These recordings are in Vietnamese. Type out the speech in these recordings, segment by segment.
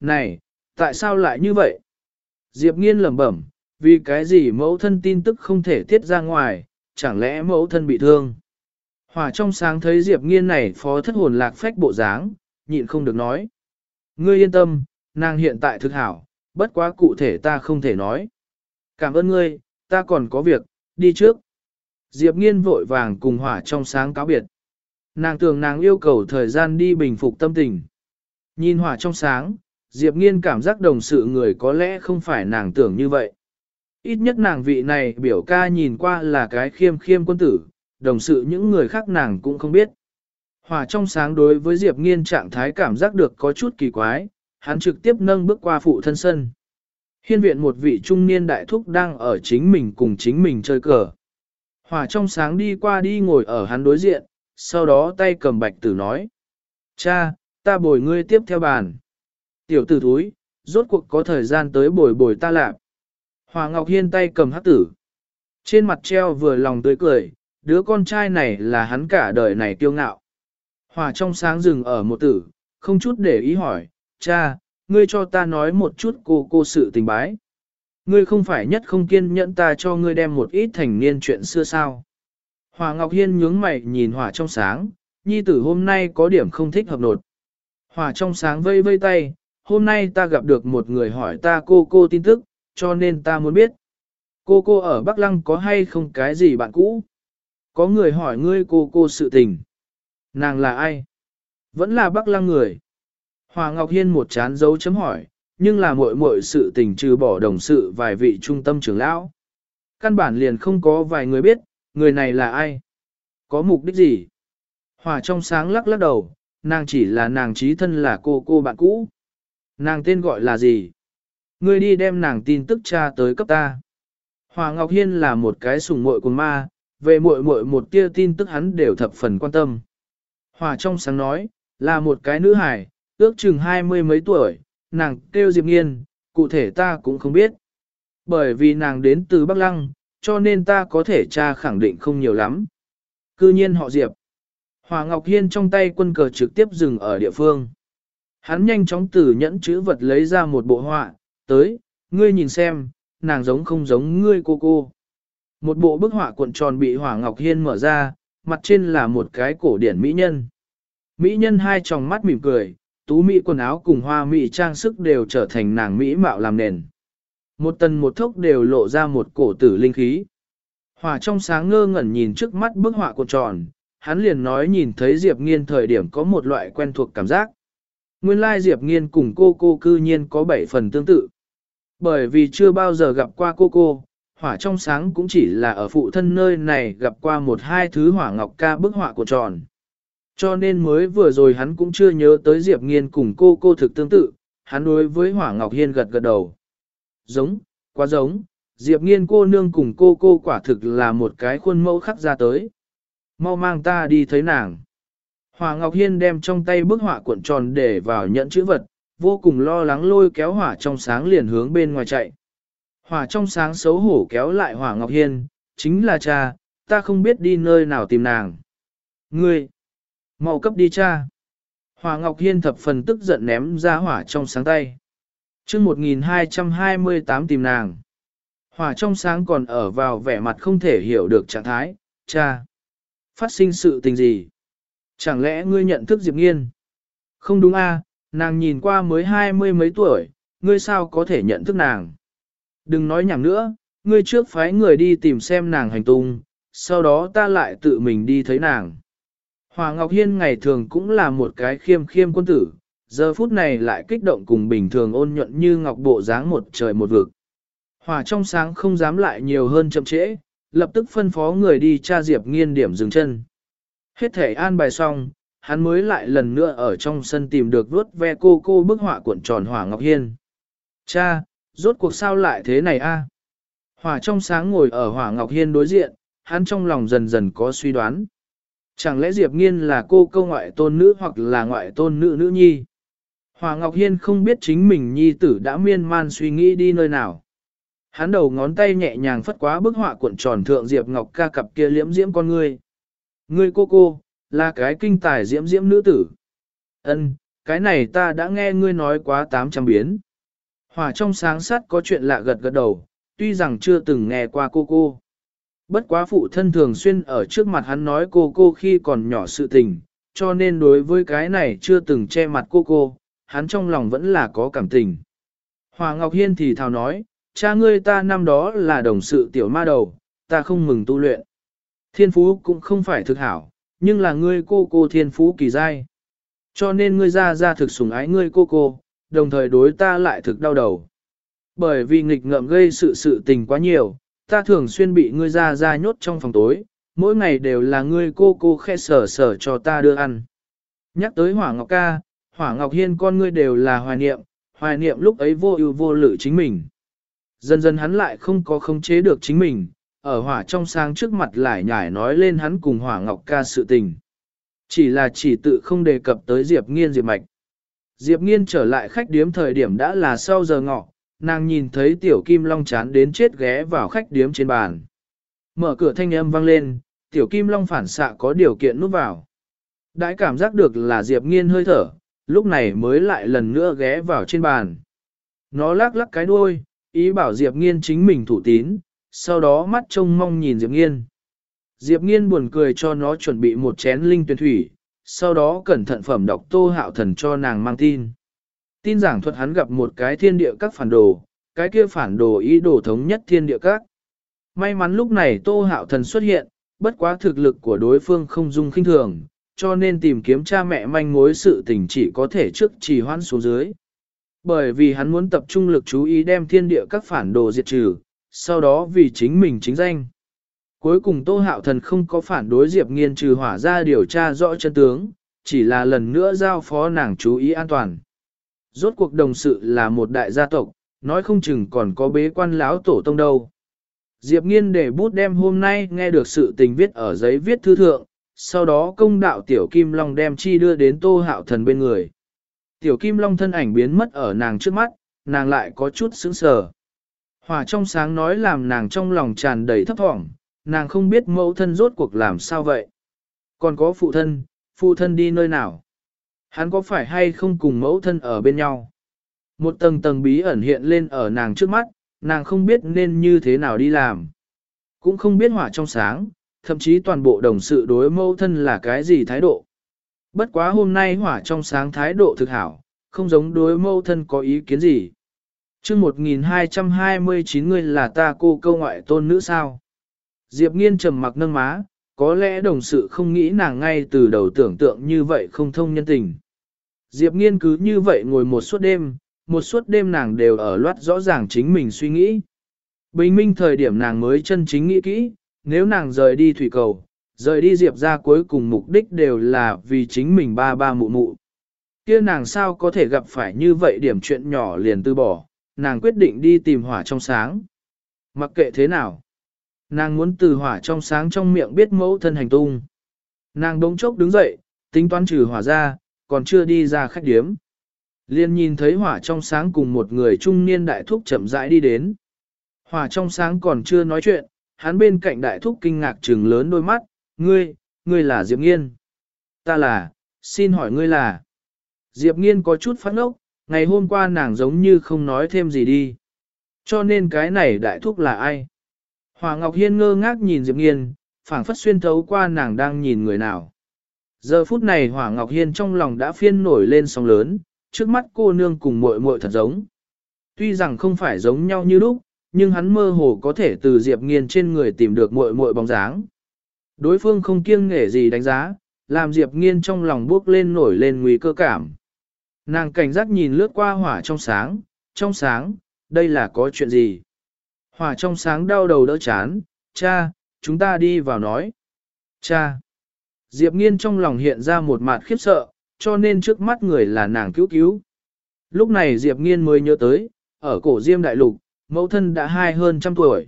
Này, tại sao lại như vậy? Diệp nghiên lẩm bẩm, vì cái gì mẫu thân tin tức không thể tiết ra ngoài, chẳng lẽ mẫu thân bị thương? Hỏa trong sáng thấy Diệp nghiên này phó thất hồn lạc phách bộ dáng, nhịn không được nói. Ngươi yên tâm, nàng hiện tại thực hảo, bất quá cụ thể ta không thể nói. Cảm ơn ngươi, ta còn có việc, đi trước. Diệp nghiên vội vàng cùng hỏa trong sáng cáo biệt. Nàng tưởng nàng yêu cầu thời gian đi bình phục tâm tình. Nhìn hỏa trong sáng, Diệp nghiên cảm giác đồng sự người có lẽ không phải nàng tưởng như vậy. Ít nhất nàng vị này biểu ca nhìn qua là cái khiêm khiêm quân tử, đồng sự những người khác nàng cũng không biết. Hòa trong sáng đối với Diệp nghiên trạng thái cảm giác được có chút kỳ quái, hắn trực tiếp nâng bước qua phụ thân sân. Hiên viện một vị trung niên đại thúc đang ở chính mình cùng chính mình chơi cờ. Hòa trong sáng đi qua đi ngồi ở hắn đối diện, sau đó tay cầm bạch tử nói. Cha, ta bồi ngươi tiếp theo bàn. Tiểu tử thúi, rốt cuộc có thời gian tới bồi bồi ta lạp. Hòa Ngọc Hiên tay cầm hắc tử. Trên mặt treo vừa lòng tươi cười, đứa con trai này là hắn cả đời này kiêu ngạo. Hòa trong sáng rừng ở một tử, không chút để ý hỏi, cha, ngươi cho ta nói một chút cô cô sự tình bái. Ngươi không phải nhất không kiên nhẫn ta cho ngươi đem một ít thành niên chuyện xưa sao. Hòa Ngọc Hiên nhướng mày nhìn hỏa trong sáng, nhi tử hôm nay có điểm không thích hợp nột. Hỏa trong sáng vây vây tay, hôm nay ta gặp được một người hỏi ta cô cô tin tức, cho nên ta muốn biết. Cô cô ở Bắc Lăng có hay không cái gì bạn cũ? Có người hỏi ngươi cô cô sự tình. Nàng là ai? Vẫn là Bắc Lăng người. Hòa Ngọc Hiên một chán dấu chấm hỏi, nhưng là muội muội sự tình trừ bỏ đồng sự vài vị trung tâm trưởng lão. Căn bản liền không có vài người biết, người này là ai? Có mục đích gì? Hòa trong sáng lắc lắc đầu, nàng chỉ là nàng trí thân là cô cô bạn cũ. Nàng tên gọi là gì? Ngươi đi đem nàng tin tức tra tới cấp ta. Hòa Ngọc Hiên là một cái sủng muội của ma, về muội muội một tia tin tức hắn đều thập phần quan tâm. Hòa trong sáng nói, là một cái nữ hải, ước chừng hai mươi mấy tuổi, nàng kêu Diệp Nghiên, cụ thể ta cũng không biết. Bởi vì nàng đến từ Bắc Lăng, cho nên ta có thể tra khẳng định không nhiều lắm. Cư nhiên họ Diệp. Hòa Ngọc Hiên trong tay quân cờ trực tiếp dừng ở địa phương. Hắn nhanh chóng từ nhẫn chữ vật lấy ra một bộ họa, tới, ngươi nhìn xem, nàng giống không giống ngươi cô cô. Một bộ bức họa cuộn tròn bị Hỏa Ngọc Hiên mở ra, mặt trên là một cái cổ điển mỹ nhân. Mỹ nhân hai tròng mắt mỉm cười, tú mỹ quần áo cùng hoa mỹ trang sức đều trở thành nàng mỹ mạo làm nền. Một tần một thốc đều lộ ra một cổ tử linh khí. Hỏa trong sáng ngơ ngẩn nhìn trước mắt bức họa cuộn tròn, hắn liền nói nhìn thấy Diệp Nghiên thời điểm có một loại quen thuộc cảm giác. Nguyên lai Diệp Nghiên cùng cô cô cư nhiên có bảy phần tương tự. Bởi vì chưa bao giờ gặp qua cô cô, hỏa trong sáng cũng chỉ là ở phụ thân nơi này gặp qua một hai thứ hỏa ngọc ca bức họa của tròn. Cho nên mới vừa rồi hắn cũng chưa nhớ tới Diệp Nghiên cùng cô cô thực tương tự, hắn đối với hỏa ngọc hiên gật gật đầu. Giống, quá giống, Diệp Nghiên cô nương cùng cô cô quả thực là một cái khuôn mẫu khắc ra tới. Mau mang ta đi thấy nàng. Hòa Ngọc Hiên đem trong tay bức họa cuộn tròn để vào nhẫn chữ vật, vô cùng lo lắng lôi kéo hỏa trong sáng liền hướng bên ngoài chạy. Hỏa trong sáng xấu hổ kéo lại Hỏa Ngọc Hiên, chính là cha, ta không biết đi nơi nào tìm nàng. Ngươi, mau cấp đi cha. Hỏa Ngọc Hiên thập phần tức giận ném ra hỏa trong sáng tay. chương 1228 tìm nàng. Hỏa trong sáng còn ở vào vẻ mặt không thể hiểu được trạng thái, cha. Phát sinh sự tình gì? Chẳng lẽ ngươi nhận thức Diệp Nghiên? Không đúng a, nàng nhìn qua mới hai mươi mấy tuổi, ngươi sao có thể nhận thức nàng? Đừng nói nhảm nữa, ngươi trước phái người đi tìm xem nàng hành tung, sau đó ta lại tự mình đi thấy nàng. Hòa Ngọc Hiên ngày thường cũng là một cái khiêm khiêm quân tử, giờ phút này lại kích động cùng bình thường ôn nhuận như ngọc bộ dáng một trời một vực. Hòa trong sáng không dám lại nhiều hơn chậm trễ, lập tức phân phó người đi tra Diệp Nghiên điểm dừng chân. Hết thể an bài xong, hắn mới lại lần nữa ở trong sân tìm được vuốt ve cô cô bức họa cuộn tròn hỏa ngọc hiên. Cha, rốt cuộc sao lại thế này a? Hỏa trong sáng ngồi ở hỏa ngọc hiên đối diện, hắn trong lòng dần dần có suy đoán. Chẳng lẽ Diệp Nghiên là cô câu ngoại tôn nữ hoặc là ngoại tôn nữ nữ nhi? Hỏa Ngọc Hiên không biết chính mình nhi tử đã miên man suy nghĩ đi nơi nào. Hắn đầu ngón tay nhẹ nhàng phất quá bức họa cuộn tròn thượng Diệp Ngọc ca cặp kia liễm diễm con ngươi. Ngươi cô cô, là cái kinh tài diễm diễm nữ tử. Ân, cái này ta đã nghe ngươi nói quá 800 biến. Hỏa trong sáng sắt có chuyện lạ gật gật đầu, tuy rằng chưa từng nghe qua cô cô. Bất quá phụ thân thường xuyên ở trước mặt hắn nói cô cô khi còn nhỏ sự tình, cho nên đối với cái này chưa từng che mặt cô cô, hắn trong lòng vẫn là có cảm tình. Hòa Ngọc Hiên thì thào nói, cha ngươi ta năm đó là đồng sự tiểu ma đầu, ta không mừng tu luyện. Thiên phú cũng không phải thực hảo, nhưng là ngươi cô cô thiên phú kỳ dai. Cho nên ngươi ra ra thực sủng ái ngươi cô cô, đồng thời đối ta lại thực đau đầu. Bởi vì nghịch ngợm gây sự sự tình quá nhiều, ta thường xuyên bị ngươi ra ra nhốt trong phòng tối, mỗi ngày đều là ngươi cô cô khe sở sở cho ta đưa ăn. Nhắc tới Hỏa Ngọc ca, Hỏa Ngọc Hiên con ngươi đều là hoài niệm, hoài niệm lúc ấy vô ưu vô lự chính mình. Dần dần hắn lại không có khống chế được chính mình, ở hỏa trong sáng trước mặt lại nhải nói lên hắn cùng Hỏa Ngọc ca sự tình. Chỉ là chỉ tự không đề cập tới Diệp Nghiên Diệp Mạch. Diệp Nghiên trở lại khách điếm thời điểm đã là sau giờ ngọ, nàng nhìn thấy tiểu kim long chán đến chết ghé vào khách điếm trên bàn. Mở cửa thanh âm vang lên, tiểu kim long phản xạ có điều kiện núp vào. Đãi cảm giác được là Diệp Nghiên hơi thở, lúc này mới lại lần nữa ghé vào trên bàn. Nó lắc lắc cái đuôi, ý bảo Diệp Nghiên chính mình thủ tín, sau đó mắt trông mong nhìn Diệp Nghiên. Diệp Nghiên buồn cười cho nó chuẩn bị một chén linh tuyển thủy, sau đó cẩn thận phẩm đọc tô hạo thần cho nàng mang tin. Tin giảng thuật hắn gặp một cái thiên địa các phản đồ, cái kia phản đồ ý đồ thống nhất thiên địa các. May mắn lúc này tô hạo thần xuất hiện, bất quá thực lực của đối phương không dung khinh thường, cho nên tìm kiếm cha mẹ manh mối sự tình chỉ có thể trước trì hoãn xuống dưới. Bởi vì hắn muốn tập trung lực chú ý đem thiên địa các phản đồ diệt trừ, sau đó vì chính mình chính danh. Cuối cùng Tô Hạo Thần không có phản đối Diệp Nghiên trừ hỏa ra điều tra rõ chân tướng, chỉ là lần nữa giao phó nàng chú ý an toàn. Rốt cuộc đồng sự là một đại gia tộc, nói không chừng còn có bế quan lão tổ tông đâu. Diệp Nghiên để bút đem hôm nay nghe được sự tình viết ở giấy viết thư thượng, sau đó công đạo Tiểu Kim Long đem chi đưa đến Tô Hạo Thần bên người. Tiểu Kim Long thân ảnh biến mất ở nàng trước mắt, nàng lại có chút sững sờ. Hòa trong sáng nói làm nàng trong lòng tràn đầy thấp thỏm, nàng không biết mẫu thân rốt cuộc làm sao vậy. Còn có phụ thân, phụ thân đi nơi nào? Hắn có phải hay không cùng mẫu thân ở bên nhau? Một tầng tầng bí ẩn hiện lên ở nàng trước mắt, nàng không biết nên như thế nào đi làm. Cũng không biết hỏa trong sáng, thậm chí toàn bộ đồng sự đối mẫu thân là cái gì thái độ. Bất quá hôm nay hỏa trong sáng thái độ thực hảo, không giống đối mẫu thân có ý kiến gì chương 1229 người là ta cô câu ngoại tôn nữ sao? Diệp nghiên trầm mặc nâng má, có lẽ đồng sự không nghĩ nàng ngay từ đầu tưởng tượng như vậy không thông nhân tình. Diệp nghiên cứ như vậy ngồi một suốt đêm, một suốt đêm nàng đều ở loát rõ ràng chính mình suy nghĩ. Bình minh thời điểm nàng mới chân chính nghĩ kỹ, nếu nàng rời đi thủy cầu, rời đi Diệp ra cuối cùng mục đích đều là vì chính mình ba ba mụ mụ. kia nàng sao có thể gặp phải như vậy điểm chuyện nhỏ liền từ bỏ, nàng quyết định đi tìm hỏa trong sáng. Mặc kệ thế nào, Nàng muốn từ hỏa trong sáng trong miệng biết mẫu thân hành tung. Nàng đống chốc đứng dậy, tính toán trừ hỏa ra, còn chưa đi ra khách điếm. Liên nhìn thấy hỏa trong sáng cùng một người trung niên đại thúc chậm rãi đi đến. Hỏa trong sáng còn chưa nói chuyện, hắn bên cạnh đại thúc kinh ngạc trừng lớn đôi mắt, ngươi, ngươi là Diệp Nghiên. Ta là, xin hỏi ngươi là. Diệp Nghiên có chút phát ốc, ngày hôm qua nàng giống như không nói thêm gì đi. Cho nên cái này đại thúc là ai? Hòa Ngọc Hiên ngơ ngác nhìn Diệp Nghiên, phảng phất xuyên thấu qua nàng đang nhìn người nào. Giờ phút này Hỏa Ngọc Hiên trong lòng đã phiên nổi lên sóng lớn, trước mắt cô nương cùng muội muội thật giống. Tuy rằng không phải giống nhau như lúc, nhưng hắn mơ hồ có thể từ Diệp Nghiên trên người tìm được muội muội bóng dáng. Đối phương không kiêng nghể gì đánh giá, làm Diệp Nghiên trong lòng bước lên nổi lên nguy cơ cảm. Nàng cảnh giác nhìn lướt qua hỏa trong sáng, trong sáng, đây là có chuyện gì? Hỏa trong sáng đau đầu đỡ chán, cha, chúng ta đi vào nói. Cha. Diệp nghiên trong lòng hiện ra một mặt khiếp sợ, cho nên trước mắt người là nàng cứu cứu. Lúc này Diệp nghiên mới nhớ tới, ở cổ diêm đại lục, mẫu thân đã hai hơn trăm tuổi.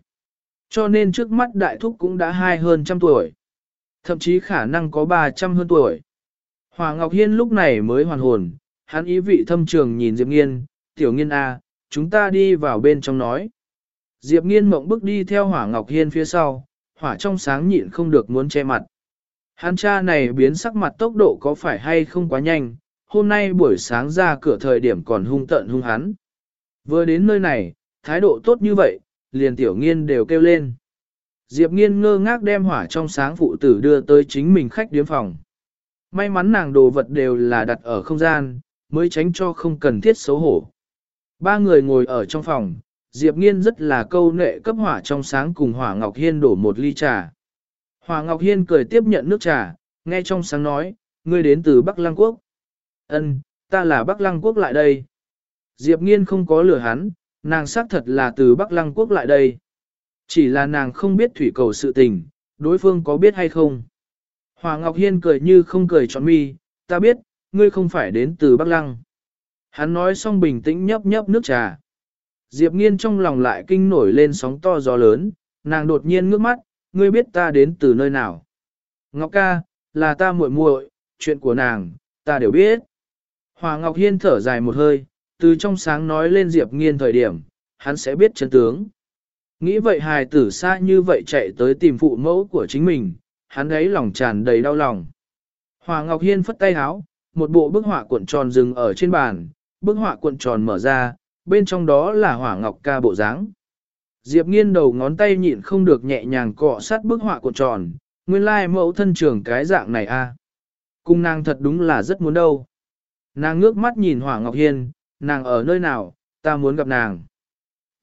Cho nên trước mắt đại thúc cũng đã hai hơn trăm tuổi. Thậm chí khả năng có ba trăm hơn tuổi. Hòa Ngọc Hiên lúc này mới hoàn hồn, hắn ý vị thâm trường nhìn Diệp nghiên, tiểu nghiên A, chúng ta đi vào bên trong nói. Diệp nghiên mộng bước đi theo hỏa ngọc hiên phía sau, hỏa trong sáng nhịn không được muốn che mặt. Hắn cha này biến sắc mặt tốc độ có phải hay không quá nhanh, hôm nay buổi sáng ra cửa thời điểm còn hung tận hung hắn. Vừa đến nơi này, thái độ tốt như vậy, liền tiểu nghiên đều kêu lên. Diệp nghiên ngơ ngác đem hỏa trong sáng phụ tử đưa tới chính mình khách điếm phòng. May mắn nàng đồ vật đều là đặt ở không gian, mới tránh cho không cần thiết xấu hổ. Ba người ngồi ở trong phòng, Diệp nghiên rất là câu nệ cấp hỏa trong sáng cùng hỏa Ngọc Hiên đổ một ly trà. Hỏa Ngọc Hiên cười tiếp nhận nước trà, nghe trong sáng nói, ngươi đến từ Bắc Lăng Quốc. Ân, ta là Bắc Lăng Quốc lại đây. Diệp nghiên không có lừa hắn, nàng xác thật là từ Bắc Lăng Quốc lại đây. Chỉ là nàng không biết thủy cầu sự tình, đối phương có biết hay không. Hòa Ngọc Hiên cười như không cười tròn mi, ta biết, ngươi không phải đến từ Bắc Lăng. Hắn nói xong bình tĩnh nhấp nhấp nước trà. Diệp nghiên trong lòng lại kinh nổi lên sóng to gió lớn, nàng đột nhiên ngước mắt, ngươi biết ta đến từ nơi nào. Ngọc ca, là ta muội muội, chuyện của nàng, ta đều biết. Hòa Ngọc Hiên thở dài một hơi, từ trong sáng nói lên Diệp nghiên thời điểm, hắn sẽ biết chân tướng. Nghĩ vậy hài tử xa như vậy chạy tới tìm phụ mẫu của chính mình, hắn ấy lòng tràn đầy đau lòng. Hòa Ngọc Hiên phất tay háo, một bộ bức họa cuộn tròn dừng ở trên bàn, bức họa cuộn tròn mở ra, bên trong đó là hỏa ngọc ca bộ dáng. Diệp nghiên đầu ngón tay nhịn không được nhẹ nhàng cọ sát bức họa cuộn tròn, nguyên lai mẫu thân trưởng cái dạng này a. À. Cung nàng thật đúng là rất muốn đâu. Nàng ngước mắt nhìn hỏa ngọc hiên, nàng ở nơi nào, ta muốn gặp nàng.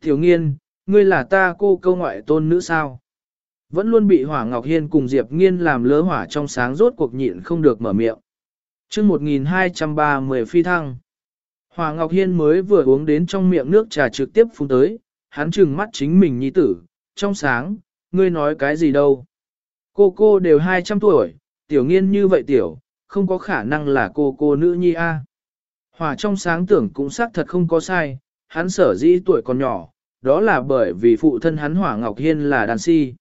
thiếu nghiên, ngươi là ta cô câu ngoại tôn nữ sao? Vẫn luôn bị Hỏa Ngọc Hiên cùng Diệp Nghiên làm lỡ hỏa trong sáng rốt cuộc nhịn không được mở miệng chương 1230 phi thăng. Hòa Ngọc Hiên mới vừa uống đến trong miệng nước trà trực tiếp phun tới, hắn trừng mắt chính mình nhi tử, trong sáng, ngươi nói cái gì đâu. Cô cô đều 200 tuổi, tiểu nghiên như vậy tiểu, không có khả năng là cô cô nữ nhi a. Hòa trong sáng tưởng cũng xác thật không có sai, hắn sở dĩ tuổi còn nhỏ, đó là bởi vì phụ thân hắn Hỏa Ngọc Hiên là đàn si.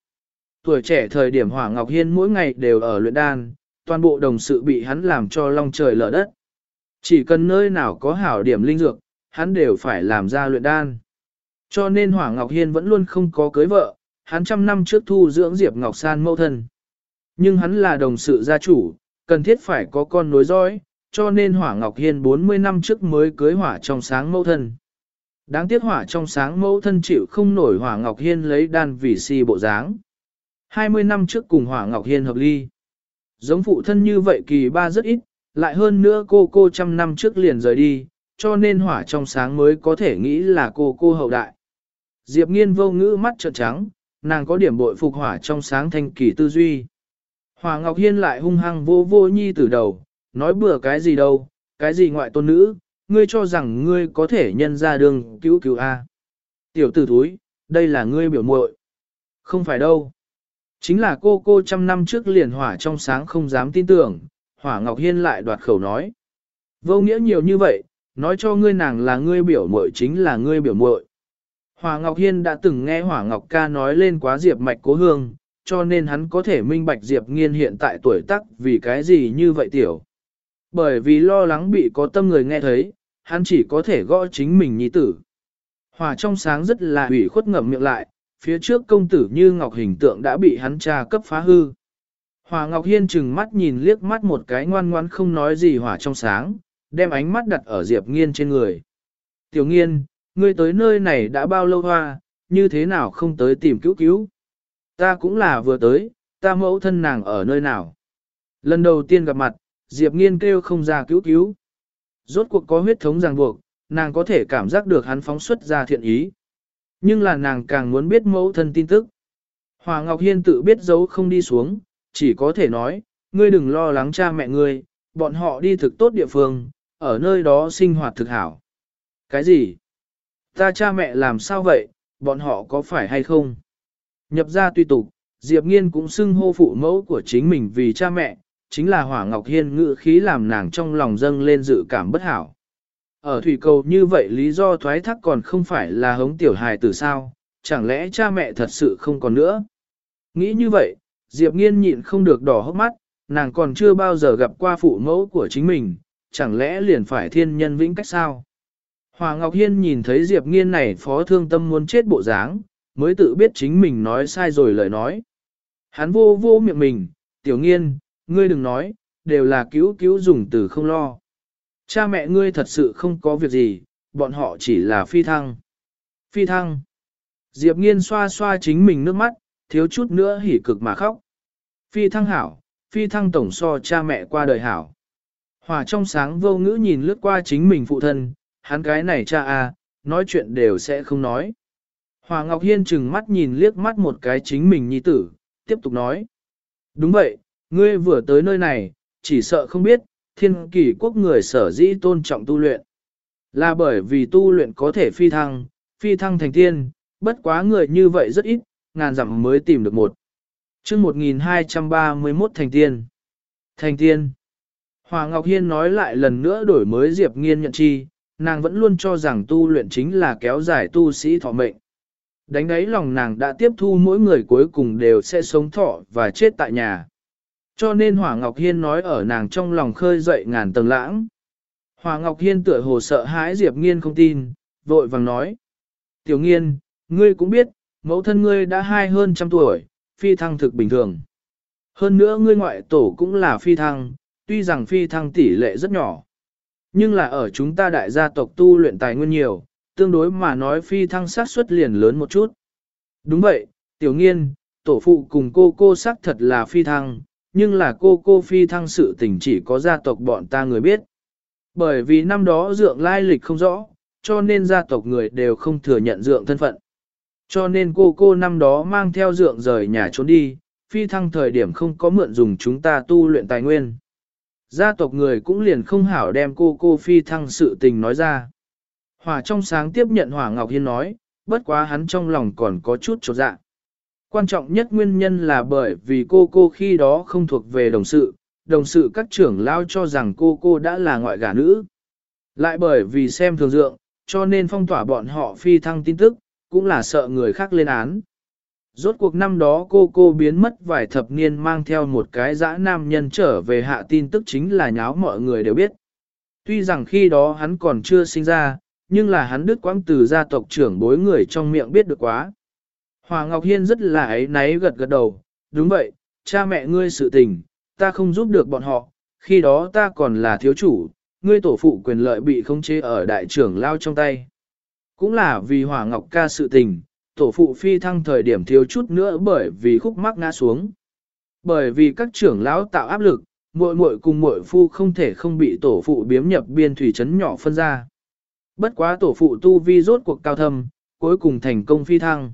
Tuổi trẻ thời điểm Hỏa Ngọc Hiên mỗi ngày đều ở luyện đan, toàn bộ đồng sự bị hắn làm cho long trời lở đất. Chỉ cần nơi nào có hảo điểm linh dược, hắn đều phải làm ra luyện đan. Cho nên Hỏa Ngọc Hiên vẫn luôn không có cưới vợ, hắn trăm năm trước thu dưỡng Diệp Ngọc San mẫu thân. Nhưng hắn là đồng sự gia chủ, cần thiết phải có con nối dõi, cho nên Hỏa Ngọc Hiên 40 năm trước mới cưới Hỏa trong sáng mẫu thân. Đáng tiếc Hỏa trong sáng mẫu thân chịu không nổi Hỏa Ngọc Hiên lấy đan vì si bộ dáng. 20 năm trước cùng Hỏa Ngọc Hiên hợp ly. Giống phụ thân như vậy kỳ ba rất ít, lại hơn nữa cô cô trăm năm trước liền rời đi, cho nên hỏa trong sáng mới có thể nghĩ là cô cô hậu đại. Diệp nghiên vô ngữ mắt trợn trắng, nàng có điểm bội phục hỏa trong sáng thanh kỳ tư duy. Hòa Ngọc Hiên lại hung hăng vô vô nhi từ đầu, nói bừa cái gì đâu, cái gì ngoại tôn nữ, ngươi cho rằng ngươi có thể nhân ra đường cứu cứu A. Tiểu tử thúi, đây là ngươi biểu muội Không phải đâu. Chính là cô cô trăm năm trước liền hỏa trong sáng không dám tin tưởng, hỏa Ngọc Hiên lại đoạt khẩu nói. Vô nghĩa nhiều như vậy, nói cho ngươi nàng là ngươi biểu muội chính là ngươi biểu muội. Hỏa Ngọc Hiên đã từng nghe Hỏa Ngọc ca nói lên quá Diệp mạch cố hương, cho nên hắn có thể minh bạch Diệp nghiên hiện tại tuổi tác vì cái gì như vậy tiểu. Bởi vì lo lắng bị có tâm người nghe thấy, hắn chỉ có thể gõ chính mình nhi tử. Hỏa trong sáng rất là ủy khuất ngậm miệng lại, phía trước công tử như ngọc hình tượng đã bị hắn tra cấp phá hư. Hòa Ngọc Hiên chừng mắt nhìn liếc mắt một cái ngoan ngoan không nói gì hỏa trong sáng, đem ánh mắt đặt ở Diệp Nghiên trên người. Tiểu Nghiên, ngươi tới nơi này đã bao lâu hoa, như thế nào không tới tìm cứu cứu? Ta cũng là vừa tới, ta mẫu thân nàng ở nơi nào? Lần đầu tiên gặp mặt, Diệp Nghiên kêu không ra cứu cứu. Rốt cuộc có huyết thống ràng buộc, nàng có thể cảm giác được hắn phóng xuất ra thiện ý. Nhưng là nàng càng muốn biết mẫu thân tin tức. Hòa Ngọc Hiên tự biết giấu không đi xuống, chỉ có thể nói, ngươi đừng lo lắng cha mẹ ngươi, bọn họ đi thực tốt địa phương, ở nơi đó sinh hoạt thực hảo. Cái gì? Ta cha mẹ làm sao vậy, bọn họ có phải hay không? Nhập ra tùy tục, Diệp Nghiên cũng xưng hô phụ mẫu của chính mình vì cha mẹ, chính là Hỏa Ngọc Hiên ngự khí làm nàng trong lòng dâng lên dự cảm bất hảo. Ở thủy cầu như vậy lý do thoái thác còn không phải là hống tiểu hài từ sao, chẳng lẽ cha mẹ thật sự không còn nữa? Nghĩ như vậy, Diệp nghiên nhịn không được đỏ hốc mắt, nàng còn chưa bao giờ gặp qua phụ mẫu của chính mình, chẳng lẽ liền phải thiên nhân vĩnh cách sao? Hòa Ngọc Hiên nhìn thấy Diệp nghiên này phó thương tâm muốn chết bộ dáng, mới tự biết chính mình nói sai rồi lời nói. Hắn vô vô miệng mình, tiểu nghiên, ngươi đừng nói, đều là cứu cứu dùng từ không lo. Cha mẹ ngươi thật sự không có việc gì, bọn họ chỉ là phi thăng. Phi thăng. Diệp nghiên xoa xoa chính mình nước mắt, thiếu chút nữa hỉ cực mà khóc. Phi thăng hảo, phi thăng tổng so cha mẹ qua đời hảo. Hòa trong sáng vô ngữ nhìn lướt qua chính mình phụ thân, hắn cái này cha à, nói chuyện đều sẽ không nói. Hòa Ngọc Hiên chừng mắt nhìn liếc mắt một cái chính mình nhi tử, tiếp tục nói. Đúng vậy, ngươi vừa tới nơi này, chỉ sợ không biết, thiên kỷ quốc người sở dĩ tôn trọng tu luyện. Là bởi vì tu luyện có thể phi thăng, phi thăng thành tiên, bất quá người như vậy rất ít, ngàn dặm mới tìm được một. chương 1231 thành tiên. Thành tiên. Hòa Ngọc Hiên nói lại lần nữa đổi mới Diệp Nghiên nhận chi, nàng vẫn luôn cho rằng tu luyện chính là kéo dài tu sĩ thọ mệnh. Đánh đáy lòng nàng đã tiếp thu mỗi người cuối cùng đều sẽ sống thọ và chết tại nhà. Cho nên Hỏa Ngọc Hiên nói ở nàng trong lòng khơi dậy ngàn tầng lãng. Hỏa Ngọc Hiên tựa hồ sợ hãi Diệp Nghiên không tin, vội vàng nói. Tiểu Nghiên, ngươi cũng biết, mẫu thân ngươi đã hai hơn trăm tuổi, phi thăng thực bình thường. Hơn nữa ngươi ngoại tổ cũng là phi thăng, tuy rằng phi thăng tỷ lệ rất nhỏ. Nhưng là ở chúng ta đại gia tộc tu luyện tài nguyên nhiều, tương đối mà nói phi thăng sát suất liền lớn một chút. Đúng vậy, tiểu nghiên, tổ phụ cùng cô cô xác thật là phi thăng, nhưng là cô cô phi thăng sự tình chỉ có gia tộc bọn ta người biết. Bởi vì năm đó dượng lai lịch không rõ, cho nên gia tộc người đều không thừa nhận dượng thân phận. Cho nên cô cô năm đó mang theo dượng rời nhà trốn đi, phi thăng thời điểm không có mượn dùng chúng ta tu luyện tài nguyên. Gia tộc người cũng liền không hảo đem cô cô phi thăng sự tình nói ra. Hỏa trong sáng tiếp nhận Hỏa Ngọc Hiên nói, bất quá hắn trong lòng còn có chút trột dạ. Quan trọng nhất nguyên nhân là bởi vì cô cô khi đó không thuộc về đồng sự, đồng sự các trưởng lao cho rằng cô cô đã là ngoại gả nữ. Lại bởi vì xem thường dượng, cho nên phong tỏa bọn họ phi thăng tin tức, cũng là sợ người khác lên án. Rốt cuộc năm đó cô cô biến mất vài thập niên mang theo một cái dã nam nhân trở về hạ tin tức chính là nháo mọi người đều biết. Tuy rằng khi đó hắn còn chưa sinh ra, nhưng là hắn đứt quãng từ gia tộc trưởng bối người trong miệng biết được quá. Hòa Ngọc Hiên rất là ấy náy gật gật đầu, đúng vậy, cha mẹ ngươi sự tình, ta không giúp được bọn họ, khi đó ta còn là thiếu chủ, ngươi tổ phụ quyền lợi bị khống chế ở đại trưởng lao trong tay. Cũng là vì Hòa Ngọc ca sự tình, tổ phụ phi thăng thời điểm thiếu chút nữa bởi vì khúc mắc ngã xuống. Bởi vì các trưởng lão tạo áp lực, muội muội cùng muội phu không thể không bị tổ phụ biếm nhập biên thủy trấn nhỏ phân ra. Bất quá tổ phụ tu vi rốt cuộc cao thâm, cuối cùng thành công phi thăng.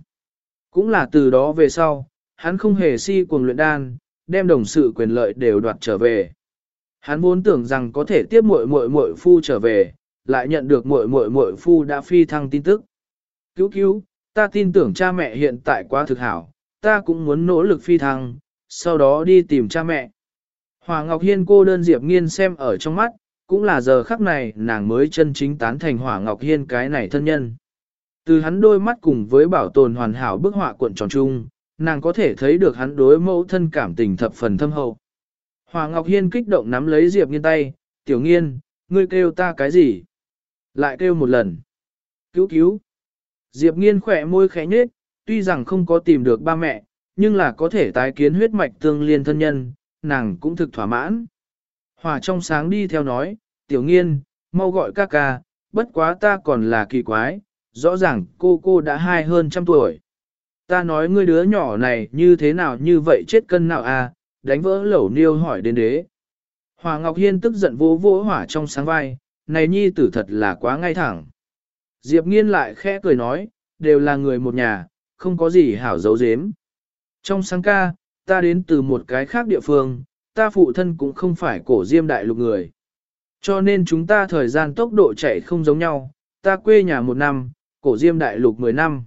Cũng là từ đó về sau, hắn không hề si cuồng luyện đan, đem đồng sự quyền lợi đều đoạt trở về. Hắn vốn tưởng rằng có thể tiếp muội muội muội phu trở về, lại nhận được muội muội muội phu đã phi thăng tin tức. Cứu cứu, ta tin tưởng cha mẹ hiện tại quá thực hảo, ta cũng muốn nỗ lực phi thăng, sau đó đi tìm cha mẹ. Hòa Ngọc Hiên cô đơn Diệp Nghiên xem ở trong mắt, cũng là giờ khắc này nàng mới chân chính tán thành Hỏa Ngọc Hiên cái này thân nhân. Từ hắn đôi mắt cùng với bảo tồn hoàn hảo bức họa cuộn tròn chung, nàng có thể thấy được hắn đối mẫu thân cảm tình thập phần thâm hậu. Hòa Ngọc Hiên kích động nắm lấy Diệp Nghiên tay, tiểu nghiên, ngươi kêu ta cái gì? Lại kêu một lần. Cứu cứu. Diệp Nghiên khỏe môi khẽ nhếch, tuy rằng không có tìm được ba mẹ, nhưng là có thể tái kiến huyết mạch tương liên thân nhân, nàng cũng thực thỏa mãn. Hòa trong sáng đi theo nói, tiểu nghiên, mau gọi ca ca, bất quá ta còn là kỳ quái, rõ ràng cô cô đã hai hơn trăm tuổi. Ta nói ngươi đứa nhỏ này như thế nào như vậy chết cân nào à, đánh vỡ lẩu niêu hỏi đến đế. Hòa Ngọc Hiên tức giận vô vỗ hỏa trong sáng vai, này nhi tử thật là quá ngay thẳng. Diệp nghiên lại khẽ cười nói, đều là người một nhà, không có gì hảo giấu giếm. Trong sáng ca, ta đến từ một cái khác địa phương, ta phụ thân cũng không phải cổ diêm đại lục người. Cho nên chúng ta thời gian tốc độ chạy không giống nhau, ta quê nhà một năm, cổ diêm đại lục 10 năm.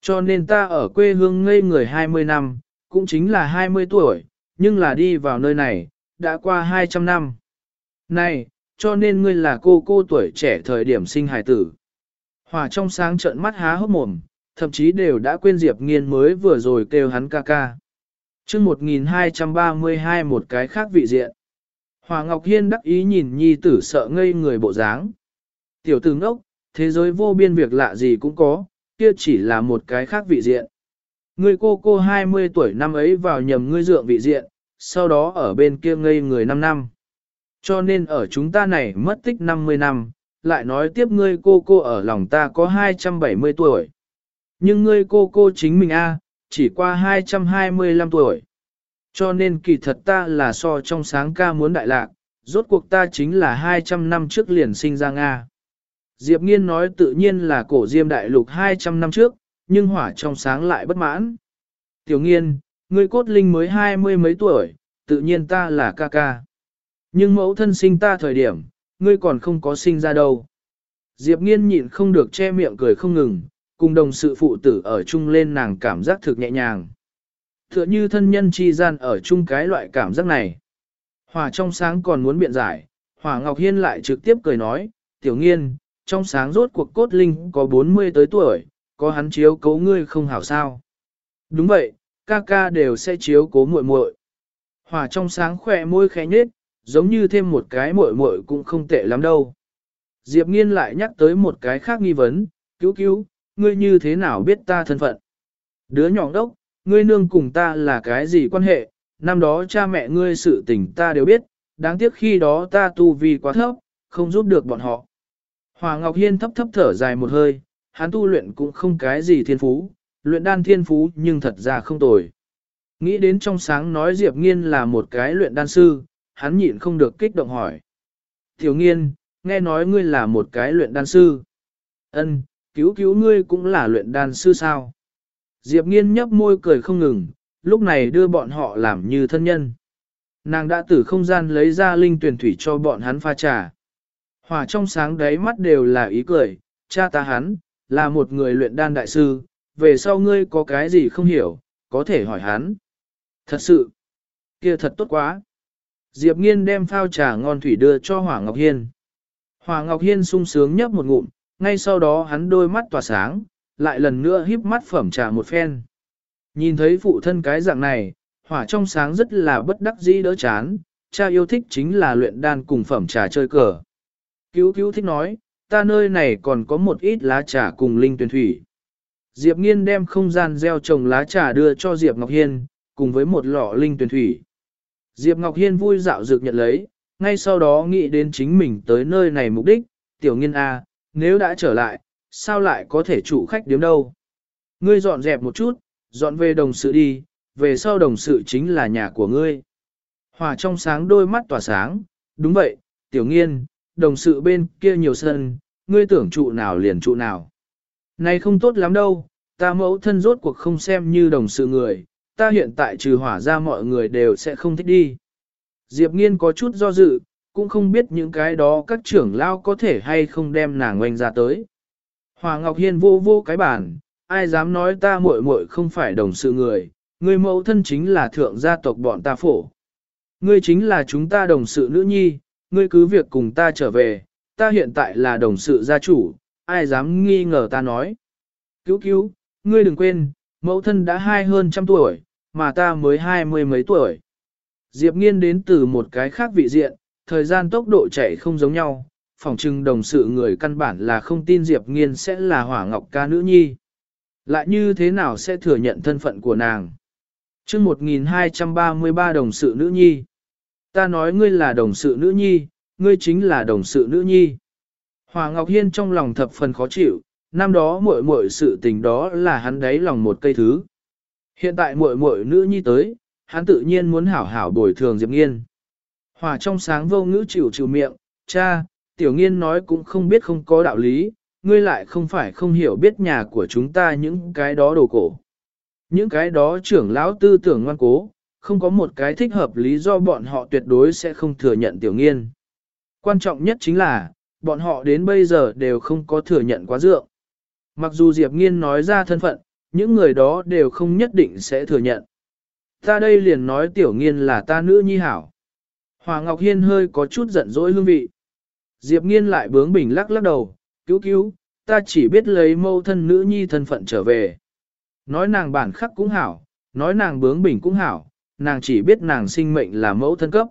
Cho nên ta ở quê hương ngây người 20 năm, cũng chính là 20 tuổi, nhưng là đi vào nơi này, đã qua 200 năm. Này, cho nên ngươi là cô cô tuổi trẻ thời điểm sinh hài tử. Hòa trong sáng trợn mắt há hốc mồm, thậm chí đều đã quên Diệp Nghiên mới vừa rồi kêu hắn ca ca Trước 1232 một cái khác vị diện. Hòa Ngọc Hiên đắc ý nhìn nhi tử sợ ngây người bộ dáng. Tiểu tử ngốc, thế giới vô biên việc lạ gì cũng có, kia chỉ là một cái khác vị diện. Người cô cô 20 tuổi năm ấy vào nhầm ngươi dượng vị diện, sau đó ở bên kia ngây người 5 năm. Cho nên ở chúng ta này mất tích 50 năm, lại nói tiếp ngươi cô cô ở lòng ta có 270 tuổi. Nhưng ngươi cô cô chính mình a chỉ qua 225 tuổi. Cho nên kỳ thật ta là so trong sáng ca muốn đại lạc, rốt cuộc ta chính là 200 năm trước liền sinh ra Nga. Diệp Nghiên nói tự nhiên là cổ diêm đại lục 200 năm trước, nhưng hỏa trong sáng lại bất mãn. Tiểu Nghiên, ngươi cốt linh mới hai mươi mấy tuổi, tự nhiên ta là ca ca. Nhưng mẫu thân sinh ta thời điểm, ngươi còn không có sinh ra đâu. Diệp Nghiên nhịn không được che miệng cười không ngừng, cùng đồng sự phụ tử ở chung lên nàng cảm giác thực nhẹ nhàng. Tựa như thân nhân chi gian ở chung cái loại cảm giác này. Hòa trong sáng còn muốn biện giải, Hòa Ngọc Hiên lại trực tiếp cười nói, tiểu nghiên, trong sáng rốt cuộc cốt linh có 40 tới tuổi, có hắn chiếu cố ngươi không hảo sao. Đúng vậy, ca ca đều sẽ chiếu cố muội muội. Hòa trong sáng khỏe môi khẽ nhếch, giống như thêm một cái muội muội cũng không tệ lắm đâu. Diệp nghiên lại nhắc tới một cái khác nghi vấn, cứu cứu, ngươi như thế nào biết ta thân phận? Đứa nhỏ đốc, ngươi nương cùng ta là cái gì quan hệ, năm đó cha mẹ ngươi sự tình ta đều biết, đáng tiếc khi đó ta tu vi quá thấp, không giúp được bọn họ. Hòa Ngọc Hiên thấp thấp thở dài một hơi, hắn tu luyện cũng không cái gì thiên phú, luyện đan thiên phú nhưng thật ra không tồi. Nghĩ đến trong sáng nói Diệp Nghiên là một cái luyện đan sư, hắn nhịn không được kích động hỏi. Tiểu Nghiên, nghe nói ngươi là một cái luyện đan sư. Ân, cứu cứu ngươi cũng là luyện đan sư sao? Diệp Nghiên nhấp môi cười không ngừng, lúc này đưa bọn họ làm như thân nhân. Nàng đã từ không gian lấy ra linh tuyển thủy cho bọn hắn pha trà. Hòa trong sáng đáy mắt đều là ý cười, cha ta hắn, là một người luyện đan đại sư, về sau ngươi có cái gì không hiểu, có thể hỏi hắn. Thật sự, kia thật tốt quá. Diệp Nghiên đem phao trà ngon thủy đưa cho Hỏa Ngọc Hiên. Hỏa Ngọc Hiên sung sướng nhấp một ngụm, ngay sau đó hắn đôi mắt tỏa sáng, lại lần nữa híp mắt phẩm trà một phen. Nhìn thấy phụ thân cái dạng này, hỏa trong sáng rất là bất đắc dĩ đỡ chán, cha yêu thích chính là luyện đan cùng phẩm trà chơi cờ. Cứu cứu thích nói, ta nơi này còn có một ít lá trà cùng linh tuyển thủy. Diệp Nghiên đem không gian gieo trồng lá trà đưa cho Diệp Ngọc Hiên, cùng với một lọ linh tuyển thủy. Diệp Ngọc Hiên vui dạo dược nhận lấy, ngay sau đó nghĩ đến chính mình tới nơi này mục đích, tiểu nghiên A, nếu đã trở lại, sao lại có thể chủ khách điếm đâu. Ngươi dọn dẹp một chút, dọn về đồng sự đi, về sau đồng sự chính là nhà của ngươi. Hòa trong sáng đôi mắt tỏa sáng, đúng vậy, tiểu nghiên, đồng sự bên kia nhiều sân, ngươi tưởng trụ nào liền trụ nào. Này không tốt lắm đâu, ta mẫu thân rốt cuộc không xem như đồng sự người, ta hiện tại trừ hỏa ra mọi người đều sẽ không thích đi. Diệp nghiên có chút do dự, cũng không biết những cái đó các trưởng lao có thể hay không đem nàng oanh ra tới. Hòa Ngọc Hiên vô vô cái bản, ai dám nói ta muội muội không phải đồng sự người, người mẫu thân chính là thượng gia tộc bọn ta phổ. Ngươi chính là chúng ta đồng sự nữ nhi, ngươi cứ việc cùng ta trở về, ta hiện tại là đồng sự gia chủ, ai dám nghi ngờ ta nói. Cứu cứu, ngươi đừng quên, mẫu thân đã hai hơn trăm tuổi, mà ta mới hai mươi mấy tuổi. Diệp nghiên đến từ một cái khác vị diện, thời gian tốc độ chạy không giống nhau, phỏng chừng đồng sự người căn bản là không tin Diệp nghiên sẽ là hỏa ngọc ca nữ nhi. Lại như thế nào sẽ thừa nhận thân phận của nàng? chương 1233 đồng sự nữ nhi. Ta nói ngươi là đồng sự nữ nhi, ngươi chính là đồng sự nữ nhi. Hòa Ngọc Hiên trong lòng thập phần khó chịu, năm đó muội muội sự tình đó là hắn đáy lòng một cây thứ. Hiện tại muội muội nữ nhi tới, hắn tự nhiên muốn hảo hảo bồi thường Diệp Nghiên. Hòa trong sáng vô ngữ chịu chịu miệng, cha, tiểu nghiên nói cũng không biết không có đạo lý, ngươi lại không phải không hiểu biết nhà của chúng ta những cái đó đồ cổ. Những cái đó trưởng lão tư tưởng ngoan cố, không có một cái thích hợp lý do bọn họ tuyệt đối sẽ không thừa nhận tiểu nghiên. Quan trọng nhất chính là, bọn họ đến bây giờ đều không có thừa nhận quá dượng. Mặc dù Diệp Nghiên nói ra thân phận, những người đó đều không nhất định sẽ thừa nhận. Ta đây liền nói tiểu nghiên là ta nữ nhi hảo. Hòa Ngọc Hiên hơi có chút giận dỗi hương vị. Diệp Nghiên lại bướng bỉnh lắc lắc đầu, cứu cứu, ta chỉ biết lấy mâu thân nữ nhi thân phận trở về. Nói nàng bản khắc cũng hảo, nói nàng bướng bỉnh cũng hảo, nàng chỉ biết nàng sinh mệnh là mẫu thân cấp.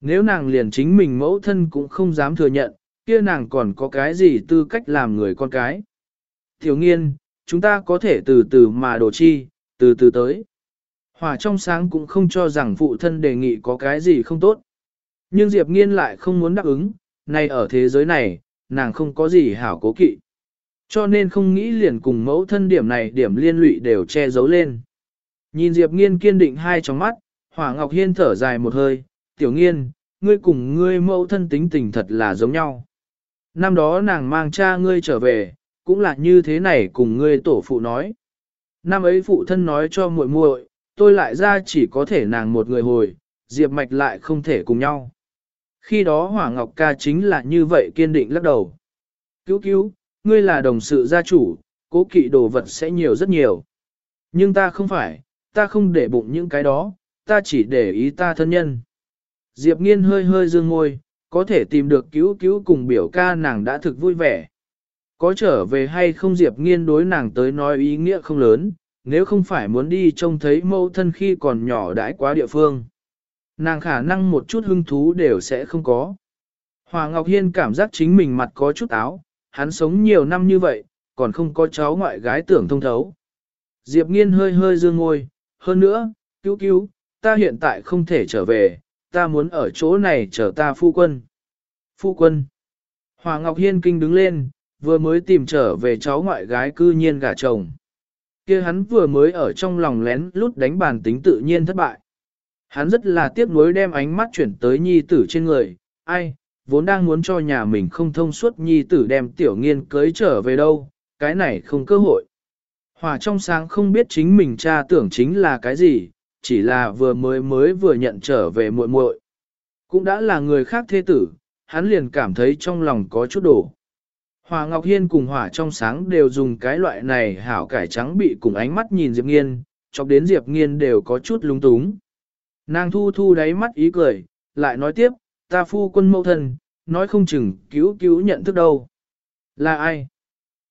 Nếu nàng liền chính mình mẫu thân cũng không dám thừa nhận, kia nàng còn có cái gì tư cách làm người con cái. Thiếu nghiên, chúng ta có thể từ từ mà đổ chi, từ từ tới. Hòa trong sáng cũng không cho rằng phụ thân đề nghị có cái gì không tốt. Nhưng Diệp Nghiên lại không muốn đáp ứng, này ở thế giới này, nàng không có gì hảo cố kỵ. Cho nên không nghĩ liền cùng mẫu thân điểm này điểm liên lụy đều che giấu lên. Nhìn Diệp Nghiên kiên định hai tròng mắt, Hỏa Ngọc Hiên thở dài một hơi, tiểu nghiên, ngươi cùng ngươi mẫu thân tính tình thật là giống nhau. Năm đó nàng mang cha ngươi trở về, cũng là như thế này cùng ngươi tổ phụ nói. Năm ấy phụ thân nói cho muội muội, tôi lại ra chỉ có thể nàng một người hồi, Diệp Mạch lại không thể cùng nhau. Khi đó Hỏa Ngọc ca chính là như vậy kiên định lắc đầu. Cứu cứu, ngươi là đồng sự gia chủ, cố kỵ đồ vật sẽ nhiều rất nhiều. Nhưng ta không phải, ta không để bụng những cái đó, ta chỉ để ý ta thân nhân. Diệp nghiên hơi hơi dương ngôi, có thể tìm được cứu cứu cùng biểu ca nàng đã thực vui vẻ. Có trở về hay không Diệp nghiên đối nàng tới nói ý nghĩa không lớn, nếu không phải muốn đi trông thấy mẫu thân khi còn nhỏ đãi quá địa phương. Nàng khả năng một chút hứng thú đều sẽ không có. Hòa Ngọc Hiên cảm giác chính mình mặt có chút áo, hắn sống nhiều năm như vậy, còn không có cháu ngoại gái tưởng thông thấu. Diệp nghiên hơi hơi dương ngôi, hơn nữa, cứu cứu, ta hiện tại không thể trở về, ta muốn ở chỗ này chờ ta phu quân. Phu quân. Hòa Ngọc Hiên kinh đứng lên, vừa mới tìm trở về cháu ngoại gái cư nhiên gả chồng. kia hắn vừa mới ở trong lòng lén lút đánh bàn tính tự nhiên thất bại. Hắn rất là tiếc nuối đem ánh mắt chuyển tới nhi tử trên người, ai, vốn đang muốn cho nhà mình không thông suốt nhi tử đem tiểu nghiên cưới trở về đâu, cái này không cơ hội. Hỏa trong sáng không biết chính mình cha tưởng chính là cái gì, chỉ là vừa mới mới vừa nhận trở về muội muội, Cũng đã là người khác thế tử, hắn liền cảm thấy trong lòng có chút đổ. Hòa Ngọc Hiên cùng Hỏa trong sáng đều dùng cái loại này hảo cải trắng bị cùng ánh mắt nhìn Diệp Nghiên, chọc đến Diệp Nghiên đều có chút lung túng. Nàng thu thu đáy mắt ý cười, lại nói tiếp, ta phu quân mẫu thân, nói không chừng cứu cứu nhận thức đâu. Là ai?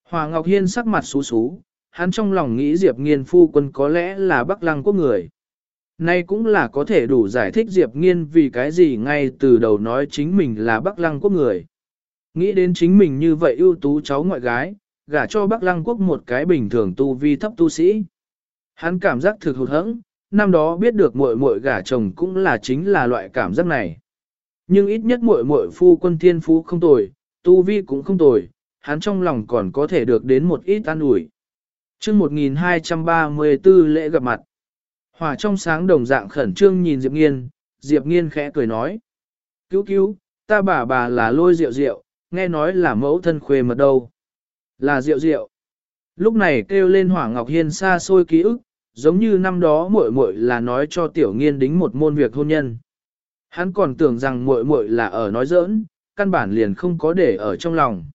Hòa Ngọc Hiên sắc mặt xú xú, hắn trong lòng nghĩ Diệp Nghiên phu quân có lẽ là Bắc Lăng quốc người. Nay cũng là có thể đủ giải thích Diệp Nghiên vì cái gì ngay từ đầu nói chính mình là Bắc Lăng quốc người. Nghĩ đến chính mình như vậy ưu tú cháu ngoại gái, gả cho Bắc Lăng quốc một cái bình thường tu vi thấp tu sĩ. Hắn cảm giác thực hụt hẫng, năm đó biết được muội muội gả chồng cũng là chính là loại cảm giác này. Nhưng ít nhất muội muội phu quân thiên phú không tồi, tu vi cũng không tồi, hắn trong lòng còn có thể được đến một ít an ủi chương 1234 lễ gặp mặt. hỏa trong sáng đồng dạng khẩn trương nhìn Diệp Nghiên, Diệp Nghiên khẽ cười nói. Cứu cứu, ta bà bà là lôi rượu rượu, nghe nói là mẫu thân khuê mật đâu. Là rượu rượu. Lúc này kêu lên Hỏa Ngọc Hiên xa xôi ký ức, giống như năm đó muội muội là nói cho tiểu nghiên đính một môn việc hôn nhân. Hắn còn tưởng rằng muội muội là ở nói giỡn, căn bản liền không có để ở trong lòng.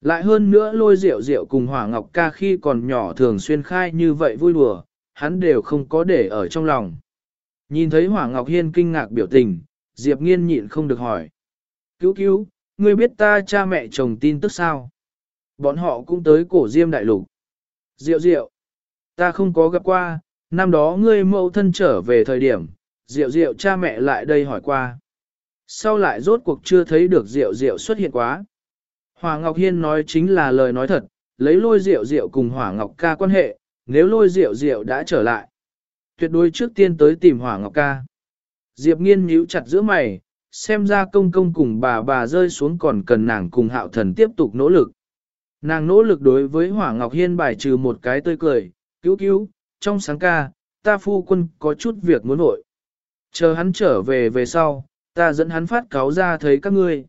Lại hơn nữa lôi rượu rượu cùng Hỏa Ngọc ca khi còn nhỏ thường xuyên khai như vậy vui đùa, hắn đều không có để ở trong lòng. Nhìn thấy Hỏa Ngọc Hiên kinh ngạc biểu tình, Diệp Nghiên nhịn không được hỏi. Cứu cứu, ngươi biết ta cha mẹ chồng tin tức sao? Bọn họ cũng tới cổ diêm đại lục. Diệu diệu, ta không có gặp qua, năm đó ngươi mẫu thân trở về thời điểm, diệu diệu cha mẹ lại đây hỏi qua. Sau lại rốt cuộc chưa thấy được diệu diệu xuất hiện quá. Hòa Ngọc Hiên nói chính là lời nói thật, lấy lôi diệu diệu cùng Hỏa Ngọc ca quan hệ, nếu lôi diệu diệu đã trở lại. Tuyệt đối trước tiên tới tìm Hỏa Ngọc ca. Diệp nghiên nhíu chặt giữa mày, xem ra công công cùng bà bà rơi xuống còn cần nàng cùng hạo thần tiếp tục nỗ lực. Nàng nỗ lực đối với Hỏa Ngọc Hiên bài trừ một cái tươi cười, cứu cứu, trong sáng ca, ta phu quân có chút việc muốn nội. Chờ hắn trở về về sau, ta dẫn hắn phát cáo ra thấy các ngươi.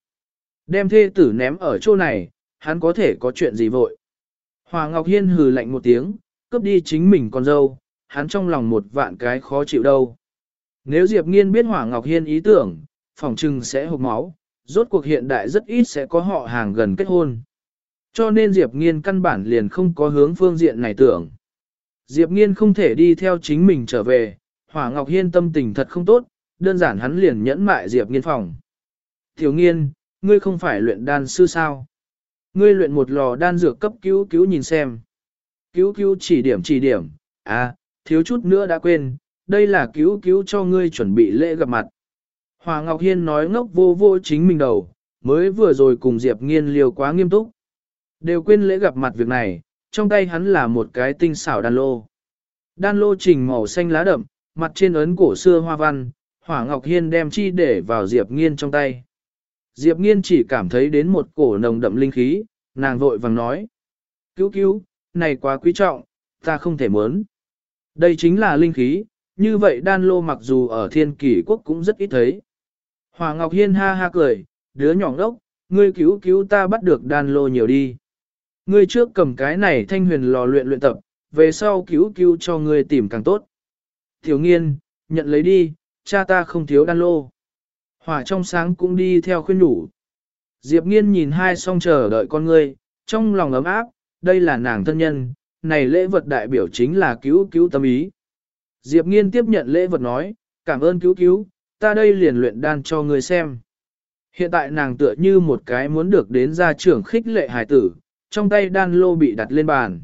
Đem thê tử ném ở chỗ này, hắn có thể có chuyện gì vội. Hòa Ngọc Hiên hừ lạnh một tiếng, cướp đi chính mình con dâu, hắn trong lòng một vạn cái khó chịu đâu. Nếu Diệp Nghiên biết Hoàng Ngọc Hiên ý tưởng, phòng trừng sẽ hộp máu, rốt cuộc hiện đại rất ít sẽ có họ hàng gần kết hôn. Cho nên Diệp Nghiên căn bản liền không có hướng phương diện này tưởng. Diệp Nghiên không thể đi theo chính mình trở về, Hỏa Ngọc Hiên tâm tình thật không tốt, đơn giản hắn liền nhẫn mại Diệp Nghiên phòng. Thiếu Nghiên, ngươi không phải luyện đan sư sao? Ngươi luyện một lò đan dược cấp cứu cứu nhìn xem. Cứu cứu chỉ điểm chỉ điểm, à, thiếu chút nữa đã quên, đây là cứu cứu cho ngươi chuẩn bị lễ gặp mặt. Hòa Ngọc Hiên nói ngốc vô vô chính mình đầu, mới vừa rồi cùng Diệp Nghiên liều quá nghiêm túc. Đều quên lễ gặp mặt việc này, trong tay hắn là một cái tinh xảo đan lô. Đan lô trình màu xanh lá đậm, mặt trên ấn cổ xưa hoa văn, Hỏa Ngọc Hiên đem chi để vào Diệp Nghiên trong tay. Diệp Nghiên chỉ cảm thấy đến một cổ nồng đậm linh khí, nàng vội vàng nói. Cứu cứu, này quá quý trọng, ta không thể muốn. Đây chính là linh khí, như vậy đan lô mặc dù ở thiên kỷ quốc cũng rất ít thấy. Hòa Ngọc Hiên ha ha cười, đứa nhỏ ngốc, ngươi cứu cứu ta bắt được đan lô nhiều đi. Ngươi trước cầm cái này thanh huyền lò luyện luyện tập, về sau cứu cứu cho ngươi tìm càng tốt. Tiểu nghiên, nhận lấy đi, cha ta không thiếu đan lô. Hỏa trong sáng cũng đi theo khuyên đủ. Diệp nghiên nhìn hai song chờ đợi con ngươi, trong lòng ấm áp, đây là nàng thân nhân, này lễ vật đại biểu chính là cứu cứu tâm ý. Diệp nghiên tiếp nhận lễ vật nói, cảm ơn cứu cứu, ta đây liền luyện đan cho ngươi xem. Hiện tại nàng tựa như một cái muốn được đến gia trưởng khích lệ hài tử, trong tay đan lô bị đặt lên bàn.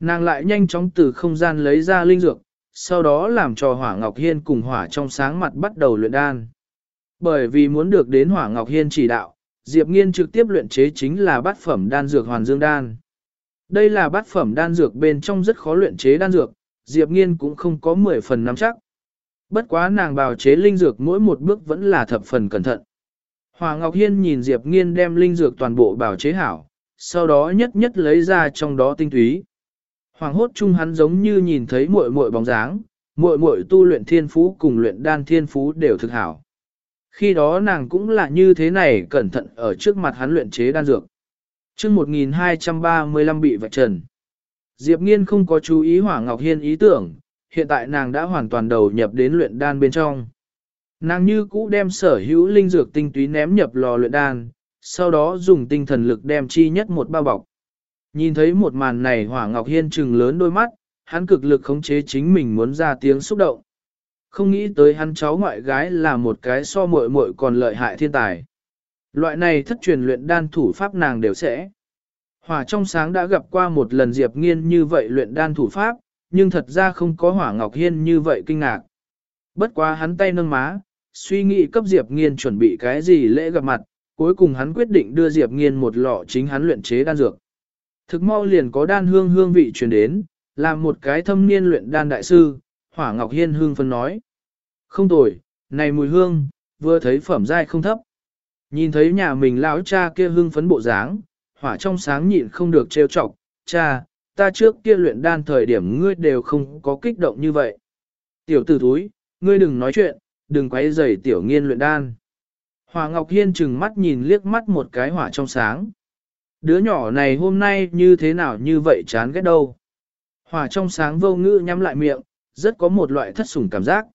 Nàng lại nhanh chóng từ không gian lấy ra linh dược, sau đó làm cho Hỏa Ngọc Hiên cùng Hỏa trong sáng mặt bắt đầu luyện đan. Bởi vì muốn được đến Hỏa Ngọc Hiên chỉ đạo, Diệp Nghiên trực tiếp luyện chế chính là bát phẩm đan dược hoàn dương đan. Đây là bát phẩm đan dược bên trong rất khó luyện chế đan dược, Diệp Nghiên cũng không có 10 phần nắm chắc. Bất quá nàng bào chế linh dược mỗi một bước vẫn là thập phần cẩn thận. Hòa Ngọc Hiên nhìn Diệp Nghiên đem linh dược toàn bộ bào chế hảo, sau đó nhất nhất lấy ra trong đó tinh túy. Hoàng hốt chung hắn giống như nhìn thấy muội muội bóng dáng, muội muội tu luyện thiên phú cùng luyện đan thiên phú đều thực hảo. Khi đó nàng cũng là như thế này cẩn thận ở trước mặt hắn luyện chế đan dược. chương 1235 bị vạch trần. Diệp Nghiên không có chú ý Hỏa Ngọc Hiên ý tưởng, hiện tại nàng đã hoàn toàn đầu nhập đến luyện đan bên trong. Nàng như cũ đem sở hữu linh dược tinh túy ném nhập lò luyện đan, sau đó dùng tinh thần lực đem chi nhất một bao bọc. Nhìn thấy một màn này Hỏa Ngọc Hiên trừng lớn đôi mắt, hắn cực lực khống chế chính mình muốn ra tiếng xúc động. Không nghĩ tới hắn cháu ngoại gái là một cái so muội muội còn lợi hại thiên tài. Loại này thất truyền luyện đan thủ pháp nàng đều sẽ. Hỏa trong sáng đã gặp qua một lần Diệp Nghiên như vậy luyện đan thủ pháp, nhưng thật ra không có Hỏa Ngọc Hiên như vậy kinh ngạc. Bất quá hắn tay nâng má, suy nghĩ cấp Diệp Nghiên chuẩn bị cái gì lễ gặp mặt, cuối cùng hắn quyết định đưa Diệp Nghiên một lọ chính hắn luyện chế đan dược. Thực mau liền có đan hương hương vị truyền đến, làm một cái thâm niên luyện đan đại sư, Hỏa Ngọc Hiên hương phân nói. Không tồi, này mùi hương, vừa thấy phẩm giai không thấp. Nhìn thấy nhà mình lão cha kia hương phấn bộ dáng, hỏa trong sáng nhịn không được trêu chọc, cha, ta trước kia luyện đan thời điểm ngươi đều không có kích động như vậy. Tiểu tử túi, ngươi đừng nói chuyện, đừng quấy rầy tiểu nghiên luyện đan. Hỏa Ngọc Hiên chừng mắt nhìn liếc mắt một cái hỏa trong sáng. Đứa nhỏ này hôm nay như thế nào như vậy chán ghét đâu. Hỏa trong sáng vô ngữ nhắm lại miệng, rất có một loại thất sủng cảm giác.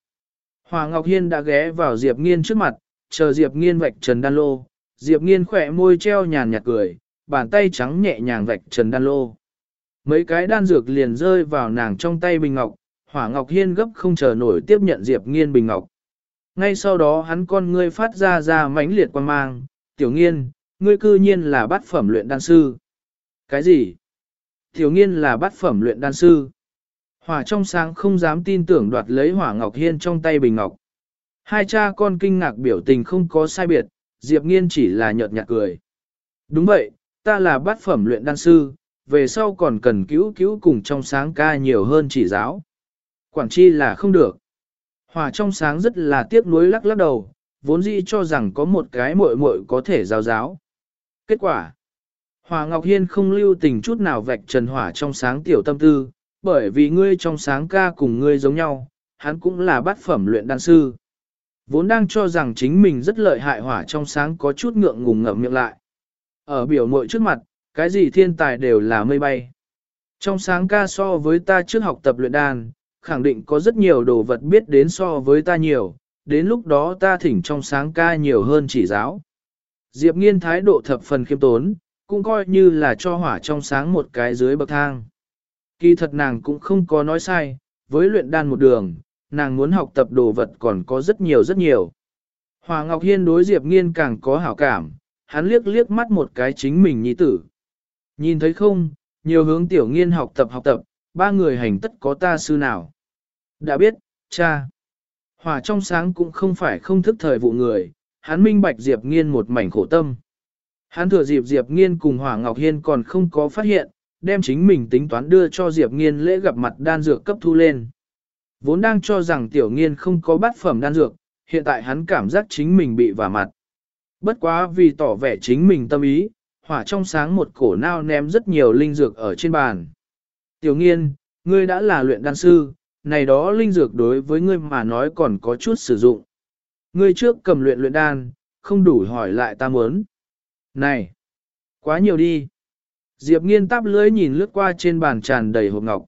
Hòa Ngọc Hiên đã ghé vào Diệp Nghiên trước mặt, chờ Diệp Nghiên vạch trần đan lô. Diệp Nghiên khỏe môi treo nhàn nhạt cười, bàn tay trắng nhẹ nhàng vạch trần đan lô. Mấy cái đan dược liền rơi vào nàng trong tay Bình Ngọc, Hỏa Ngọc Hiên gấp không chờ nổi tiếp nhận Diệp Nghiên Bình Ngọc. Ngay sau đó hắn con ngươi phát ra ra mãnh liệt quan mang, tiểu nghiên, ngươi cư nhiên là bát phẩm luyện đan sư. Cái gì? Tiểu nghiên là bát phẩm luyện đan sư. Hỏa trong sáng không dám tin tưởng đoạt lấy hỏa ngọc hiên trong tay bình ngọc. Hai cha con kinh ngạc biểu tình không có sai biệt, Diệp nghiên chỉ là nhợt nhạt cười. Đúng vậy, ta là bát phẩm luyện đan sư, về sau còn cần cứu cứu cùng trong sáng ca nhiều hơn chỉ giáo. Quản chi là không được. Hỏa trong sáng rất là tiếc nuối lắc lắc đầu, vốn dĩ cho rằng có một cái muội muội có thể giáo giáo. Kết quả Hòa Ngọc Hiên không lưu tình chút nào vạch trần hỏa trong sáng tiểu tâm tư, bởi vì ngươi trong sáng ca cùng ngươi giống nhau, hắn cũng là bát phẩm luyện đan sư. Vốn đang cho rằng chính mình rất lợi hại hỏa trong sáng có chút ngượng ngùng ngậm miệng lại. Ở biểu mội trước mặt, cái gì thiên tài đều là mây bay. Trong sáng ca so với ta trước học tập luyện đan, khẳng định có rất nhiều đồ vật biết đến so với ta nhiều, đến lúc đó ta thỉnh trong sáng ca nhiều hơn chỉ giáo. Diệp nghiên thái độ thập phần khiêm tốn, cũng coi như là cho hỏa trong sáng một cái dưới bậc thang. Kỳ thật nàng cũng không có nói sai, với luyện đan một đường, nàng muốn học tập đồ vật còn có rất nhiều rất nhiều. Hòa Ngọc Hiên đối Diệp Nghiên càng có hảo cảm, hắn liếc liếc mắt một cái chính mình nhi tử. Nhìn thấy không, nhiều hướng tiểu nghiên học tập học tập, ba người hành tất có ta sư nào. Đã biết, cha. Hòa trong sáng cũng không phải không thức thời vụ người, hắn minh bạch Diệp Nghiên một mảnh khổ tâm. Hắn thừa dịp Diệp Nghiên cùng Hòa Ngọc Hiên còn không có phát hiện, đem chính mình tính toán đưa cho Diệp Nghiên lễ gặp mặt đan dược cấp thu lên. Vốn đang cho rằng tiểu nghiên không có bát phẩm đan dược, hiện tại hắn cảm giác chính mình bị vả mặt. Bất quá vì tỏ vẻ chính mình tâm ý, hỏa trong sáng một cổ nao ném rất nhiều linh dược ở trên bàn. Tiểu nghiên, ngươi đã là luyện đan sư, này đó linh dược đối với ngươi mà nói còn có chút sử dụng. Ngươi trước cầm luyện luyện đan, không đủ hỏi lại ta muốn. Này, quá nhiều đi. Diệp nghiên táp lưới nhìn lướt qua trên bàn tràn đầy hộp ngọc.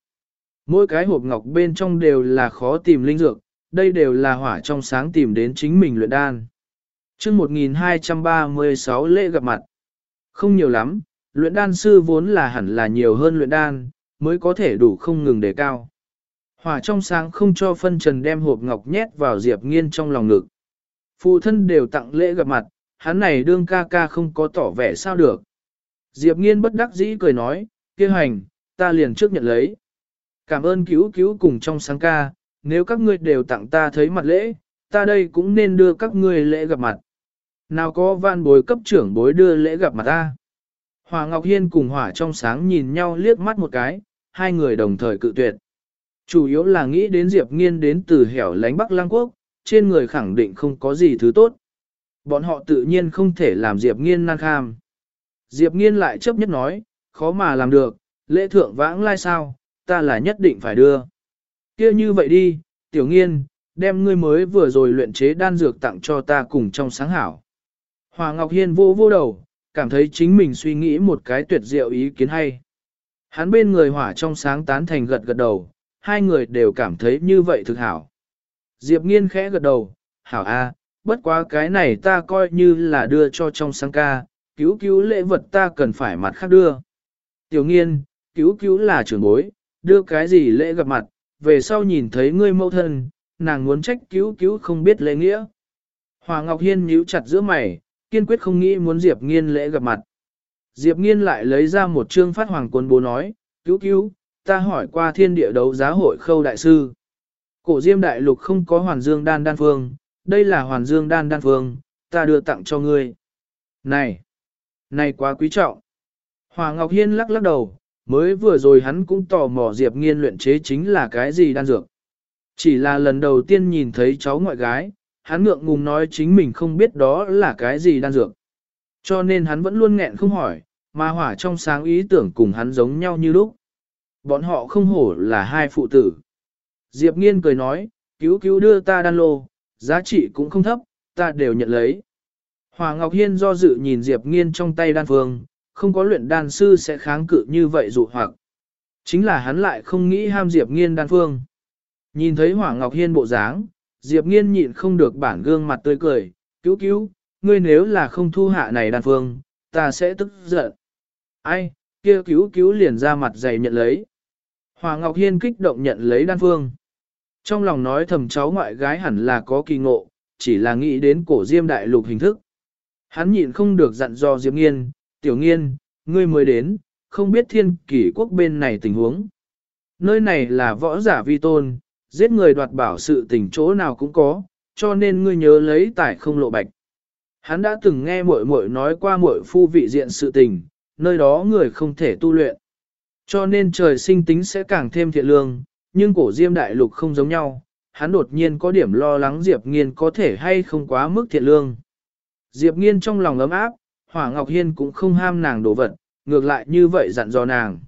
Mỗi cái hộp ngọc bên trong đều là khó tìm linh dược, đây đều là hỏa trong sáng tìm đến chính mình luyện đan. chương 1236 lễ gặp mặt. Không nhiều lắm, luyện đan sư vốn là hẳn là nhiều hơn luyện đan, mới có thể đủ không ngừng đề cao. Hỏa trong sáng không cho phân trần đem hộp ngọc nhét vào Diệp Nghiên trong lòng ngực. Phụ thân đều tặng lễ gặp mặt, hắn này đương ca ca không có tỏ vẻ sao được. Diệp Nghiên bất đắc dĩ cười nói, kia hành, ta liền trước nhận lấy. Cảm ơn cứu cứu cùng trong sáng ca, nếu các ngươi đều tặng ta thấy mặt lễ, ta đây cũng nên đưa các ngươi lễ gặp mặt. Nào có van bối cấp trưởng bối đưa lễ gặp mặt ta. Hòa Ngọc Hiên cùng Hỏa trong sáng nhìn nhau liếc mắt một cái, hai người đồng thời cự tuyệt. Chủ yếu là nghĩ đến Diệp Nghiên đến từ hẻo lánh Bắc Lang Quốc, trên người khẳng định không có gì thứ tốt. Bọn họ tự nhiên không thể làm Diệp Nghiên nan kham. Diệp Nghiên lại chấp nhất nói, khó mà làm được, lễ thượng vãng lai sao, ta là nhất định phải đưa. kia như vậy đi, tiểu nghiên, đem ngươi mới vừa rồi luyện chế đan dược tặng cho ta cùng trong sáng hảo. Hòa Ngọc Hiên vô vô đầu, cảm thấy chính mình suy nghĩ một cái tuyệt diệu ý kiến hay. Hắn bên người hỏa trong sáng tán thành gật gật đầu, hai người đều cảm thấy như vậy thực hảo. Diệp nghiên khẽ gật đầu, hảo a, bất quá cái này ta coi như là đưa cho trong sáng ca, cứu cứu lễ vật ta cần phải mặt khác đưa. Tiểu nghiên, cứu cứu là trưởng bối, đưa cái gì lễ gặp mặt, về sau nhìn thấy ngươi mẫu thân, nàng muốn trách cứu cứu không biết lễ nghĩa. Hòa Ngọc Hiên nhíu chặt giữa mày, kiên quyết không nghĩ muốn Diệp Nghiên lễ gặp mặt. Diệp Nghiên lại lấy ra một chương phát hoàng quân bố nói, cứu cứu, ta hỏi qua thiên địa đấu giá hội khâu đại sư. Cổ diêm đại lục không có hoàn dương đan đan phương, đây là hoàn dương đan đan phương, ta đưa tặng cho ngươi. Này, này quá quý trọng. Hòa Ngọc Hiên lắc lắc đầu, mới vừa rồi hắn cũng tò mò Diệp Nghiên luyện chế chính là cái gì đan dược. Chỉ là lần đầu tiên nhìn thấy cháu ngoại gái, hắn ngượng ngùng nói chính mình không biết đó là cái gì đan dược. Cho nên hắn vẫn luôn nghẹn không hỏi, mà hỏa trong sáng ý tưởng cùng hắn giống nhau như lúc. Bọn họ không hổ là hai phụ tử. Diệp Nghiên cười nói, cứu cứu đưa ta đan lô, giá trị cũng không thấp, ta đều nhận lấy. Hòa Ngọc Hiên do dự nhìn Diệp Nghiên trong tay đan phương, không có luyện đan sư sẽ kháng cự như vậy dụ hoặc. Chính là hắn lại không nghĩ ham Diệp Nghiên đan phương. Nhìn thấy Hỏa Ngọc Hiên bộ dáng, Diệp Nghiên nhịn không được bản gương mặt tươi cười, cứu cứu, ngươi nếu là không thu hạ này đan phương, ta sẽ tức giận. Ai, kia cứu cứu liền ra mặt dày nhận lấy. Hòa Ngọc Hiên kích động nhận lấy đan phương. Trong lòng nói thầm cháu ngoại gái hẳn là có kỳ ngộ, chỉ là nghĩ đến cổ diêm đại lục hình thức. Hắn nhịn không được dặn dò Diệp Nghiên, tiểu nghiên, ngươi mới đến, không biết thiên kỷ quốc bên này tình huống. Nơi này là võ giả vi tôn, giết người đoạt bảo sự tình chỗ nào cũng có, cho nên ngươi nhớ lấy tải không lộ bạch. Hắn đã từng nghe muội muội nói qua muội phu vị diện sự tình, nơi đó người không thể tu luyện. Cho nên trời sinh tính sẽ càng thêm thiện lương, nhưng cổ diêm đại lục không giống nhau, hắn đột nhiên có điểm lo lắng Diệp Nghiên có thể hay không quá mức thiện lương. Diệp Nghiên trong lòng ấm áp, Hỏa Ngọc Hiên cũng không ham nàng đổ vật, ngược lại như vậy dặn dò nàng.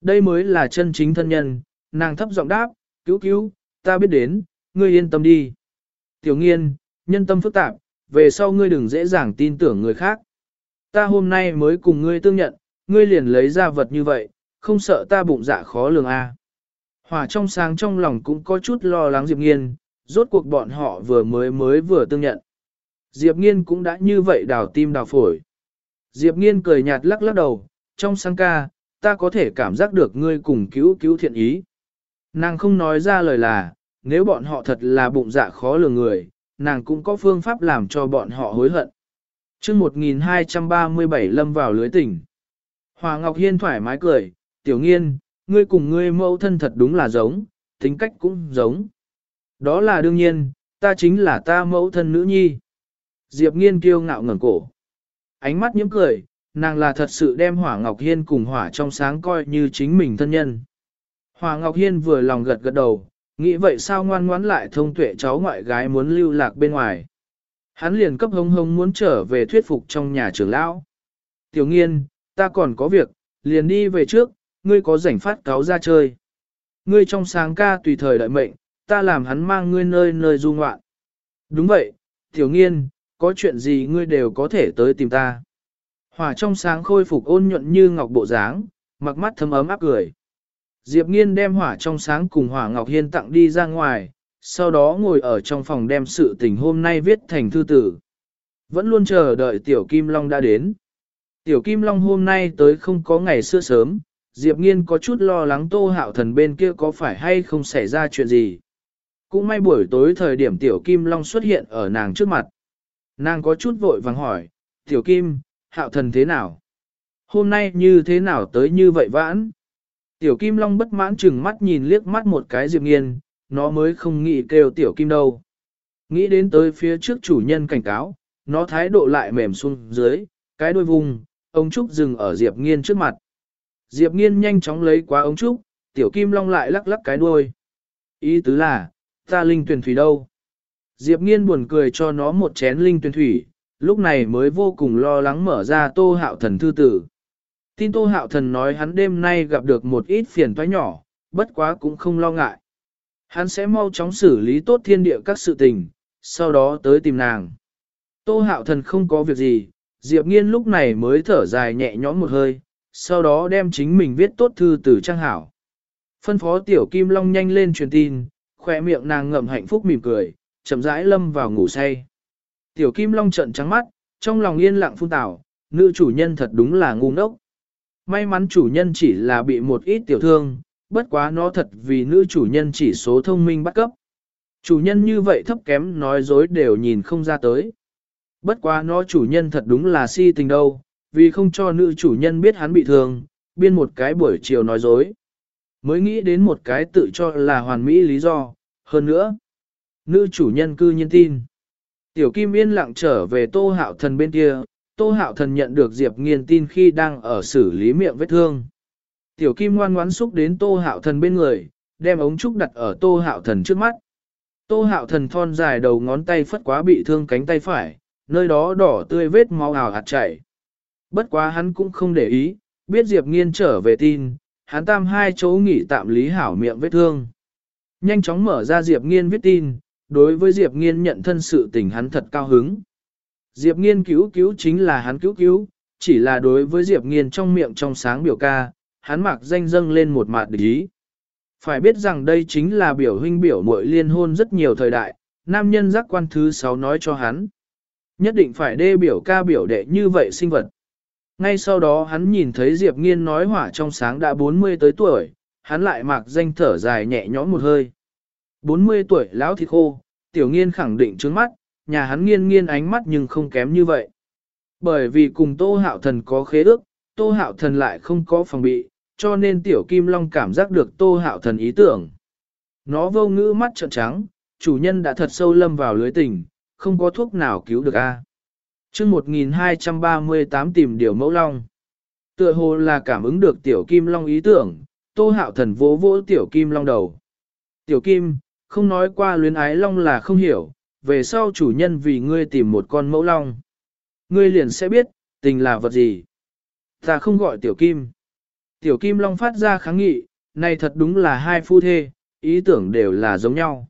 Đây mới là chân chính thân nhân, nàng thấp giọng đáp, cứu cứu, ta biết đến, ngươi yên tâm đi. Tiểu nghiên, nhân tâm phức tạp, về sau ngươi đừng dễ dàng tin tưởng người khác. Ta hôm nay mới cùng ngươi tương nhận, ngươi liền lấy ra vật như vậy, không sợ ta bụng dạ khó lường a. À. Hỏa trong sáng trong lòng cũng có chút lo lắng Diệp Nghiên, rốt cuộc bọn họ vừa mới mới vừa tương nhận. Diệp Nghiên cũng đã như vậy đào tim đào phổi. Diệp Nghiên cười nhạt lắc lắc đầu, trong sáng ca, ta có thể cảm giác được ngươi cùng cứu cứu thiện ý. Nàng không nói ra lời là, nếu bọn họ thật là bụng dạ khó lường người, nàng cũng có phương pháp làm cho bọn họ hối hận. chương 1237 lâm vào lưới tỉnh. Hòa Ngọc Hiên thoải mái cười, tiểu nghiên, ngươi cùng ngươi mẫu thân thật đúng là giống, tính cách cũng giống. Đó là đương nhiên, ta chính là ta mẫu thân nữ nhi. Diệp nghiên kiêu ngạo ngẩng cổ. Ánh mắt nhếch cười, nàng là thật sự đem Hỏa Ngọc Hiên cùng Hỏa trong sáng coi như chính mình thân nhân. Hỏa Ngọc Hiên vừa lòng gật gật đầu, nghĩ vậy sao ngoan ngoãn lại thông tuệ cháu ngoại gái muốn lưu lạc bên ngoài. Hắn liền cấp hông hông muốn trở về thuyết phục trong nhà trưởng lão. Tiểu nghiên, ta còn có việc, liền đi về trước, ngươi có rảnh phát cáo ra chơi. Ngươi trong sáng ca tùy thời đợi mệnh, ta làm hắn mang ngươi nơi nơi du ngoạn. Đúng vậy, tiểu nghiên, có chuyện gì ngươi đều có thể tới tìm ta. Hỏa trong sáng khôi phục ôn nhuận như ngọc bộ dáng, mặc mắt thấm ấm áp cười. Diệp nghiên đem hỏa trong sáng cùng hỏa ngọc hiên tặng đi ra ngoài, sau đó ngồi ở trong phòng đem sự tình hôm nay viết thành thư tử. Vẫn luôn chờ đợi tiểu kim long đã đến. Tiểu kim long hôm nay tới không có ngày xưa sớm, Diệp nghiên có chút lo lắng tô hạo thần bên kia có phải hay không xảy ra chuyện gì. Cũng may buổi tối thời điểm tiểu kim long xuất hiện ở nàng trước mặt. Nàng có chút vội vàng hỏi, tiểu kim, hạo thần thế nào? Hôm nay như thế nào tới như vậy vãn? Tiểu kim long bất mãn chừng mắt nhìn liếc mắt một cái diệp nghiên, nó mới không nghĩ kêu tiểu kim đâu. Nghĩ đến tới phía trước chủ nhân cảnh cáo, nó thái độ lại mềm xuống dưới, cái đuôi vùng, ông Trúc dừng ở Diệp Nghiên trước mặt. Diệp Nghiên nhanh chóng lấy quá ống Trúc, tiểu kim long lại lắc lắc cái đuôi. Ý tứ là, ta linh tuyển thủy đâu? Diệp Nghiên buồn cười cho nó một chén linh tuyên thủy, lúc này mới vô cùng lo lắng mở ra tô hạo thần thư tử. Tin tô hạo thần nói hắn đêm nay gặp được một ít phiền toái nhỏ, bất quá cũng không lo ngại. Hắn sẽ mau chóng xử lý tốt thiên địa các sự tình, sau đó tới tìm nàng. Tô hạo thần không có việc gì, Diệp Nghiên lúc này mới thở dài nhẹ nhõm một hơi, sau đó đem chính mình viết tốt thư từ trang hảo. Phân phó tiểu kim long nhanh lên truyền tin, khỏe miệng nàng ngậm hạnh phúc mỉm cười, chậm rãi lâm vào ngủ say. Tiểu kim long trận trắng mắt, trong lòng yên lặng phun tảo, nữ chủ nhân thật đúng là ngu ngốc. May mắn chủ nhân chỉ là bị một ít tiểu thương, bất quá nó thật vì nữ chủ nhân chỉ số thông minh bắt cấp. Chủ nhân như vậy thấp kém nói dối đều nhìn không ra tới. Bất quá nó chủ nhân thật đúng là si tình đâu, vì không cho nữ chủ nhân biết hắn bị thương, biên một cái buổi chiều nói dối. Mới nghĩ đến một cái tự cho là hoàn mỹ lý do, hơn nữa. Nữ chủ nhân cư nhiên tin. Tiểu Kim yên lặng trở về Tô Hạo Thần bên kia, Tô Hạo Thần nhận được Diệp Nghiên tin khi đang ở xử lý miệng vết thương. Tiểu Kim ngoan ngoãn xúc đến Tô Hạo Thần bên người, đem ống trúc đặt ở Tô Hạo Thần trước mắt. Tô Hạo Thần thon dài đầu ngón tay phất quá bị thương cánh tay phải, nơi đó đỏ tươi vết máu ảo hạt chảy. Bất quá hắn cũng không để ý, biết Diệp Nghiên trở về tin, hắn tam hai chỗ nghỉ tạm lý hảo miệng vết thương. Nhanh chóng mở ra Diệp Nghiên viết tin, đối với Diệp Nghiên nhận thân sự tình hắn thật cao hứng. Diệp Nghiên cứu cứu chính là hắn cứu cứu, chỉ là đối với Diệp Nghiên trong miệng trong sáng biểu ca, hắn mặc danh dâng lên một mặt địch ý. Phải biết rằng đây chính là biểu huynh biểu muội liên hôn rất nhiều thời đại, nam nhân giác quan thứ sáu nói cho hắn. Nhất định phải đê biểu ca biểu đệ như vậy sinh vật. Ngay sau đó hắn nhìn thấy Diệp Nghiên nói hỏa trong sáng đã 40 tới tuổi, hắn lại mặc danh thở dài nhẹ nhõm một hơi. 40 tuổi lão thịt khô, tiểu nghiên khẳng định trước mắt, nhà hắn nghiên nghiên ánh mắt nhưng không kém như vậy. Bởi vì cùng Tô Hạo Thần có khế ước, Tô Hạo Thần lại không có phòng bị, cho nên tiểu kim long cảm giác được Tô Hạo Thần ý tưởng. Nó vô ngữ mắt trợn trắng, chủ nhân đã thật sâu lâm vào lưới tình, không có thuốc nào cứu được a. À. Chương 1238 tìm điều mẫu long. Tựa hồ là cảm ứng được tiểu kim long ý tưởng, Tô Hạo Thần vỗ vỗ tiểu kim long đầu. Tiểu kim, không nói qua luyến ái long là không hiểu, về sau chủ nhân vì ngươi tìm một con mẫu long. Ngươi liền sẽ biết, tình là vật gì. Ta không gọi tiểu kim. Tiểu kim long phát ra kháng nghị, này thật đúng là hai phu thê, ý tưởng đều là giống nhau.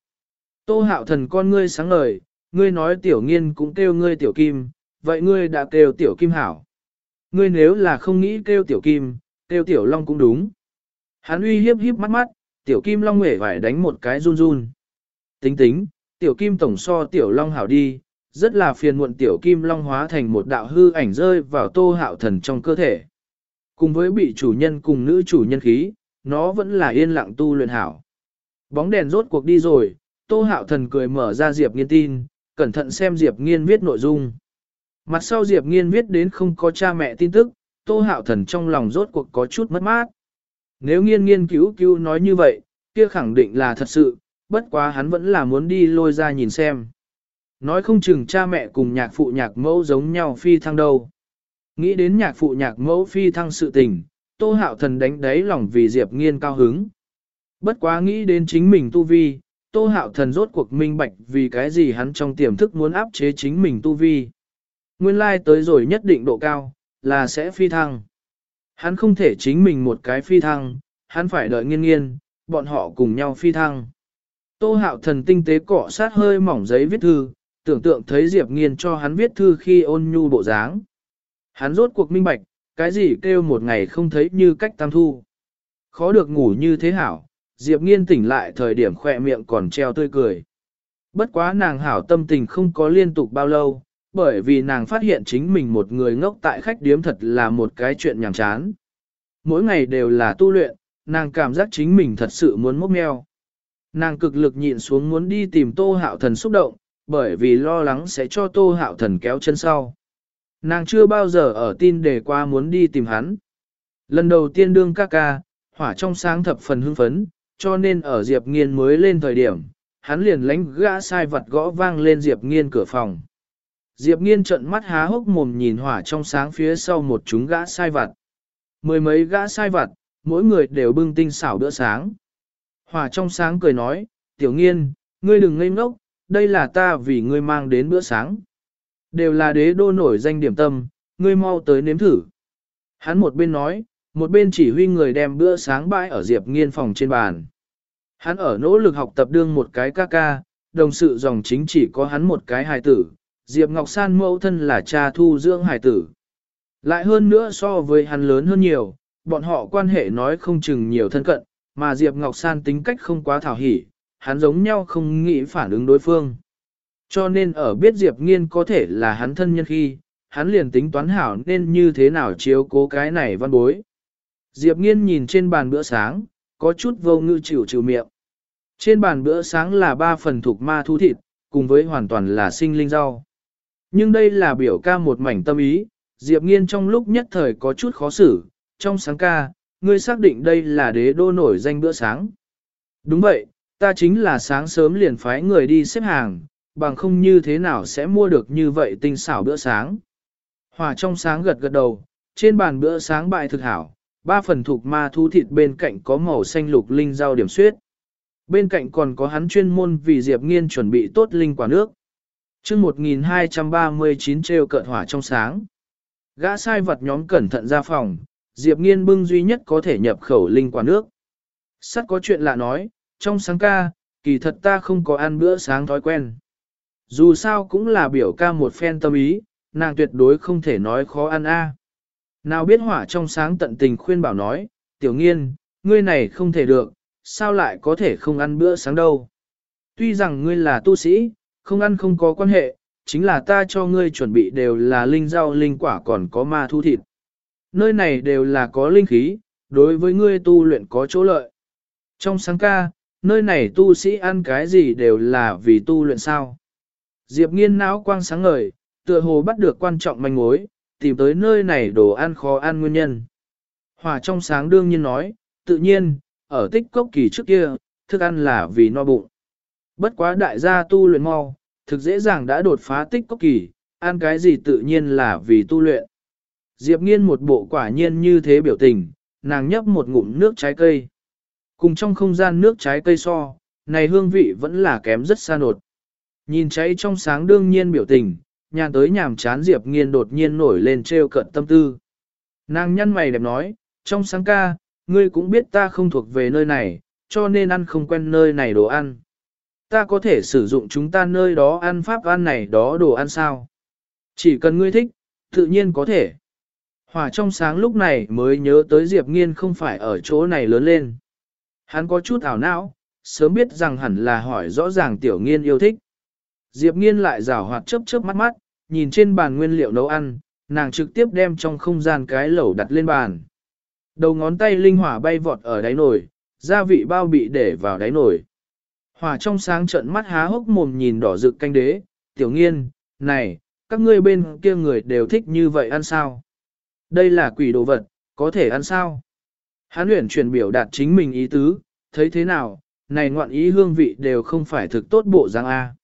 Tô hạo thần con ngươi sáng ngời, ngươi nói tiểu nghiên cũng kêu ngươi tiểu kim, vậy ngươi đã kêu tiểu kim hảo. Ngươi nếu là không nghĩ kêu tiểu kim, kêu tiểu long cũng đúng. Hắn uy hiếp hiếp mắt mắt, tiểu kim long nguệ phải đánh một cái run run. Tính tính, tiểu kim tổng so tiểu long hảo đi, rất là phiền muộn tiểu kim long hóa thành một đạo hư ảnh rơi vào tô hạo thần trong cơ thể. Cùng với bị chủ nhân cùng nữ chủ nhân khí, nó vẫn là yên lặng tu luyện hảo. Bóng đèn rốt cuộc đi rồi, tô hạo thần cười mở ra Diệp nghiên tin, cẩn thận xem Diệp nghiên viết nội dung. Mặt sau Diệp nghiên viết đến không có cha mẹ tin tức, tô hạo thần trong lòng rốt cuộc có chút mất mát. Nếu nghiên nghiên cứu cứu nói như vậy, kia khẳng định là thật sự, bất quá hắn vẫn là muốn đi lôi ra nhìn xem. Nói không chừng cha mẹ cùng nhạc phụ nhạc mẫu giống nhau phi thăng đâu. Nghĩ đến nhạc phụ nhạc mẫu phi thăng sự tình, tô hạo thần đánh đáy lòng vì Diệp nghiên cao hứng. Bất quá nghĩ đến chính mình tu vi, Tô Hạo Thần rốt cuộc minh bạch vì cái gì hắn trong tiềm thức muốn áp chế chính mình tu vi. Nguyên lai tới rồi nhất định độ cao, là sẽ phi thăng. Hắn không thể chính mình một cái phi thăng, hắn phải đợi nghiên nghiên, bọn họ cùng nhau phi thăng. Tô hạo thần tinh tế cọ sát hơi mỏng giấy viết thư, tưởng tượng thấy Diệp nghiên cho hắn viết thư khi ôn nhu bộ dáng. Hắn rốt cuộc minh bạch, cái gì kêu một ngày không thấy như cách tam thu. Khó được ngủ như thế hảo, Diệp nghiên tỉnh lại thời điểm khỏe miệng còn treo tươi cười. Bất quá nàng hảo tâm tình không có liên tục bao lâu, bởi vì nàng phát hiện chính mình một người ngốc tại khách điếm thật là một cái chuyện nhàm chán. Mỗi ngày đều là tu luyện, nàng cảm giác chính mình thật sự muốn mốc meo. Nàng cực lực nhịn xuống muốn đi tìm tô hạo thần xúc động, bởi vì lo lắng sẽ cho tô hạo thần kéo chân sau. Nàng chưa bao giờ ở tin để qua muốn đi tìm hắn. Lần đầu tiên đương ca ca, hỏa trong sáng thập phần hưng phấn, cho nên ở Diệp Nghiên mới lên thời điểm, hắn liền lánh gã sai vật gõ vang lên Diệp Nghiên cửa phòng. Diệp nghiên trận mắt há hốc mồm nhìn hỏa trong sáng phía sau một chúng gã sai vặt. Mười mấy gã sai vặt, mỗi người đều bưng tinh xảo bữa sáng. Hỏa trong sáng cười nói, tiểu nghiên, ngươi đừng ngây ngốc, đây là ta vì ngươi mang đến bữa sáng. Đều là đế đô nổi danh điểm tâm, ngươi mau tới nếm thử. Hắn một bên nói, một bên chỉ huy người đem bữa sáng bãi ở Diệp nghiên phòng trên bàn. Hắn ở nỗ lực học tập đương một cái ca ca, đồng sự dòng chính chỉ có hắn một cái hài tử, Diệp Ngọc San mẫu thân là cha thu dưỡng hải tử. Lại hơn nữa so với hắn lớn hơn nhiều, bọn họ quan hệ nói không chừng nhiều thân cận, mà Diệp Ngọc San tính cách không quá thảo hỉ, hắn giống nhau không nghĩ phản ứng đối phương. Cho nên ở biết Diệp Nghiên có thể là hắn thân nhân khi, hắn liền tính toán hảo nên như thế nào chiếu cố cái này văn bối. Diệp Nghiên nhìn trên bàn bữa sáng, có chút vô ngư chịu chịu miệng. Trên bàn bữa sáng là ba phần thuộc ma thu thịt, cùng với hoàn toàn là sinh linh rau. Nhưng đây là biểu ca một mảnh tâm ý, Diệp Nghiên trong lúc nhất thời có chút khó xử, trong sáng ca, ngươi xác định đây là đế đô nổi danh bữa sáng. Đúng vậy, ta chính là sáng sớm liền phái người đi xếp hàng, bằng không như thế nào sẽ mua được như vậy tinh xảo bữa sáng. Hòa trong sáng gật gật đầu, trên bàn bữa sáng bại thực hảo, ba phần thuộc ma thu thịt bên cạnh có màu xanh lục linh rau điểm suyết. Bên cạnh còn có hắn chuyên môn vì Diệp Nghiên chuẩn bị tốt linh quả nước chương 1239 trêu cợt hỏa trong sáng. Gã sai vật nhóm cẩn thận ra phòng, Diệp Nghiên bưng duy nhất có thể nhập khẩu linh quả nước. Sắt có chuyện lạ nói, trong sáng ca, kỳ thật ta không có ăn bữa sáng thói quen. Dù sao cũng là biểu ca một phen tâm ý, nàng tuyệt đối không thể nói khó ăn a. Nào biết hỏa trong sáng tận tình khuyên bảo nói, tiểu nghiên, ngươi này không thể được, sao lại có thể không ăn bữa sáng đâu. Tuy rằng ngươi là tu sĩ, không ăn không có quan hệ, chính là ta cho ngươi chuẩn bị đều là linh rau linh quả còn có ma thu thịt. Nơi này đều là có linh khí, đối với ngươi tu luyện có chỗ lợi. Trong sáng ca, nơi này tu sĩ ăn cái gì đều là vì tu luyện sao. Diệp nghiên não quang sáng ngời, tựa hồ bắt được quan trọng manh mối, tìm tới nơi này đồ ăn khó ăn nguyên nhân. Hòa trong sáng đương nhiên nói, tự nhiên, ở tích cốc kỳ trước kia, thức ăn là vì no bụng. Bất quá đại gia tu luyện mau, thực dễ dàng đã đột phá tích cốc kỳ, ăn cái gì tự nhiên là vì tu luyện. Diệp nghiên một bộ quả nhiên như thế biểu tình, nàng nhấp một ngụm nước trái cây. Cùng trong không gian nước trái cây so, này hương vị vẫn là kém rất xa nột. Nhìn cháy trong sáng đương nhiên biểu tình, nhàn tới nhàm chán Diệp nghiên đột nhiên nổi lên treo cận tâm tư. Nàng nhăn mày đẹp nói, trong sáng ca, ngươi cũng biết ta không thuộc về nơi này, cho nên ăn không quen nơi này đồ ăn. Ta có thể sử dụng chúng ta nơi đó ăn pháp ăn này đó đồ ăn sao? Chỉ cần ngươi thích, tự nhiên có thể. Hỏa trong sáng lúc này mới nhớ tới Diệp Nghiên không phải ở chỗ này lớn lên. Hắn có chút ảo não, sớm biết rằng hẳn là hỏi rõ ràng Tiểu Nghiên yêu thích. Diệp Nghiên lại rảo hoạt chớp chớp mắt mắt, nhìn trên bàn nguyên liệu nấu ăn, nàng trực tiếp đem trong không gian cái lẩu đặt lên bàn. Đầu ngón tay linh hỏa bay vọt ở đáy nồi, gia vị bao bị để vào đáy nồi. Hỏa trong sáng trận mắt há hốc mồm nhìn đỏ rực canh đế, tiểu nghiên, này, các ngươi bên kia người đều thích như vậy ăn sao? Đây là quỷ đồ vật, có thể ăn sao? Hán luyện chuyển biểu đạt chính mình ý tứ, thấy thế nào, này ngoạn ý hương vị đều không phải thực tốt bộ dáng A.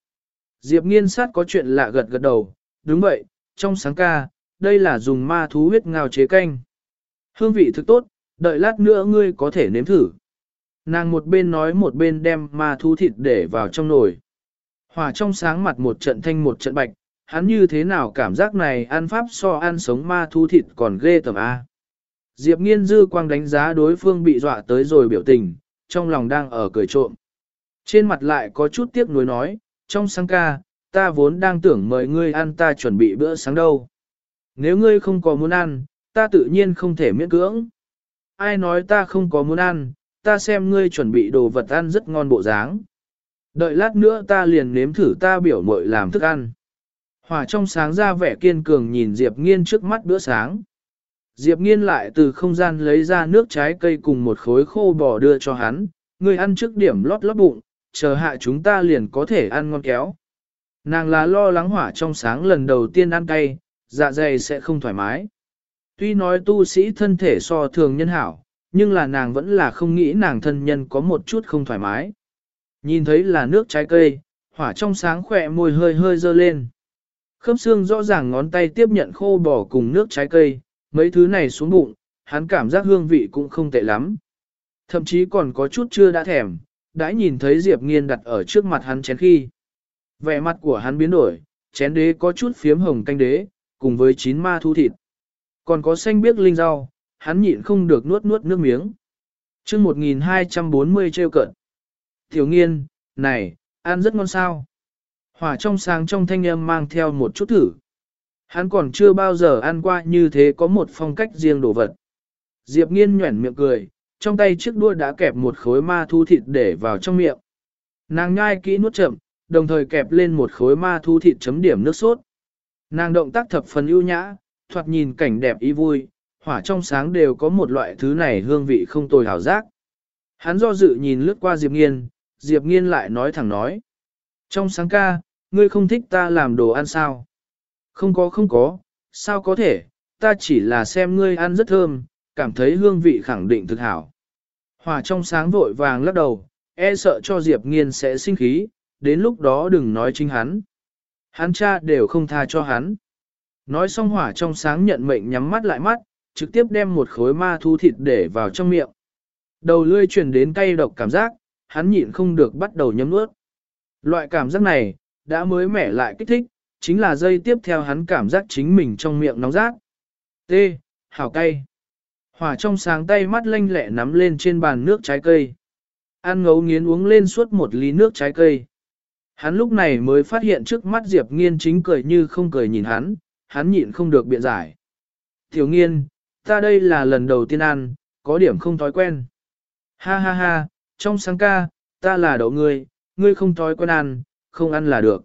Diệp nghiên sát có chuyện lạ gật gật đầu, đúng vậy, trong sáng ca, đây là dùng ma thú huyết ngao chế canh. Hương vị thực tốt, đợi lát nữa ngươi có thể nếm thử. Nàng một bên nói một bên đem ma thú thịt để vào trong nồi. Hỏa trong sáng mặt một trận thanh một trận bạch, hắn như thế nào cảm giác này ăn pháp so ăn sống ma thú thịt còn ghê tầm A. Diệp nghiên dư quang đánh giá đối phương bị dọa tới rồi biểu tình, trong lòng đang ở cười trộm. Trên mặt lại có chút tiếc nuối nói, trong sáng ca, ta vốn đang tưởng mời ngươi ăn ta chuẩn bị bữa sáng đâu. Nếu ngươi không có muốn ăn, ta tự nhiên không thể miễn cưỡng. Ai nói ta không có muốn ăn, ta xem ngươi chuẩn bị đồ vật ăn rất ngon bộ dáng. Đợi lát nữa ta liền nếm thử ta biểu mội làm thức ăn. Hỏa trong sáng ra vẻ kiên cường nhìn Diệp Nghiên trước mắt bữa sáng. Diệp Nghiên lại từ không gian lấy ra nước trái cây cùng một khối khô bò đưa cho hắn, ngươi ăn trước điểm lót lót bụng, chờ hạ chúng ta liền có thể ăn ngon kéo. Nàng là lo lắng hỏa trong sáng lần đầu tiên ăn cay, dạ dày sẽ không thoải mái. Tuy nói tu sĩ thân thể so thường nhân hảo, nhưng là nàng vẫn là không nghĩ nàng thân nhân có một chút không thoải mái. Nhìn thấy là nước trái cây, hỏa trong sáng khỏe môi hơi hơi dơ lên. Khớp xương rõ ràng ngón tay tiếp nhận khô bỏ cùng nước trái cây, mấy thứ này xuống bụng, hắn cảm giác hương vị cũng không tệ lắm. Thậm chí còn có chút chưa đã thèm, đã nhìn thấy Diệp Nghiên đặt ở trước mặt hắn chén khi. Vẻ mặt của hắn biến đổi, chén đế có chút phiếm hồng canh đế, cùng với chín ma thu thịt. Còn có xanh biếc linh rau, hắn nhịn không được nuốt nuốt nước miếng. chương 1240 treo cận. Tiểu nghiên, này, ăn rất ngon sao. Hỏa trong sáng trong thanh âm mang theo một chút thử. Hắn còn chưa bao giờ ăn qua như thế có một phong cách riêng đồ vật. Diệp nghiên nhuẩn miệng cười, trong tay chiếc đua đã kẹp một khối ma thu thịt để vào trong miệng. Nàng nhai kỹ nuốt chậm, đồng thời kẹp lên một khối ma thu thịt chấm điểm nước sốt. Nàng động tác thập phần ưu nhã, thoạt nhìn cảnh đẹp ý vui, hỏa trong sáng đều có một loại thứ này hương vị không tồi hảo giác. Hắn do dự nhìn lướt qua Diệp Nghiên, Diệp Nghiên lại nói thẳng nói. Trong sáng ca, ngươi không thích ta làm đồ ăn sao? Không có không có, sao có thể, ta chỉ là xem ngươi ăn rất thơm, cảm thấy hương vị khẳng định thực hảo. Hỏa trong sáng vội vàng lắc đầu, e sợ cho Diệp Nghiên sẽ sinh khí, đến lúc đó đừng nói chính hắn. Hắn cha đều không tha cho hắn. Nói xong hỏa trong sáng nhận mệnh nhắm mắt lại mắt, trực tiếp đem một khối ma thu thịt để vào trong miệng. Đầu lươi truyền đến cay độc cảm giác, hắn nhịn không được bắt đầu nhấm nuốt. Loại cảm giác này, đã mới mẻ lại kích thích, chính là dây tiếp theo hắn cảm giác chính mình trong miệng nóng rát. T. Hảo cay. Hỏa trong sáng tay mắt lanh lẹ nắm lên trên bàn nước trái cây. Ăn ngấu nghiến uống lên suốt một ly nước trái cây. Hắn lúc này mới phát hiện trước mắt Diệp Nghiên chính cười như không cười nhìn hắn, hắn nhịn không được biện giải. Tiểu Nghiên, ta đây là lần đầu tiên ăn, có điểm không thói quen. Ha ha ha, trong sáng ca, ta là đậu ngươi, ngươi không thói quen ăn, không ăn là được.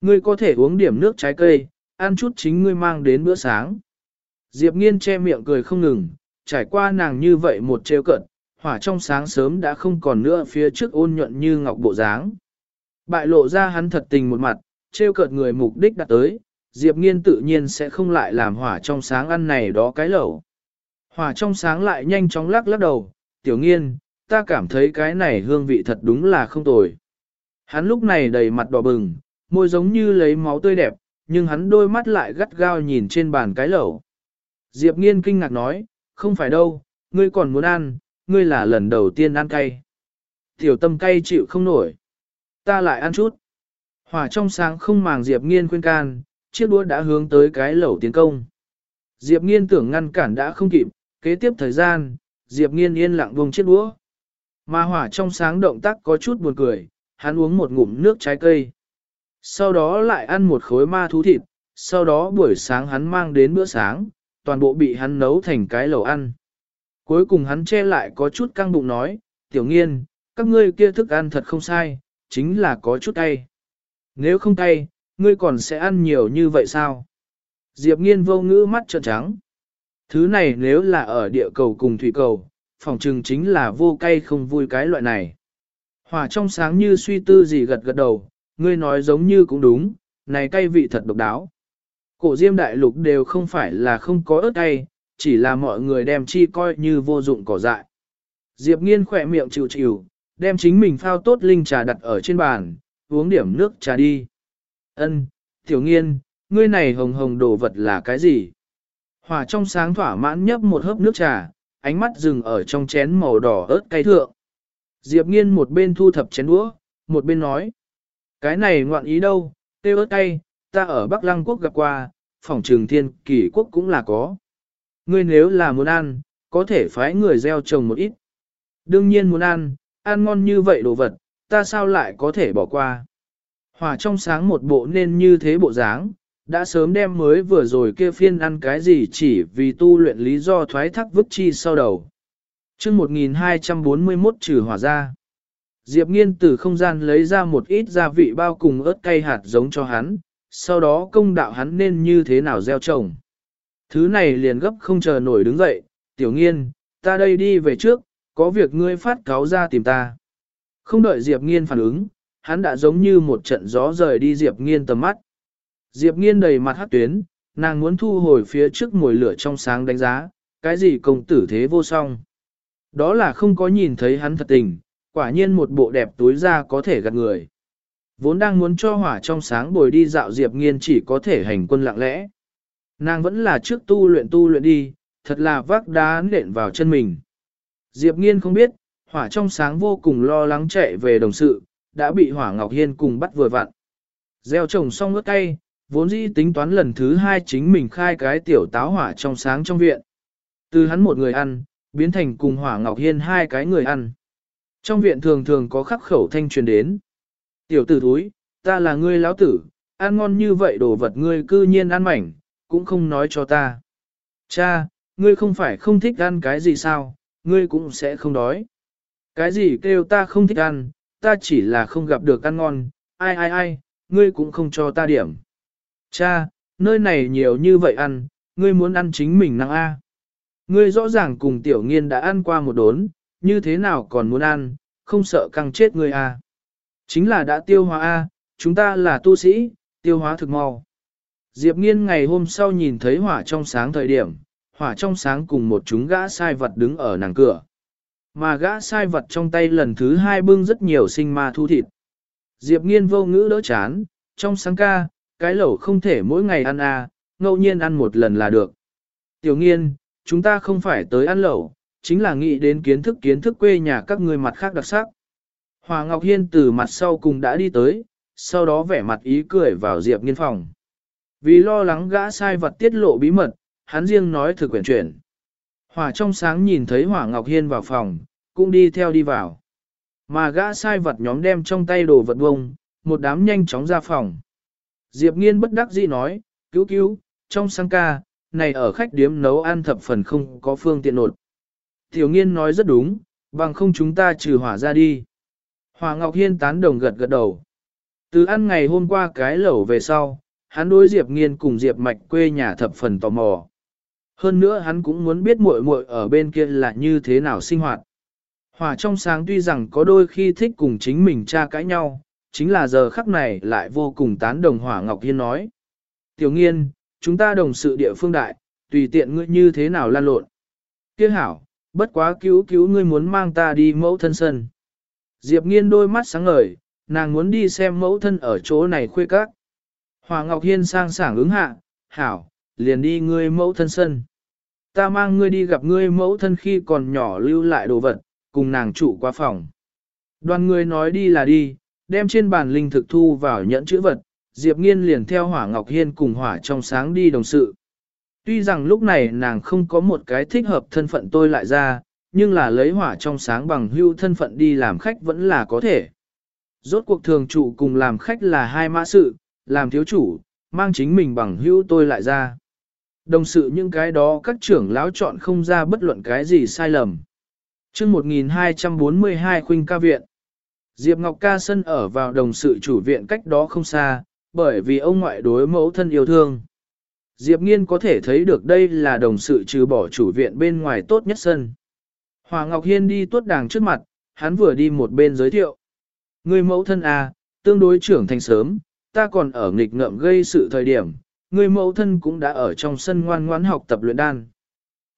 Ngươi có thể uống điểm nước trái cây, ăn chút chính ngươi mang đến bữa sáng. Diệp nghiên che miệng cười không ngừng, trải qua nàng như vậy một trêu cận, hỏa trong sáng sớm đã không còn nữa phía trước ôn nhuận như ngọc bộ dáng. Bại lộ ra hắn thật tình một mặt, trêu cợt người mục đích đặt tới, Diệp nghiên tự nhiên sẽ không lại làm hỏa trong sáng ăn này đó cái lẩu. Hỏa trong sáng lại nhanh chóng lắc lắc đầu, tiểu nghiên, ta cảm thấy cái này hương vị thật đúng là không tồi. Hắn lúc này đầy mặt đỏ bừng, môi giống như lấy máu tươi đẹp, nhưng hắn đôi mắt lại gắt gao nhìn trên bàn cái lẩu. Diệp nghiên kinh ngạc nói, không phải đâu, ngươi còn muốn ăn, ngươi là lần đầu tiên ăn cay. Tiểu tâm cay chịu không nổi. Ta lại ăn chút. Hỏa trong sáng không màng Diệp nghiên khuyên can, chiếc đũa đã hướng tới cái lẩu tiến công. Diệp nghiên tưởng ngăn cản đã không kịp, kế tiếp thời gian, Diệp nghiên yên lặng vùng chiếc đũa. Mà hỏa trong sáng động tác có chút buồn cười, hắn uống một ngụm nước trái cây. Sau đó lại ăn một khối ma thú thịt, sau đó buổi sáng hắn mang đến bữa sáng, toàn bộ bị hắn nấu thành cái lẩu ăn. Cuối cùng hắn che lại có chút căng bụng nói, tiểu nghiên, các ngươi kia thức ăn thật không sai, chính là có chút cay. Nếu không cay, ngươi còn sẽ ăn nhiều như vậy sao? Diệp nghiên vô ngữ mắt trợn trắng. Thứ này nếu là ở địa cầu cùng thủy cầu, phòng trừng chính là vô cay không vui cái loại này. Hỏa trong sáng như suy tư gì gật gật đầu, ngươi nói giống như cũng đúng, này cay vị thật độc đáo. Cổ diêm đại lục đều không phải là không có ớt cay, chỉ là mọi người đem chi coi như vô dụng cỏ dại. Diệp nghiên khỏe miệng chịu chịu, đem chính mình phao tốt linh trà đặt ở trên bàn, uống điểm nước trà đi. Ân, tiểu nghiên, ngươi này hồng hồng đồ vật là cái gì? Hỏa trong sáng thỏa mãn nhấp một hớp nước trà, ánh mắt dừng ở trong chén màu đỏ ớt cay thượng. Diệp nghiên một bên thu thập chén đũa, một bên nói. Cái này ngoạn ý đâu, Tê ớt cay, ta ở Bắc Lăng Quốc gặp qua, phòng trường thiên kỷ quốc cũng là có. Ngươi nếu là muốn ăn, có thể phái người gieo trồng một ít. Đương nhiên muốn ăn, ăn ngon như vậy đồ vật, ta sao lại có thể bỏ qua. Hỏa trong sáng một bộ nên như thế bộ dáng, đã sớm đem mới vừa rồi kia phiên ăn cái gì chỉ vì tu luyện lý do thoái thác vứt chi sau đầu. chương 1241 trừ hỏa ra. Diệp nghiên từ không gian lấy ra một ít gia vị bao cùng ớt cay hạt giống cho hắn, sau đó công đạo hắn nên như thế nào gieo trồng. Thứ này liền gấp không chờ nổi đứng dậy, tiểu nghiên, ta đây đi về trước, có việc ngươi phát cáo ra tìm ta. Không đợi Diệp nghiên phản ứng, hắn đã giống như một trận gió rời đi Diệp nghiên tầm mắt. Diệp nghiên đầy mặt hát tuyến, nàng muốn thu hồi phía trước mùi lửa trong sáng đánh giá, cái gì công tử thế vô song. Đó là không có nhìn thấy hắn thật tình, quả nhiên một bộ đẹp túi ra có thể gạt người. Vốn đang muốn cho hỏa trong sáng bồi đi dạo Diệp nghiên chỉ có thể hành quân lặng lẽ. Nàng vẫn là trước tu luyện tu luyện đi, thật là vác đá nện vào chân mình. Diệp nghiên không biết, hỏa trong sáng vô cùng lo lắng chạy về đồng sự, đã bị hỏa ngọc hiên cùng bắt vừa vặn. Gieo trồng xong ớt cay, vốn dĩ tính toán lần thứ hai chính mình khai cái tiểu táo hỏa trong sáng trong viện. Từ hắn một người ăn, biến thành cùng hỏa ngọc hiên hai cái người ăn. Trong viện thường thường có khắc khẩu thanh truyền đến. Tiểu tử thúi, ta là ngươi lão tử, ăn ngon như vậy đồ vật ngươi cư nhiên ăn mảnh, cũng không nói cho ta. Cha, ngươi không phải không thích ăn cái gì sao, ngươi cũng sẽ không đói. Cái gì kêu ta không thích ăn, ta chỉ là không gặp được ăn ngon, ai ai ai, ngươi cũng không cho ta điểm. Cha, nơi này nhiều như vậy ăn, ngươi muốn ăn chính mình năng A. Ngươi rõ ràng cùng tiểu nghiên đã ăn qua một đốn, như thế nào còn muốn ăn, không sợ căng chết ngươi A. Chính là đã tiêu hóa A, chúng ta là tu sĩ, tiêu hóa thực mau. Diệp nghiên ngày hôm sau nhìn thấy hỏa trong sáng thời điểm, hỏa trong sáng cùng một chúng gã sai vật đứng ở nàng cửa. Mà gã sai vật trong tay lần thứ hai bưng rất nhiều sinh ma thu thịt. Diệp nghiên vô ngữ đỡ chán, trong sáng ca, cái lẩu không thể mỗi ngày ăn à, ngẫu nhiên ăn một lần là được. Tiểu nghiên, chúng ta không phải tới ăn lẩu, chính là nghĩ đến kiến thức kiến thức quê nhà các người mặt khác đặc sắc. Hòa Ngọc Hiên từ mặt sau cùng đã đi tới, sau đó vẻ mặt ý cười vào Diệp nghiên phòng. Vì lo lắng gã sai vật tiết lộ bí mật, hắn riêng nói thực quyển chuyển. Hỏa trong sáng nhìn thấy Hỏa Ngọc Hiên vào phòng, cũng đi theo đi vào. Mà gã sai vật nhóm đem trong tay đồ vật bông, một đám nhanh chóng ra phòng. Diệp nghiên bất đắc dĩ nói, cứu cứu, trong sáng ca, này ở khách điếm nấu ăn thập phần không có phương tiện nột. Tiểu nghiên nói rất đúng, bằng không chúng ta trừ hỏa ra đi. Hỏa Ngọc Hiên tán đồng gật gật đầu. Từ ăn ngày hôm qua cái lẩu về sau, hắn đối Diệp nghiên cùng Diệp mạch quê nhà thập phần tò mò. Hơn nữa hắn cũng muốn biết muội muội ở bên kia là như thế nào sinh hoạt. hòa trong sáng tuy rằng có đôi khi thích cùng chính mình cha cãi nhau, chính là giờ khắc này lại vô cùng tán đồng Hỏa Ngọc Hiên nói. Tiểu nghiên, chúng ta đồng sự địa phương đại, tùy tiện ngươi như thế nào lan lộn. Kiếc hảo, bất quá cứu cứu ngươi muốn mang ta đi mẫu thân sân. Diệp nghiên đôi mắt sáng ngời, nàng muốn đi xem mẫu thân ở chỗ này khuê các. hòa Ngọc Hiên sang sảng ứng hạ, hảo, liền đi ngươi mẫu thân sân. Ta mang ngươi đi gặp ngươi mẫu thân khi còn nhỏ lưu lại đồ vật, cùng nàng chủ qua phòng. Đoàn người nói đi là đi, đem trên bàn linh thực thu vào nhẫn chữ vật, Diệp Nghiên liền theo Hỏa Ngọc Hiên cùng Hỏa trong sáng đi đồng sự. Tuy rằng lúc này nàng không có một cái thích hợp thân phận tôi lại ra, nhưng là lấy Hỏa trong sáng bằng hưu thân phận đi làm khách vẫn là có thể. Rốt cuộc thường trụ cùng làm khách là hai mã sự, làm thiếu chủ, mang chính mình bằng hưu tôi lại ra. Đồng sự những cái đó các trưởng lão chọn không ra bất luận cái gì sai lầm. chương 1242 khuynh ca viện. Diệp Ngọc Ca Sân ở vào đồng sự chủ viện cách đó không xa, bởi vì ông ngoại đối mẫu thân yêu thương. Diệp Nghiên có thể thấy được đây là đồng sự trừ bỏ chủ viện bên ngoài tốt nhất sân. Hòa Ngọc Hiên đi tuốt đàng trước mặt, hắn vừa đi một bên giới thiệu. Người mẫu thân à, tương đối trưởng thành sớm, ta còn ở nghịch ngợm gây sự thời điểm, người mẫu thân cũng đã ở trong sân ngoan ngoãn học tập luyện đan.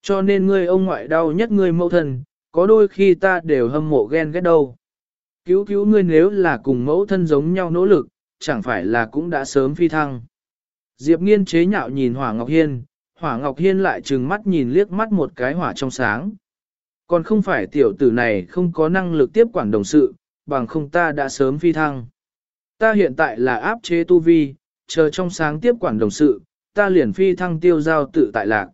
Cho nên ngươi ông ngoại đau nhất ngươi mẫu thân, có đôi khi ta đều hâm mộ ghen ghét đâu. Cứu cứu ngươi nếu là cùng mẫu thân giống nhau nỗ lực, chẳng phải là cũng đã sớm phi thăng. Diệp nghiên chế nhạo nhìn Hỏa Ngọc Hiên, Hỏa Ngọc Hiên lại trừng mắt nhìn liếc mắt một cái hỏa trong sáng. Còn không phải tiểu tử này không có năng lực tiếp quản đồng sự, bằng không ta đã sớm phi thăng. Ta hiện tại là áp chế tu vi, chờ trong sáng tiếp quản đồng sự, ta liền phi thăng tiêu giao tự tại lạc.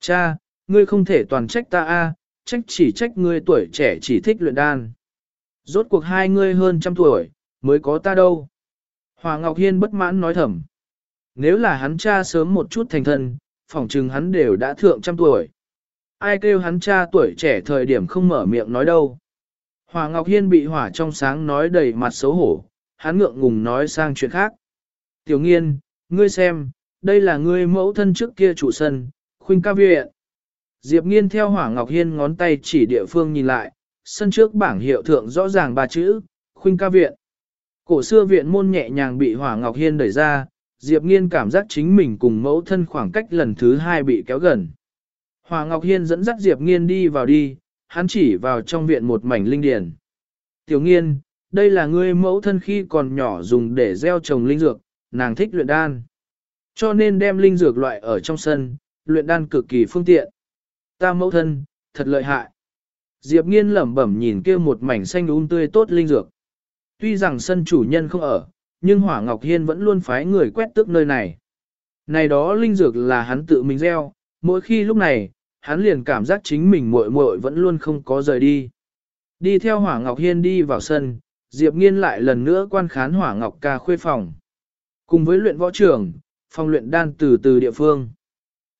Cha, ngươi không thể toàn trách ta a, trách chỉ trách ngươi tuổi trẻ chỉ thích luyện đan. Rốt cuộc hai ngươi hơn trăm tuổi, mới có ta đâu. Hòa Ngọc Hiên bất mãn nói thầm. Nếu là hắn cha sớm một chút thành thân, phỏng chừng hắn đều đã thượng trăm tuổi. Ai kêu hắn cha tuổi trẻ thời điểm không mở miệng nói đâu. Hòa Ngọc Hiên bị hỏa trong sáng nói đầy mặt xấu hổ, hắn ngượng ngùng nói sang chuyện khác. Tiểu nghiên, ngươi xem, đây là ngươi mẫu thân trước kia chủ sân, khuynh ca viện. Diệp nghiên theo hỏa Ngọc Hiên ngón tay chỉ địa phương nhìn lại, sân trước bảng hiệu thượng rõ ràng ba chữ, khuynh ca viện. Cổ xưa viện môn nhẹ nhàng bị hỏa Ngọc Hiên đẩy ra, Diệp nghiên cảm giác chính mình cùng mẫu thân khoảng cách lần thứ hai bị kéo gần. Hỏa Ngọc Hiên dẫn dắt Diệp nghiên đi vào đi, hắn chỉ vào trong viện một mảnh linh điển. Tiểu nghiên, đây là ngươi mẫu thân khi còn nhỏ dùng để gieo trồng linh dược, nàng thích luyện đan. Cho nên đem linh dược loại ở trong sân, luyện đan cực kỳ phương tiện. Ta mẫu thân, thật lợi hại. Diệp nghiên lẩm bẩm nhìn kia một mảnh xanh um tươi tốt linh dược. Tuy rằng sân chủ nhân không ở, nhưng Hỏa Ngọc Hiên vẫn luôn phái người quét tước nơi này. Này đó linh dược là hắn tự mình gieo, mỗi khi lúc này, hắn liền cảm giác chính mình muội muội vẫn luôn không có rời đi. Đi theo Hỏa Ngọc Hiên đi vào sân, Diệp Nghiên lại lần nữa quan khán Hỏa Ngọc ca khuê phòng. Cùng với luyện võ trưởng, phòng luyện đan từ từ địa phương.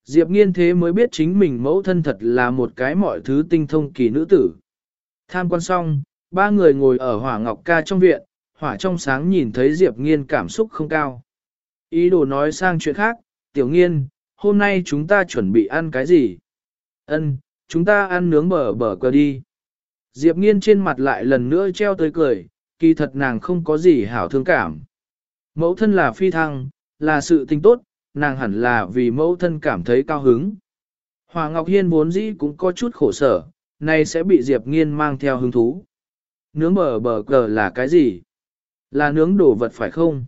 Diệp Nghiên thế mới biết chính mình mẫu thân thật là một cái mọi thứ tinh thông kỳ nữ tử. Tham quan xong, ba người ngồi ở Hỏa Ngọc ca trong viện, Hỏa trong sáng nhìn thấy Diệp Nghiên cảm xúc không cao. Ý đồ nói sang chuyện khác, Tiểu Nghiên, hôm nay chúng ta chuẩn bị ăn cái gì? Ân, chúng ta ăn nướng bờ bờ cờ đi. Diệp nghiên trên mặt lại lần nữa treo tới cười, kỳ thật nàng không có gì hảo thương cảm. Mẫu thân là phi thăng, là sự tình tốt, nàng hẳn là vì mẫu thân cảm thấy cao hứng. Hòa Ngọc Hiên vốn dĩ cũng có chút khổ sở, nay sẽ bị Diệp nghiên mang theo hứng thú. Nướng bờ bờ cờ là cái gì? Là nướng đồ vật phải không?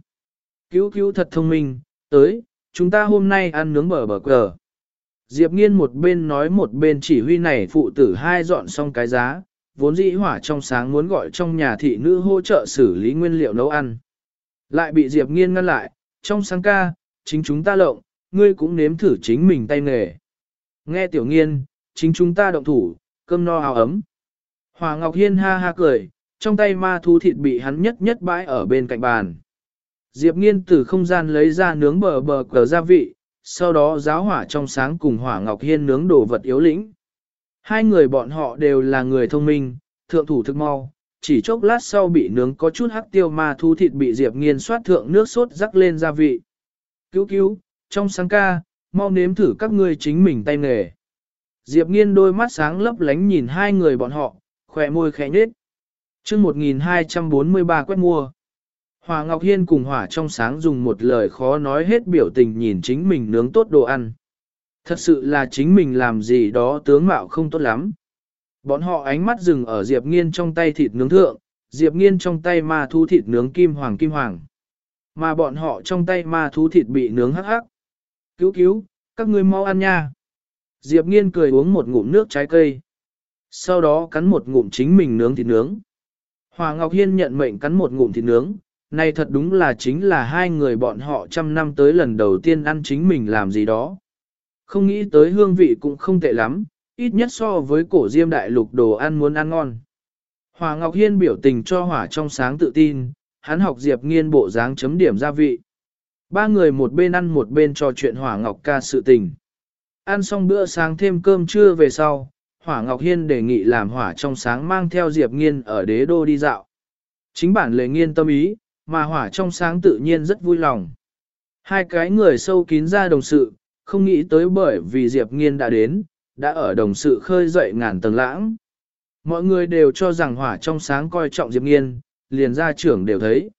Cứu cứu thật thông minh, tới, chúng ta hôm nay ăn nướng bờ bờ cờ. Diệp nghiên một bên nói một bên chỉ huy này phụ tử hai dọn xong cái giá, vốn dĩ hỏa trong sáng muốn gọi trong nhà thị nữ hỗ trợ xử lý nguyên liệu nấu ăn. Lại bị Diệp nghiên ngăn lại, trong sáng ca, chính chúng ta lộng, ngươi cũng nếm thử chính mình tay nghề. Nghe tiểu nghiên, chính chúng ta động thủ, cơm no áo ấm. Hòa Ngọc Hiên ha ha cười, trong tay ma thú thịt bị hắn nhất nhất bãi ở bên cạnh bàn. Diệp nghiên từ không gian lấy ra nướng bờ bờ cờ gia vị, sau đó giáo hỏa trong sáng cùng hỏa Ngọc Hiên nướng đồ vật yếu lĩnh. Hai người bọn họ đều là người thông minh, thượng thủ thức mau, chỉ chốc lát sau bị nướng có chút hắc tiêu ma thu thịt bị Diệp Nghiên xoát thượng nước sốt rắc lên gia vị. Cứu cứu, trong sáng ca, mau nếm thử các ngươi chính mình tay nghề. Diệp Nghiên đôi mắt sáng lấp lánh nhìn hai người bọn họ, khỏe môi khẽ nhếch. Chương 1243 quét mua. Hòa Ngọc Hiên cùng Hỏa trong sáng dùng một lời khó nói hết biểu tình nhìn chính mình nướng tốt đồ ăn. Thật sự là chính mình làm gì đó tướng mạo không tốt lắm. Bọn họ ánh mắt dừng ở Diệp Nghiên trong tay thịt nướng thượng, Diệp Nghiên trong tay ma thú thịt nướng kim hoàng kim hoàng. Mà bọn họ trong tay ma thú thịt bị nướng hắc hắc. Cứu cứu, các ngươi mau ăn nha. Diệp Nghiên cười uống một ngụm nước trái cây. Sau đó cắn một ngụm chính mình nướng thịt nướng. Hòa Ngọc Hiên nhận mệnh cắn một ngụm thịt nướng, này thật đúng là chính là hai người bọn họ trăm năm tới lần đầu tiên ăn chính mình làm gì đó. Không nghĩ tới hương vị cũng không tệ lắm, ít nhất so với cổ diêm đại lục đồ ăn muốn ăn ngon. Hòa Ngọc Hiên biểu tình cho hỏa trong sáng tự tin, hắn học Diệp nghiên bộ dáng chấm điểm gia vị. Ba người một bên ăn một bên trò chuyện Hỏa Ngọc ca sự tình. Ăn xong bữa sáng thêm cơm trưa về sau, Hỏa Ngọc Hiên đề nghị làm hỏa trong sáng mang theo Diệp nghiên ở đế đô đi dạo. Chính bản lệ nghiên tâm ý, mà hỏa trong sáng tự nhiên rất vui lòng. Hai cái người sâu kín ra đồng sự, không nghĩ tới bởi vì Diệp Nghiên đã đến, đã ở đồng sự khơi dậy ngàn tầng lãng. Mọi người đều cho rằng hỏa trong sáng coi trọng Diệp Nghiên, liền ra trưởng đều thấy.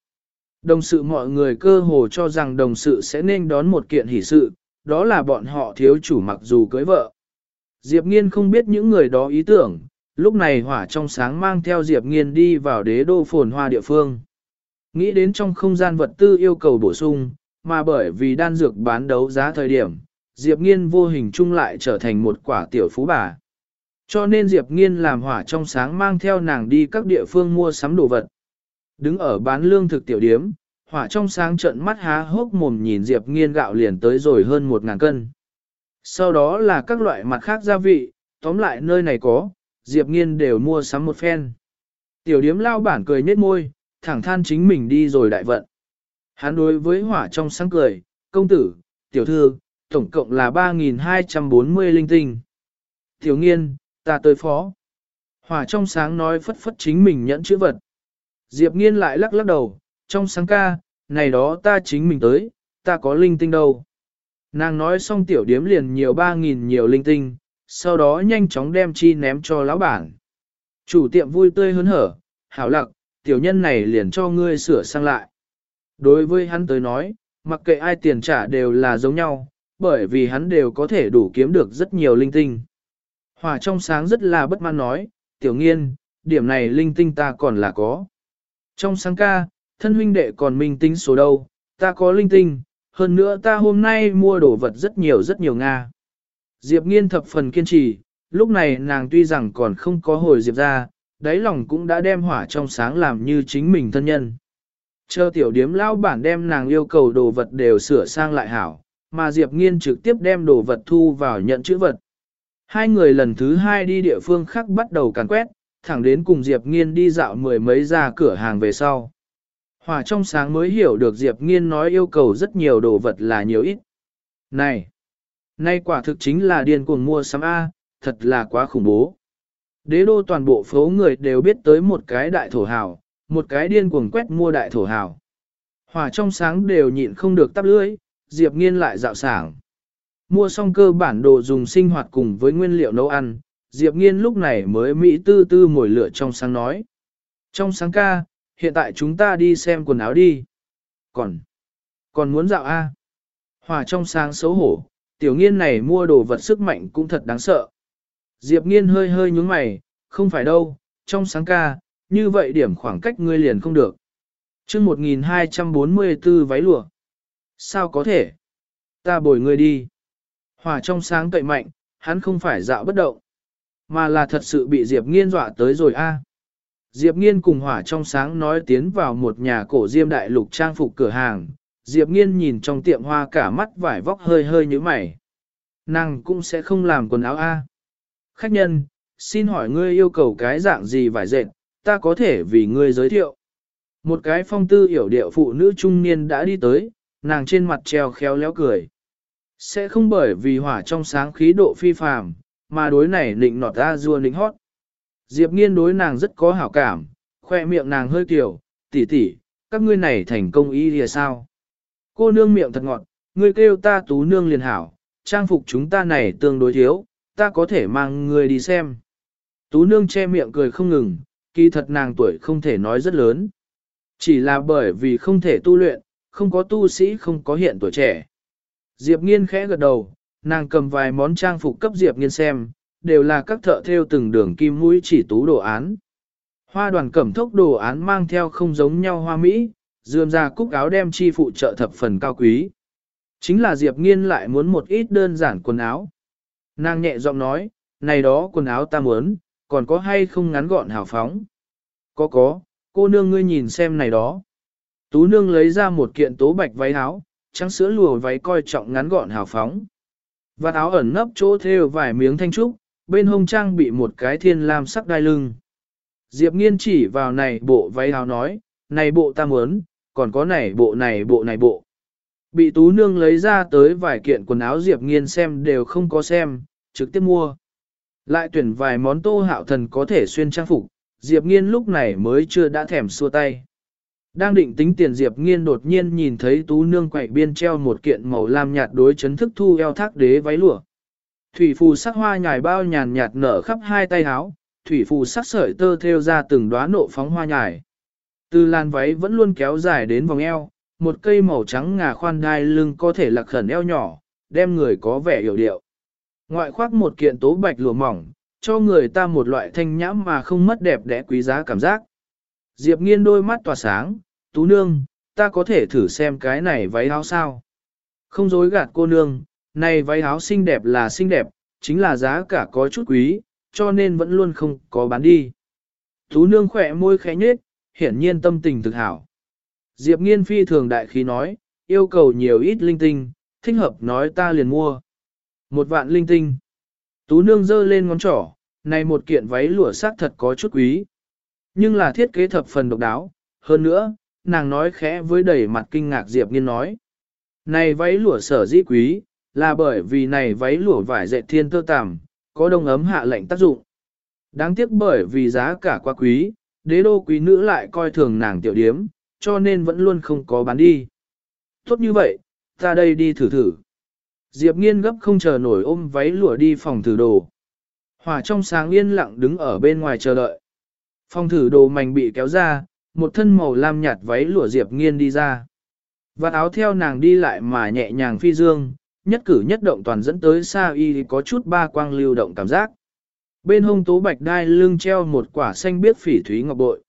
Đồng sự mọi người cơ hồ cho rằng đồng sự sẽ nên đón một kiện hỷ sự, đó là bọn họ thiếu chủ mặc dù cưới vợ. Diệp Nghiên không biết những người đó ý tưởng, lúc này hỏa trong sáng mang theo Diệp Nghiên đi vào đế đô phồn hoa địa phương. Nghĩ đến trong không gian vật tư yêu cầu bổ sung, mà bởi vì đan dược bán đấu giá thời điểm, Diệp Nghiên vô hình chung lại trở thành một quả tiểu phú bà. Cho nên Diệp Nghiên làm hỏa trong sáng mang theo nàng đi các địa phương mua sắm đồ vật. Đứng ở bán lương thực tiểu điếm, hỏa trong sáng trận mắt há hốc mồm nhìn Diệp Nghiên gạo liền tới rồi hơn một ngàn cân. Sau đó là các loại mặt khác gia vị, tóm lại nơi này có, Diệp Nghiên đều mua sắm một phen. Tiểu điếm lao bản cười nhếch môi, thẳng than chính mình đi rồi đại vận. Hắn đối với hỏa trong sáng cười, công tử, tiểu thư, tổng cộng là 3.240 linh tinh. Tiểu nghiên, ta tới phó. Hỏa trong sáng nói phất phất chính mình nhẫn chữ vật. Diệp nghiên lại lắc lắc đầu, trong sáng ca, này đó ta chính mình tới, ta có linh tinh đâu. Nàng nói xong tiểu điếm liền nhiều 3.000 nhiều linh tinh, sau đó nhanh chóng đem chi ném cho lão bản. Chủ tiệm vui tươi hớn hở, hảo lặc, tiểu nhân này liền cho ngươi sửa sang lại. Đối với hắn tới nói, mặc kệ ai tiền trả đều là giống nhau, bởi vì hắn đều có thể đủ kiếm được rất nhiều linh tinh. Hòa trong sáng rất là bất mãn nói, tiểu nghiên, điểm này linh tinh ta còn là có. Trong sáng ca, thân huynh đệ còn minh tính số đâu, ta có linh tinh, hơn nữa ta hôm nay mua đồ vật rất nhiều rất nhiều Nga. Diệp nghiên thập phần kiên trì, lúc này nàng tuy rằng còn không có hồi Diệp ra, đáy lòng cũng đã đem hỏa trong sáng làm như chính mình thân nhân. Chờ tiểu điếm lao bản đem nàng yêu cầu đồ vật đều sửa sang lại hảo, mà Diệp nghiên trực tiếp đem đồ vật thu vào nhận chữ vật. Hai người lần thứ hai đi địa phương khác bắt đầu càn quét, thẳng đến cùng Diệp nghiên đi dạo mười mấy ra cửa hàng về sau. Hòa trong sáng mới hiểu được Diệp nghiên nói yêu cầu rất nhiều đồ vật là nhiều ít. Này! Nay quả thực chính là điên cuồng mua sắm A, thật là quá khủng bố. Đế đô toàn bộ phố người đều biết tới một cái đại thổ hào, một cái điên cuồng quét mua đại thổ hào. Hòa trong sáng đều nhịn không được tắp lưỡi, Diệp Nghiên lại dạo sảng. Mua xong cơ bản đồ dùng sinh hoạt cùng với nguyên liệu nấu ăn, Diệp Nghiên lúc này mới Mỹ tư tư mồi lửa trong sáng nói. Trong sáng ca, hiện tại chúng ta đi xem quần áo đi. Còn, còn muốn dạo A. Hòa trong sáng xấu hổ, tiểu nghiên này mua đồ vật sức mạnh cũng thật đáng sợ. Diệp nghiên hơi hơi nhúng mày, không phải đâu, trong sáng ca, như vậy điểm khoảng cách ngươi liền không được. chương 1244 váy lụa. Sao có thể? Ta bồi ngươi đi. Hòa trong sáng cậy mạnh, hắn không phải dạo bất động, mà là thật sự bị Diệp nghiên dọa tới rồi a. Diệp nghiên cùng hỏa trong sáng nói tiến vào một nhà cổ diêm đại lục trang phục cửa hàng, Diệp Nghiên nhìn trong tiệm hoa cả mắt vải vóc hơi hơi như mày. Nàng cũng sẽ không làm quần áo A. Khách nhân, xin hỏi ngươi yêu cầu cái dạng gì vải dệt, ta có thể vì ngươi giới thiệu. Một cái phong tư hiểu điệu phụ nữ trung niên đã đi tới, nàng trên mặt treo khéo léo cười. Sẽ không bởi vì hỏa trong sáng khí độ phi phàm, mà đối này nịnh nọt ra rua nịnh hót. Diệp nghiên đối nàng rất có hảo cảm, khoe miệng nàng hơi kiểu, tỉ tỉ, các ngươi này thành công ý thì sao? Cô nương miệng thật ngọt, ngươi kêu ta tú nương liền hảo, trang phục chúng ta này tương đối thiếu, ta có thể mang ngươi đi xem. Tú nương che miệng cười không ngừng, kỳ thật nàng tuổi không thể nói rất lớn. Chỉ là bởi vì không thể tu luyện, không có tu sĩ không có hiện tuổi trẻ. Diệp nghiên khẽ gật đầu, nàng cầm vài món trang phục cấp Diệp nghiên xem, đều là các thợ theo từng đường kim mũi chỉ tú đồ án. Hoa đoàn cẩm thốc đồ án mang theo không giống nhau hoa mỹ, dườm ra cúc áo đem chi phụ trợ thập phần cao quý. Chính là Diệp Nghiên lại muốn một ít đơn giản quần áo. Nàng nhẹ giọng nói, này đó quần áo ta muốn, còn có hay không ngắn gọn hào phóng? Có có, cô nương ngươi nhìn xem này đó. Tú nương lấy ra một kiện tố bạch váy áo, trắng sữa lùa váy coi trọng ngắn gọn hào phóng. Vạt áo ẩn nấp chỗ thêu vài miếng thanh trúc, bên hông trang bị một cái thiên lam sắc đai lưng. Diệp nghiên chỉ vào này bộ váy áo nói, này bộ ta muốn, còn có này bộ này bộ này bộ. Bị tú nương lấy ra tới vài kiện quần áo Diệp Nghiên xem đều không có xem, trực tiếp mua. Lại tuyển vài món tô hạo thần có thể xuyên trang phục, Diệp Nghiên lúc này mới chưa đã thèm xua tay. Đang định tính tiền Diệp Nghiên đột nhiên nhìn thấy tú nương quậy biên treo một kiện màu lam nhạt đối chấn thức thu eo thác đế váy lụa. Thủy phù sắc hoa nhài bao nhàn nhạt nở khắp hai tay áo, thủy phù sắc sợi tơ theo ra từng đóa nộ phóng hoa nhài. Từ làn váy vẫn luôn kéo dài đến vòng eo, một cây màu trắng ngà khoan đai lưng có thể lạc khẩn eo nhỏ, đem người có vẻ hiểu điệu. Ngoại khoác một kiện tố bạch lụa mỏng, cho người ta một loại thanh nhãm mà không mất đẹp đẽ quý giá cảm giác. Diệp nghiên đôi mắt tỏa sáng, tú nương, ta có thể thử xem cái này váy áo sao. Không dối gạt cô nương, này váy áo xinh đẹp là xinh đẹp, chính là giá cả có chút quý, cho nên vẫn luôn không có bán đi. Tú nương khỏe môi khẽ nhết, hiển nhiên tâm tình thực hảo. Diệp nghiên phi thường đại khí nói, yêu cầu nhiều ít linh tinh, thích hợp nói ta liền mua. Một vạn linh tinh. Tú nương giơ lên ngón trỏ, này một kiện váy lụa sắc thật có chút quý. Nhưng là thiết kế thập phần độc đáo, hơn nữa, nàng nói khẽ với đầy mặt kinh ngạc Diệp Nghiên nói. Này váy lụa sở dĩ quý, là bởi vì này váy lụa vải dệt thiên tơ tằm, có đông ấm hạ lệnh tác dụng. Đáng tiếc bởi vì giá cả quá quý, đế đô quý nữ lại coi thường nàng tiểu điếm, cho nên vẫn luôn không có bán đi. Tốt như vậy, ta đây đi thử thử. Diệp nghiên gấp không chờ nổi ôm váy lụa đi phòng thử đồ. Hỏa trong sáng yên lặng đứng ở bên ngoài chờ đợi. Phòng thử đồ mảnh bị kéo ra, một thân màu lam nhạt váy lụa Diệp nghiên đi ra. Và áo theo nàng đi lại mà nhẹ nhàng phi dương, nhất cử nhất động toàn dẫn tới xa y có chút ba quang lưu động cảm giác. Bên hông tố bạch đai lưng treo một quả xanh biếc phỉ thúy ngọc bội.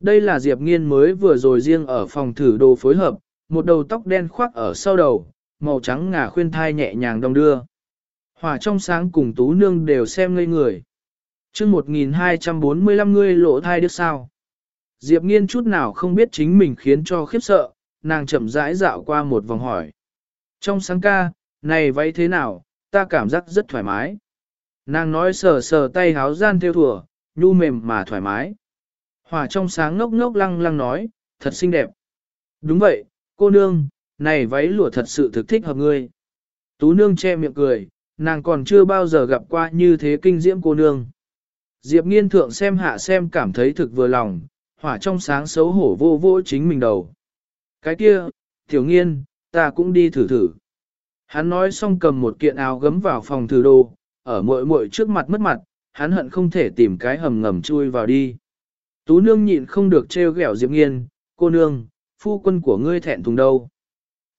Đây là Diệp Nghiên mới vừa rồi riêng ở phòng thử đồ phối hợp, một đầu tóc đen khoác ở sau đầu, màu trắng ngà khuyên thai nhẹ nhàng đong đưa. Hỏa trong sáng cùng tú nương đều xem ngây người chương 1245 người lộ thai được sao? Diệp Nghiên chút nào không biết chính mình khiến cho khiếp sợ, nàng chậm rãi dạo qua một vòng hỏi. Trong sáng ca, này váy thế nào, ta cảm giác rất thoải mái. Nàng nói sờ sờ tay háo gian theo thùa, nhu mềm mà thoải mái. Hỏa trong sáng ngốc ngốc lăng lăng nói, thật xinh đẹp. Đúng vậy, cô nương, này váy lụa thật sự thực thích hợp ngươi. Tú nương che miệng cười, nàng còn chưa bao giờ gặp qua như thế kinh diễm cô nương. Diệp nghiên thượng xem hạ xem cảm thấy thực vừa lòng, hỏa trong sáng xấu hổ vô vô chính mình đầu. Cái kia, tiểu nghiên, ta cũng đi thử thử. Hắn nói xong cầm một kiện áo gấm vào phòng thử đồ, ở muội muội trước mặt mất mặt, hắn hận không thể tìm cái hầm ngầm chui vào đi. Tú nương nhịn không được trêu ghẹo Diệp Nghiên, cô nương, phu quân của ngươi thẹn thùng đâu.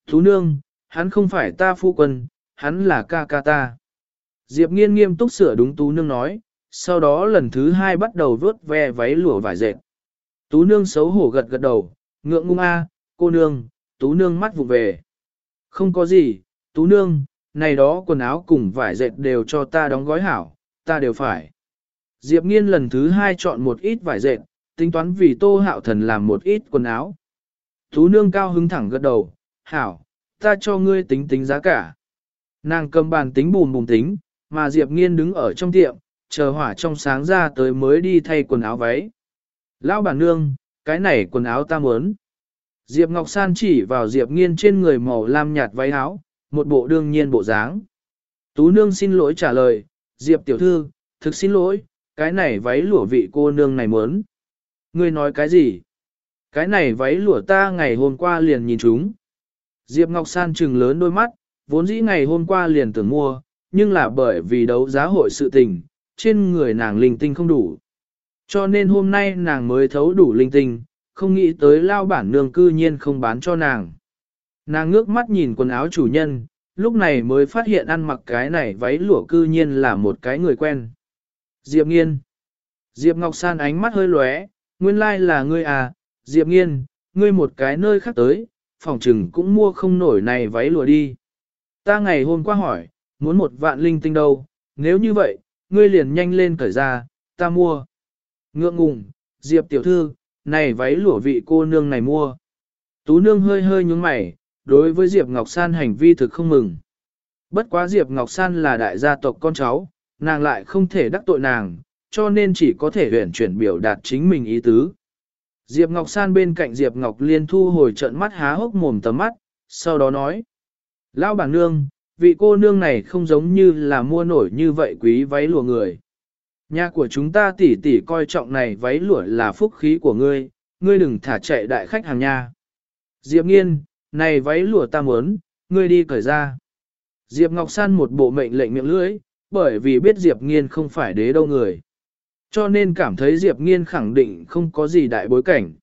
Tú nương, hắn không phải ta phu quân, hắn là ca ca ta. Diệp Nghiên nghiêm túc sửa đúng Tú nương nói, sau đó lần thứ hai bắt đầu vớt ve váy lụa vải dệt. Tú nương xấu hổ gật gật đầu, ngượng ngung a, cô nương, Tú nương mắt vụ về. Không có gì, Tú nương, này đó quần áo cùng vải dệt đều cho ta đóng gói hảo, ta đều phải. Diệp Nghiên lần thứ hai chọn một ít vải dệt, tính toán vì tô hạo thần làm một ít quần áo. Tú nương cao hứng thẳng gật đầu, hảo, ta cho ngươi tính tính giá cả. Nàng cầm bàn tính bùn bùn tính, mà Diệp Nghiên đứng ở trong tiệm, chờ hỏa trong sáng ra tới mới đi thay quần áo váy. Lão bản nương, cái này quần áo ta muốn. Diệp Ngọc San chỉ vào Diệp Nghiên trên người màu lam nhạt váy áo, một bộ đương nhiên bộ dáng. Tú nương xin lỗi trả lời, Diệp tiểu thư, thực xin lỗi, cái này váy lụa vị cô nương này muốn. Ngươi nói cái gì? Cái này váy lụa ta ngày hôm qua liền nhìn chúng. Diệp Ngọc San trừng lớn đôi mắt, vốn dĩ ngày hôm qua liền tưởng mua, nhưng là bởi vì đấu giá hội sự tình, trên người nàng linh tinh không đủ. Cho nên hôm nay nàng mới thấu đủ linh tinh, không nghĩ tới lao bản nương cư nhiên không bán cho nàng. Nàng ngước mắt nhìn quần áo chủ nhân, lúc này mới phát hiện ăn mặc cái này váy lụa cư nhiên là một cái người quen. Diệp Nghiên Diệp Ngọc San ánh mắt hơi lóe, nguyên lai like là ngươi à, Diệp Nghiên, ngươi một cái nơi khác tới, phòng trừng cũng mua không nổi này váy lụa đi. Ta ngày hôm qua hỏi, muốn một vạn linh tinh đâu, nếu như vậy, ngươi liền nhanh lên cởi ra, ta mua. Ngượng ngùng, Diệp tiểu thư, này váy lụa vị cô nương này mua. Tú nương hơi hơi nhúng mày, đối với Diệp Ngọc San hành vi thực không mừng. Bất quá Diệp Ngọc San là đại gia tộc con cháu, nàng lại không thể đắc tội nàng, cho nên chỉ có thể huyển chuyển biểu đạt chính mình ý tứ. Diệp Ngọc San bên cạnh Diệp Ngọc Liên thu hồi trận mắt há hốc mồm tầm mắt, sau đó nói. Lão bản nương, vị cô nương này không giống như là mua nổi như vậy quý váy lụa người. Nhà của chúng ta tỉ tỉ coi trọng này váy lụa là phúc khí của ngươi, ngươi đừng thả chạy đại khách hàng nha. Diệp nghiên, này váy lụa ta muốn, ngươi đi cởi ra. Diệp Ngọc San một bộ mệnh lệnh miệng lưỡi, bởi vì biết Diệp Nghiên không phải đế đâu người. Cho nên cảm thấy Diệp Nghiên khẳng định không có gì đại bối cảnh.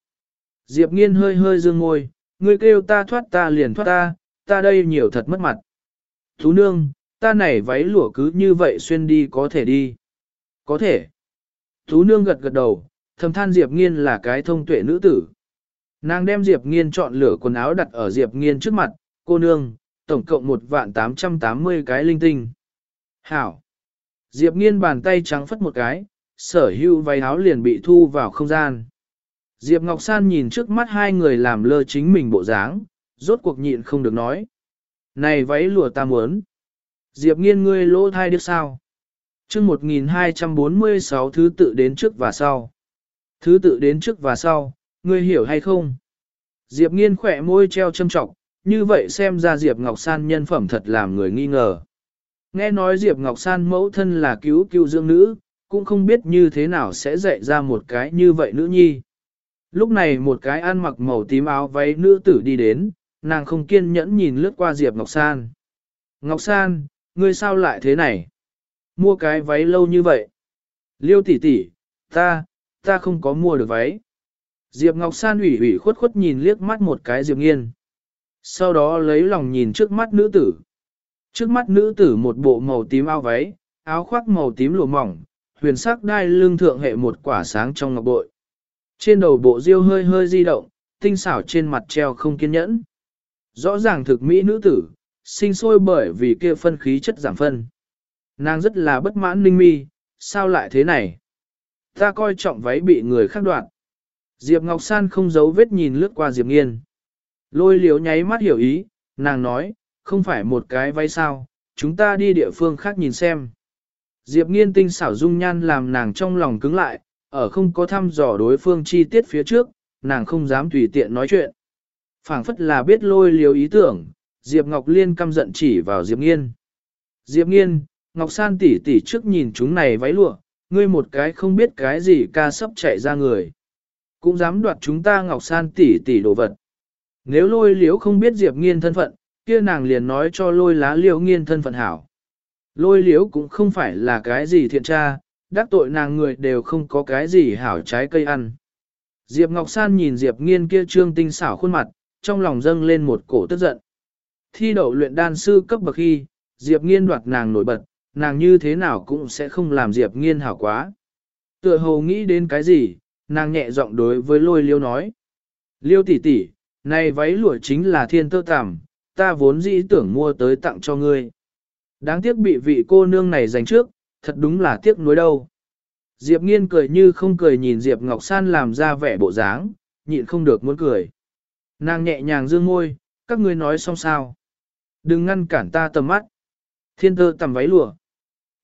Diệp Nghiên hơi hơi dương ngôi, ngươi kêu ta thoát ta liền thoát ta, ta đây nhiều thật mất mặt. Thú nương, ta này váy lụa cứ như vậy xuyên đi có thể đi. Có thể. Thú nương gật gật đầu, thầm than Diệp Nghiên là cái thông tuệ nữ tử. Nàng đem Diệp Nghiên chọn lửa quần áo đặt ở Diệp Nghiên trước mặt, cô nương, tổng cộng một vạn tám trăm tám mươi cái linh tinh. Hảo! Diệp nghiên bàn tay trắng phất một cái, sở hữu váy áo liền bị thu vào không gian. Diệp Ngọc San nhìn trước mắt hai người làm lơ chính mình bộ dáng, rốt cuộc nhịn không được nói. Này váy lụa ta muốn. Diệp nghiên ngươi lỗ thai được sao? chương 1246 thứ tự đến trước và sau. Thứ tự đến trước và sau, ngươi hiểu hay không? Diệp nghiên khỏe môi treo châm trọng, như vậy xem ra Diệp Ngọc San nhân phẩm thật làm người nghi ngờ. Nghe nói Diệp Ngọc San mẫu thân là cứu cứu dưỡng nữ, cũng không biết như thế nào sẽ dạy ra một cái như vậy nữ nhi. Lúc này một cái ăn mặc màu tím áo váy nữ tử đi đến, nàng không kiên nhẫn nhìn lướt qua Diệp Ngọc San. Ngọc San, ngươi sao lại thế này? Mua cái váy lâu như vậy. Liêu tỷ tỷ, ta, ta không có mua được váy. Diệp Ngọc San ủy ủy khuất khuất nhìn liếc mắt một cái Diệp Nghiên. Sau đó lấy lòng nhìn trước mắt nữ tử. Trước mắt nữ tử một bộ màu tím áo váy, áo khoác màu tím lụa mỏng, huyền sắc đai lưng thượng hệ một quả sáng trong ngọc bội. Trên đầu bộ diêu hơi hơi di động, tinh xảo trên mặt treo không kiên nhẫn. Rõ ràng thực mỹ nữ tử, sinh sôi bởi vì kia phân khí chất giảm phân. Nàng rất là bất mãn ninh mi, sao lại thế này? Ta coi trọng váy bị người khác đoạt. Diệp Ngọc San không giấu vết nhìn lướt qua Diệp Nghiên. Lôi liếu nháy mắt hiểu ý, nàng nói, không phải một cái váy sao, chúng ta đi địa phương khác nhìn xem. Diệp Nghiên tinh xảo dung nhan làm nàng trong lòng cứng lại, ở không có thăm dò đối phương chi tiết phía trước, nàng không dám tùy tiện nói chuyện phảng phất là biết lôi liều ý tưởng, Diệp Ngọc Liên căm giận chỉ vào Diệp Nghiên. Diệp Nghiên, Ngọc San tỷ tỷ trước nhìn chúng này váy lụa, ngươi một cái không biết cái gì ca sắp chạy ra người. Cũng dám đoạt chúng ta Ngọc San tỷ tỷ đồ vật. Nếu lôi liếu không biết Diệp Nghiên thân phận, kia nàng liền nói cho lôi lá liễu nghiên thân phận hảo. Lôi liếu cũng không phải là cái gì thiện tra, đắc tội nàng người đều không có cái gì hảo trái cây ăn. Diệp Ngọc San nhìn Diệp Nghiên kia trương tinh xảo khuôn mặt, trong lòng dâng lên một cổ tức giận. Thi đậu luyện đan sư cấp bậc khi, Diệp Nghiên đoạt nàng nổi bật, nàng như thế nào cũng sẽ không làm Diệp Nghiên hảo quá. Tựa hồ nghĩ đến cái gì, nàng nhẹ giọng đối với lôi liêu nói. Liêu tỷ tỷ, này váy lụa chính là thiên tơ tằm, ta vốn dĩ tưởng mua tới tặng cho ngươi. Đáng tiếc bị vị cô nương này giành trước, thật đúng là tiếc nuối đâu. Diệp nghiên cười như không cười nhìn Diệp Ngọc San làm ra vẻ bộ dáng, nhịn không được muốn cười. Nàng nhẹ nhàng dương môi, các ngươi nói xong sao. Đừng ngăn cản ta tầm mắt. Thiên tơ tầm váy lụa.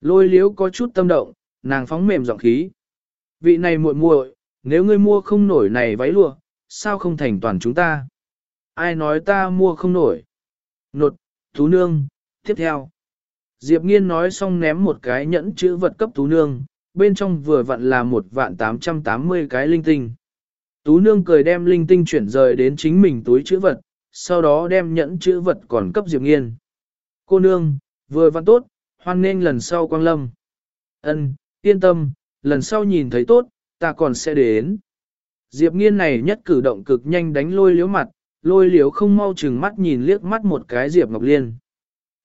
Lôi liếu có chút tâm động, nàng phóng mềm giọng khí. Vị này muội muội, nếu ngươi mua không nổi này váy lụa, sao không thành toàn chúng ta? Ai nói ta mua không nổi? Nột, Tú Nương, tiếp theo. Diệp Nghiên nói xong ném một cái nhẫn chữ vật cấp Tú Nương, bên trong vừa vặn là một vạn 880 cái linh tinh. Tú Nương cười đem linh tinh chuyển rời đến chính mình túi chữ vật, sau đó đem nhẫn chữ vật còn cấp Diệp Nghiên. Cô Nương, vừa Văn tốt, hoan nên lần sau quang lâm. Ân, yên tâm, lần sau nhìn thấy tốt, ta còn sẽ đến. Diệp Nghiên này nhất cử động cực nhanh đánh lôi liếu mặt, lôi liếu không mau chừng mắt nhìn liếc mắt một cái Diệp Ngọc Liên.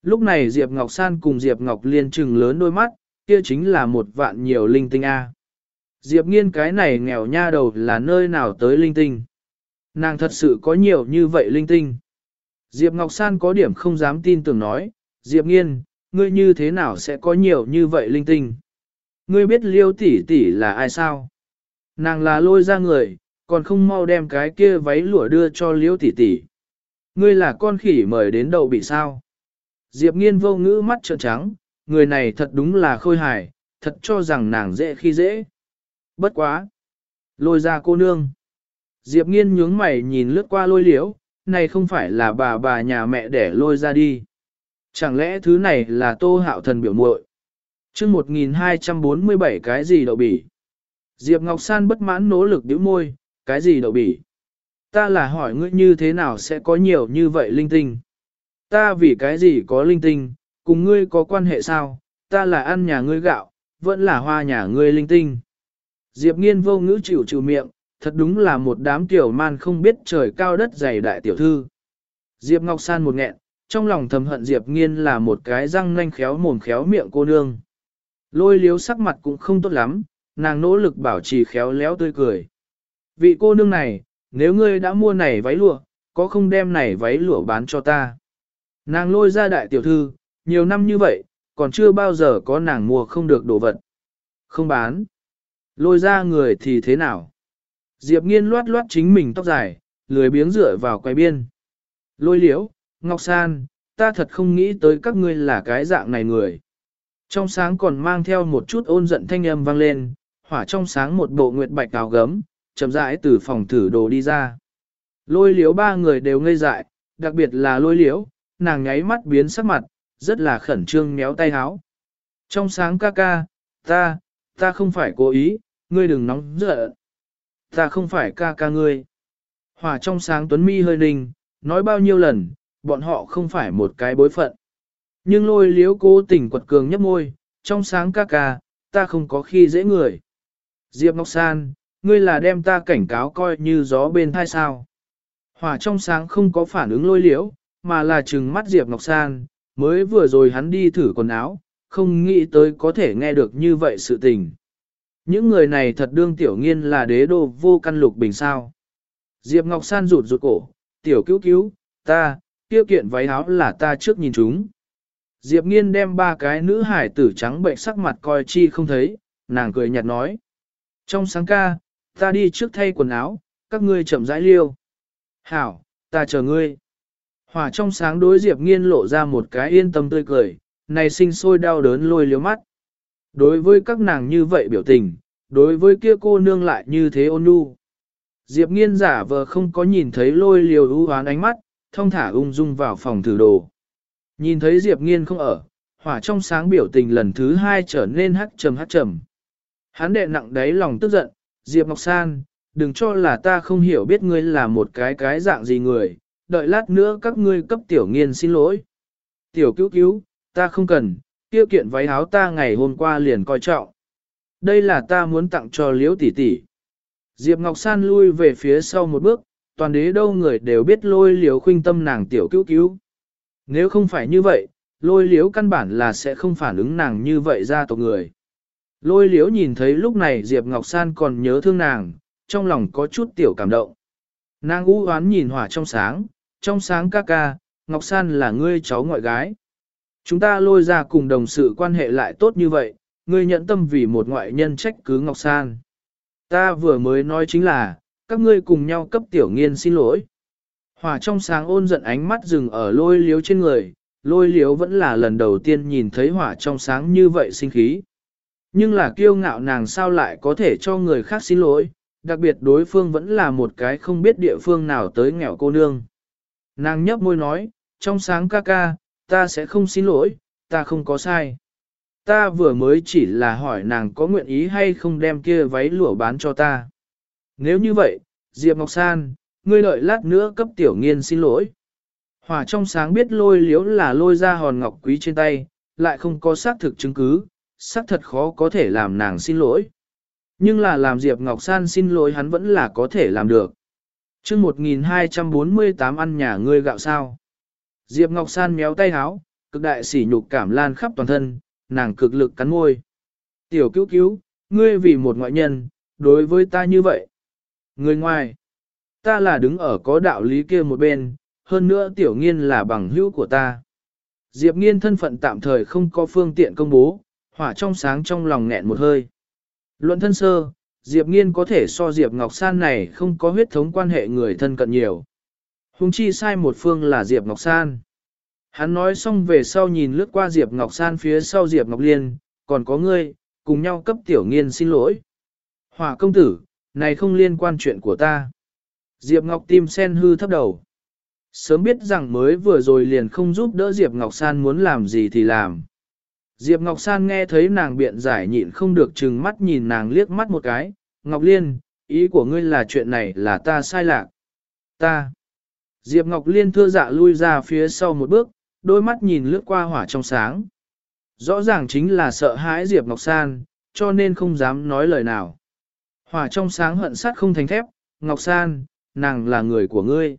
Lúc này Diệp Ngọc San cùng Diệp Ngọc Liên chừng lớn đôi mắt, kia chính là một vạn nhiều linh tinh A. Diệp nghiên cái này nghèo nha đầu là nơi nào tới linh tinh. Nàng thật sự có nhiều như vậy linh tinh. Diệp Ngọc San có điểm không dám tin tưởng nói, Diệp nghiên, ngươi như thế nào sẽ có nhiều như vậy linh tinh. Ngươi biết liêu tỷ tỷ là ai sao? Nàng là lôi ra người, còn không mau đem cái kia váy lụa đưa cho liêu tỷ tỷ. Ngươi là con khỉ mời đến đầu bị sao? Diệp nghiên vô ngữ mắt trợn trắng, người này thật đúng là khôi hài, thật cho rằng nàng dễ khi dễ. Bất quá. Lôi ra cô nương. Diệp nghiên nhướng mày nhìn lướt qua lôi liễu, này không phải là bà bà nhà mẹ để lôi ra đi. Chẳng lẽ thứ này là tô hạo thần biểu muội? chương 1247 cái gì đậu bỉ? Diệp Ngọc San bất mãn nỗ lực điếu môi, cái gì đậu bỉ? Ta là hỏi ngươi như thế nào sẽ có nhiều như vậy linh tinh? Ta vì cái gì có linh tinh, cùng ngươi có quan hệ sao? Ta là ăn nhà ngươi gạo, vẫn là hoa nhà ngươi linh tinh. Diệp nghiên vô ngữ chịu chịu miệng, thật đúng là một đám tiểu man không biết trời cao đất dày đại tiểu thư. Diệp Ngọc San một nghẹn, trong lòng thầm hận Diệp nghiên là một cái răng nanh khéo mồm khéo miệng cô nương. Lôi liếu sắc mặt cũng không tốt lắm, nàng nỗ lực bảo trì khéo léo tươi cười. Vị cô nương này, nếu ngươi đã mua này váy lụa, có không đem này váy lụa bán cho ta? Nàng lôi ra đại tiểu thư, nhiều năm như vậy, còn chưa bao giờ có nàng mua không được đồ vật. Không bán. Lôi ra người thì thế nào? Diệp nghiên loát loát chính mình tóc dài, lười biếng dựa vào quay biên. Lôi liễu, Ngọc San, ta thật không nghĩ tới các ngươi là cái dạng này người. Trong sáng còn mang theo một chút ôn giận thanh âm vang lên, hỏa trong sáng một bộ nguyệt bạch áo gấm, chậm rãi từ phòng thử đồ đi ra. Lôi liễu ba người đều ngây dại, đặc biệt là lôi liễu, nàng nháy mắt biến sắc mặt, rất là khẩn trương méo tay háo. Trong sáng ca ca, ta, ta không phải cố ý, ngươi đừng nóng giận. Ta không phải ca ca ngươi. Hòa trong sáng tuấn mi hơi ninh, nói bao nhiêu lần, bọn họ không phải một cái bối phận. Nhưng lôi liếu cố tình quật cường nhấp môi, trong sáng ca ca, ta không có khi dễ người. Diệp Ngọc San, ngươi là đem ta cảnh cáo coi như gió bên thai sao. Hỏa trong sáng không có phản ứng lôi liếu, mà là trừng mắt Diệp Ngọc San, mới vừa rồi hắn đi thử quần áo, không nghĩ tới có thể nghe được như vậy sự tình. Những người này thật đương tiểu nghiên là đế đô vô căn lục bình sao. Diệp Ngọc San rụt rụt cổ, tiểu cứu cứu, ta, tiêu kiện váy áo là ta trước nhìn chúng. Diệp nghiên đem ba cái nữ hải tử trắng bệnh sắc mặt coi chi không thấy, nàng cười nhạt nói. Trong sáng ca, ta đi trước thay quần áo, các ngươi chậm rãi liêu. Hảo, ta chờ ngươi. Hỏa trong sáng đối Diệp nghiên lộ ra một cái yên tâm tươi cười, này sinh sôi đau đớn lôi liếu mắt. Đối với các nàng như vậy biểu tình, đối với kia cô nương lại như thế ôn nhu. Diệp nghiên giả vờ không có nhìn thấy lôi liều ưu hoán ánh mắt, thông thả ung dung vào phòng thử đồ. Nhìn thấy Diệp nghiên không ở, hỏa trong sáng biểu tình lần thứ hai trở nên hắc trầm hắc trầm. Hắn đệ nặng đáy lòng tức giận, Diệp Ngọc San, đừng cho là ta không hiểu biết ngươi là một cái cái dạng gì người, đợi lát nữa các ngươi cấp tiểu nghiên xin lỗi. Tiểu cứu cứu, ta không cần, tiêu kiện váy áo ta ngày hôm qua liền coi trọng. Đây là ta muốn tặng cho liễu tỷ tỷ. Diệp Ngọc San lui về phía sau một bước, toàn đế đâu người đều biết lôi liễu khuynh tâm nàng tiểu cứu cứu. Nếu không phải như vậy, lôi liễu căn bản là sẽ không phản ứng nàng như vậy ra tộc người. Lôi liễu nhìn thấy lúc này Diệp Ngọc San còn nhớ thương nàng, trong lòng có chút tiểu cảm động. Nàng u oán nhìn hỏa trong sáng, trong sáng ca ca, Ngọc San là ngươi cháu ngoại gái. Chúng ta lôi ra cùng đồng sự quan hệ lại tốt như vậy, ngươi nhận tâm vì một ngoại nhân trách cứ Ngọc San. Ta vừa mới nói chính là, các ngươi cùng nhau cấp tiểu nghiên xin lỗi. Hỏa trong sáng ôn giận ánh mắt dừng ở lôi liếu trên người, lôi liếu vẫn là lần đầu tiên nhìn thấy hỏa trong sáng như vậy sinh khí. Nhưng là kiêu ngạo nàng sao lại có thể cho người khác xin lỗi, đặc biệt đối phương vẫn là một cái không biết địa phương nào tới nghèo cô nương. Nàng nhấp môi nói, trong sáng ca ca, ta sẽ không xin lỗi, ta không có sai. Ta vừa mới chỉ là hỏi nàng có nguyện ý hay không đem kia váy lụa bán cho ta. Nếu như vậy, Diệp Ngọc San, ngươi đợi lát nữa cấp tiểu nghiên xin lỗi. Hỏa trong sáng biết lôi liếu là lôi ra hòn ngọc quý trên tay, lại không có xác thực chứng cứ, xác thật khó có thể làm nàng xin lỗi. Nhưng là làm Diệp Ngọc San xin lỗi hắn vẫn là có thể làm được. chương 1248 ăn nhà ngươi gạo sao. Diệp Ngọc San méo tay háo, cực đại sỉ nhục cảm lan khắp toàn thân, nàng cực lực cắn môi. Tiểu cứu cứu, ngươi vì một ngoại nhân, đối với ta như vậy. Người ngoài, ta là đứng ở có đạo lý kia một bên, hơn nữa tiểu nghiên là bằng hữu của ta. Diệp nghiên thân phận tạm thời không có phương tiện công bố, hỏa trong sáng trong lòng nghẹn một hơi. Luận thân sơ, Diệp nghiên có thể so Diệp Ngọc San này không có huyết thống quan hệ người thân cận nhiều. Hùng chi sai một phương là Diệp Ngọc San. Hắn nói xong về sau nhìn lướt qua Diệp Ngọc San phía sau Diệp Ngọc Liên, còn có ngươi, cùng nhau cấp tiểu nghiên xin lỗi. Hỏa công tử, này không liên quan chuyện của ta. Diệp Ngọc tim sen hư thấp đầu. Sớm biết rằng mới vừa rồi liền không giúp đỡ Diệp Ngọc San muốn làm gì thì làm. Diệp Ngọc San nghe thấy nàng biện giải nhịn không được chừng mắt nhìn nàng liếc mắt một cái. Ngọc Liên, ý của ngươi là chuyện này là ta sai lạc. Ta. Diệp Ngọc Liên thưa dạ lui ra phía sau một bước, đôi mắt nhìn lướt qua hỏa trong sáng. Rõ ràng chính là sợ hãi Diệp Ngọc San, cho nên không dám nói lời nào. Hỏa trong sáng hận sát không thành thép, Ngọc San, nàng là người của ngươi.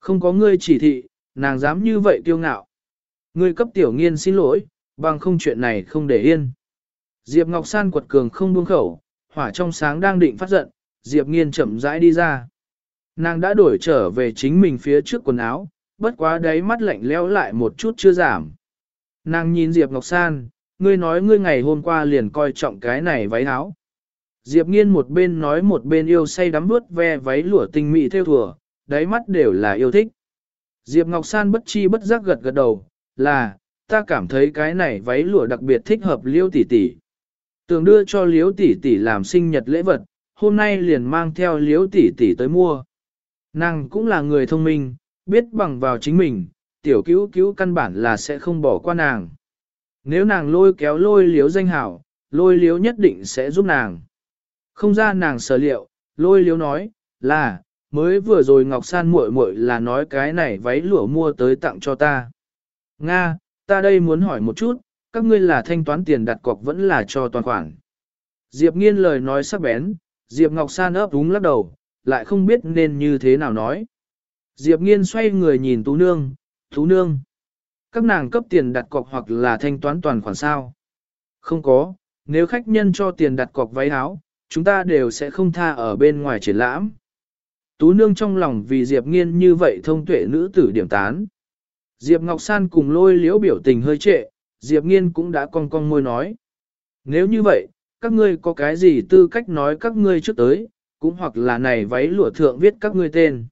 Không có ngươi chỉ thị, nàng dám như vậy kiêu ngạo. Ngươi cấp tiểu nghiên xin lỗi, bằng không chuyện này không để yên. Diệp Ngọc San quật cường không buông khẩu, hỏa trong sáng đang định phát giận, Diệp nghiên chậm rãi đi ra. Nàng đã đổi trở về chính mình phía trước quần áo, bất quá đáy mắt lạnh leo lại một chút chưa giảm. Nàng nhìn Diệp Ngọc San, ngươi nói ngươi ngày hôm qua liền coi trọng cái này váy áo. Diệp nghiên một bên nói một bên yêu say đắm bước ve váy lụa tinh mị theo thùa, đáy mắt đều là yêu thích. Diệp Ngọc San bất chi bất giác gật gật đầu, là, ta cảm thấy cái này váy lụa đặc biệt thích hợp liêu tỷ tỷ. Tưởng đưa cho liêu tỷ tỷ làm sinh nhật lễ vật, hôm nay liền mang theo liêu tỷ tỷ tới mua. Nàng cũng là người thông minh, biết bằng vào chính mình, tiểu cứu cứu căn bản là sẽ không bỏ qua nàng. Nếu nàng lôi kéo lôi liếu danh hảo, lôi liếu nhất định sẽ giúp nàng. Không ra nàng sở liệu, lôi liếu nói, là, mới vừa rồi Ngọc San muội muội là nói cái này váy lụa mua tới tặng cho ta. Nga, ta đây muốn hỏi một chút, các ngươi là thanh toán tiền đặt cọc vẫn là cho toàn khoản. Diệp nghiên lời nói sắc bén, Diệp Ngọc San ấp úng lắc đầu, lại không biết nên như thế nào nói. Diệp nghiên xoay người nhìn Tú Nương, Tú Nương. Các nàng cấp tiền đặt cọc hoặc là thanh toán toàn khoản sao? Không có, nếu khách nhân cho tiền đặt cọc váy áo, chúng ta đều sẽ không tha ở bên ngoài triển lãm. Tú Nương trong lòng vì Diệp nghiên như vậy thông tuệ nữ tử điểm tán. Diệp Ngọc San cùng lôi liễu biểu tình hơi trệ, Diệp nghiên cũng đã cong cong môi nói. Nếu như vậy, các ngươi có cái gì tư cách nói các ngươi trước tới, cũng hoặc là này váy lụa thượng viết các ngươi tên.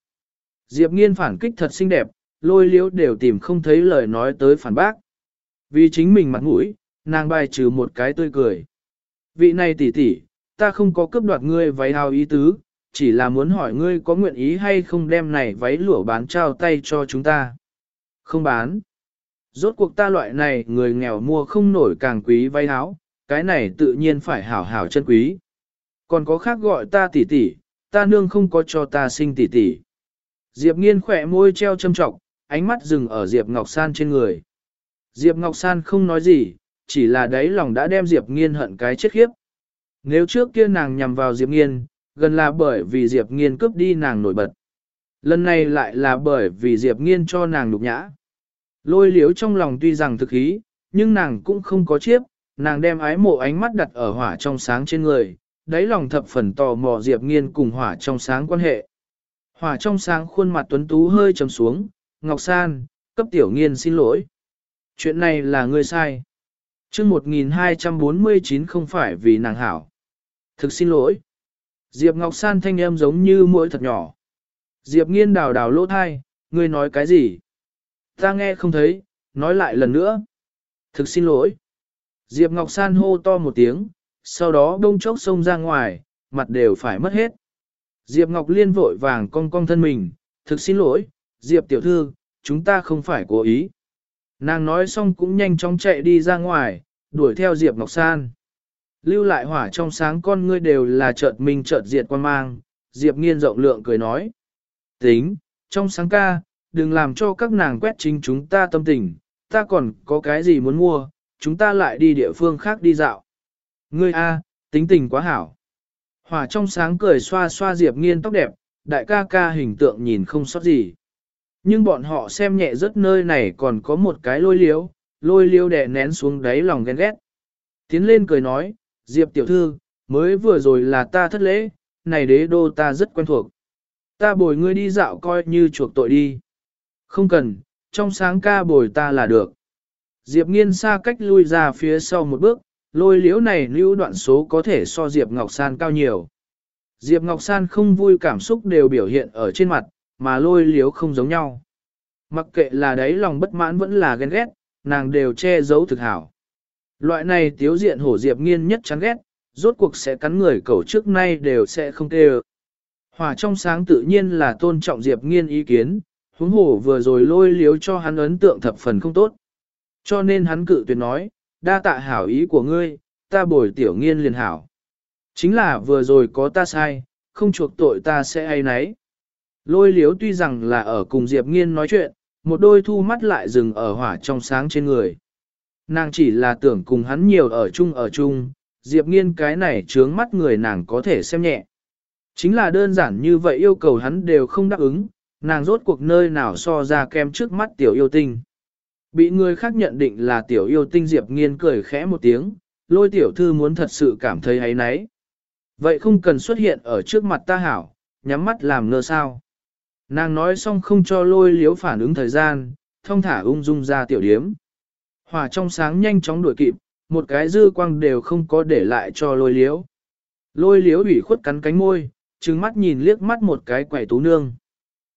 Diệp nghiên phản kích thật xinh đẹp, lôi liễu đều tìm không thấy lời nói tới phản bác. Vì chính mình mặt mũi, nàng bài trừ một cái tươi cười. Vị này tỷ tỷ, ta không có cướp đoạt ngươi váy hào ý tứ, chỉ là muốn hỏi ngươi có nguyện ý hay không đem này váy lụa bán trao tay cho chúng ta. Không bán. Rốt cuộc ta loại này người nghèo mua không nổi càng quý váy áo, cái này tự nhiên phải hảo hảo chân quý. Còn có khác gọi ta tỷ tỷ, ta nương không có cho ta sinh tỷ tỷ. Diệp nghiên khỏe môi treo châm trọng, ánh mắt dừng ở Diệp Ngọc San trên người. Diệp Ngọc San không nói gì, chỉ là đáy lòng đã đem Diệp nghiên hận cái chết khiếp. Nếu trước kia nàng nhằm vào Diệp nghiên, gần là bởi vì Diệp nghiên cướp đi nàng nổi bật. Lần này lại là bởi vì Diệp nghiên cho nàng nhục nhã. Lôi liếu trong lòng tuy rằng thực ý, nhưng nàng cũng không có chiếp, nàng đem ái mộ ánh mắt đặt ở hỏa trong sáng trên người, đáy lòng thập phần tò mò Diệp nghiên cùng hỏa trong sáng quan hệ. Hỏa trong sáng khuôn mặt tuấn tú hơi trầm xuống, Ngọc San, cấp tiểu nghiên xin lỗi. Chuyện này là ngươi sai. chương 1249 không phải vì nàng hảo. Thực xin lỗi. Diệp Ngọc San thanh em giống như mũi thật nhỏ. Diệp nghiên đào đào lỗ thai, ngươi nói cái gì? Ta nghe không thấy, nói lại lần nữa. Thực xin lỗi. Diệp Ngọc San hô to một tiếng, sau đó đông chốc xông ra ngoài, mặt đều phải mất hết. Diệp Ngọc Liên vội vàng cong cong thân mình, thực xin lỗi, Diệp tiểu thư, chúng ta không phải cố ý. Nàng nói xong cũng nhanh chóng chạy đi ra ngoài, đuổi theo Diệp Ngọc San. Lưu lại hỏa trong sáng con ngươi đều là chợt mình chợt diệt quan mang, Diệp nghiên rộng lượng cười nói. Tính, trong sáng ca, đừng làm cho các nàng quét chính chúng ta tâm tình, ta còn có cái gì muốn mua, chúng ta lại đi địa phương khác đi dạo. Ngươi A, tính tình quá hảo. Hỏa trong sáng cười xoa xoa Diệp nghiên tóc đẹp, đại ca ca hình tượng nhìn không sót gì. Nhưng bọn họ xem nhẹ rất nơi này còn có một cái lôi liếu, lôi liếu đè nén xuống đáy lòng ghen ghét. Tiến lên cười nói, Diệp tiểu thư, mới vừa rồi là ta thất lễ, này đế đô ta rất quen thuộc. Ta bồi ngươi đi dạo coi như chuộc tội đi. Không cần, trong sáng ca bồi ta là được. Diệp nghiên xa cách lui ra phía sau một bước, lôi liễu này lưu đoạn số có thể so Diệp Ngọc San cao nhiều. Diệp Ngọc San không vui cảm xúc đều biểu hiện ở trên mặt, mà lôi liễu không giống nhau. Mặc kệ là đấy lòng bất mãn vẫn là ghen ghét, nàng đều che giấu thực hảo. Loại này tiếu diện hổ Diệp nghiên nhất chán ghét, rốt cuộc sẽ cắn người cầu trước nay đều sẽ không tê Hòa trong sáng tự nhiên là tôn trọng Diệp nghiên ý kiến, huống hổ vừa rồi lôi liếu cho hắn ấn tượng thập phần không tốt. Cho nên hắn cự tuyệt nói, đa tạ hảo ý của ngươi, ta bồi tiểu nghiên liền hảo. Chính là vừa rồi có ta sai, không chuộc tội ta sẽ ai nấy. Lôi liếu tuy rằng là ở cùng Diệp nghiên nói chuyện, một đôi thu mắt lại dừng ở hỏa trong sáng trên người. Nàng chỉ là tưởng cùng hắn nhiều ở chung ở chung, Diệp nghiên cái này trướng mắt người nàng có thể xem nhẹ. Chính là đơn giản như vậy yêu cầu hắn đều không đáp ứng, nàng rốt cuộc nơi nào so ra kem trước mắt tiểu yêu tinh. Bị người khác nhận định là tiểu yêu tinh Diệp nghiên cười khẽ một tiếng, lôi tiểu thư muốn thật sự cảm thấy ấy nấy. Vậy không cần xuất hiện ở trước mặt ta hảo, nhắm mắt làm ngơ sao. Nàng nói xong không cho lôi liếu phản ứng thời gian, thông thả ung dung ra tiểu điếm. Hỏa trong sáng nhanh chóng đuổi kịp, một cái dư quang đều không có để lại cho lôi liếu. Lôi liếu ủy khuất cắn cánh môi, trừng mắt nhìn liếc mắt một cái quẻ tú nương.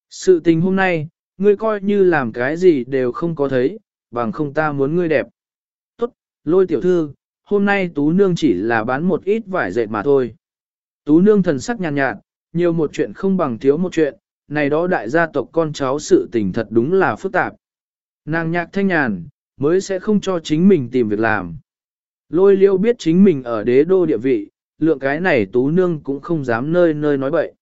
Sự tình hôm nay, ngươi coi như làm cái gì đều không có thấy, bằng không ta muốn ngươi đẹp. Tốt, lôi tiểu thư, hôm nay tú nương chỉ là bán một ít vải dệt mà thôi. Tú nương thần sắc nhàn nhạt, nhạt, nhiều một chuyện không bằng thiếu một chuyện, này đó đại gia tộc con cháu sự tình thật đúng là phức tạp. Nàng nhạc thanh nhàn, mới sẽ không cho chính mình tìm việc làm. Lôi liêu biết chính mình ở đế đô địa vị, lượng cái này tú nương cũng không dám nơi nơi nói bậy.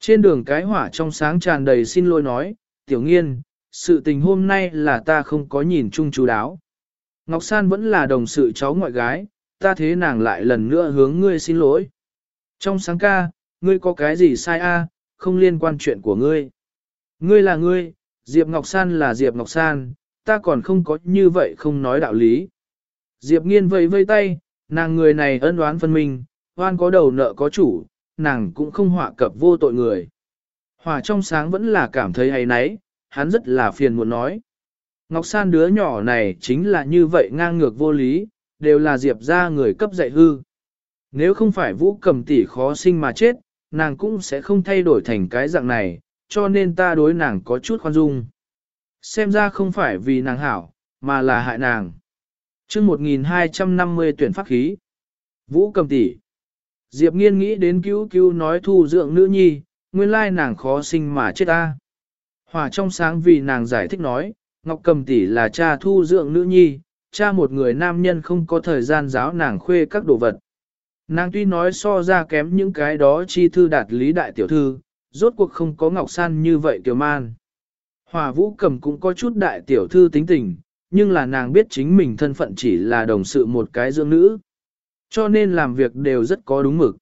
Trên đường cái hỏa trong sáng tràn đầy xin lỗi nói, tiểu nghiên, sự tình hôm nay là ta không có nhìn chung chú đáo. Ngọc San vẫn là đồng sự cháu ngoại gái, ta thế nàng lại lần nữa hướng ngươi xin lỗi. Trong sáng ca, ngươi có cái gì sai a? không liên quan chuyện của ngươi. Ngươi là ngươi, Diệp Ngọc San là Diệp Ngọc San, ta còn không có như vậy không nói đạo lý. Diệp nghiên vẫy vây tay, nàng người này ân oán phân minh, oan có đầu nợ có chủ, nàng cũng không họa cập vô tội người. Hòa trong sáng vẫn là cảm thấy hay nấy, hắn rất là phiền muốn nói. Ngọc San đứa nhỏ này chính là như vậy ngang ngược vô lý, đều là Diệp ra người cấp dạy hư. Nếu không phải vũ cầm tỷ khó sinh mà chết, nàng cũng sẽ không thay đổi thành cái dạng này, cho nên ta đối nàng có chút khoan dung. Xem ra không phải vì nàng hảo, mà là hại nàng. chương 1250 tuyển pháp khí. Vũ cầm tỷ. Diệp nghiên nghĩ đến cứu cứu nói thu dưỡng nữ nhi, nguyên lai nàng khó sinh mà chết ta. Hòa trong sáng vì nàng giải thích nói, Ngọc cầm tỷ là cha thu dưỡng nữ nhi, cha một người nam nhân không có thời gian giáo nàng khuê các đồ vật. Nàng tuy nói so ra kém những cái đó chi thư đạt lý đại tiểu thư, rốt cuộc không có Ngọc San như vậy tiểu man. Hòa vũ cầm cũng có chút đại tiểu thư tính tình, nhưng là nàng biết chính mình thân phận chỉ là đồng sự một cái dưỡng nữ. Cho nên làm việc đều rất có đúng mực.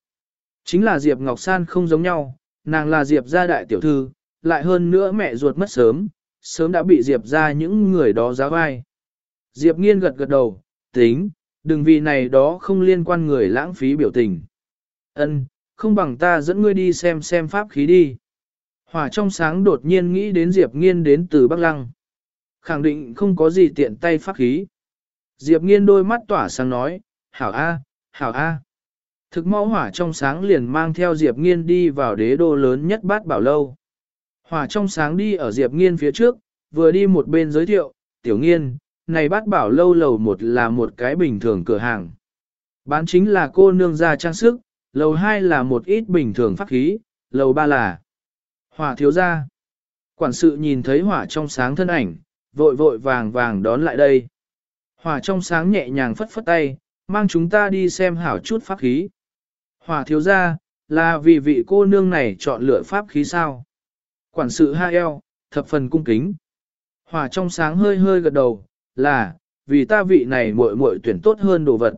Chính là Diệp Ngọc San không giống nhau, nàng là Diệp gia đại tiểu thư, lại hơn nữa mẹ ruột mất sớm, sớm đã bị Diệp ra những người đó giá vai. Diệp nghiên gật gật đầu, tính, đừng vì này đó không liên quan người lãng phí biểu tình. Ân, không bằng ta dẫn ngươi đi xem xem pháp khí đi. Hỏa trong sáng đột nhiên nghĩ đến Diệp nghiên đến từ Bắc Lăng. Khẳng định không có gì tiện tay pháp khí. Diệp nghiên đôi mắt tỏa sáng nói, hảo A, hảo A. Thực mau hỏa trong sáng liền mang theo Diệp nghiên đi vào đế đô lớn nhất bát bảo lâu. Hỏa trong sáng đi ở Diệp nghiên phía trước, vừa đi một bên giới thiệu, tiểu nghiên, này bát bảo lâu lầu một là một cái bình thường cửa hàng. Bán chính là cô nương gia trang sức, lầu hai là một ít bình thường pháp khí, lầu ba là hỏa thiếu gia. Quản sự nhìn thấy hỏa trong sáng thân ảnh, vội vội vàng vàng đón lại đây. Hỏa trong sáng nhẹ nhàng phất phất tay, mang chúng ta đi xem hảo chút pháp khí. Hòa thiếu gia, là vì vị cô nương này chọn lựa pháp khí sao? Quản sự ha eo, thập phần cung kính. Hòa trong sáng hơi hơi gật đầu, là, vì ta vị này muội muội tuyển tốt hơn đồ vật.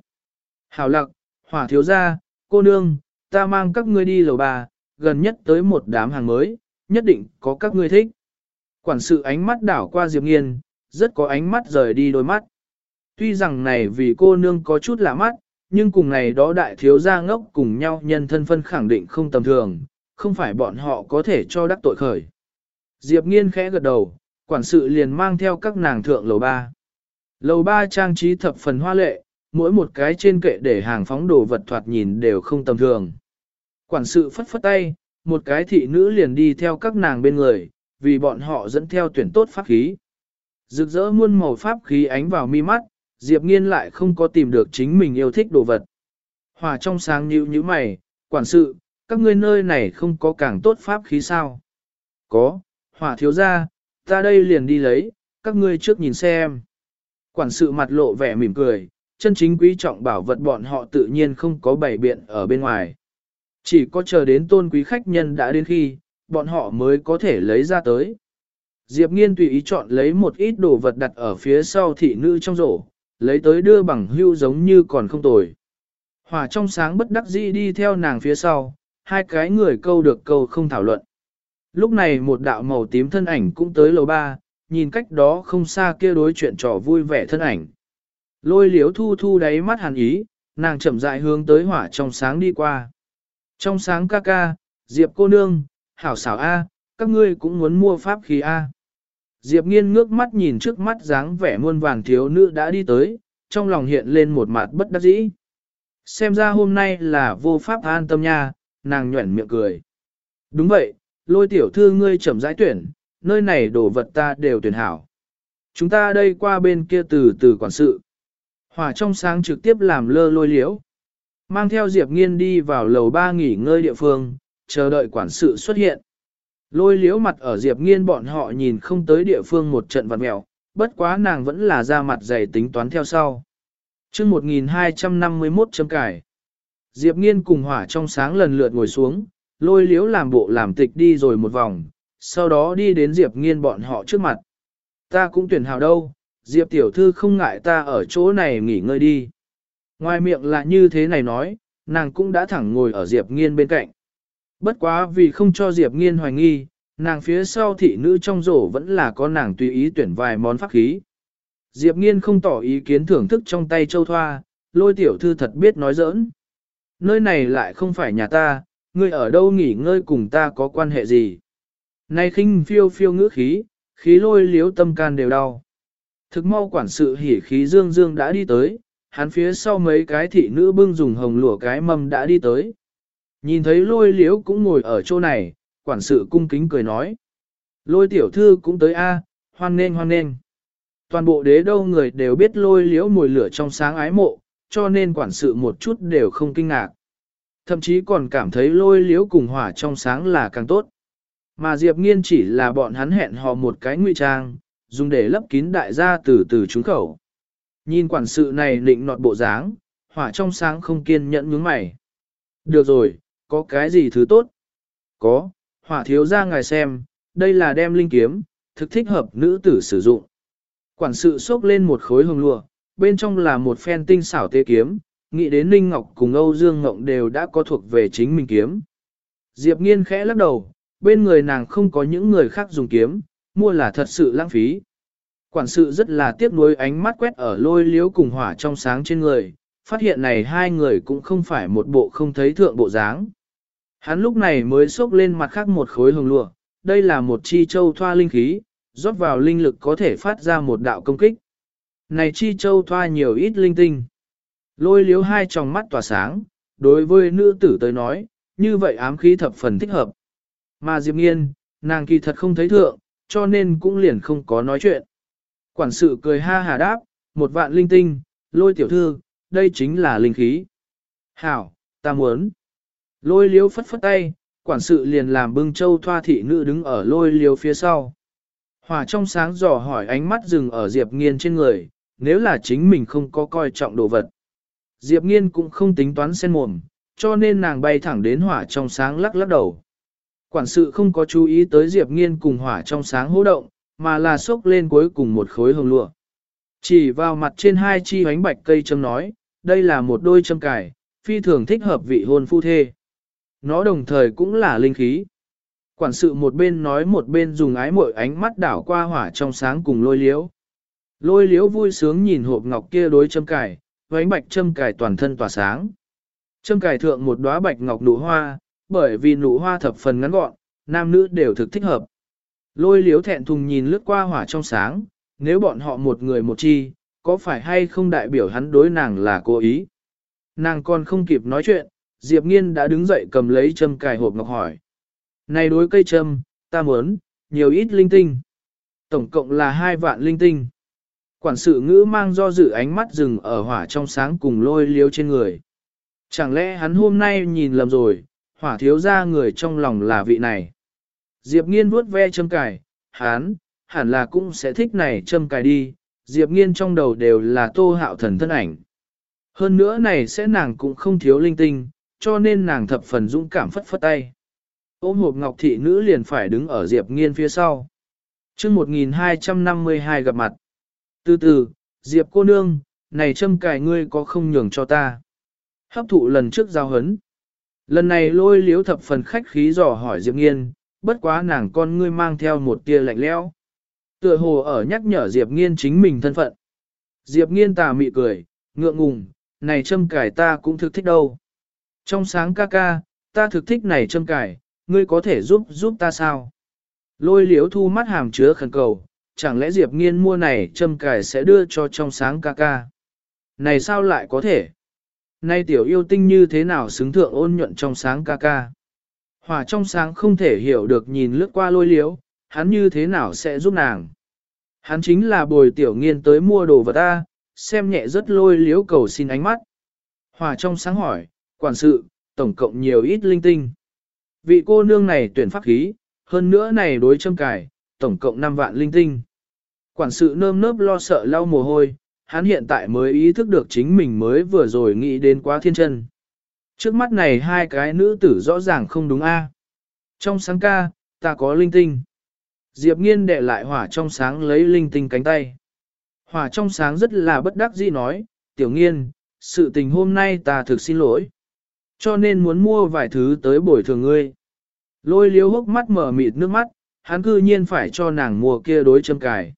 Hảo lặc, hỏa thiếu gia, cô nương, ta mang các ngươi đi lầu ba, gần nhất tới một đám hàng mới, nhất định có các ngươi thích. Quản sự ánh mắt đảo qua Diệp Nghiên, rất có ánh mắt rời đi đôi mắt. Tuy rằng này vì cô nương có chút lạ mắt, nhưng cùng này đó đại thiếu gia ngốc cùng nhau nhân thân phân khẳng định không tầm thường, không phải bọn họ có thể cho đắc tội khởi. Diệp Nghiên khẽ gật đầu, quản sự liền mang theo các nàng thượng lầu ba. Lầu ba trang trí thập phần hoa lệ, mỗi một cái trên kệ để hàng phóng đồ vật thoạt nhìn đều không tầm thường. Quản sự phất phất tay, một cái thị nữ liền đi theo các nàng bên người, vì bọn họ dẫn theo tuyển tốt pháp khí. Rực rỡ muôn màu pháp khí ánh vào mi mắt, Diệp Nghiên lại không có tìm được chính mình yêu thích đồ vật. Hòa trong sáng như như mày, quản sự, các ngươi nơi này không có càng tốt pháp khí sao? Có, Hòa thiếu ra, ta đây liền đi lấy, các ngươi trước nhìn xem. Quản sự mặt lộ vẻ mỉm cười, chân chính quý trọng bảo vật bọn họ tự nhiên không có bày biện ở bên ngoài. Chỉ có chờ đến tôn quý khách nhân đã đến khi, bọn họ mới có thể lấy ra tới. Diệp nghiên tùy ý chọn lấy một ít đồ vật đặt ở phía sau thị nữ trong rổ, lấy tới đưa bằng hưu giống như còn không tồi. Hòa trong sáng bất đắc dĩ đi theo nàng phía sau, hai cái người câu được câu không thảo luận. Lúc này một đạo màu tím thân ảnh cũng tới lầu ba, nhìn cách đó không xa kia đối chuyện trò vui vẻ thân ảnh. Lôi liếu thu thu đáy mắt hàn ý, nàng chậm rãi hướng tới hỏa trong sáng đi qua. Trong sáng ca ca, Diệp cô nương, hảo xảo A, các ngươi cũng muốn mua pháp khí A. Diệp nghiên ngước mắt nhìn trước mắt dáng vẻ muôn vàng thiếu nữ đã đi tới, trong lòng hiện lên một mặt bất đắc dĩ. Xem ra hôm nay là vô pháp an tâm nha, nàng nhuẩn miệng cười. Đúng vậy, lôi tiểu thư ngươi chậm rãi tuyển, nơi này đồ vật ta đều tuyển hảo. Chúng ta đây qua bên kia từ từ quản sự. Hỏa trong sáng trực tiếp làm lơ lôi liễu. Mang theo Diệp Nghiên đi vào lầu ba nghỉ ngơi địa phương, chờ đợi quản sự xuất hiện. Lôi liễu mặt ở Diệp Nghiên bọn họ nhìn không tới địa phương một trận vật mèo, bất quá nàng vẫn là ra mặt dày tính toán theo sau. chương 1251 châm cải. Diệp Nghiên cùng hỏa trong sáng lần lượt ngồi xuống, lôi liễu làm bộ làm tịch đi rồi một vòng, sau đó đi đến Diệp Nghiên bọn họ trước mặt. Ta cũng tuyển hào đâu, Diệp tiểu thư không ngại ta ở chỗ này nghỉ ngơi đi. Ngoài miệng là như thế này nói, nàng cũng đã thẳng ngồi ở Diệp Nghiên bên cạnh. Bất quá vì không cho Diệp Nghiên hoài nghi, nàng phía sau thị nữ trong rổ vẫn là có nàng tùy ý tuyển vài món pháp khí. Diệp Nghiên không tỏ ý kiến thưởng thức trong tay châu thoa, lôi tiểu thư thật biết nói giỡn. Nơi này lại không phải nhà ta, ngươi ở đâu nghỉ ngơi cùng ta có quan hệ gì. Này khinh phiêu phiêu ngữ khí, khí lôi liếu tâm can đều đau. Thực mau quản sự hỉ khí dương dương đã đi tới, hắn phía sau mấy cái thị nữ bưng dùng hồng lụa cái mâm đã đi tới. Nhìn thấy lôi liễu cũng ngồi ở chỗ này, quản sự cung kính cười nói. Lôi tiểu thư cũng tới a, hoan nên hoan nên. Toàn bộ đế đâu người đều biết lôi liễu mùi lửa trong sáng ái mộ, cho nên quản sự một chút đều không kinh ngạc. Thậm chí còn cảm thấy lôi liễu cùng hỏa trong sáng là càng tốt. Mà Diệp Nghiên chỉ là bọn hắn hẹn hò một cái ngụy trang, dùng để lấp kín đại gia từ từ trúng khẩu. Nhìn quản sự này định nọt bộ dáng, hỏa trong sáng không kiên nhẫn nhướng mày. Được rồi, có cái gì thứ tốt? Có, hỏa thiếu ra ngài xem, đây là đem linh kiếm, thực thích hợp nữ tử sử dụng. Quản sự xốc lên một khối hồng lụa, bên trong là một phen tinh xảo tê kiếm, nghĩ đến Ninh Ngọc cùng Âu Dương Ngộng đều đã có thuộc về chính mình kiếm. Diệp nghiên khẽ lắc đầu, bên người nàng không có những người khác dùng kiếm, mua là thật sự lãng phí. Quản sự rất là tiếc nuối ánh mắt quét ở lôi liếu cùng hỏa trong sáng trên người, phát hiện này hai người cũng không phải một bộ không thấy thượng bộ dáng. Hắn lúc này mới xốc lên mặt khác một khối hồng lụa, đây là một chi châu thoa linh khí, rót vào linh lực có thể phát ra một đạo công kích. Này chi châu thoa nhiều ít linh tinh. Lôi liếu hai tròng mắt tỏa sáng, đối với nữ tử tới nói, như vậy ám khí thập phần thích hợp. Mà Diệp Nghiên, nàng kỳ thật không thấy thượng, cho nên cũng liền không có nói chuyện. Quản sự cười ha hà đáp, một vạn linh tinh, lôi tiểu thư, đây chính là linh khí. Hảo, ta muốn. Lôi liếu phất phất tay, quản sự liền làm bưng châu thoa thị nữ đứng ở lôi liếu phía sau. Hòa trong sáng dò hỏi ánh mắt dừng ở Diệp Nghiên trên người, nếu là chính mình không có coi trọng đồ vật. Diệp Nghiên cũng không tính toán sen mồm, cho nên nàng bay thẳng đến hỏa trong sáng lắc lắc đầu. Quản sự không có chú ý tới Diệp Nghiên cùng hỏa trong sáng hô động, mà là xốc lên cuối cùng một khối hồng lụa. Chỉ vào mặt trên hai chi hoánh bạch cây châm nói, đây là một đôi châm cải, phi thường thích hợp vị hôn phu thê. Nó đồng thời cũng là linh khí. Quản sự một bên nói một bên dùng ái mội ánh mắt đảo qua hỏa trong sáng cùng lôi liễu. Lôi liễu vui sướng nhìn hộp ngọc kia đối châm cải, ánh bạch châm cải toàn thân tỏa sáng. Châm cải thượng một đóa bạch ngọc nụ hoa, bởi vì nụ hoa thập phần ngắn gọn, nam nữ đều thực thích hợp. Lôi liếu thẹn thùng nhìn lướt qua hỏa trong sáng, nếu bọn họ một người một chi, có phải hay không đại biểu hắn đối nàng là cố ý. Nàng còn không kịp nói chuyện, Diệp Nghiên đã đứng dậy cầm lấy châm cài hộp ngọc hỏi. Này đối cây châm, ta muốn, nhiều ít linh tinh. Tổng cộng là hai vạn linh tinh. Quản sự ngữ mang do dự ánh mắt rừng ở hỏa trong sáng cùng lôi liếu trên người. Chẳng lẽ hắn hôm nay nhìn lầm rồi, hỏa thiếu ra người trong lòng là vị này. Diệp nghiên vuốt ve châm cài, hắn, hẳn là cũng sẽ thích này châm cài đi, Diệp nghiên trong đầu đều là tô hạo thần thân ảnh. Hơn nữa này sẽ nàng cũng không thiếu linh tinh, cho nên nàng thập phần dũng cảm phất phất tay. Ôm hộp ngọc thị nữ liền phải đứng ở Diệp nghiên phía sau. chương 1252 gặp mặt. Từ từ, Diệp cô nương, này châm cài ngươi có không nhường cho ta. Hấp thụ lần trước giao hấn. Lần này lôi liếu thập phần khách khí dò hỏi Diệp nghiên, bất quá nàng con ngươi mang theo một tia lạnh lẽo. Tựa hồ ở nhắc nhở Diệp Nghiên chính mình thân phận. Diệp Nghiên tà mị cười, ngượng ngùng, này châm cải ta cũng thực thích đâu. Trong sáng ca ca, ta thực thích này châm cải, ngươi có thể giúp giúp ta sao? Lôi liếu thu mắt hàm chứa khẩn cầu, chẳng lẽ Diệp Nghiên mua này châm cài sẽ đưa cho trong sáng ca ca. Này sao lại có thể? Nay tiểu yêu tinh như thế nào xứng thượng ôn nhuận trong sáng ca ca? Hỏa trong sáng không thể hiểu được nhìn lướt qua lôi liếu, hắn như thế nào sẽ giúp nàng? Hắn chính là bồi tiểu nghiên tới mua đồ vật ta, xem nhẹ rất lôi liếu cầu xin ánh mắt. Hỏa trong sáng hỏi, quản sự, tổng cộng nhiều ít linh tinh. Vị cô nương này tuyển pháp khí, hơn nữa này đối châm cài, tổng cộng 5 vạn linh tinh. Quản sự nơm nớp lo sợ lau mồ hôi, hắn hiện tại mới ý thức được chính mình mới vừa rồi nghĩ đến quá thiên chân. Trước mắt này hai cái nữ tử rõ ràng không đúng a. Trong sáng ca, ta có linh tinh. Diệp nghiên đệ lại hỏa trong sáng lấy linh tinh cánh tay. Hỏa trong sáng rất là bất đắc dĩ nói, tiểu nghiên, sự tình hôm nay ta thực xin lỗi. Cho nên muốn mua vài thứ tới bồi thường ngươi. Lôi liếu hốc mắt mở mịt nước mắt, hắn cư nhiên phải cho nàng mua kia đối châm cài.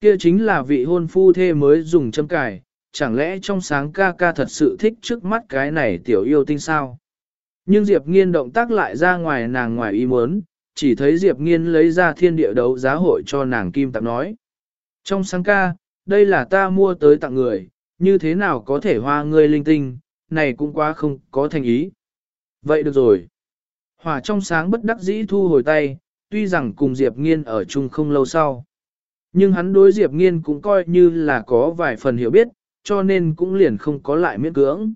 Kia chính là vị hôn phu thê mới dùng châm cài, chẳng lẽ trong sáng ca ca thật sự thích trước mắt cái này tiểu yêu tinh sao? Nhưng Diệp Nghiên động tác lại ra ngoài nàng ngoài ý muốn, chỉ thấy Diệp Nghiên lấy ra thiên địa đấu giá hội cho nàng kim tặng nói. Trong sáng ca, đây là ta mua tới tặng người, như thế nào có thể hoa ngươi linh tinh, này cũng quá không có thành ý. Vậy được rồi. Hỏa trong sáng bất đắc dĩ thu hồi tay, tuy rằng cùng Diệp Nghiên ở chung không lâu sau. Nhưng hắn đối Diệp Nghiên cũng coi như là có vài phần hiểu biết, cho nên cũng liền không có lại miễn cưỡng.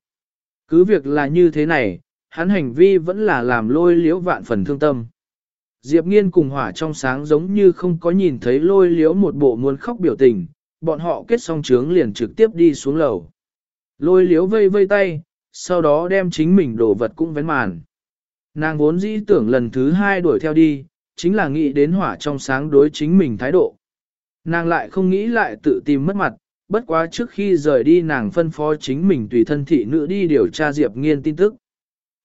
Cứ việc là như thế này, hắn hành vi vẫn là làm lôi liễu vạn phần thương tâm. Diệp Nghiên cùng hỏa trong sáng giống như không có nhìn thấy lôi liễu một bộ muốn khóc biểu tình, bọn họ kết xong trướng liền trực tiếp đi xuống lầu. Lôi liếu vây vây tay, sau đó đem chính mình đồ vật cũng vén màn. Nàng vốn dĩ tưởng lần thứ hai đuổi theo đi, chính là nghĩ đến hỏa trong sáng đối chính mình thái độ. Nàng lại không nghĩ lại tự tìm mất mặt, bất quá trước khi rời đi nàng phân phó chính mình tùy thân thị nữ đi điều tra Diệp Nghiên tin tức.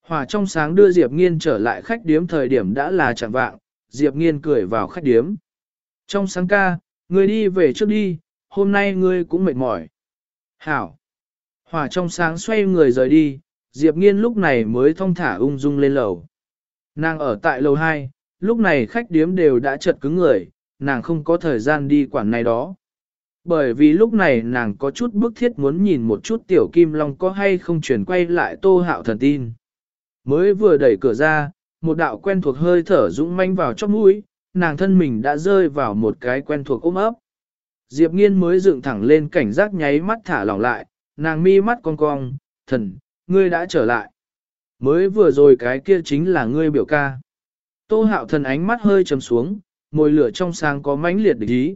Hỏa trong sáng đưa Diệp Nghiên trở lại khách điếm thời điểm đã là chẳng vạng, Diệp Nghiên cười vào khách điếm. Trong sáng ca, người đi về trước đi, hôm nay ngươi cũng mệt mỏi. Hảo. Hỏa trong sáng xoay người rời đi, Diệp Nghiên lúc này mới thong thả ung dung lên lầu. Nàng ở tại lầu 2, lúc này khách điếm đều đã chật cứng người, nàng không có thời gian đi quản này đó. Bởi vì lúc này nàng có chút bức thiết muốn nhìn một chút tiểu kim long có hay không chuyển quay lại tô hạo thần tin. Mới vừa đẩy cửa ra, một đạo quen thuộc hơi thở dũng manh vào trong mũi, nàng thân mình đã rơi vào một cái quen thuộc ôm ấp. Diệp nghiên mới dựng thẳng lên cảnh giác nháy mắt thả lỏng lại, nàng mi mắt cong cong, thần, ngươi đã trở lại. Mới vừa rồi cái kia chính là ngươi biểu ca. Tô hạo thần ánh mắt hơi trầm xuống, môi lửa trong sáng có mãnh liệt địch ý.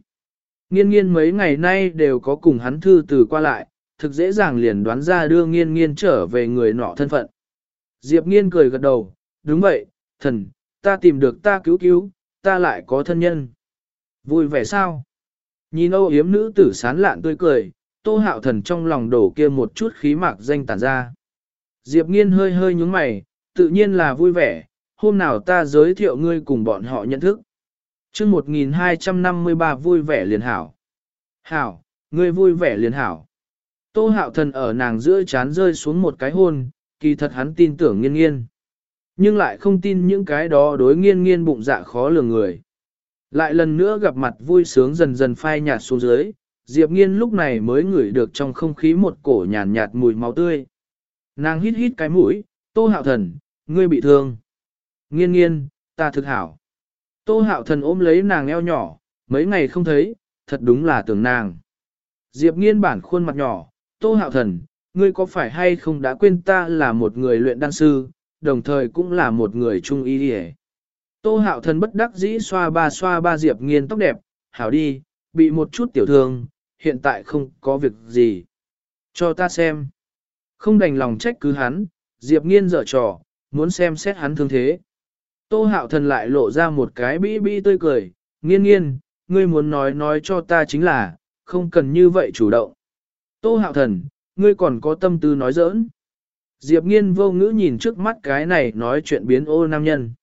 Nghiên nghiên mấy ngày nay đều có cùng hắn thư từ qua lại, thực dễ dàng liền đoán ra đưa nghiên nghiên trở về người nọ thân phận. Diệp nghiên cười gật đầu, đúng vậy, thần, ta tìm được ta cứu cứu, ta lại có thân nhân. Vui vẻ sao? Nhìn âu yếm nữ tử sán lạn tươi cười, tô hạo thần trong lòng đổ kia một chút khí mạc danh tản ra. Diệp nghiên hơi hơi nhúng mày, tự nhiên là vui vẻ, hôm nào ta giới thiệu ngươi cùng bọn họ nhận thức. chương 1253 vui vẻ liền hảo. Hảo, ngươi vui vẻ liền hảo. Tô hạo thần ở nàng giữa chán rơi xuống một cái hôn, kỳ thật hắn tin tưởng nghiên nghiên. Nhưng lại không tin những cái đó đối nghiên nghiên bụng dạ khó lường người. Lại lần nữa gặp mặt vui sướng dần dần phai nhạt xuống dưới, Diệp nghiên lúc này mới ngửi được trong không khí một cổ nhàn nhạt, nhạt mùi máu tươi. Nàng hít hít cái mũi, tô hạo thần, ngươi bị thương. Nghiên nghiên, ta thực hảo. Tô hạo thần ôm lấy nàng eo nhỏ, mấy ngày không thấy, thật đúng là tưởng nàng. Diệp nghiên bản khuôn mặt nhỏ, tô hạo thần, ngươi có phải hay không đã quên ta là một người luyện đan sư, đồng thời cũng là một người trung y đi Tô hạo thần bất đắc dĩ xoa ba xoa ba Diệp nghiên tóc đẹp, hảo đi, bị một chút tiểu thương, hiện tại không có việc gì. Cho ta xem. Không đành lòng trách cứ hắn, Diệp nghiên dở trò, muốn xem xét hắn thương thế. Tô hạo thần lại lộ ra một cái bĩ bĩ tươi cười, nghiên nghiên, ngươi muốn nói nói cho ta chính là, không cần như vậy chủ động. Tô hạo thần, ngươi còn có tâm tư nói giỡn. Diệp nghiên vô ngữ nhìn trước mắt cái này nói chuyện biến ô nam nhân.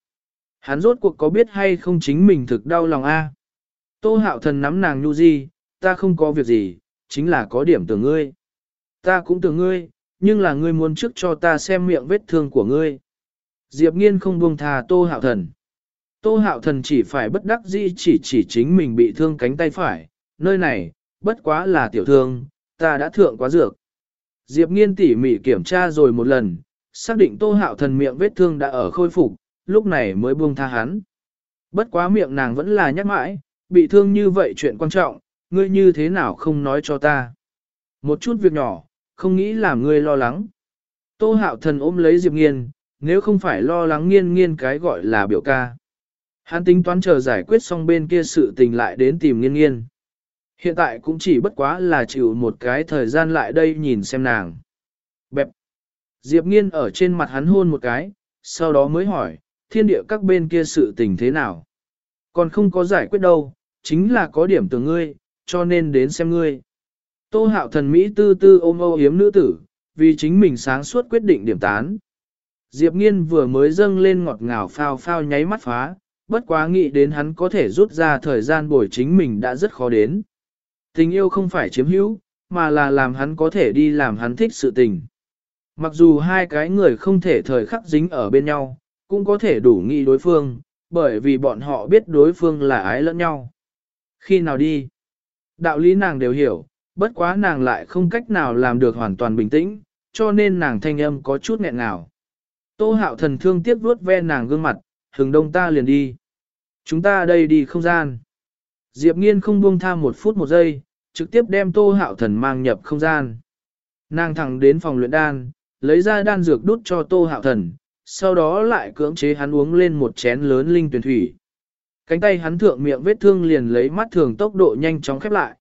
Hắn rốt cuộc có biết hay không chính mình thực đau lòng a? Tô hạo thần nắm nàng nhu di, ta không có việc gì, chính là có điểm tưởng ngươi. Ta cũng tưởng ngươi, nhưng là ngươi muốn trước cho ta xem miệng vết thương của ngươi. Diệp nghiên không buông thà tô hạo thần. Tô hạo thần chỉ phải bất đắc dĩ chỉ chỉ chính mình bị thương cánh tay phải, nơi này, bất quá là tiểu thương, ta đã thượng quá dược. Diệp nghiên tỉ mỉ kiểm tra rồi một lần, xác định tô hạo thần miệng vết thương đã ở khôi phục, lúc này mới buông tha hắn. Bất quá miệng nàng vẫn là nhắc mãi, bị thương như vậy chuyện quan trọng, ngươi như thế nào không nói cho ta. Một chút việc nhỏ, không nghĩ làm ngươi lo lắng. Tô hạo thần ôm lấy Diệp nghiên, nếu không phải lo lắng nghiên nghiên cái gọi là biểu ca. Hắn tính toán chờ giải quyết xong bên kia sự tình lại đến tìm nghiên nghiên. Hiện tại cũng chỉ bất quá là chịu một cái thời gian lại đây nhìn xem nàng. Bẹp. Diệp nghiên ở trên mặt hắn hôn một cái, sau đó mới hỏi, thiên địa các bên kia sự tình thế nào. Còn không có giải quyết đâu, chính là có điểm từ ngươi, cho nên đến xem ngươi. Tô hạo thần Mỹ tư tư ôm âu yếm nữ tử, vì chính mình sáng suốt quyết định điểm tán. Diệp nghiên vừa mới dâng lên ngọt ngào phao phao nháy mắt phá, bất quá nghĩ đến hắn có thể rút ra thời gian bồi chính mình đã rất khó đến. Tình yêu không phải chiếm hữu, mà là làm hắn có thể đi làm hắn thích sự tình. Mặc dù hai cái người không thể thời khắc dính ở bên nhau, cũng có thể đủ nghĩ đối phương, bởi vì bọn họ biết đối phương là ái lẫn nhau. Khi nào đi? Đạo lý nàng đều hiểu, bất quá nàng lại không cách nào làm được hoàn toàn bình tĩnh, cho nên nàng thanh âm có chút nghẹn ngào. Tô hạo thần thương tiếc vuốt ve nàng gương mặt, hừng đông ta liền đi. Chúng ta đây đi không gian. Diệp nghiên không buông tha một phút một giây, trực tiếp đem tô hạo thần mang nhập không gian. Nàng thẳng đến phòng luyện đan, lấy ra đan dược đút cho tô hạo thần, sau đó lại cưỡng chế hắn uống lên một chén lớn linh tuyển thủy. Cánh tay hắn thượng miệng vết thương liền lấy mắt thường tốc độ nhanh chóng khép lại.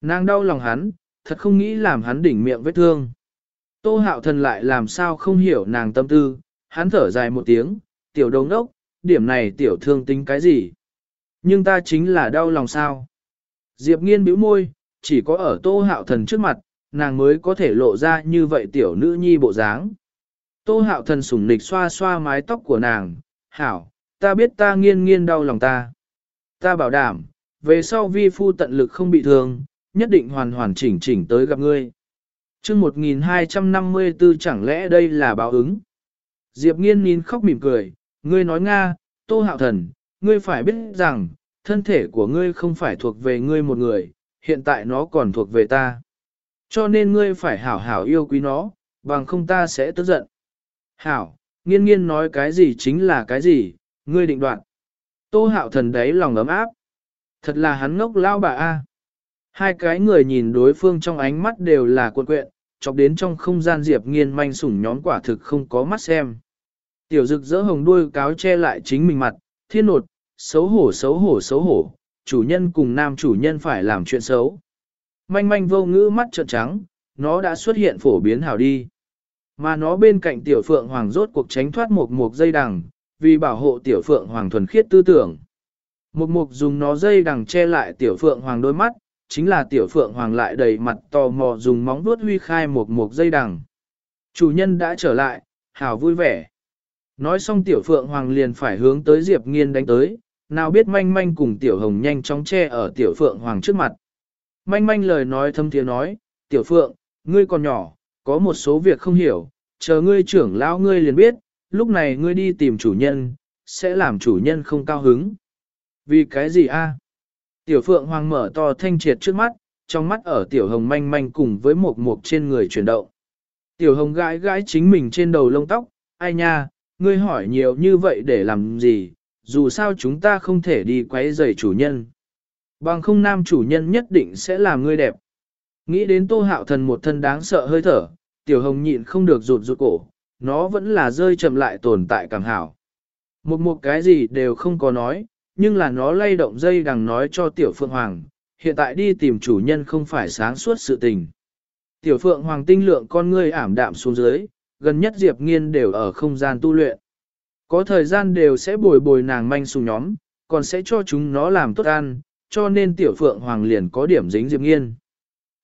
Nàng đau lòng hắn, thật không nghĩ làm hắn đỉnh miệng vết thương. Tô hạo thần lại làm sao không hiểu nàng tâm tư, hắn thở dài một tiếng, tiểu đồng đốc, điểm này tiểu thương tính cái gì? Nhưng ta chính là đau lòng sao? Diệp nghiên bĩu môi, chỉ có ở tô hạo thần trước mặt, nàng mới có thể lộ ra như vậy tiểu nữ nhi bộ dáng. Tô hạo thần sủng nịch xoa xoa mái tóc của nàng, hảo, ta biết ta nghiên nghiên đau lòng ta. Ta bảo đảm, về sau vi phu tận lực không bị thương, nhất định hoàn hoàn chỉnh chỉnh tới gặp ngươi. chương 1254 chẳng lẽ đây là báo ứng? Diệp nghiên nín khóc mỉm cười, ngươi nói Nga, tô hạo thần, ngươi phải biết rằng, thân thể của ngươi không phải thuộc về ngươi một người, hiện tại nó còn thuộc về ta. Cho nên ngươi phải hảo hảo yêu quý nó, bằng không ta sẽ tức giận. Hảo, nghiên nghiên nói cái gì chính là cái gì, ngươi định đoạn. Tô hạo thần đấy lòng ấm áp. Thật là hắn ngốc lao bà a. Hai cái người nhìn đối phương trong ánh mắt đều là cuộn quyện, chọc đến trong không gian diệp nghiên manh sủng nhóm quả thực không có mắt xem. Tiểu dực dỡ hồng đuôi cáo che lại chính mình mặt, thiên nột, xấu hổ xấu hổ xấu hổ, chủ nhân cùng nam chủ nhân phải làm chuyện xấu. Manh manh vô ngữ mắt trợn trắng, nó đã xuất hiện phổ biến hảo đi. Mà nó bên cạnh tiểu phượng hoàng rốt cuộc tránh thoát một một dây đằng, vì bảo hộ tiểu phượng hoàng thuần khiết tư tưởng. Một mục dùng nó dây đằng che lại tiểu phượng hoàng đôi mắt, chính là tiểu phượng hoàng lại đầy mặt tò mò dùng móng vuốt huy khai một mục dây đằng. Chủ nhân đã trở lại, hảo vui vẻ. Nói xong tiểu phượng hoàng liền phải hướng tới Diệp Nghiên đánh tới, nào biết manh manh cùng tiểu hồng nhanh chóng che ở tiểu phượng hoàng trước mặt. Manh manh lời nói thâm tiếng nói, tiểu phượng, ngươi còn nhỏ, có một số việc không hiểu, chờ ngươi trưởng lão ngươi liền biết, lúc này ngươi đi tìm chủ nhân, sẽ làm chủ nhân không cao hứng. Vì cái gì a? Tiểu phượng hoàng mở to thanh triệt trước mắt, trong mắt ở tiểu hồng manh manh cùng với một mục trên người chuyển động. Tiểu hồng gãi gãi chính mình trên đầu lông tóc, ai nha, ngươi hỏi nhiều như vậy để làm gì, dù sao chúng ta không thể đi quấy rầy chủ nhân. Bằng không nam chủ nhân nhất định sẽ làm ngươi đẹp. Nghĩ đến tô hạo thần một thân đáng sợ hơi thở, tiểu hồng nhịn không được rụt rụt cổ, nó vẫn là rơi chậm lại tồn tại càng hảo. Một một cái gì đều không có nói, nhưng là nó lay động dây đằng nói cho tiểu phượng hoàng, hiện tại đi tìm chủ nhân không phải sáng suốt sự tình. Tiểu phượng hoàng tinh lượng con ngươi ảm đạm xuống dưới, gần nhất Diệp Nghiên đều ở không gian tu luyện. Có thời gian đều sẽ bồi bồi nàng manh sùng nhóm, còn sẽ cho chúng nó làm tốt ăn, cho nên tiểu phượng hoàng liền có điểm dính Diệp Nghiên.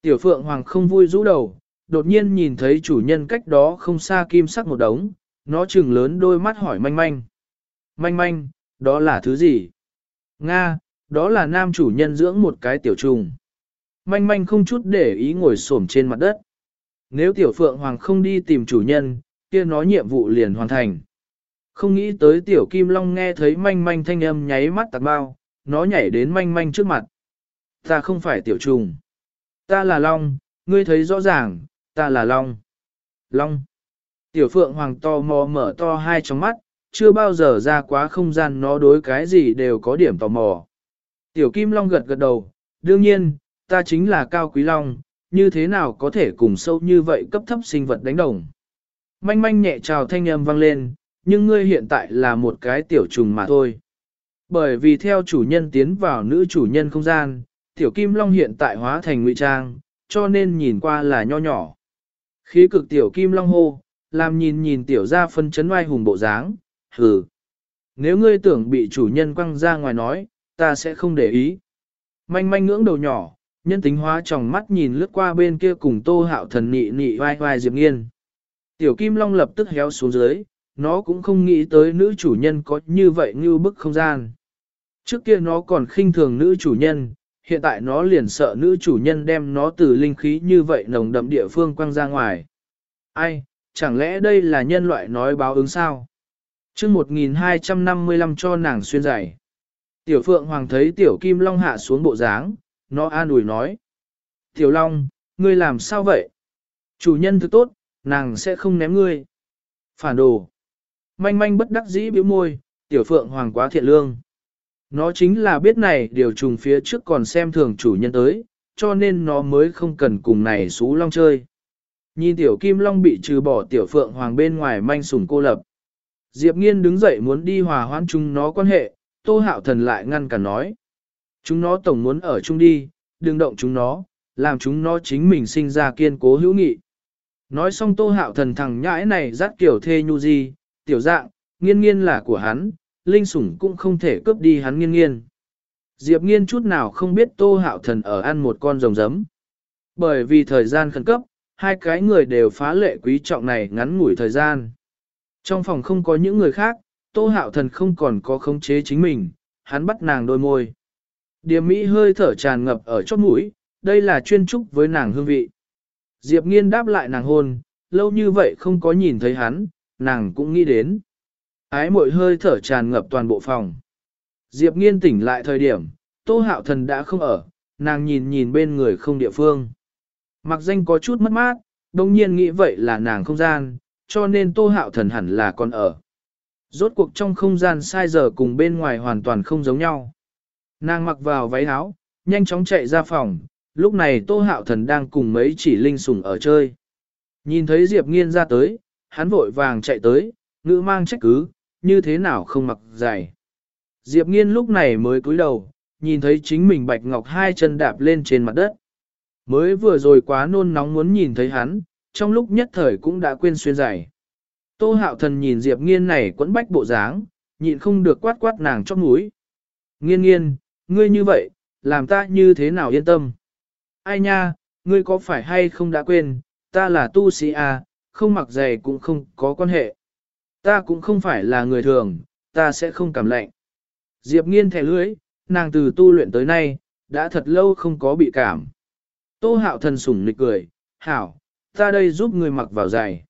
Tiểu phượng hoàng không vui rũ đầu, đột nhiên nhìn thấy chủ nhân cách đó không xa kim sắc một đống, nó trừng lớn đôi mắt hỏi manh manh. Manh manh, đó là thứ gì? Nga, đó là nam chủ nhân dưỡng một cái tiểu trùng. Manh manh không chút để ý ngồi xổm trên mặt đất. Nếu tiểu phượng hoàng không đi tìm chủ nhân, kia nó nhiệm vụ liền hoàn thành. Không nghĩ tới tiểu kim long nghe thấy manh manh thanh âm nháy mắt tạc bao, nó nhảy đến manh manh trước mặt. Ta không phải tiểu trùng. Ta là long, ngươi thấy rõ ràng, ta là long. Long. Tiểu phượng hoàng to mò mở to hai trong mắt, chưa bao giờ ra quá không gian nó đối cái gì đều có điểm tò mò. Tiểu kim long gật gật đầu, đương nhiên, ta chính là cao quý long, như thế nào có thể cùng sâu như vậy cấp thấp sinh vật đánh đồng. Manh manh nhẹ trào thanh âm vang lên, nhưng ngươi hiện tại là một cái tiểu trùng mà thôi. Bởi vì theo chủ nhân tiến vào nữ chủ nhân không gian, tiểu kim long hiện tại hóa thành ngụy trang, cho nên nhìn qua là nho nhỏ. Khí cực tiểu kim long hô, làm nhìn nhìn tiểu ra phân chấn oai hùng bộ dáng, hừ. Nếu ngươi tưởng bị chủ nhân quăng ra ngoài nói, ta sẽ không để ý. Manh manh ngưỡng đầu nhỏ, nhân tính hóa trong mắt nhìn lướt qua bên kia cùng tô hạo thần nị nị vai vai diệp nghiên. Tiểu kim long lập tức héo xuống dưới, nó cũng không nghĩ tới nữ chủ nhân có như vậy như bức không gian. Trước kia nó còn khinh thường nữ chủ nhân, hiện tại nó liền sợ nữ chủ nhân đem nó từ linh khí như vậy nồng đậm địa phương quăng ra ngoài. Ai, chẳng lẽ đây là nhân loại nói báo ứng sao? chương 1255 cho nàng xuyên giải. Tiểu Phượng Hoàng thấy Tiểu Kim Long hạ xuống bộ dáng, nó an ủi nói. Tiểu Long, ngươi làm sao vậy? Chủ nhân thứ tốt, nàng sẽ không ném ngươi. Phản đồ. Manh manh bất đắc dĩ bĩu môi, Tiểu Phượng Hoàng quá thiện lương. Nó chính là biết này điều trùng phía trước còn xem thường chủ nhân tới, cho nên nó mới không cần cùng này xú long chơi. Nhìn tiểu kim long bị trừ bỏ tiểu phượng hoàng bên ngoài manh sủng cô lập. Diệp nghiên đứng dậy muốn đi hòa hoãn chúng nó quan hệ, tô hạo thần lại ngăn cản nói. Chúng nó tổng muốn ở chung đi, đừng động chúng nó, làm chúng nó chính mình sinh ra kiên cố hữu nghị. Nói xong tô hạo thần thằng nhãi này dắt kiểu thê nhu di, tiểu dạng, nghiên nghiên là của hắn, linh sủng cũng không thể cướp đi hắn nghiên nghiên. Diệp nghiên chút nào không biết tô hạo thần ở ăn một con rồng giấm. Bởi vì thời gian khẩn cấp, hai cái người đều phá lệ quý trọng này ngắn ngủi thời gian. Trong phòng không có những người khác, tô hạo thần không còn có khống chế chính mình, hắn bắt nàng đôi môi. Điềm mỹ hơi thở tràn ngập ở chót mũi, đây là chuyên trúc với nàng hương vị. Diệp nghiên đáp lại nàng hôn, lâu như vậy không có nhìn thấy hắn, nàng cũng nghĩ đến. Ái mội hơi thở tràn ngập toàn bộ phòng. Diệp nghiên tỉnh lại thời điểm, tô hạo thần đã không ở, nàng nhìn nhìn bên người không địa phương. Mặc danh có chút mất mát, đồng nhiên nghĩ vậy là nàng không gian, cho nên tô hạo thần hẳn là còn ở. Rốt cuộc trong không gian sai giờ cùng bên ngoài hoàn toàn không giống nhau. Nàng mặc vào váy áo, nhanh chóng chạy ra phòng, lúc này tô hạo thần đang cùng mấy chỉ linh sủng ở chơi. Nhìn thấy Diệp nghiên ra tới, hắn vội vàng chạy tới, ngữ mang trách cứ, như thế nào không mặc giày. Diệp nghiên lúc này mới cúi đầu, nhìn thấy chính mình bạch ngọc hai chân đạp lên trên mặt đất. Mới vừa rồi quá nôn nóng muốn nhìn thấy hắn, trong lúc nhất thời cũng đã quên xuyên giày. Tô hạo thần nhìn Diệp nghiên này quấn bách bộ dáng, nhịn không được quát quát nàng chót mũi. Nghiên nghiên, ngươi như vậy, làm ta như thế nào yên tâm? Ai nha, ngươi có phải hay không đã quên, ta là tu sĩ à, không mặc giày cũng không có quan hệ. Ta cũng không phải là người thường, ta sẽ không cảm lạnh. Diệp nghiên thẻ lưới, nàng từ tu luyện tới nay, đã thật lâu không có bị cảm. Tô hạo thần sủng nịch cười, hảo, ta đây giúp người mặc vào giày.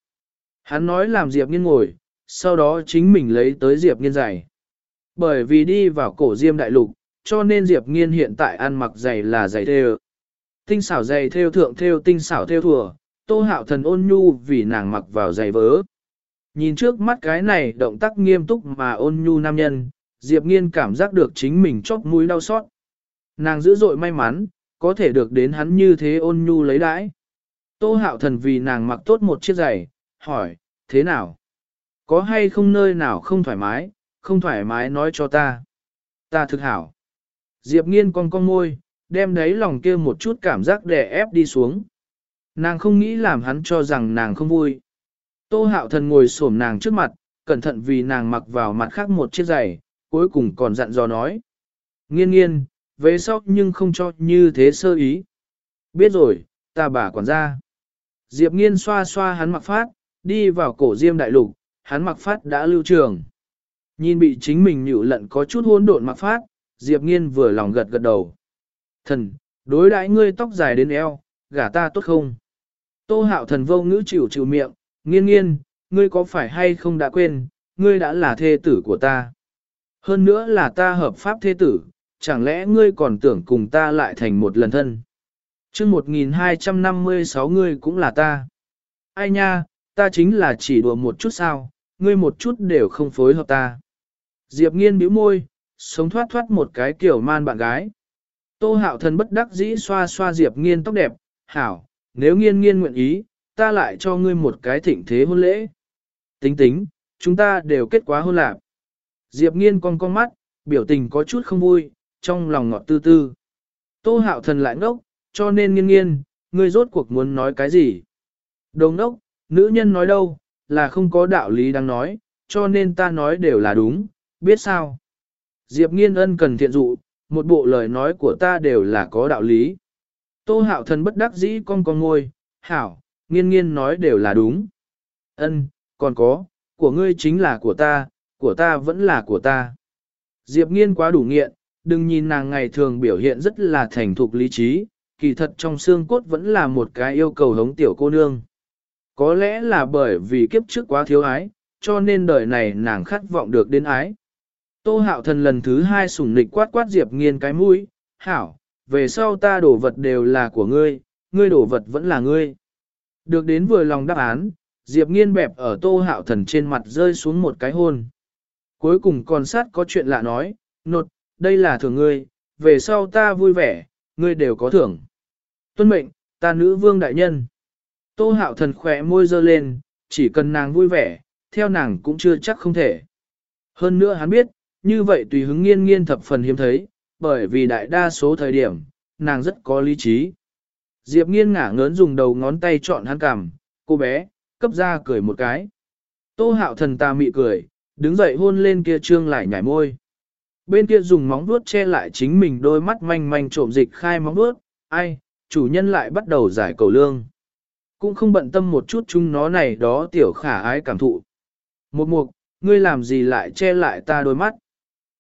Hắn nói làm Diệp nghiên ngồi, sau đó chính mình lấy tới Diệp nghiên giày. Bởi vì đi vào cổ diêm đại lục, cho nên Diệp nghiên hiện tại ăn mặc giày là giày thêu. Tinh xảo giày thêu thượng thêu tinh xảo thêu thùa, tô hạo thần ôn nhu vì nàng mặc vào giày vớ. Nhìn trước mắt cái này động tác nghiêm túc mà ôn nhu nam nhân, Diệp Nghiên cảm giác được chính mình chóp mũi đau xót. Nàng dữ dội may mắn, có thể được đến hắn như thế ôn nhu lấy đãi. Tô hạo thần vì nàng mặc tốt một chiếc giày, hỏi, thế nào? Có hay không nơi nào không thoải mái, không thoải mái nói cho ta. Ta thực hảo. Diệp nghiên con con môi, đem đấy lòng kia một chút cảm giác đè ép đi xuống. Nàng không nghĩ làm hắn cho rằng nàng không vui. Tô hạo thần ngồi xổm nàng trước mặt, cẩn thận vì nàng mặc vào mặt khác một chiếc giày, cuối cùng còn dặn dò nói. Nghiên nghiên, về sóc nhưng không cho như thế sơ ý. Biết rồi, ta bà quản gia. Diệp nghiên xoa xoa hắn mặc phát, đi vào cổ diêm đại lục, hắn mặc phát đã lưu trường. Nhìn bị chính mình nhịu lận có chút hôn độn mặc phát, Diệp nghiên vừa lòng gật gật đầu. Thần, đối đãi ngươi tóc dài đến eo, gả ta tốt không? Tô hạo thần vô ngữ chịu chịu miệng, nghiên nghiên, ngươi có phải hay không đã quên, ngươi đã là thê tử của ta. Hơn nữa là ta hợp pháp thê tử, chẳng lẽ ngươi còn tưởng cùng ta lại thành một lần thân. chương 1256 ngươi cũng là ta. Ai nha, ta chính là chỉ đùa một chút sao, ngươi một chút đều không phối hợp ta. Diệp nghiên bĩu môi, sống thoát thoát một cái kiểu man bạn gái. Tô hạo thần bất đắc dĩ xoa xoa Diệp nghiên tóc đẹp, hảo, nếu nghiên nghiên nguyện ý, ta lại cho ngươi một cái thịnh thế hôn lễ. Tính tính, chúng ta đều kết quá hôn lạc. Diệp nghiên con con mắt, biểu tình có chút không vui, trong lòng ngọt tư tư. Tô hạo thần lại ngốc, cho nên nghiên nghiên, ngươi rốt cuộc muốn nói cái gì? Đồng ngốc, nữ nhân nói đâu, là không có đạo lý đang nói, cho nên ta nói đều là đúng, biết sao? Diệp nghiên ân cần thiện dụ, một bộ lời nói của ta đều là có đạo lý. Tô hạo thần bất đắc dĩ con con ngôi, hảo, nghiên nghiên nói đều là đúng. Ân, còn có, của ngươi chính là của ta, của ta vẫn là của ta. Diệp nghiên quá đủ nghiện, đừng nhìn nàng ngày thường biểu hiện rất là thành thục lý trí, kỳ thật trong xương cốt vẫn là một cái yêu cầu hống tiểu cô nương. Có lẽ là bởi vì kiếp trước quá thiếu ái, cho nên đời này nàng khát vọng được đến ái. Tô hạo thần lần thứ hai sủng nịch quát quát Diệp nghiên cái mũi, hảo, về sau ta đổ vật đều là của ngươi, ngươi đổ vật vẫn là ngươi. Được đến vừa lòng đáp án, Diệp nghiên bẹp ở tô hạo thần trên mặt rơi xuống một cái hôn. Cuối cùng còn sát có chuyện lạ nói, nột, đây là thưởng ngươi, về sau ta vui vẻ, ngươi đều có thưởng. Tuân mệnh, ta nữ vương đại nhân. Tô hạo thần khỏe môi dơ lên, chỉ cần nàng vui vẻ, theo nàng cũng chưa chắc không thể. Hơn nữa hắn biết, như vậy tùy hứng nghiên nghiên thập phần hiếm thấy, bởi vì đại đa số thời điểm, nàng rất có lý trí. Diệp nghiên ngả ngớn dùng đầu ngón tay chọn hắn cằm, cô bé, cấp ra cười một cái. Tô hạo thần ta mị cười, đứng dậy hôn lên kia trương lại nhảy môi. Bên kia dùng móng vuốt che lại chính mình đôi mắt manh manh trộm dịch khai móng vuốt, ai, chủ nhân lại bắt đầu giải cầu lương. Cũng không bận tâm một chút chúng nó này đó tiểu khả ái cảm thụ. Một mục, ngươi làm gì lại che lại ta đôi mắt?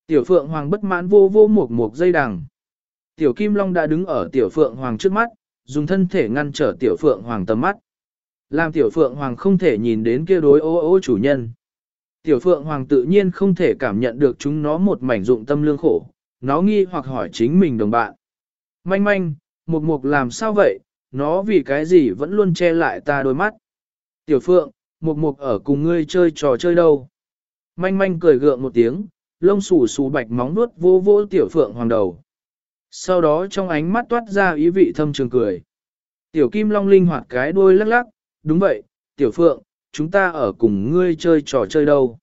Tiểu Phượng Hoàng bất mãn vô vô một một dây đằng. Tiểu Kim Long đã đứng ở Tiểu Phượng Hoàng trước mắt, dùng thân thể ngăn trở Tiểu Phượng Hoàng tầm mắt. Làm Tiểu Phượng Hoàng không thể nhìn đến kia đối ô ô chủ nhân. Tiểu Phượng Hoàng tự nhiên không thể cảm nhận được chúng nó một mảnh dụng tâm lương khổ, nó nghi hoặc hỏi chính mình đồng bạn. Manh manh, một mục làm sao vậy, nó vì cái gì vẫn luôn che lại ta đôi mắt. Tiểu Phượng, một mục ở cùng ngươi chơi trò chơi đâu. Manh manh cười gượng một tiếng, lông xù xù bạch móng nuốt vô vô tiểu phượng hoàng đầu. Sau đó trong ánh mắt toát ra ý vị thâm trường cười. Tiểu kim long linh hoạt cái đuôi lắc lắc, đúng vậy, tiểu phượng, chúng ta ở cùng ngươi chơi trò chơi đâu.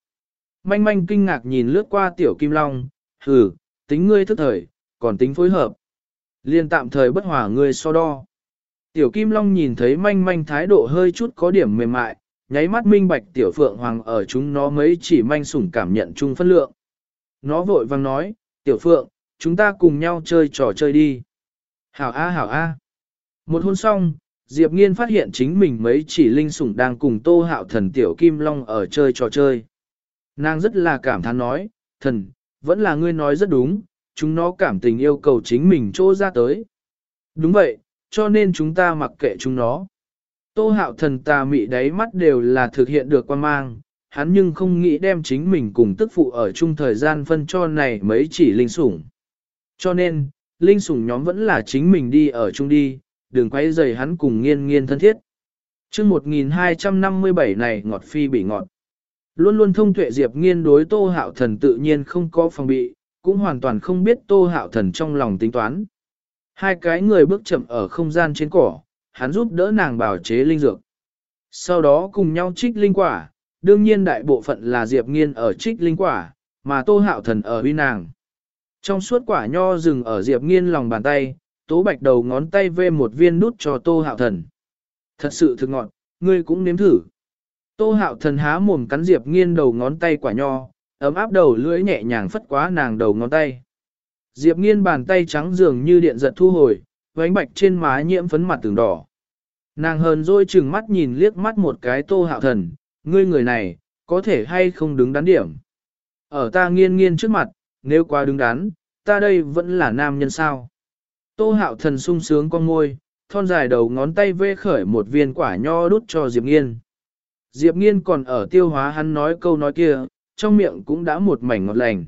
Manh manh kinh ngạc nhìn lướt qua tiểu kim long, hừ, tính ngươi thức thời, còn tính phối hợp. Liên tạm thời bất hòa ngươi so đo. Tiểu kim long nhìn thấy manh manh thái độ hơi chút có điểm mềm mại, nháy mắt minh bạch tiểu phượng hoàng ở chúng nó mấy chỉ manh sủng cảm nhận chung phân lượng. Nó vội vang nói, tiểu phượng, chúng ta cùng nhau chơi trò chơi đi. Hảo A hảo A. Một hôn xong, Diệp Nghiên phát hiện chính mình mấy chỉ linh sủng đang cùng tô hạo thần tiểu kim long ở chơi trò chơi. Nàng rất là cảm thán nói, thần, vẫn là ngươi nói rất đúng, chúng nó cảm tình yêu cầu chính mình trô ra tới. Đúng vậy, cho nên chúng ta mặc kệ chúng nó. Tô hạo thần tà mị đáy mắt đều là thực hiện được quan mang, hắn nhưng không nghĩ đem chính mình cùng tức phụ ở chung thời gian phân cho này mấy chỉ linh sủng. Cho nên, linh sủng nhóm vẫn là chính mình đi ở chung đi, đừng quay rầy hắn cùng nghiên nghiên thân thiết. chương 1257 này ngọt phi bị ngọt. Luôn luôn thông tuệ diệp nghiên đối tô hạo thần tự nhiên không có phòng bị, cũng hoàn toàn không biết tô hạo thần trong lòng tính toán. Hai cái người bước chậm ở không gian trên cỏ, hắn giúp đỡ nàng bảo chế linh dược. Sau đó cùng nhau trích linh quả, đương nhiên đại bộ phận là Diệp Nghiên ở trích linh quả, mà Tô Hạo Thần ở huy nàng. Trong suốt quả nho rừng ở Diệp Nghiên lòng bàn tay, Tố Bạch đầu ngón tay vê một viên nút cho Tô Hạo Thần. Thật sự thực ngọt, ngươi cũng nếm thử. Tô Hạo Thần há mồm cắn Diệp Nghiên đầu ngón tay quả nho, ấm áp đầu lưỡi nhẹ nhàng phất quá nàng đầu ngón tay. Diệp Nghiên bàn tay trắng dường như điện giật thu hồi, vánh bạch trên má nhiễm phấn mặt từng đỏ. Nàng hờn dôi chừng mắt nhìn liếc mắt một cái Tô Hạo Thần, ngươi người này, có thể hay không đứng đắn điểm. Ở ta nghiên nghiên trước mặt, nếu quá đứng đắn, ta đây vẫn là nam nhân sao. Tô hạo thần sung sướng con ngôi, thon dài đầu ngón tay vê khởi một viên quả nho đút cho Diệp nghiên. Diệp nghiên còn ở tiêu hóa hắn nói câu nói kia, trong miệng cũng đã một mảnh ngọt lành.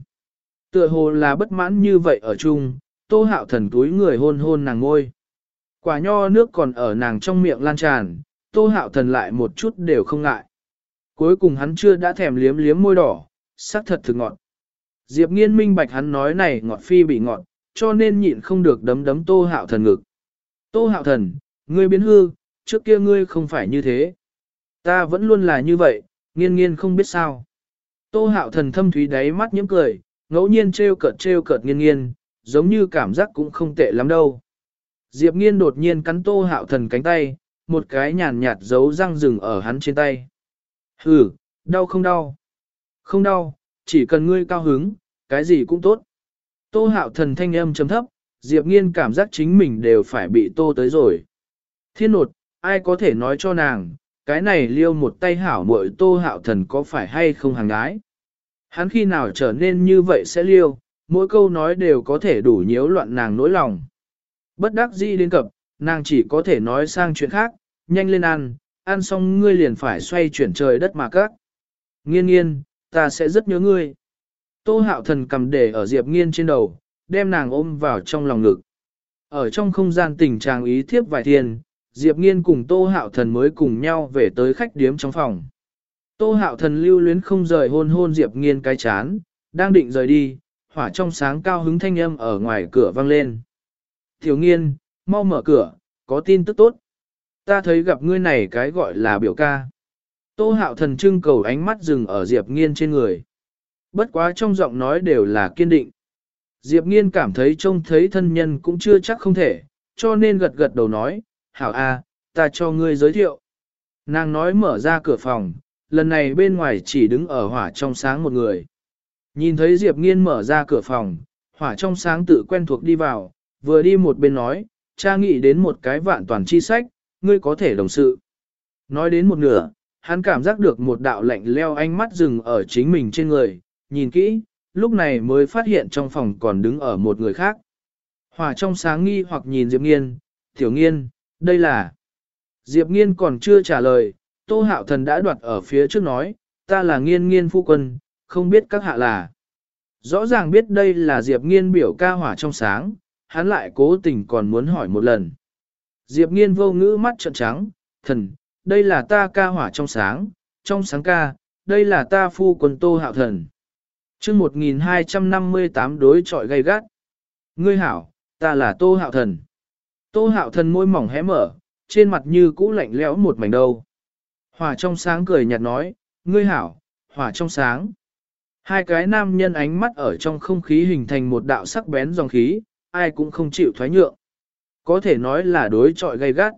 Tựa hồ là bất mãn như vậy ở chung, tô hạo thần túi người hôn hôn nàng ngôi. Quả nho nước còn ở nàng trong miệng lan tràn, tô hạo thần lại một chút đều không ngại. Cuối cùng hắn chưa đã thèm liếm liếm môi đỏ, sắc thật thực ngọt. Diệp nghiên minh bạch hắn nói này ngọt phi bị ngọt, cho nên nhịn không được đấm đấm tô hạo thần ngực. Tô hạo thần, ngươi biến hư, trước kia ngươi không phải như thế. Ta vẫn luôn là như vậy, nghiên nghiên không biết sao. Tô hạo thần thâm thúy đáy mắt nhếch cười, ngẫu nhiên trêu cợt trêu cợt nghiên nghiên, giống như cảm giác cũng không tệ lắm đâu. Diệp nghiên đột nhiên cắn tô hạo thần cánh tay, một cái nhàn nhạt giấu răng rừng ở hắn trên tay. Hừ, đau không đau? Không đau, chỉ cần ngươi cao hứng, cái gì cũng tốt. Tô hạo thần thanh âm chấm thấp, Diệp nghiên cảm giác chính mình đều phải bị tô tới rồi. Thiên nột, ai có thể nói cho nàng, cái này liêu một tay hảo muội tô hạo thần có phải hay không hàng gái. Hắn khi nào trở nên như vậy sẽ liêu, mỗi câu nói đều có thể đủ nhiễu loạn nàng nỗi lòng. Bất đắc dĩ đến cập, nàng chỉ có thể nói sang chuyện khác, nhanh lên ăn, ăn xong ngươi liền phải xoay chuyển trời đất mà các. Nghiên nghiên, ta sẽ rất nhớ ngươi. Tô hạo thần cầm để ở Diệp nghiên trên đầu, đem nàng ôm vào trong lòng ngực. Ở trong không gian tình trạng ý thiếp vài thiên, Diệp nghiên cùng Tô hạo thần mới cùng nhau về tới khách điếm trong phòng. Tô hạo thần lưu luyến không rời hôn hôn Diệp nghiên cái chán, đang định rời đi, hỏa trong sáng cao hứng thanh âm ở ngoài cửa vang lên. Thiếu nghiên, mau mở cửa, có tin tức tốt. Ta thấy gặp ngươi này cái gọi là biểu ca. Tô hạo thần trưng cầu ánh mắt dừng ở Diệp nghiên trên người. Bất quá trong giọng nói đều là kiên định. Diệp nghiên cảm thấy trông thấy thân nhân cũng chưa chắc không thể, cho nên gật gật đầu nói, hảo a, ta cho ngươi giới thiệu. Nàng nói mở ra cửa phòng, lần này bên ngoài chỉ đứng ở hỏa trong sáng một người. Nhìn thấy Diệp nghiên mở ra cửa phòng, hỏa trong sáng tự quen thuộc đi vào, vừa đi một bên nói, cha nghĩ đến một cái vạn toàn chi sách, ngươi có thể đồng sự. Nói đến một nửa, hắn cảm giác được một đạo lạnh leo ánh mắt dừng ở chính mình trên người, nhìn kỹ, lúc này mới phát hiện trong phòng còn đứng ở một người khác. Hỏa trong sáng nghi hoặc nhìn Diệp Nghiên, Tiểu Nghiên, đây là... Diệp Nghiên còn chưa trả lời, Tô Hạo Thần đã đoạt ở phía trước nói, ta là Nghiên Nghiên phu quân, không biết các hạ là. Rõ ràng biết đây là Diệp Nghiên biểu ca hỏa trong sáng, hắn lại cố tình còn muốn hỏi một lần. Diệp nghiên vô ngữ mắt trợn trắng, thần, đây là ta ca hỏa trong sáng, trong sáng ca, đây là ta phu quân tô hạo thần. chương 1258 đối trọi gay gắt. Ngươi hảo, ta là tô hạo thần. Tô hạo thần môi mỏng hé mở, trên mặt như cũ lạnh lẽo một mảnh đầu. Hỏa trong sáng cười nhạt nói, ngươi hảo, hỏa trong sáng. Hai cái nam nhân ánh mắt ở trong không khí hình thành một đạo sắc bén dòng khí, ai cũng không chịu thoái nhượng. Có thể nói là đối trọi gay gắt.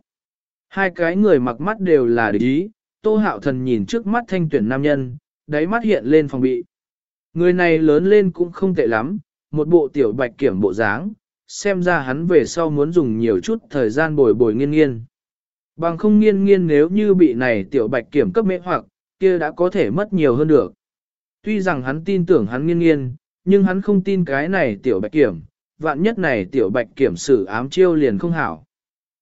Hai cái người mặc mắt đều là địch ý, tô hạo thần nhìn trước mắt thanh tuyển nam nhân, đáy mắt hiện lên phòng bị. Người này lớn lên cũng không tệ lắm, một bộ tiểu bạch kiểm bộ dáng, xem ra hắn về sau muốn dùng nhiều chút thời gian bồi bồi nghiên nghiên. Bằng không nghiên nghiên nếu như bị này tiểu bạch kiểm cấp mê hoặc, kia đã có thể mất nhiều hơn được. Tuy rằng hắn tin tưởng hắn nghiên nghiên, nhưng hắn không tin cái này tiểu bạch kiểm, vạn nhất này tiểu bạch kiểm xử ám chiêu liền không hảo.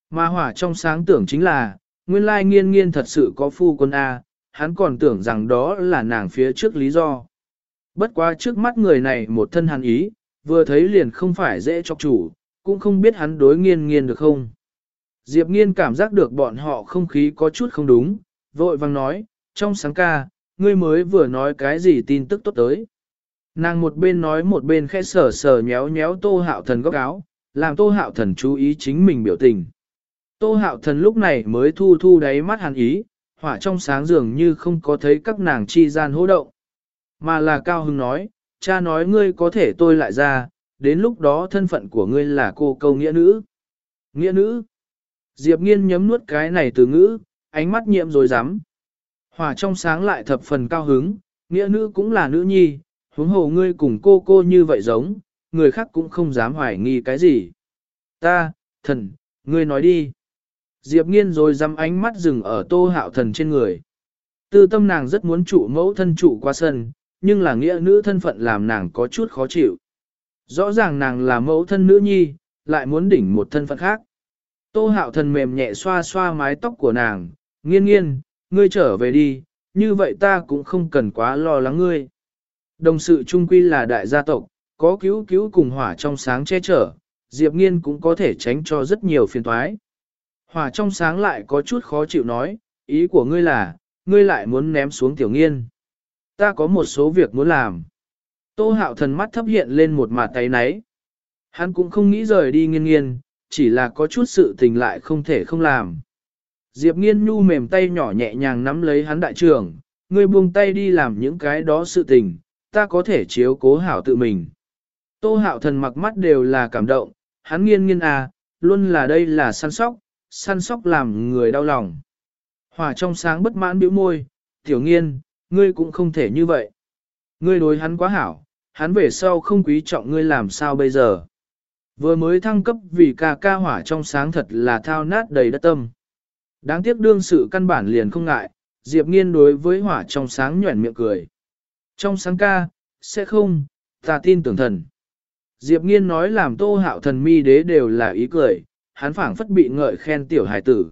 Mà hỏa trong sáng tưởng chính là, nguyên lai nghiên nghiên thật sự có phu quân A, hắn còn tưởng rằng đó là nàng phía trước lý do. Bất quá trước mắt người này một thân hắn ý, vừa thấy liền không phải dễ chọc chủ, cũng không biết hắn đối nghiên nghiên được không. Diệp nghiên cảm giác được bọn họ không khí có chút không đúng, vội vang nói, trong sáng ca, ngươi mới vừa nói cái gì tin tức tốt tới. Nàng một bên nói một bên khẽ sờ sờ nhéo nhéo tô hạo thần góc áo, làm tô hạo thần chú ý chính mình biểu tình. Tô hạo thần lúc này mới thu thu đáy mắt hàn ý, hỏa trong sáng dường như không có thấy các nàng chi gian hỗ động. Mà là Cao Hưng nói, cha nói ngươi có thể tôi lại ra, đến lúc đó thân phận của ngươi là cô câu nghĩa nữ. Nghĩa nữ. Diệp nghiên nhấm nuốt cái này từ ngữ, ánh mắt nhiệm rồi dám. Hỏa trong sáng lại thập phần cao hứng, nghĩa nữ cũng là nữ nhi, huống hồ ngươi cùng cô cô như vậy giống, người khác cũng không dám hoài nghi cái gì. Ta, thần, ngươi nói đi. Diệp nghiên rồi dăm ánh mắt dừng ở tô hạo thần trên người. Tư tâm nàng rất muốn trụ mẫu thân trụ qua sân, nhưng là nghĩa nữ thân phận làm nàng có chút khó chịu. Rõ ràng nàng là mẫu thân nữ nhi, lại muốn đỉnh một thân phận khác. Tô hạo thần mềm nhẹ xoa xoa mái tóc của nàng, nghiên nghiên, ngươi trở về đi, như vậy ta cũng không cần quá lo lắng ngươi. Đồng sự trung quy là đại gia tộc, có cứu cứu cùng hỏa trong sáng che chở, Diệp Nghiên cũng có thể tránh cho rất nhiều phiền toái. Hỏa trong sáng lại có chút khó chịu nói, ý của ngươi là, ngươi lại muốn ném xuống tiểu nghiên. Ta có một số việc muốn làm. Tô hạo thần mắt thấp hiện lên một mặt tay náy. Hắn cũng không nghĩ rời đi nghiên nghiên, chỉ là có chút sự tình lại không thể không làm. Diệp nghiên nhu mềm tay nhỏ nhẹ nhàng nắm lấy hắn đại trưởng, ngươi buông tay đi làm những cái đó sự tình, ta có thể chiếu cố hảo tự mình. Tô hạo thần mặc mắt đều là cảm động, hắn nghiên nghiên à, luôn là đây là săn sóc, săn sóc làm người đau lòng. Hòa trong sáng bất mãn bĩu môi, tiểu nghiên, ngươi cũng không thể như vậy. Ngươi đối hắn quá hảo, hắn về sau không quý trọng ngươi làm sao bây giờ. Vừa mới thăng cấp vì ca ca hỏa trong sáng thật là thao nát đầy đất tâm. Đáng tiếc đương sự căn bản liền không ngại, Diệp nghiên đối với hỏa trong sáng nhuẩn miệng cười. Trong sáng ca, sẽ không, ta tin tưởng thần. Diệp nghiên nói làm tô hạo thần mi đế đều là ý cười, hắn phảng phất bị ngợi khen tiểu hải tử.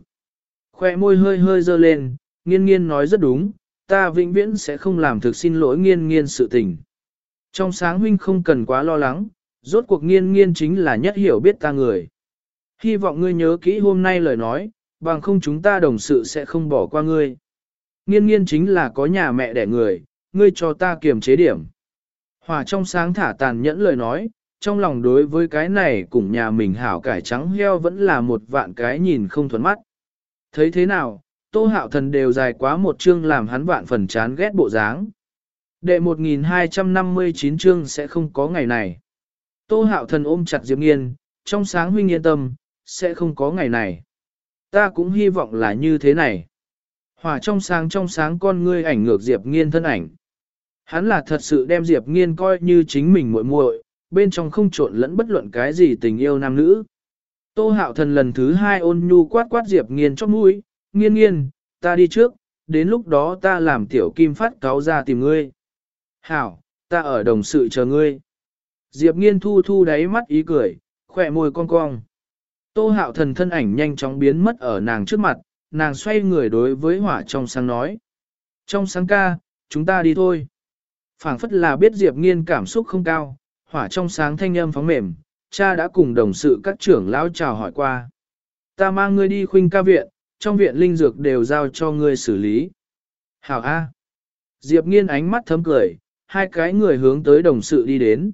Khoe môi hơi hơi dơ lên, nghiên nghiên nói rất đúng, ta vĩnh viễn sẽ không làm thực xin lỗi nghiên nghiên sự tình. Trong sáng huynh không cần quá lo lắng, rốt cuộc nghiên nghiên chính là nhất hiểu biết ta người. Hy vọng ngươi nhớ kỹ hôm nay lời nói, bằng không chúng ta đồng sự sẽ không bỏ qua ngươi. Nghiên nghiên chính là có nhà mẹ đẻ người, ngươi cho ta kiềm chế điểm. Hòa trong sáng thả tàn nhẫn lời nói, trong lòng đối với cái này cùng nhà mình hảo cải trắng heo vẫn là một vạn cái nhìn không thuận mắt. Thấy thế nào, tô hạo thần đều dài quá một chương làm hắn vạn phần chán ghét bộ dáng. Đệ 1259 chương sẽ không có ngày này. Tô hạo thần ôm chặt Diệp Nghiên, trong sáng huynh yên tâm, sẽ không có ngày này. Ta cũng hy vọng là như thế này. Hòa trong sáng trong sáng con ngươi ảnh ngược Diệp Nghiên thân ảnh. Hắn là thật sự đem Diệp Nghiên coi như chính mình muội muội, bên trong không trộn lẫn bất luận cái gì tình yêu nam nữ. Tô hạo thần lần thứ hai ôn nhu quát quát Diệp nghiên chóp mũi, nghiên nghiên, ta đi trước, đến lúc đó ta làm tiểu kim phát cáo ra tìm ngươi. Hảo, ta ở đồng sự chờ ngươi. Diệp nghiên thu thu đáy mắt ý cười, khỏe môi cong cong. Tô hạo thần thân ảnh nhanh chóng biến mất ở nàng trước mặt, nàng xoay người đối với hỏa trong sáng nói. Trong sáng ca, chúng ta đi thôi. phảng phất là biết Diệp nghiên cảm xúc không cao, hỏa trong sáng thanh âm phóng mềm, cha đã cùng đồng sự các trưởng lão chào hỏi qua. Ta mang ngươi đi khuynh ca viện, trong viện linh dược đều giao cho ngươi xử lý. Hảo A. Diệp nghiên ánh mắt thấm cười, hai cái người hướng tới đồng sự đi đến.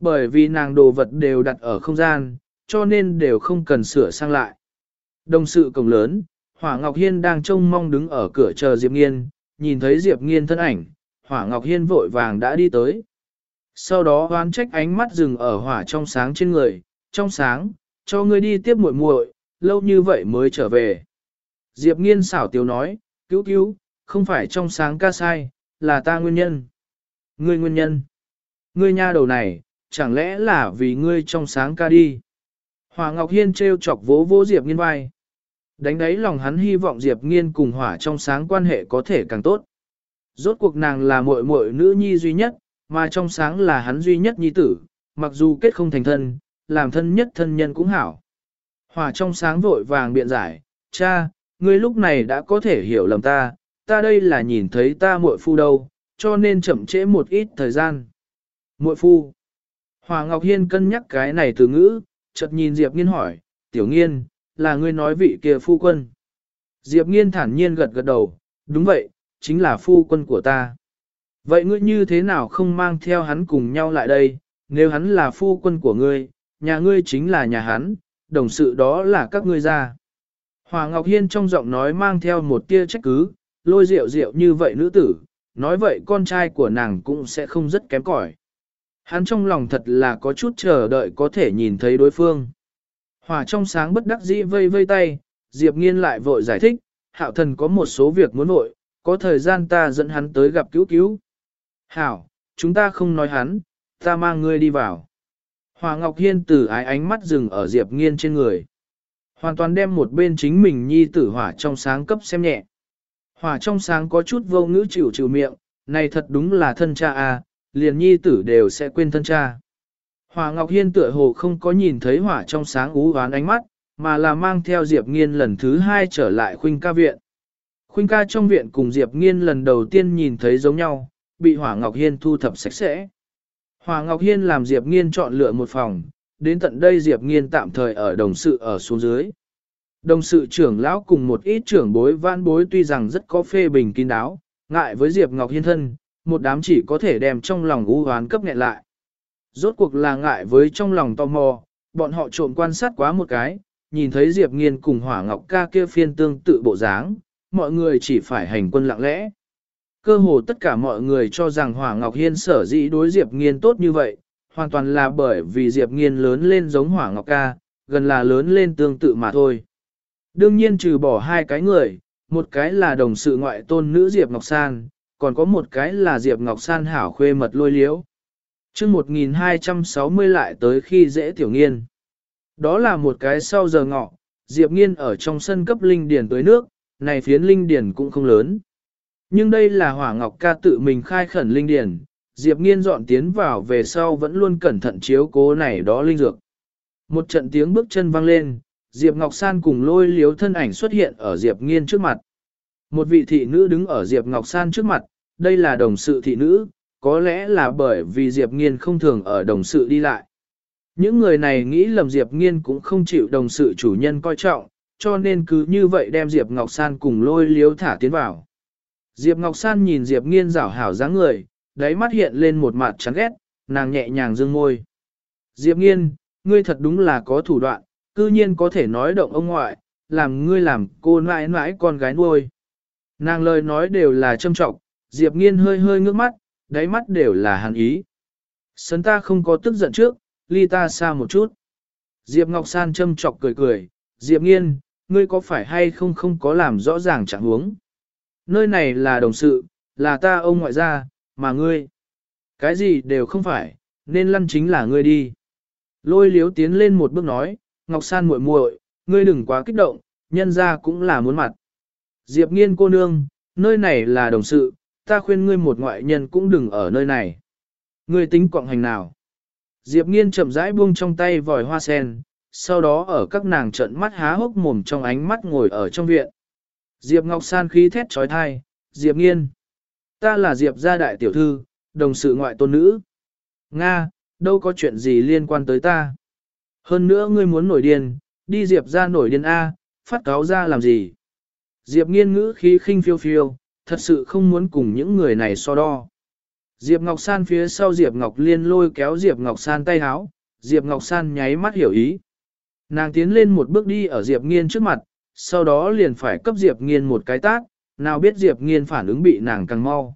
Bởi vì nàng đồ vật đều đặt ở không gian, cho nên đều không cần sửa sang lại. Đồng sự cổng lớn, Hỏa Ngọc Hiên đang trông mong đứng ở cửa chờ Diệp Nghiên, nhìn thấy Diệp Nghiên thân ảnh, Hỏa Ngọc Hiên vội vàng đã đi tới. Sau đó hoán trách ánh mắt dừng ở hỏa trong sáng trên người, trong sáng, cho ngươi đi tiếp muội muội, lâu như vậy mới trở về. Diệp nghiên xảo tiếu nói, cứu cứu, không phải trong sáng ca sai, là ta nguyên nhân. Ngươi nguyên nhân. Ngươi nha đầu này, chẳng lẽ là vì ngươi trong sáng ca đi. Hỏa Ngọc Hiên trêu chọc vỗ vỗ Diệp nghiên vai. Đánh đáy lòng hắn hy vọng Diệp nghiên cùng hỏa trong sáng quan hệ có thể càng tốt. Rốt cuộc nàng là muội muội nữ nhi duy nhất, mà trong sáng là hắn duy nhất nhi tử, mặc dù kết không thành thân, làm thân nhất thân nhân cũng hảo. Hòa trong sáng vội vàng biện giải, cha, ngươi lúc này đã có thể hiểu lầm ta, ta đây là nhìn thấy ta muội phu đâu, cho nên chậm trễ một ít thời gian. Muội phu. Hòa Ngọc Hiên cân nhắc cái này từ ngữ, chợt nhìn Diệp Nghiên hỏi, tiểu nghiên, là ngươi nói vị kia phu quân. Diệp Nghiên thản nhiên gật gật đầu, đúng vậy, chính là phu quân của ta. Vậy ngươi như thế nào không mang theo hắn cùng nhau lại đây, nếu hắn là phu quân của ngươi, nhà ngươi chính là nhà hắn, đồng sự đó là các ngươi ra. Hòa Ngọc Hiên trong giọng nói mang theo một tia trách cứ, lôi rượu rượu như vậy nữ tử, nói vậy con trai của nàng cũng sẽ không rất kém cỏi. Hắn trong lòng thật là có chút chờ đợi có thể nhìn thấy đối phương. Hòa trong sáng bất đắc dĩ vây vây tay, Diệp Nghiên lại vội giải thích, hạo thần có một số việc muốn vội, có thời gian ta dẫn hắn tới gặp cứu cứu. Hảo, chúng ta không nói hắn, ta mang ngươi đi vào. Hòa Ngọc Hiên từ ái ánh mắt dừng ở Diệp Nghiên trên người. Hoàn toàn đem một bên chính mình nhi tử hỏa trong sáng cấp xem nhẹ. Hỏa trong sáng có chút vô ngữ chịu chịu miệng, này thật đúng là thân cha à, liền nhi tử đều sẽ quên thân cha. Hòa Ngọc Hiên tựa hồ không có nhìn thấy hỏa trong sáng ú ván ánh mắt, mà là mang theo Diệp Nghiên lần thứ hai trở lại khuynh ca viện. Khuynh ca trong viện cùng Diệp Nghiên lần đầu tiên nhìn thấy giống nhau, bị Hỏa Ngọc Hiên thu thập sạch sẽ. Hỏa Ngọc Hiên làm Diệp Nghiên chọn lựa một phòng, đến tận đây Diệp Nghiên tạm thời ở đồng sự ở xuống dưới. Đồng sự trưởng lão cùng một ít trưởng bối vãn bối tuy rằng rất có phê bình kín đáo, ngại với Diệp Ngọc Hiên thân, một đám chỉ có thể đem trong lòng u hoán cấp nghẹn lại. Rốt cuộc là ngại với trong lòng tò mò, bọn họ trộm quan sát quá một cái, nhìn thấy Diệp Nghiên cùng Hỏa Ngọc ca kia phiên tương tự bộ dáng, mọi người chỉ phải hành quân lặng lẽ. Cơ hồ tất cả mọi người cho rằng Hỏa Ngọc Hiên sở dĩ đối Diệp Nghiên tốt như vậy, hoàn toàn là bởi vì Diệp Nghiên lớn lên giống Hỏa Ngọc ca, gần là lớn lên tương tự mà thôi. Đương nhiên trừ bỏ hai cái người, một cái là đồng sự ngoại tôn nữ Diệp Ngọc San, còn có một cái là Diệp Ngọc San hảo khuê mật lôi liễu. chương 1260 lại tới khi dễ tiểu nghiên. Đó là một cái sau giờ ngọ, Diệp Nghiên ở trong sân cấp linh điển tới nước, này phiến linh điển cũng không lớn. Nhưng đây là hỏa ngọc ca tự mình khai khẩn linh điển, Diệp Nghiên dọn tiến vào về sau vẫn luôn cẩn thận chiếu cố này đó linh dược. Một trận tiếng bước chân vang lên, Diệp Ngọc San cùng lôi liếu thân ảnh xuất hiện ở Diệp Nghiên trước mặt. Một vị thị nữ đứng ở Diệp Ngọc San trước mặt, đây là đồng sự thị nữ, có lẽ là bởi vì Diệp Nghiên không thường ở đồng sự đi lại. Những người này nghĩ lầm Diệp Nghiên cũng không chịu đồng sự chủ nhân coi trọng, cho nên cứ như vậy đem Diệp Ngọc San cùng lôi liếu thả tiến vào. Diệp Ngọc San nhìn Diệp Nghiên rảo hảo dáng người, đáy mắt hiện lên một mặt chán ghét, nàng nhẹ nhàng dương môi. Diệp Nghiên, ngươi thật đúng là có thủ đoạn, cư nhiên có thể nói động ông ngoại, làm ngươi làm cô nãi nãi con gái nuôi. Nàng lời nói đều là châm trọng, Diệp Nghiên hơi hơi ngước mắt, đáy mắt đều là hàn ý. Sấn ta không có tức giận trước, ly ta xa một chút. Diệp Ngọc San châm chọc cười cười, Diệp Nghiên, ngươi có phải hay không không có làm rõ ràng chẳng huống. Nơi này là đồng sự, là ta ông ngoại gia, mà ngươi. Cái gì đều không phải, nên lăn chính là ngươi đi. Lôi liếu tiến lên một bước nói, Ngọc San muội muội, ngươi đừng quá kích động, nhân ra cũng là muốn mặt. Diệp nghiên cô nương, nơi này là đồng sự, ta khuyên ngươi một ngoại nhân cũng đừng ở nơi này. Ngươi tính quạng hành nào? Diệp nghiên chậm rãi buông trong tay vòi hoa sen, sau đó ở các nàng trận mắt há hốc mồm trong ánh mắt ngồi ở trong viện. Diệp Ngọc San khí thét trói thai, Diệp nghiên. Ta là Diệp gia đại tiểu thư, đồng sự ngoại tôn nữ. Nga, đâu có chuyện gì liên quan tới ta. Hơn nữa ngươi muốn nổi điên, đi Diệp ra nổi điên A, phát cáo ra làm gì. Diệp nghiên ngữ khí khinh phiêu phiêu, thật sự không muốn cùng những người này so đo. Diệp Ngọc San phía sau Diệp Ngọc Liên lôi kéo Diệp Ngọc San tay háo, Diệp Ngọc San nháy mắt hiểu ý. Nàng tiến lên một bước đi ở Diệp Nghiên trước mặt, sau đó liền phải cấp Diệp Nghiên một cái tát, nào biết Diệp Nghiên phản ứng bị nàng càng mau.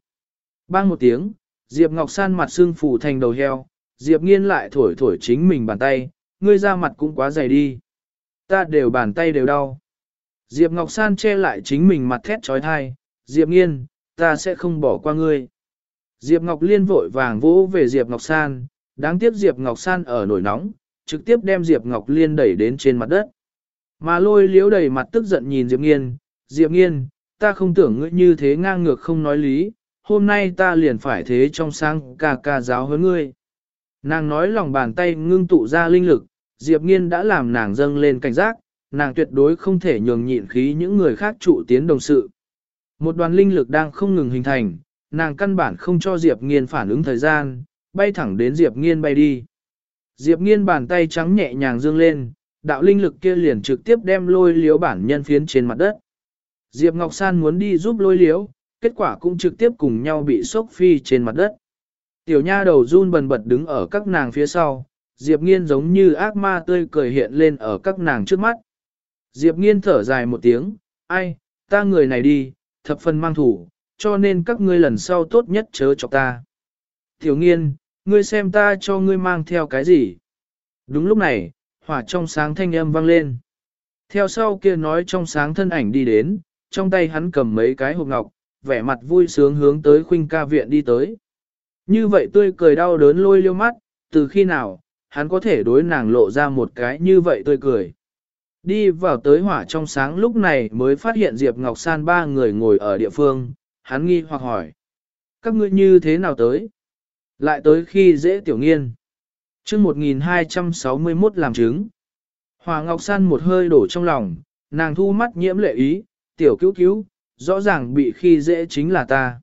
Bang một tiếng, Diệp Ngọc San mặt xương phủ thành đầu heo, Diệp Nghiên lại thổi thổi chính mình bàn tay, ngươi ra mặt cũng quá dày đi. Ta đều bàn tay đều đau. Diệp Ngọc San che lại chính mình mặt thét trói thai, Diệp Nghiên, ta sẽ không bỏ qua ngươi. Diệp Ngọc Liên vội vàng vỗ về Diệp Ngọc San, đáng tiếc Diệp Ngọc San ở nổi nóng, trực tiếp đem Diệp Ngọc Liên đẩy đến trên mặt đất. Mà lôi liếu đầy mặt tức giận nhìn Diệp Nghiên, Diệp Nghiên, ta không tưởng ngươi như thế ngang ngược không nói lý, hôm nay ta liền phải thế trong sang ca ca giáo hơn ngươi. Nàng nói lòng bàn tay ngưng tụ ra linh lực, Diệp Nghiên đã làm nàng dâng lên cảnh giác, nàng tuyệt đối không thể nhường nhịn khí những người khác trụ tiến đồng sự. Một đoàn linh lực đang không ngừng hình thành, nàng căn bản không cho Diệp Nghiên phản ứng thời gian, bay thẳng đến Diệp Nghiên bay đi. Diệp Nghiên bàn tay trắng nhẹ nhàng dương lên, đạo linh lực kia liền trực tiếp đem lôi liếu bản nhân phiến trên mặt đất. Diệp Ngọc San muốn đi giúp lôi liếu, kết quả cũng trực tiếp cùng nhau bị sốc phi trên mặt đất. Tiểu nha đầu run bần bật đứng ở các nàng phía sau, Diệp Nghiên giống như ác ma tươi cười hiện lên ở các nàng trước mắt. Diệp Nghiên thở dài một tiếng, ai, ta người này đi, thập phần mang thủ, cho nên các ngươi lần sau tốt nhất chớ chọc ta. Tiểu Nghiên, ngươi xem ta cho ngươi mang theo cái gì? Đúng lúc này, hỏa trong sáng thanh âm vang lên. Theo sau kia nói trong sáng thân ảnh đi đến, trong tay hắn cầm mấy cái hộp ngọc, vẻ mặt vui sướng hướng tới khuynh ca viện đi tới. Như vậy tươi cười đau đớn lôi liêu mắt, từ khi nào, hắn có thể đối nàng lộ ra một cái như vậy tươi cười. Đi vào tới hỏa trong sáng lúc này mới phát hiện Diệp Ngọc San ba người ngồi ở địa phương, hắn nghi hoặc hỏi. Các ngươi như thế nào tới? Lại tới khi dễ tiểu nghiên chương 1261 làm chứng. Hòa Ngọc San một hơi đổ trong lòng, nàng thu mắt nhiễm lệ ý, tiểu cứu cứu, rõ ràng bị khi dễ chính là ta.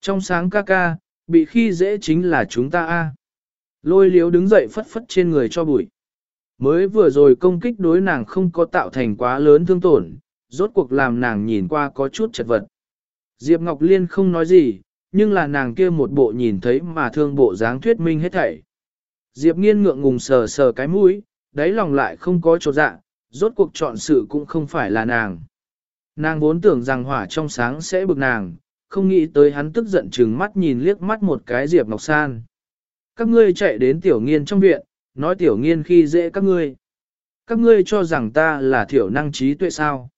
Trong sáng ca ca, bị khi dễ chính là chúng ta a. Lôi liếu đứng dậy phất phất trên người cho bụi. Mới vừa rồi công kích đối nàng không có tạo thành quá lớn thương tổn, rốt cuộc làm nàng nhìn qua có chút chật vật. Diệp Ngọc Liên không nói gì, nhưng là nàng kia một bộ nhìn thấy mà thương bộ dáng thuyết minh hết thảy. Diệp nghiên ngượng ngùng sờ sờ cái mũi, đáy lòng lại không có chỗ dạ, rốt cuộc chọn sự cũng không phải là nàng. Nàng vốn tưởng rằng hỏa trong sáng sẽ bực nàng, không nghĩ tới hắn tức giận chừng mắt nhìn liếc mắt một cái Diệp Ngọc San. Các ngươi chạy đến tiểu nghiên trong viện, nói tiểu nghiên khi dễ các ngươi. Các ngươi cho rằng ta là thiểu năng trí tuệ sao.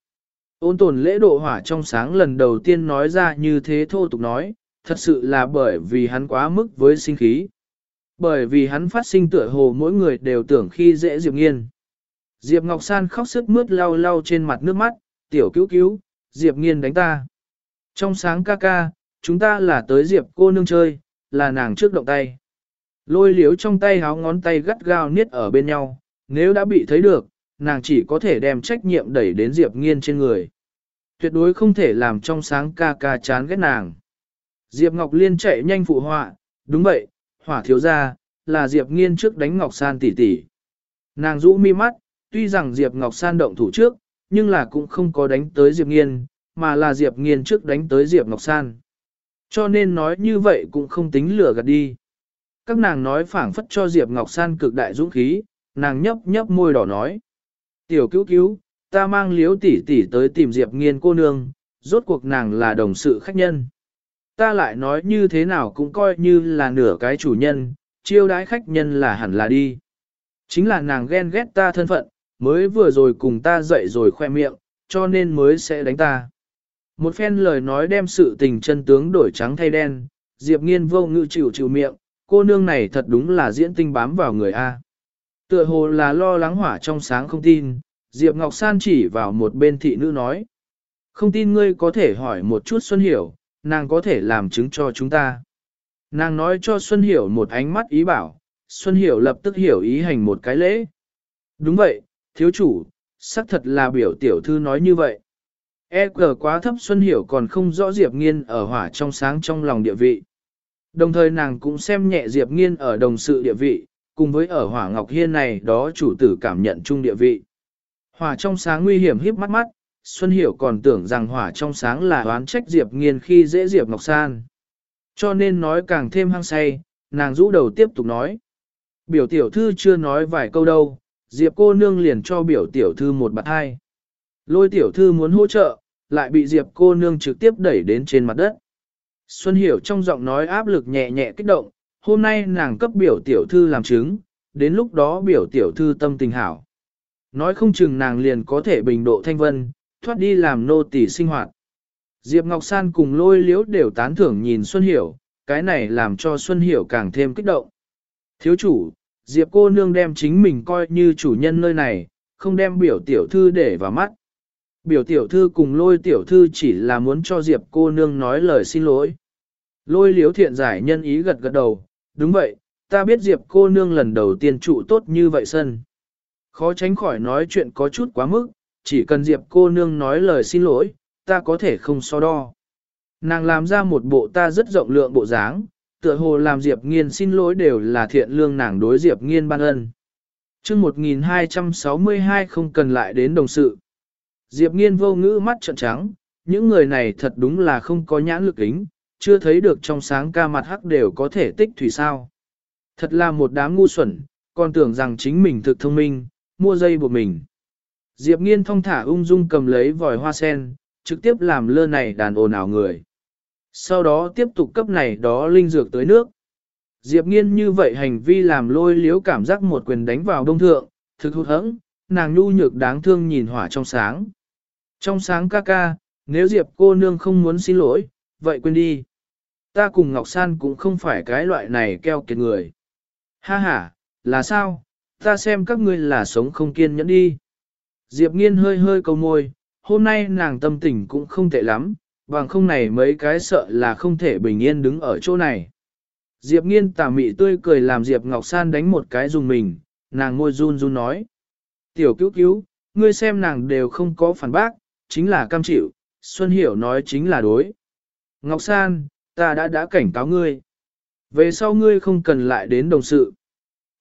Ôn tồn lễ độ hỏa trong sáng lần đầu tiên nói ra như thế thô tục nói, thật sự là bởi vì hắn quá mức với sinh khí. Bởi vì hắn phát sinh tựa hồ mỗi người đều tưởng khi dễ Diệp Nghiên. Diệp Ngọc San khóc sức mướt lau lau trên mặt nước mắt, tiểu cứu cứu, Diệp Nghiên đánh ta. Trong sáng ca ca, chúng ta là tới Diệp cô nương chơi, là nàng trước động tay. Lôi liếu trong tay háo ngón tay gắt gao niết ở bên nhau, nếu đã bị thấy được, nàng chỉ có thể đem trách nhiệm đẩy đến Diệp Nghiên trên người. Tuyệt đối không thể làm trong sáng ca ca chán ghét nàng. Diệp Ngọc Liên chạy nhanh phụ họa, đúng vậy, hỏa thiếu gia là Diệp Nghiên trước đánh Ngọc San tỷ tỷ, Nàng rũ mi mắt, tuy rằng Diệp Ngọc San động thủ trước, nhưng là cũng không có đánh tới Diệp Nghiên, mà là Diệp Nghiên trước đánh tới Diệp Ngọc San. Cho nên nói như vậy cũng không tính lửa gạt đi. Các nàng nói phảng phất cho Diệp Ngọc San cực đại dũng khí, nàng nhấp nhấp môi đỏ nói. Tiểu cứu cứu, ta mang liếu tỷ tỷ tới tìm Diệp Nghiên cô nương, rốt cuộc nàng là đồng sự khách nhân. Ta lại nói như thế nào cũng coi như là nửa cái chủ nhân, chiêu đãi khách nhân là hẳn là đi. Chính là nàng ghen ghét ta thân phận, mới vừa rồi cùng ta dậy rồi khoe miệng, cho nên mới sẽ đánh ta. Một phen lời nói đem sự tình chân tướng đổi trắng thay đen, Diệp Nghiên vô ngự chịu chịu miệng, cô nương này thật đúng là diễn tinh bám vào người A. Tựa hồ là lo lắng hỏa trong sáng không tin, Diệp Ngọc San chỉ vào một bên thị nữ nói. Không tin ngươi có thể hỏi một chút Xuân Hiểu, nàng có thể làm chứng cho chúng ta. Nàng nói cho Xuân Hiểu một ánh mắt ý bảo, Xuân Hiểu lập tức hiểu ý hành một cái lễ. Đúng vậy, thiếu chủ, xác thật là biểu tiểu thư nói như vậy. E cờ quá thấp Xuân Hiểu còn không rõ Diệp Nghiên ở hỏa trong sáng trong lòng địa vị. Đồng thời nàng cũng xem nhẹ Diệp Nghiên ở đồng sự địa vị, cùng với ở hỏa ngọc hiên này đó chủ tử cảm nhận chung địa vị. Hỏa trong sáng nguy hiểm híp mắt mắt, Xuân Hiểu còn tưởng rằng hỏa trong sáng là oán trách Diệp Nghiên khi dễ Diệp Ngọc San. Cho nên nói càng thêm hăng say, nàng rũ đầu tiếp tục nói. Biểu tiểu thư chưa nói vài câu đâu, Diệp cô nương liền cho biểu tiểu thư một bạt hai. Lôi tiểu thư muốn hỗ trợ, lại bị Diệp cô nương trực tiếp đẩy đến trên mặt đất. Xuân Hiểu trong giọng nói áp lực nhẹ nhẹ kích động, hôm nay nàng cấp biểu tiểu thư làm chứng, đến lúc đó biểu tiểu thư tâm tình hảo. Nói không chừng nàng liền có thể bình độ thanh vân, thoát đi làm nô tỳ sinh hoạt. Diệp Ngọc San cùng lôi liếu đều tán thưởng nhìn Xuân Hiểu, cái này làm cho Xuân Hiểu càng thêm kích động. Thiếu chủ, Diệp cô nương đem chính mình coi như chủ nhân nơi này, không đem biểu tiểu thư để vào mắt. Biểu tiểu thư cùng lôi tiểu thư chỉ là muốn cho Diệp cô nương nói lời xin lỗi. Lôi liếu thiện giải nhân ý gật gật đầu, đúng vậy, ta biết Diệp cô nương lần đầu tiên trụ tốt như vậy sân. Khó tránh khỏi nói chuyện có chút quá mức, chỉ cần Diệp cô nương nói lời xin lỗi, ta có thể không so đo. Nàng làm ra một bộ ta rất rộng lượng bộ dáng, tựa hồ làm Diệp Nghiên xin lỗi đều là thiện lương nàng đối Diệp Nghiên ban ân. chương 1262 không cần lại đến đồng sự. Diệp Nghiên vô ngữ mắt trợn trắng, những người này thật đúng là không có nhãn lực ính, chưa thấy được trong sáng ca mặt hắc đều có thể tích thủy sao. Thật là một đám ngu xuẩn, còn tưởng rằng chính mình thực thông minh, mua dây buộc mình. Diệp Nghiên thong thả ung dung cầm lấy vòi hoa sen, trực tiếp làm lơ này đàn ồn ào người. Sau đó tiếp tục cấp này đó linh dược tới nước. Diệp Nghiên như vậy hành vi làm lôi liếu cảm giác một quyền đánh vào đông thượng, thực hụt hẫng, nàng nhu nhược đáng thương nhìn hỏa trong sáng. Trong sáng ca ca, nếu Diệp cô nương không muốn xin lỗi, vậy quên đi. Ta cùng Ngọc San cũng không phải cái loại này keo kiệt người. Ha ha, là sao, ta xem các ngươi là sống không kiên nhẫn đi. Diệp nghiên hơi hơi cầu môi, hôm nay nàng tâm tình cũng không tệ lắm, bằng không này mấy cái sợ là không thể bình yên đứng ở chỗ này. Diệp nghiên tà mị tươi cười làm Diệp Ngọc San đánh một cái dùng mình, nàng môi run run nói. Tiểu cứu cứu, ngươi xem nàng đều không có phản bác, chính là cam chịu, Xuân Hiểu nói chính là đối. Ngọc San, ta đã đã cảnh cáo ngươi. Về sau ngươi không cần lại đến đồng sự.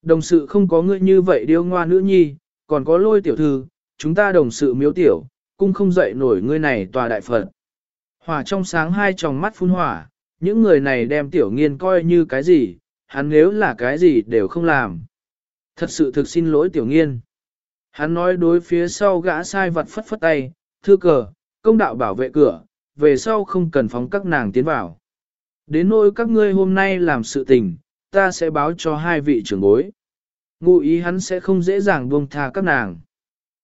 Đồng sự không có ngươi như vậy điêu ngoa nữ nhi, còn có lôi tiểu thư, chúng ta đồng sự miếu tiểu, cũng không dậy nổi ngươi này tòa đại Phật. Hỏa trong sáng hai tròng mắt phun hỏa, những người này đem tiểu nghiên coi như cái gì, hắn nếu là cái gì đều không làm. Thật sự thực xin lỗi tiểu nghiên. Hắn nói đối phía sau gã sai vật phất phất tay, thư cờ, công đạo bảo vệ cửa, về sau không cần phóng các nàng tiến vào. Đến nỗi các ngươi hôm nay làm sự tình, ta sẽ báo cho hai vị trưởng bối. Ngụ ý hắn sẽ không dễ dàng buông tha các nàng.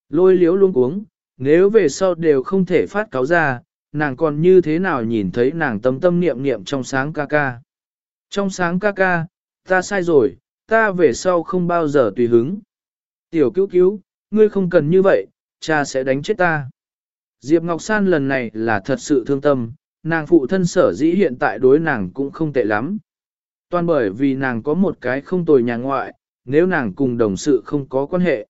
Lôi liếu luôn uống, nếu về sau đều không thể phát cáo ra, nàng còn như thế nào nhìn thấy nàng tâm tâm niệm niệm trong sáng ca ca. Trong sáng ca ca, ta sai rồi, ta về sau không bao giờ tùy hứng. Tiểu cứu cứu, ngươi không cần như vậy, cha sẽ đánh chết ta. Diệp Ngọc San lần này là thật sự thương tâm, nàng phụ thân sở dĩ hiện tại đối nàng cũng không tệ lắm. Toàn bởi vì nàng có một cái không tồi nhà ngoại, nếu nàng cùng đồng sự không có quan hệ.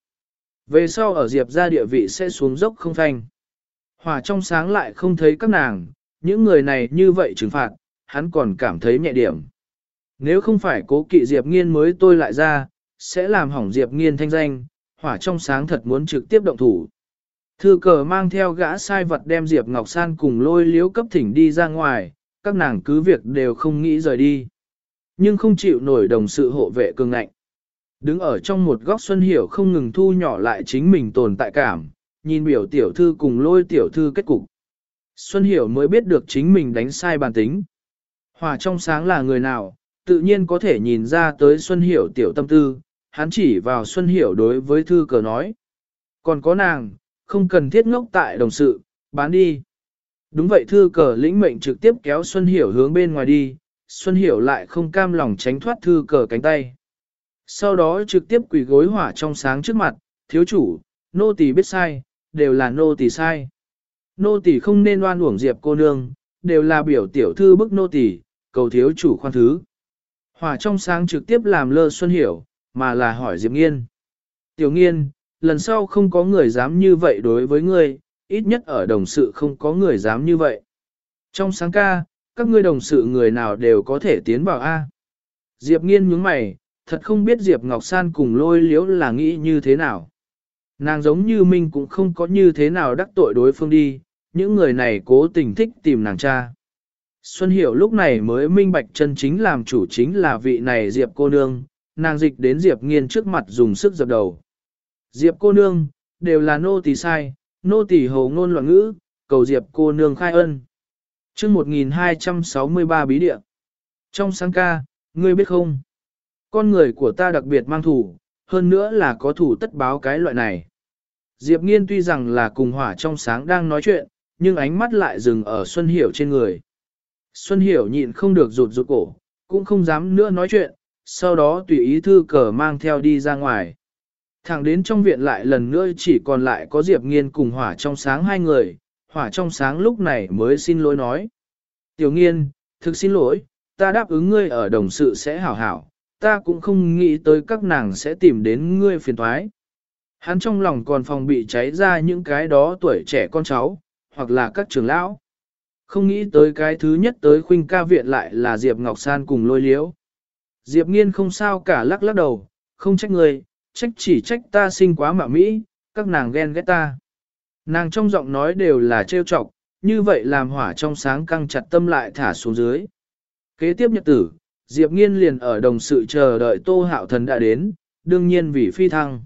Về sau ở Diệp ra địa vị sẽ xuống dốc không thanh. Hòa trong sáng lại không thấy các nàng, những người này như vậy trừng phạt, hắn còn cảm thấy nhẹ điểm. Nếu không phải cố kỵ Diệp Nghiên mới tôi lại ra, sẽ làm hỏng Diệp Nghiên thanh danh, hỏa trong sáng thật muốn trực tiếp động thủ. Thư cờ mang theo gã sai vật đem Diệp Ngọc San cùng lôi liếu cấp thỉnh đi ra ngoài, các nàng cứ việc đều không nghĩ rời đi. Nhưng không chịu nổi đồng sự hộ vệ cường ngạnh. Đứng ở trong một góc Xuân Hiểu không ngừng thu nhỏ lại chính mình tồn tại cảm, nhìn biểu tiểu thư cùng lôi tiểu thư kết cục. Xuân Hiểu mới biết được chính mình đánh sai bản tính. Hòa trong sáng là người nào, tự nhiên có thể nhìn ra tới Xuân Hiểu tiểu tâm tư, hắn chỉ vào Xuân Hiểu đối với thư cờ nói. Còn có nàng, không cần thiết ngốc tại đồng sự, bán đi. Đúng vậy thư cờ lĩnh mệnh trực tiếp kéo Xuân Hiểu hướng bên ngoài đi, Xuân Hiểu lại không cam lòng tránh thoát thư cờ cánh tay. Sau đó trực tiếp quỳ gối hỏa trong sáng trước mặt, thiếu chủ, nô tỳ biết sai, đều là nô tỳ sai. Nô tỳ không nên oan uổng diệp cô nương, đều là biểu tiểu thư bức nô tỳ, cầu thiếu chủ khoan thứ. Hỏa trong sáng trực tiếp làm lơ Xuân Hiểu, mà là hỏi Diệp Nghiên. Tiểu Nghiên, lần sau không có người dám như vậy đối với ngươi, ít nhất ở đồng sự không có người dám như vậy. Trong sáng ca, các ngươi đồng sự người nào đều có thể tiến vào A. Diệp Nghiên nhướng mày, thật không biết Diệp Ngọc San cùng lôi liếu là nghĩ như thế nào. Nàng giống như mình cũng không có như thế nào đắc tội đối phương đi, những người này cố tình thích tìm nàng cha. Xuân Hiểu lúc này mới minh bạch chân chính làm chủ chính là vị này Diệp cô nương, nàng dịch đến Diệp nghiên trước mặt dùng sức dập đầu. Diệp cô nương, đều là nô tỳ sai, nô tỳ hồ ngôn loạn ngữ, cầu Diệp cô nương khai ân. chương 1263 bí địa. Trong sáng ca, ngươi biết không? Con người của ta đặc biệt mang thủ, hơn nữa là có thủ tất báo cái loại này. Diệp nghiên tuy rằng là cùng hỏa trong sáng đang nói chuyện, nhưng ánh mắt lại dừng ở Xuân Hiểu trên người. Xuân Hiểu nhịn không được rụt rụt cổ, cũng không dám nữa nói chuyện, sau đó tùy ý thư cờ mang theo đi ra ngoài. Thẳng đến trong viện lại lần nữa chỉ còn lại có Diệp Nghiên cùng hỏa trong sáng hai người, hỏa trong sáng lúc này mới xin lỗi nói. Tiểu Nghiên, thực xin lỗi, ta đáp ứng ngươi ở đồng sự sẽ hảo hảo, ta cũng không nghĩ tới các nàng sẽ tìm đến ngươi phiền thoái. Hắn trong lòng còn phòng bị cháy ra những cái đó tuổi trẻ con cháu, hoặc là các trưởng lão. Không nghĩ tới cái thứ nhất tới khuynh ca viện lại là Diệp Ngọc San cùng lôi liễu. Diệp nghiên không sao cả lắc lắc đầu, không trách người, trách chỉ trách ta sinh quá mạo mỹ, các nàng ghen ghét ta. Nàng trong giọng nói đều là trêu chọc, như vậy làm hỏa trong sáng căng chặt tâm lại thả xuống dưới. Kế tiếp nhật tử, Diệp nghiên liền ở đồng sự chờ đợi tô hạo thần đã đến, đương nhiên vì phi thăng.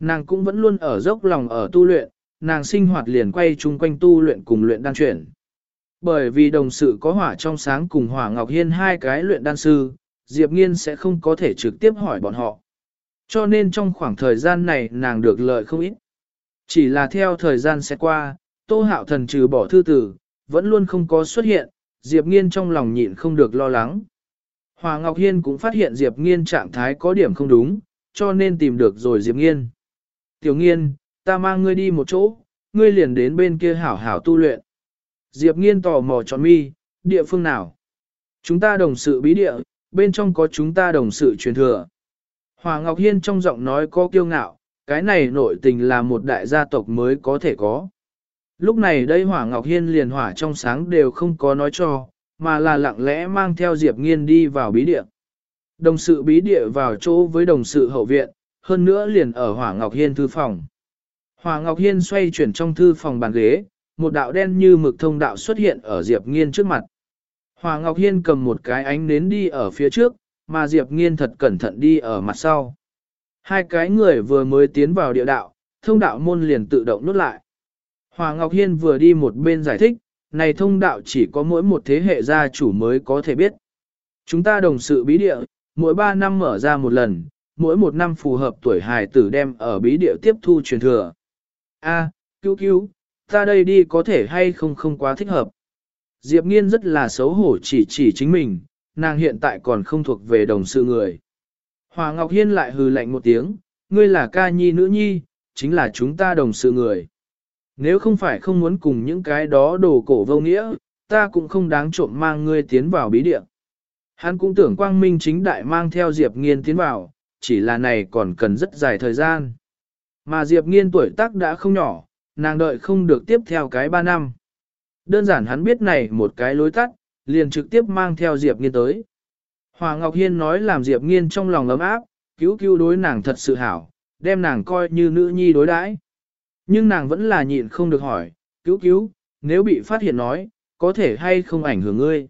Nàng cũng vẫn luôn ở dốc lòng ở tu luyện, nàng sinh hoạt liền quay chung quanh tu luyện cùng luyện đan chuyển. Bởi vì đồng sự có hỏa trong sáng cùng hỏa ngọc hiên hai cái luyện đan sư, Diệp Nghiên sẽ không có thể trực tiếp hỏi bọn họ. Cho nên trong khoảng thời gian này nàng được lợi không ít. Chỉ là theo thời gian sẽ qua, Tô Hạo Thần trừ bỏ thư tử, vẫn luôn không có xuất hiện, Diệp Nghiên trong lòng nhịn không được lo lắng. Hòa Ngọc Hiên cũng phát hiện Diệp Nghiên trạng thái có điểm không đúng, cho nên tìm được rồi Diệp Nghiên. Tiểu Nghiên, ta mang ngươi đi một chỗ, ngươi liền đến bên kia hảo hảo tu luyện. Diệp Nghiên tò mò chọn mi, địa phương nào? Chúng ta đồng sự bí địa, bên trong có chúng ta đồng sự truyền thừa. Hòa Ngọc Hiên trong giọng nói có kiêu ngạo, cái này nội tình là một đại gia tộc mới có thể có. Lúc này đây Hỏa Ngọc Hiên liền hỏa trong sáng đều không có nói cho, mà là lặng lẽ mang theo Diệp Nghiên đi vào bí địa. Đồng sự bí địa vào chỗ với đồng sự hậu viện, hơn nữa liền ở Hỏa Ngọc Hiên thư phòng. Hỏa Ngọc Hiên xoay chuyển trong thư phòng bàn ghế, một đạo đen như mực thông đạo xuất hiện ở Diệp Nghiên trước mặt. Hỏa Ngọc Hiên cầm một cái ánh nến đi ở phía trước, mà Diệp Nghiên thật cẩn thận đi ở mặt sau. Hai cái người vừa mới tiến vào địa đạo, thông đạo môn liền tự động nút lại. Hòa Ngọc Hiên vừa đi một bên giải thích, này thông đạo chỉ có mỗi một thế hệ gia chủ mới có thể biết. Chúng ta đồng sự bí địa, mỗi 3 năm mở ra một lần, mỗi một năm phù hợp tuổi hài tử đem ở bí địa tiếp thu truyền thừa. A, cứu cứu, ta đây đi có thể hay không không quá thích hợp. Diệp Nghiên rất là xấu hổ chỉ chỉ chính mình, nàng hiện tại còn không thuộc về đồng sự người. Hòa Ngọc Hiên lại hừ lạnh một tiếng, ngươi là ca nhi nữ nhi, chính là chúng ta đồng sự người. Nếu không phải không muốn cùng những cái đó đồ cổ vô nghĩa, ta cũng không đáng trộm mang ngươi tiến vào bí địa. Hắn cũng tưởng quang minh chính đại mang theo Diệp Nghiên tiến vào, chỉ là này còn cần rất dài thời gian. Mà Diệp Nghiên tuổi tác đã không nhỏ, nàng đợi không được tiếp theo cái 3 năm. Đơn giản hắn biết này một cái lối tắt, liền trực tiếp mang theo Diệp Nghiên tới. Hòa Ngọc Hiên nói làm Diệp Nghiên trong lòng ấm áp, cứu cứu đối nàng thật sự hảo, đem nàng coi như nữ nhi đối đãi. Nhưng nàng vẫn là nhịn không được hỏi, cứu cứu, nếu bị phát hiện nói, có thể hay không ảnh hưởng ngươi.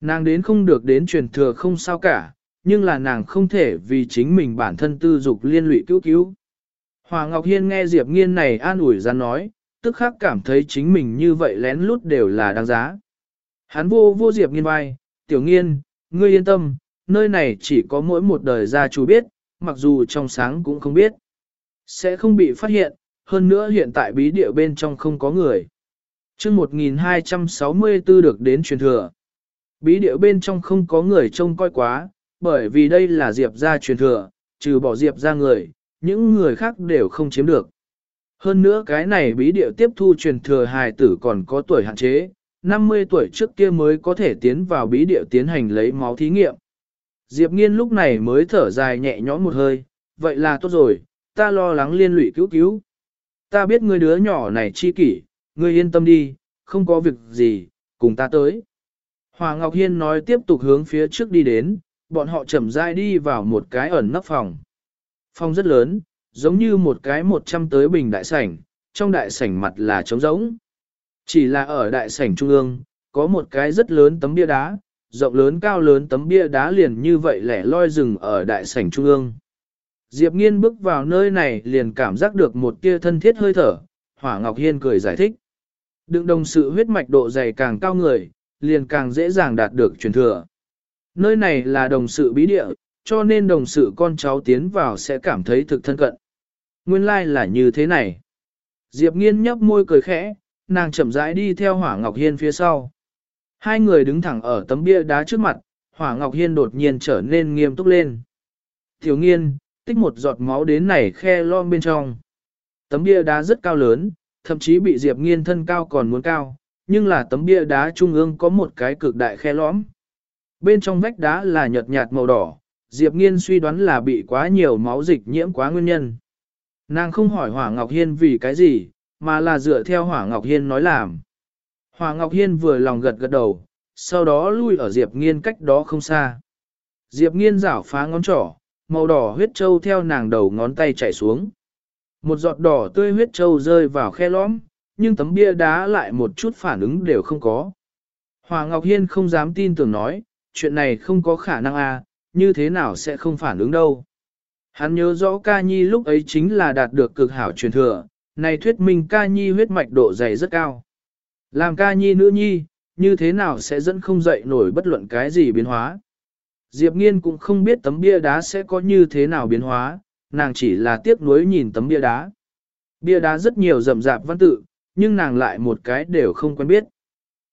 Nàng đến không được đến truyền thừa không sao cả, nhưng là nàng không thể vì chính mình bản thân tư dục liên lụy cứu cứu. Hòa Ngọc Hiên nghe Diệp Nghiên này an ủi ra nói, tức khắc cảm thấy chính mình như vậy lén lút đều là đáng giá. Hắn vô vô Diệp Nghiên vai, tiểu nghiên, ngươi yên tâm, nơi này chỉ có mỗi một đời gia chủ biết, mặc dù trong sáng cũng không biết. Sẽ không bị phát hiện, hơn nữa hiện tại bí địa bên trong không có người. chương 1264 được đến truyền thừa. Bí địa bên trong không có người trông coi quá, bởi vì đây là Diệp ra truyền thừa, trừ bỏ Diệp ra người, những người khác đều không chiếm được. Hơn nữa cái này bí địa tiếp thu truyền thừa hài tử còn có tuổi hạn chế, 50 tuổi trước kia mới có thể tiến vào bí địa tiến hành lấy máu thí nghiệm. Diệp Nghiên lúc này mới thở dài nhẹ nhõm một hơi, vậy là tốt rồi, ta lo lắng liên lụy cứu cứu. Ta biết ngươi đứa nhỏ này chi kỷ, ngươi yên tâm đi, không có việc gì, cùng ta tới. Hòa Ngọc Hiên nói tiếp tục hướng phía trước đi đến, bọn họ chậm rãi đi vào một cái ẩn nấp phòng. Phòng rất lớn, giống như một cái một trăm tới bình đại sảnh, trong đại sảnh mặt là trống rỗng. Chỉ là ở đại sảnh trung ương, có một cái rất lớn tấm bia đá, rộng lớn cao lớn tấm bia đá liền như vậy lẻ loi rừng ở đại sảnh trung ương. Diệp Nghiên bước vào nơi này liền cảm giác được một tia thân thiết hơi thở, Hỏa Ngọc Hiên cười giải thích. Đựng đồng sự huyết mạch độ dày càng cao người, liền càng dễ dàng đạt được truyền thừa. Nơi này là đồng sự bí địa, cho nên đồng sự con cháu tiến vào sẽ cảm thấy thực thân cận. Nguyên lai like là như thế này. Diệp Nghiên nhấp môi cười khẽ, nàng chậm rãi đi theo Hỏa Ngọc Hiên phía sau. Hai người đứng thẳng ở tấm bia đá trước mặt, Hỏa Ngọc Hiên đột nhiên trở nên nghiêm túc lên. Tiểu nghiên, tích một giọt máu đến này khe lom bên trong. Tấm bia đá rất cao lớn, thậm chí bị Diệp Nghiên thân cao còn muốn cao, nhưng là tấm bia đá trung ương có một cái cực đại khe lõm. Bên trong vách đá là nhợt nhạt màu đỏ, Diệp Nghiên suy đoán là bị quá nhiều máu dịch nhiễm quá nguyên nhân. Nàng không hỏi Hỏa Ngọc Hiên vì cái gì, mà là dựa theo Hỏa Ngọc Hiên nói làm. Hỏa Ngọc Hiên vừa lòng gật gật đầu, sau đó lui ở Diệp Nghiên cách đó không xa. Diệp Nghiên rảo phá ngón trỏ, màu đỏ huyết châu theo nàng đầu ngón tay chảy xuống. Một giọt đỏ tươi huyết châu rơi vào khe lõm, nhưng tấm bia đá lại một chút phản ứng đều không có. Hòa Ngọc Hiên không dám tin tưởng nói, chuyện này không có khả năng à, như thế nào sẽ không phản ứng đâu. Hắn nhớ rõ ca nhi lúc ấy chính là đạt được cực hảo truyền thừa, này thuyết minh ca nhi huyết mạch độ dày rất cao. Làm ca nhi nữ nhi, như thế nào sẽ dẫn không dậy nổi bất luận cái gì biến hóa. Diệp Nghiên cũng không biết tấm bia đá sẽ có như thế nào biến hóa, nàng chỉ là tiếc nuối nhìn tấm bia đá. Bia đá rất nhiều rậm rạp văn tự, nhưng nàng lại một cái đều không quen biết.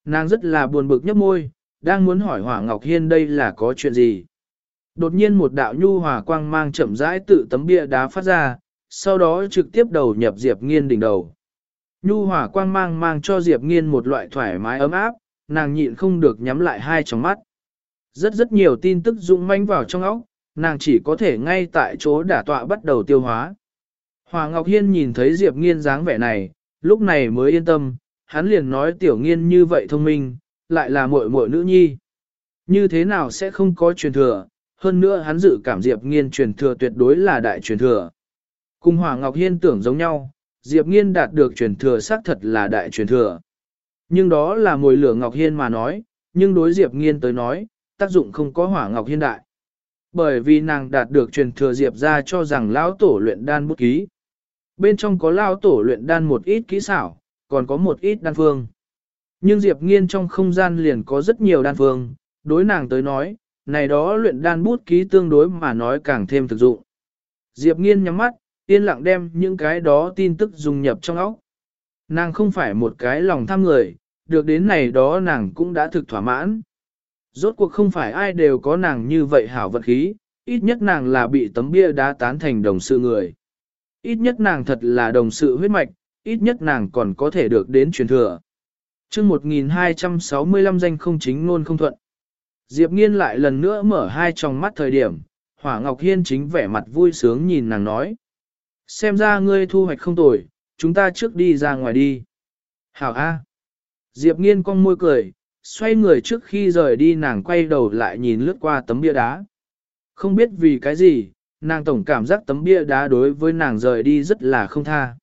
Nàng rất là buồn bực nhấp môi, đang muốn hỏi Hỏa Ngọc Hiên đây là có chuyện gì. Đột nhiên một đạo nhu hòa quang mang chậm rãi tự tấm bia đá phát ra, sau đó trực tiếp đầu nhập Diệp Nghiên đỉnh đầu. Nhu hòa quang mang mang cho Diệp Nghiên một loại thoải mái ấm áp, nàng nhịn không được nhắm lại hai tròng mắt. Rất rất nhiều tin tức dũng manh vào trong óc, nàng chỉ có thể ngay tại chỗ đả tọa bắt đầu tiêu hóa. Hòa Ngọc Hiên nhìn thấy Diệp Nghiên dáng vẻ này, lúc này mới yên tâm, hắn liền nói tiểu nghiên như vậy thông minh, lại là muội muội nữ nhi. Như thế nào sẽ không có truyền thừa, Hơn nữa hắn dự cảm Diệp Nghiên truyền thừa tuyệt đối là đại truyền thừa. Cùng Hòa Ngọc Hiên tưởng giống nhau, Diệp Nghiên đạt được truyền thừa xác thật là đại truyền thừa. Nhưng đó là mùi lửa Ngọc Hiên mà nói, nhưng đối Diệp Nghiên tới nói, tác dụng không có Hỏa Ngọc hiện đại. Bởi vì nàng đạt được truyền thừa Diệp ra cho rằng lão tổ luyện đan bút ký. Bên trong có lão tổ luyện đan một ít kỹ xảo, còn có một ít đan phương. Nhưng Diệp Nghiên trong không gian liền có rất nhiều đan phương, đối nàng tới nói, này đó luyện đan bút ký tương đối mà nói càng thêm thực dụng. Diệp Nghiên nhắm mắt, yên lặng đem những cái đó tin tức dùng nhập trong óc. Nàng không phải một cái lòng tham người, được đến này đó nàng cũng đã thực thỏa mãn. Rốt cuộc không phải ai đều có nàng như vậy hảo vật khí, ít nhất nàng là bị tấm bia đá tán thành đồng sự người. Ít nhất nàng thật là đồng sự huyết mạch, ít nhất nàng còn có thể được đến truyền thừa. chương 1265 danh không chính ngôn không thuận. Diệp nghiên lại lần nữa mở hai tròng mắt thời điểm, Hỏa Ngọc Hiên chính vẻ mặt vui sướng nhìn nàng nói. Xem ra ngươi thu hoạch không tồi, chúng ta trước đi ra ngoài đi. Hảo A. Diệp nghiên cong môi cười, xoay người trước khi rời đi nàng quay đầu lại nhìn lướt qua tấm bia đá. Không biết vì cái gì, nàng tổng cảm giác tấm bia đá đối với nàng rời đi rất là không tha.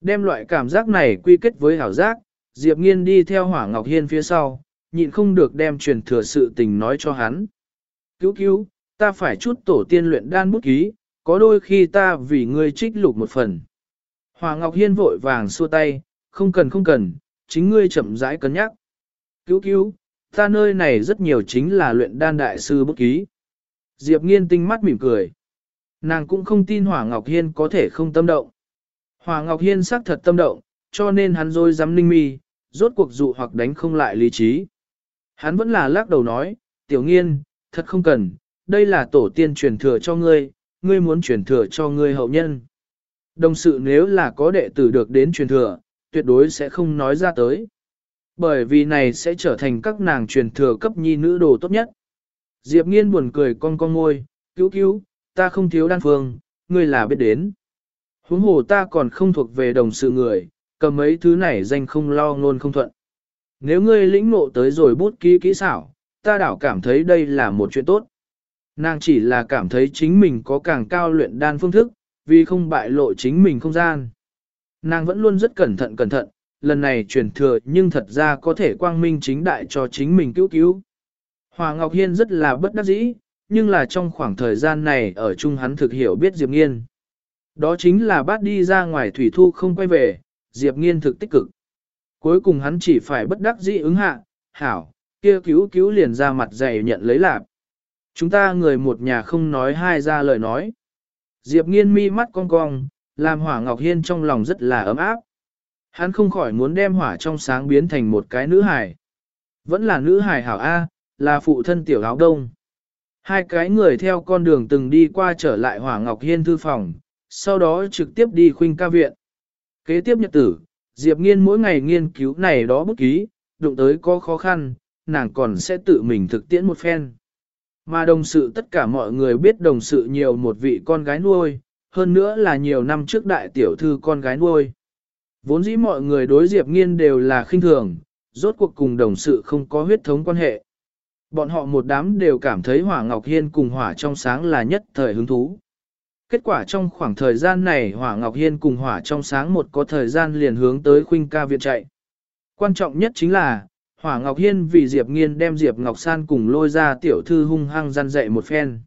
Đem loại cảm giác này quy kết với hảo giác, Diệp nghiên đi theo Hỏa Ngọc Hiên phía sau, nhịn không được đem truyền thừa sự tình nói cho hắn. Cứu cứu, ta phải chút tổ tiên luyện đan bút ký, có đôi khi ta vì ngươi trích lục một phần. Hòa Ngọc Hiên vội vàng xua tay, không cần không cần, chính ngươi chậm rãi cân nhắc. Cứu cứu, ta nơi này rất nhiều chính là luyện đan đại sư bức ký. Diệp nghiên tinh mắt mỉm cười. Nàng cũng không tin Hỏa Ngọc Hiên có thể không tâm động. Hỏa Ngọc Hiên xác thật tâm động, cho nên hắn rồi dám ninh mi, rốt cuộc dụ hoặc đánh không lại lý trí. Hắn vẫn là lắc đầu nói, tiểu nghiên, thật không cần, đây là tổ tiên truyền thừa cho ngươi, ngươi muốn truyền thừa cho ngươi hậu nhân. Đồng sự nếu là có đệ tử được đến truyền thừa, tuyệt đối sẽ không nói ra tới. Bởi vì này sẽ trở thành các nàng truyền thừa cấp nhi nữ đồ tốt nhất. Diệp nghiên buồn cười con con ngôi, cứu cứu, ta không thiếu đan phương, ngươi là biết đến. Huống hồ ta còn không thuộc về đồng sự người, cầm mấy thứ này danh không lo ngôn không thuận. Nếu ngươi lĩnh ngộ tới rồi bút ký kỹ xảo, ta đảo cảm thấy đây là một chuyện tốt. Nàng chỉ là cảm thấy chính mình có càng cao luyện đan phương thức, vì không bại lộ chính mình không gian. Nàng vẫn luôn rất cẩn thận cẩn thận, lần này truyền thừa nhưng thật ra có thể quang minh chính đại cho chính mình cứu cứu. Hòa Ngọc Hiên rất là bất đắc dĩ, nhưng là trong khoảng thời gian này ở chung hắn thực hiểu biết Diệp Nghiên. Đó chính là bắt đi ra ngoài thủy thu không quay về, Diệp Nghiên thực tích cực. Cuối cùng hắn chỉ phải bất đắc dĩ ứng hạ, hảo, kia cứu cứu liền ra mặt dày nhận lấy lạp. Chúng ta người một nhà không nói hai ra lời nói. Diệp nghiên mi mắt cong cong, làm hỏa ngọc hiên trong lòng rất là ấm áp. Hắn không khỏi muốn đem hỏa trong sáng biến thành một cái nữ hải, Vẫn là nữ hải hảo A, là phụ thân tiểu áo đông. Hai cái người theo con đường từng đi qua trở lại hỏa ngọc hiên thư phòng, sau đó trực tiếp đi khuynh ca viện. Kế tiếp nhật tử, Diệp nghiên mỗi ngày nghiên cứu này đó bút ký, đụng tới có khó khăn, nàng còn sẽ tự mình thực tiễn một phen. Mà đồng sự tất cả mọi người biết đồng sự nhiều một vị con gái nuôi, hơn nữa là nhiều năm trước đại tiểu thư con gái nuôi. Vốn dĩ mọi người đối Diệp Nghiên đều là khinh thường, rốt cuộc cùng đồng sự không có huyết thống quan hệ. Bọn họ một đám đều cảm thấy Hỏa Ngọc Hiên cùng Hỏa trong sáng là nhất thời hứng thú. Kết quả trong khoảng thời gian này Hỏa Ngọc Hiên cùng Hỏa trong sáng một có thời gian liền hướng tới Khuynh ca viện chạy. Quan trọng nhất chính là, Hỏa Ngọc Hiên vì Diệp Nghiên đem Diệp Ngọc San cùng lôi ra tiểu thư hung hăng gian dạy một phen.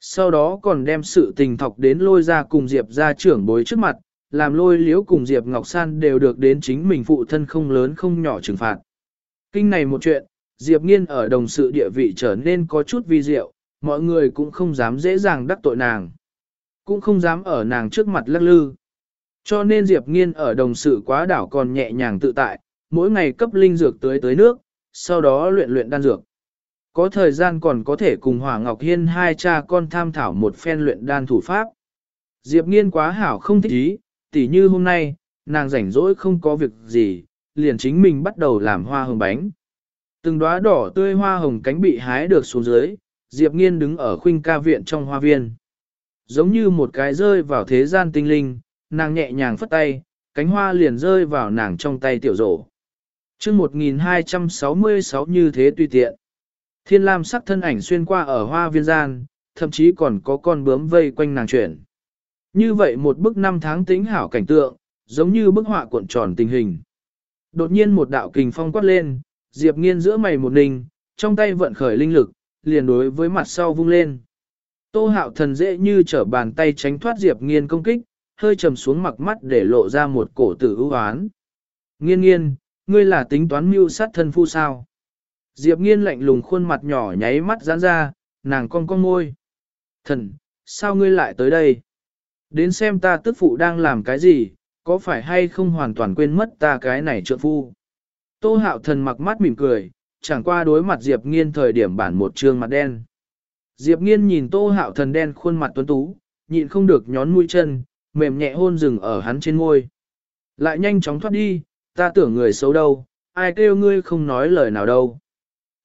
Sau đó còn đem sự tình thọc đến lôi ra cùng Diệp ra trưởng bối trước mặt, làm lôi liễu cùng Diệp Ngọc San đều được đến chính mình phụ thân không lớn không nhỏ trừng phạt. Kinh này một chuyện, Diệp Nghiên ở đồng sự địa vị trở nên có chút vi diệu, mọi người cũng không dám dễ dàng đắc tội nàng. Cũng không dám ở nàng trước mặt lắc lư. Cho nên Diệp Nghiên ở đồng sự quá đảo còn nhẹ nhàng tự tại, mỗi ngày cấp linh dược tới tới nước, sau đó luyện luyện đan dược. Có thời gian còn có thể cùng Hỏa Ngọc Hiên hai cha con tham thảo một phen luyện đan thủ pháp. Diệp Nghiên quá hảo không thích ý, tỉ như hôm nay, nàng rảnh rỗi không có việc gì, liền chính mình bắt đầu làm hoa hồng bánh. Từng đóa đỏ tươi hoa hồng cánh bị hái được xuống dưới, Diệp Nghiên đứng ở khuynh ca viện trong hoa viên. Giống như một cái rơi vào thế gian tinh linh, nàng nhẹ nhàng phất tay, cánh hoa liền rơi vào nàng trong tay tiểu rổ chương 1266 như thế tùy tiện. Thiên lam sắc thân ảnh xuyên qua ở hoa viên gian, thậm chí còn có con bướm vây quanh nàng chuyển. Như vậy một bức năm tháng tính hảo cảnh tượng, giống như bức họa cuộn tròn tình hình. Đột nhiên một đạo kình phong quát lên, Diệp Nghiên giữa mày một ninh, trong tay vận khởi linh lực, liền đối với mặt sau vung lên. Tô hạo thần dễ như trở bàn tay tránh thoát Diệp Nghiên công kích, hơi trầm xuống mặt mắt để lộ ra một cổ tử ưu hoán. Nghiên nghiên, ngươi là tính toán mưu sát thân phu sao? Diệp nghiên lạnh lùng khuôn mặt nhỏ nháy mắt giãn ra, nàng cong cong môi. Thần, sao ngươi lại tới đây? Đến xem ta tức phụ đang làm cái gì, có phải hay không hoàn toàn quên mất ta cái này trượng phu? Tô hạo thần mặc mắt mỉm cười, chẳng qua đối mặt Diệp nghiên thời điểm bản một trương mặt đen. Diệp nghiên nhìn tô hạo thần đen khuôn mặt tuấn tú, nhịn không được nhón mũi chân, mềm nhẹ hôn rừng ở hắn trên môi. Lại nhanh chóng thoát đi, ta tưởng người xấu đâu, ai kêu ngươi không nói lời nào đâu.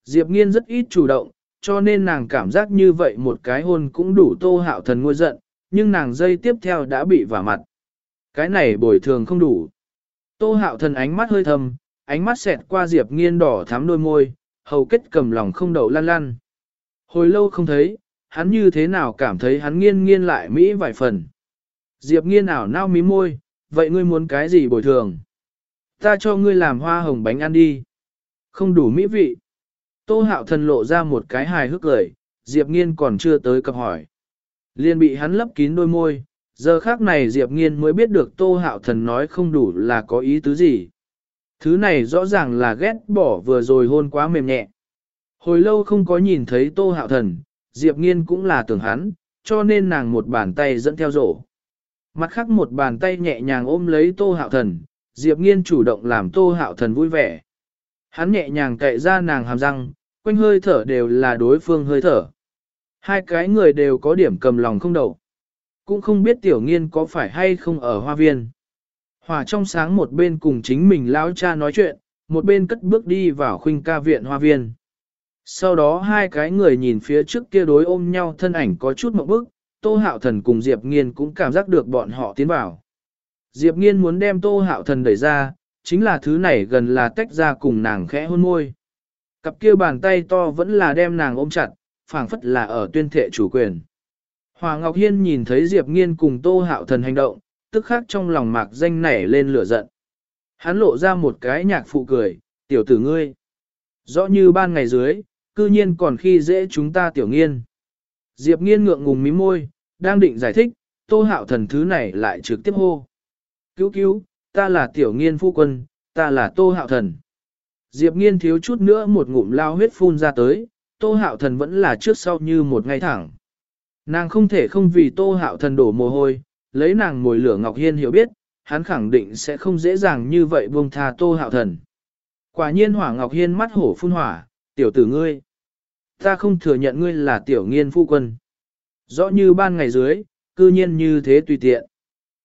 Diệp nghiên rất ít chủ động, cho nên nàng cảm giác như vậy một cái hôn cũng đủ tô hạo thần ngôi giận, nhưng nàng dây tiếp theo đã bị vả mặt. Cái này bồi thường không đủ. Tô hạo thần ánh mắt hơi thầm, ánh mắt xẹt qua Diệp nghiên đỏ thắm đôi môi, hầu kết cầm lòng không đậu lăn lăn. Hồi lâu không thấy, hắn như thế nào cảm thấy hắn nghiên nghiên lại mỹ vài phần. Diệp nghiên ảo nao mí môi, vậy ngươi muốn cái gì bồi thường? Ta cho ngươi làm hoa hồng bánh ăn đi. Không đủ mỹ vị. Tô hạo thần lộ ra một cái hài hước cười, Diệp nghiên còn chưa tới cập hỏi. Liên bị hắn lấp kín đôi môi, giờ khác này Diệp nghiên mới biết được tô hạo thần nói không đủ là có ý tứ gì. Thứ này rõ ràng là ghét bỏ vừa rồi hôn quá mềm nhẹ. Hồi lâu không có nhìn thấy tô hạo thần, Diệp nghiên cũng là tưởng hắn, cho nên nàng một bàn tay dẫn theo rổ. Mặt khác một bàn tay nhẹ nhàng ôm lấy tô hạo thần, Diệp nghiên chủ động làm tô hạo thần vui vẻ. Hắn nhẹ nhàng cậy ra nàng hàm răng, quanh hơi thở đều là đối phương hơi thở. Hai cái người đều có điểm cầm lòng không đầu. Cũng không biết tiểu nghiên có phải hay không ở hoa viên. Hòa trong sáng một bên cùng chính mình lão cha nói chuyện, một bên cất bước đi vào khuynh ca viện hoa viên. Sau đó hai cái người nhìn phía trước kia đối ôm nhau thân ảnh có chút mộng bức, Tô Hạo Thần cùng Diệp Nghiên cũng cảm giác được bọn họ tiến vào. Diệp Nghiên muốn đem Tô Hạo Thần đẩy ra, chính là thứ này gần là tách ra cùng nàng khẽ hôn môi. Cặp kia bàn tay to vẫn là đem nàng ôm chặt, phảng phất là ở tuyên thệ chủ quyền. Hòa Ngọc Hiên nhìn thấy Diệp Nghiên cùng Tô Hạo Thần hành động, tức khắc trong lòng mạc danh nảy lên lửa giận. Hắn lộ ra một cái nhạc phụ cười, tiểu tử ngươi. Rõ như ban ngày dưới, cư nhiên còn khi dễ chúng ta tiểu nghiên. Diệp nghiên ngượng ngùng mím môi, đang định giải thích, tô hạo thần thứ này lại trực tiếp hô. Cứu cứu, ta là tiểu nghiên phu quân, ta là tô hạo thần. Diệp nghiên thiếu chút nữa một ngụm lao huyết phun ra tới, tô hạo thần vẫn là trước sau như một ngày thẳng. Nàng không thể không vì tô hạo thần đổ mồ hôi, lấy nàng mồi lửa Ngọc Hiên hiểu biết, hắn khẳng định sẽ không dễ dàng như vậy buông tha tô hạo thần. Quả nhiên hỏa Ngọc Hiên mắt hổ phun hỏa, tiểu tử ngươi. Ta không thừa nhận ngươi là tiểu nghiên phu quân. Rõ như ban ngày dưới, cư nhiên như thế tùy tiện.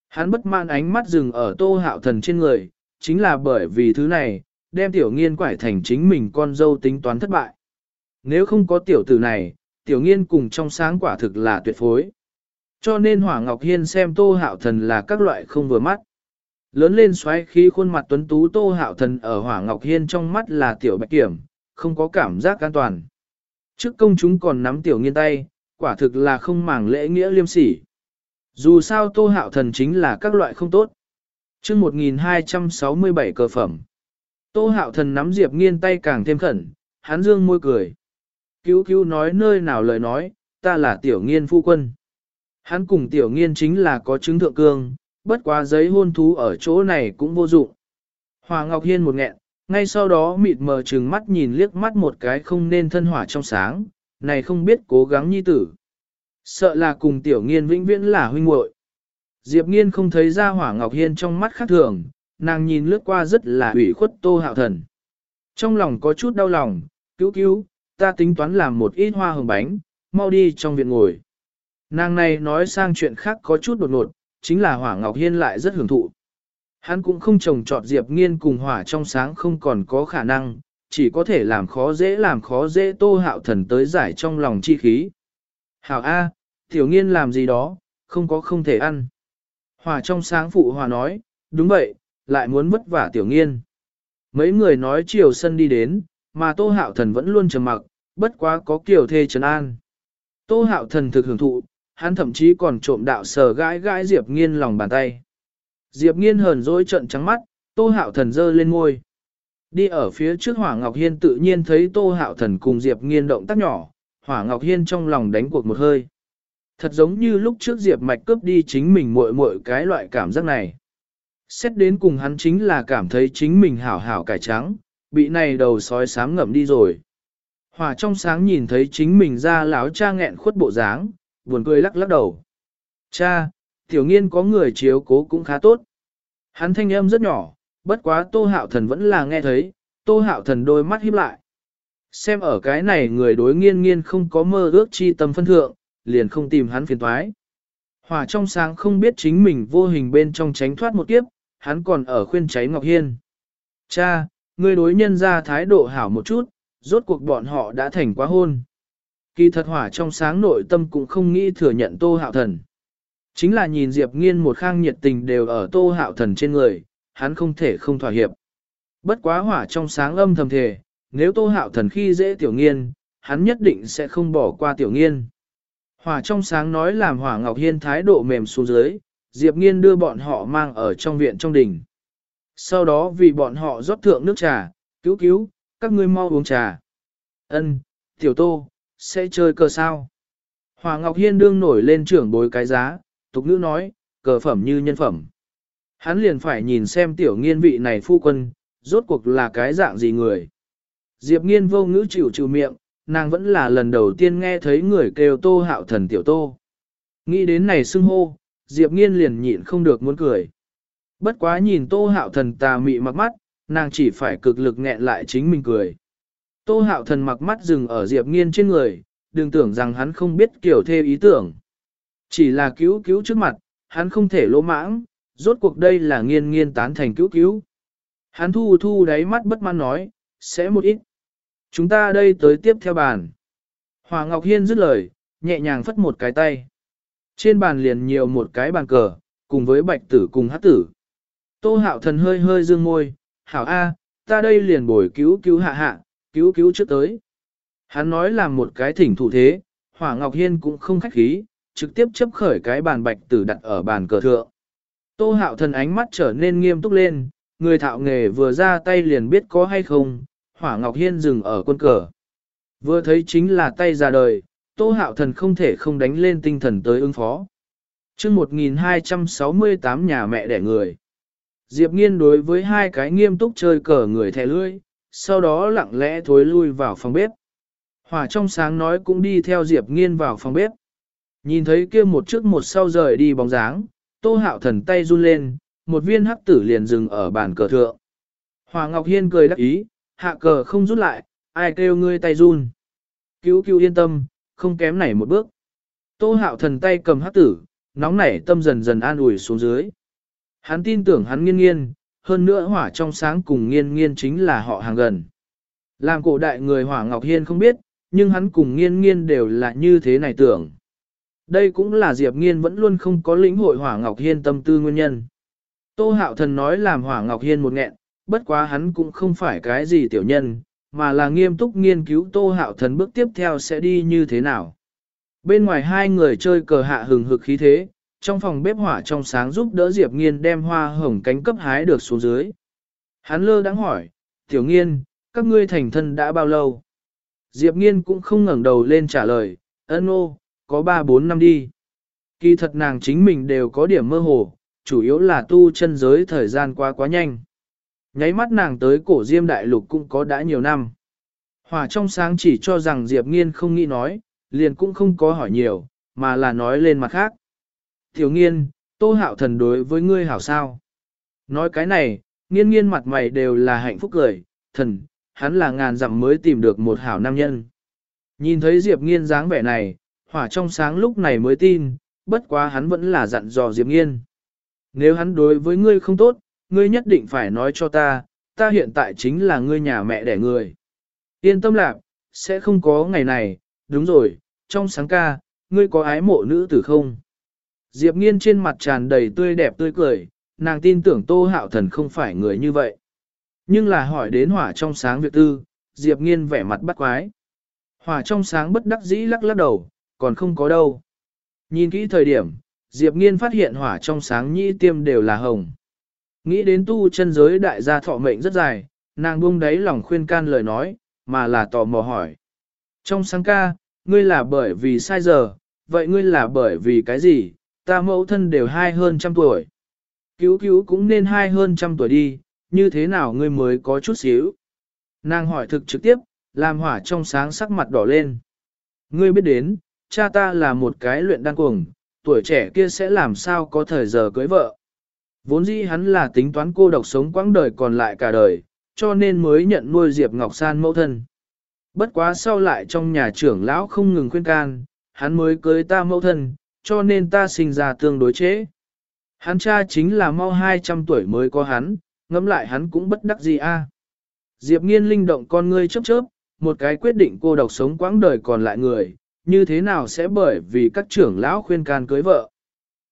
Hắn bất mãn ánh mắt dừng ở tô hạo thần trên người, chính là bởi vì thứ này, đem tiểu nghiên quải thành chính mình con dâu tính toán thất bại. Nếu không có tiểu tử này, tiểu nghiên cùng trong sáng quả thực là tuyệt phối. Cho nên Hỏa Ngọc Hiên xem tô hạo thần là các loại không vừa mắt. Lớn lên xoáy khí khuôn mặt tuấn tú tô hạo thần ở Hỏa Ngọc Hiên trong mắt là tiểu bạch kiểm, không có cảm giác an toàn. Trước công chúng còn nắm tiểu nghiên tay, quả thực là không màng lễ nghĩa liêm sỉ. Dù sao tô hạo thần chính là các loại không tốt. chương 1267 cờ phẩm. Tô hạo thần nắm Diệp nghiên tay càng thêm khẩn, hắn dương môi cười. Cứu cứu nói nơi nào lời nói, ta là tiểu nghiên phu quân. Hắn cùng tiểu nghiên chính là có chứng thượng cương, bất quá giấy hôn thú ở chỗ này cũng vô dụng. Hòa Ngọc Hiên một nghẹn, ngay sau đó mịt mờ trừng mắt nhìn liếc mắt một cái không nên thân hỏa trong sáng, này không biết cố gắng nhi tử. Sợ là cùng tiểu nghiên vĩnh viễn là huynh muội. Diệp nghiên không thấy ra hỏa ngọc hiên trong mắt khác thường, nàng nhìn lướt qua rất là ủy khuất tô hạo thần. Trong lòng có chút đau lòng, cứu cứu, ta tính toán làm một ít hoa hồng bánh, mau đi trong viện ngồi. Nàng này nói sang chuyện khác có chút đột ngột, chính là hỏa ngọc hiên lại rất hưởng thụ. Hắn cũng không trồng trọt Diệp Nghiên cùng hỏa trong sáng không còn có khả năng, chỉ có thể làm khó dễ làm khó dễ tô hạo thần tới giải trong lòng chi khí. Hảo A, tiểu nghiên làm gì đó, không có không thể ăn. Hỏa trong sáng phụ hòa nói, đúng vậy, lại muốn vất vả tiểu nghiên. Mấy người nói chiều sân đi đến, mà tô hạo thần vẫn luôn trầm mặc, bất quá có kiểu thê trấn an. Tô hạo thần thực hưởng thụ, hắn thậm chí còn trộm đạo sờ gãi gãi Diệp nghiên lòng bàn tay. Diệp nghiên hờn dỗi trận trắng mắt, tô hạo thần dơ lên ngôi. Đi ở phía trước Hỏa Ngọc Hiên tự nhiên thấy tô hạo thần cùng Diệp nghiên động tác nhỏ, Hỏa Ngọc Hiên trong lòng đánh cuộc một hơi. Thật giống như lúc trước Diệp Mạch cướp đi chính mình muội muội cái loại cảm giác này. Xét đến cùng hắn chính là cảm thấy chính mình hảo hảo cải trắng, bị này đầu sói sám ngậm đi rồi. Hòa trong sáng nhìn thấy chính mình ra láo cha nghẹn khuất bộ dáng, buồn cười lắc lắc đầu. Cha, tiểu nghiên có người chiếu cố cũng khá tốt. Hắn thanh âm rất nhỏ, bất quá tô hạo thần vẫn là nghe thấy, tô hạo thần đôi mắt híp lại. Xem ở cái này người đối nghiên nghiên không có mơ ước chi tâm phân thượng, liền không tìm hắn phiền toái. Hòa trong sáng không biết chính mình vô hình bên trong tránh thoát một kiếp, hắn còn ở khuyên cháy Ngọc Hiên. Cha, ngươi đối nhân ra thái độ hảo một chút, rốt cuộc bọn họ đã thành quá hôn. Kỳ thật hỏa trong sáng nội tâm cũng không nghĩ thừa nhận tô hạo thần. Chính là nhìn Diệp Nghiên một khang nhiệt tình đều ở tô hạo thần trên người, hắn không thể không thỏa hiệp. Bất quá hỏa trong sáng âm thầm thề, nếu tô hạo thần khi dễ tiểu nghiên, hắn nhất định sẽ không bỏ qua tiểu nghiên. Hỏa trong sáng nói làm hỏa ngọc hiên thái độ mềm xuống dưới, Diệp Nghiên đưa bọn họ mang ở trong viện trong đình. Sau đó vì bọn họ rót thượng nước trà, cứu cứu, các ngươi mau uống trà. Ân, tiểu tô, sẽ chơi cờ sao? Hòa Ngọc Hiên đương nổi lên trưởng bối cái giá, tục ngữ nói, cờ phẩm như nhân phẩm. Hắn liền phải nhìn xem tiểu nghiên vị này phu quân, rốt cuộc là cái dạng gì người. Diệp nghiên vô ngữ chịu chịu miệng, nàng vẫn là lần đầu tiên nghe thấy người kêu tô hạo thần tiểu tô. Nghĩ đến này xưng hô, Diệp nghiên liền nhịn không được muốn cười. Bất quá nhìn tô hạo thần tà mị mặc mắt, nàng chỉ phải cực lực nghẹn lại chính mình cười. Tô hạo thần mặc mắt dừng ở Diệp nghiên trên người, đừng tưởng rằng hắn không biết kiểu thê ý tưởng. Chỉ là cứu cứu trước mặt, hắn không thể lỗ mãng, rốt cuộc đây là nghiên nghiên tán thành cứu cứu. Hắn thu thu đáy mắt bất mãn nói, sẽ một ít. Chúng ta đây tới tiếp theo bàn. Hòa Ngọc Hiên dứt lời, nhẹ nhàng phất một cái tay. Trên bàn liền nhiều một cái bàn cờ, cùng với bạch tử cùng hát tử. Tô hạo thần hơi hơi dương môi, hảo A, ta đây liền bồi cứu cứu hạ hạ, cứu cứu trước tới. Hắn nói là một cái thỉnh thủ thế, Hỏa Ngọc Hiên cũng không khách khí, trực tiếp chấp khởi cái bàn bạch tử đặt ở bàn cờ thượng. Tô hạo thần ánh mắt trở nên nghiêm túc lên, người thạo nghề vừa ra tay liền biết có hay không, Hỏa Ngọc Hiên dừng ở quân cờ. Vừa thấy chính là tay ra đời, Tô hạo thần không thể không đánh lên tinh thần tới ứng phó. chương 1268 nhà mẹ đẻ người. Diệp nghiên đối với hai cái nghiêm túc chơi cờ người thẻ lưỡi, sau đó lặng lẽ thối lui vào phòng bếp. Hỏa trong sáng nói cũng đi theo Diệp nghiên vào phòng bếp. Nhìn thấy kia một trước một sau rời đi bóng dáng, tô hạo thần tay run lên, một viên hắc tử liền dừng ở bàn cờ thượng. Hòa Ngọc Hiên cười đắc ý, hạ cờ không rút lại, ai kêu ngươi tay run. Cứu cứu yên tâm, không kém nảy một bước. Tô hạo thần tay cầm hắc tử, nóng nảy tâm dần dần an ủi xuống dưới. Hắn tin tưởng hắn nghiên nghiên, hơn nữa hỏa trong sáng cùng nghiên nghiên chính là họ hàng gần. Làm cổ đại người hỏa Ngọc Hiên không biết, nhưng hắn cùng nghiên nghiên đều là như thế này tưởng. Đây cũng là Diệp Nghiên vẫn luôn không có lĩnh hội Hỏa Ngọc Hiên tâm tư nguyên nhân. Tô Hạo Thần nói làm Hỏa Ngọc Hiên một nghẹn, bất quá hắn cũng không phải cái gì tiểu nhân, mà là nghiêm túc nghiên cứu Tô Hạo Thần bước tiếp theo sẽ đi như thế nào. Bên ngoài hai người chơi cờ hạ hừng hực khí thế, trong phòng bếp hỏa trong sáng giúp đỡ Diệp Nghiên đem hoa hồng cánh cấp hái được xuống dưới. Hắn lơ đáng hỏi, tiểu nghiên, các ngươi thành thân đã bao lâu? Diệp Nghiên cũng không ngẩng đầu lên trả lời, ân ô, có 3-4 năm đi. Kỳ thật nàng chính mình đều có điểm mơ hồ, chủ yếu là tu chân giới thời gian qua quá nhanh. Nháy mắt nàng tới cổ diêm đại lục cũng có đã nhiều năm. Hòa trong sáng chỉ cho rằng Diệp Nghiên không nghĩ nói, liền cũng không có hỏi nhiều, mà là nói lên mặt khác. Tiểu nghiên, tô hạo thần đối với ngươi hảo sao. Nói cái này, nghiên nghiên mặt mày đều là hạnh phúc cười, thần, hắn là ngàn dặm mới tìm được một hảo nam nhân. Nhìn thấy Diệp nghiên dáng vẻ này, hỏa trong sáng lúc này mới tin, bất quá hắn vẫn là dặn dò Diệp Nghiên. Nếu hắn đối với ngươi không tốt, ngươi nhất định phải nói cho ta, ta hiện tại chính là ngươi nhà mẹ đẻ người. Yên tâm lạc, sẽ không có ngày này, đúng rồi, trong sáng ca, ngươi có ái mộ nữ tử không? Diệp Nghiên trên mặt tràn đầy tươi đẹp tươi cười, nàng tin tưởng Tô Hạo Thần không phải người như vậy. Nhưng là hỏi đến hỏa trong sáng việc tư, Diệp Nghiên vẻ mặt bắt quái. Hỏa trong sáng bất đắc dĩ lắc lắc đầu, còn không có đâu. Nhìn kỹ thời điểm, Diệp Nghiên phát hiện hỏa trong sáng nhĩ tiêm đều là hồng. Nghĩ đến tu chân giới đại gia thọ mệnh rất dài, nàng buông đáy lòng khuyên can lời nói, mà là tò mò hỏi. Trong sáng ca, ngươi là bởi vì sai giờ, vậy ngươi là bởi vì cái gì, ta mẫu thân đều hai hơn trăm tuổi. Cứu cứu cũng nên hai hơn trăm tuổi đi, như thế nào ngươi mới có chút xíu. Nàng hỏi thực trực tiếp, làm hỏa trong sáng sắc mặt đỏ lên. Ngươi biết đến, cha ta là một cái luyện đan cuồng, tuổi trẻ kia sẽ làm sao có thời giờ cưới vợ. Vốn dĩ hắn là tính toán cô độc sống quãng đời còn lại cả đời, cho nên mới nhận nuôi Diệp Ngọc San mẫu thân. Bất quá sau lại trong nhà trưởng lão không ngừng khuyên can, hắn mới cưới ta mẫu thân, cho nên ta sinh ra tương đối chế. Hắn cha chính là mau 200 tuổi mới có hắn, ngẫm lại hắn cũng bất đắc gì a. Diệp nghiên linh động con ngươi chớp chớp, một cái quyết định cô độc sống quãng đời còn lại người, như thế nào sẽ bởi vì các trưởng lão khuyên can cưới vợ.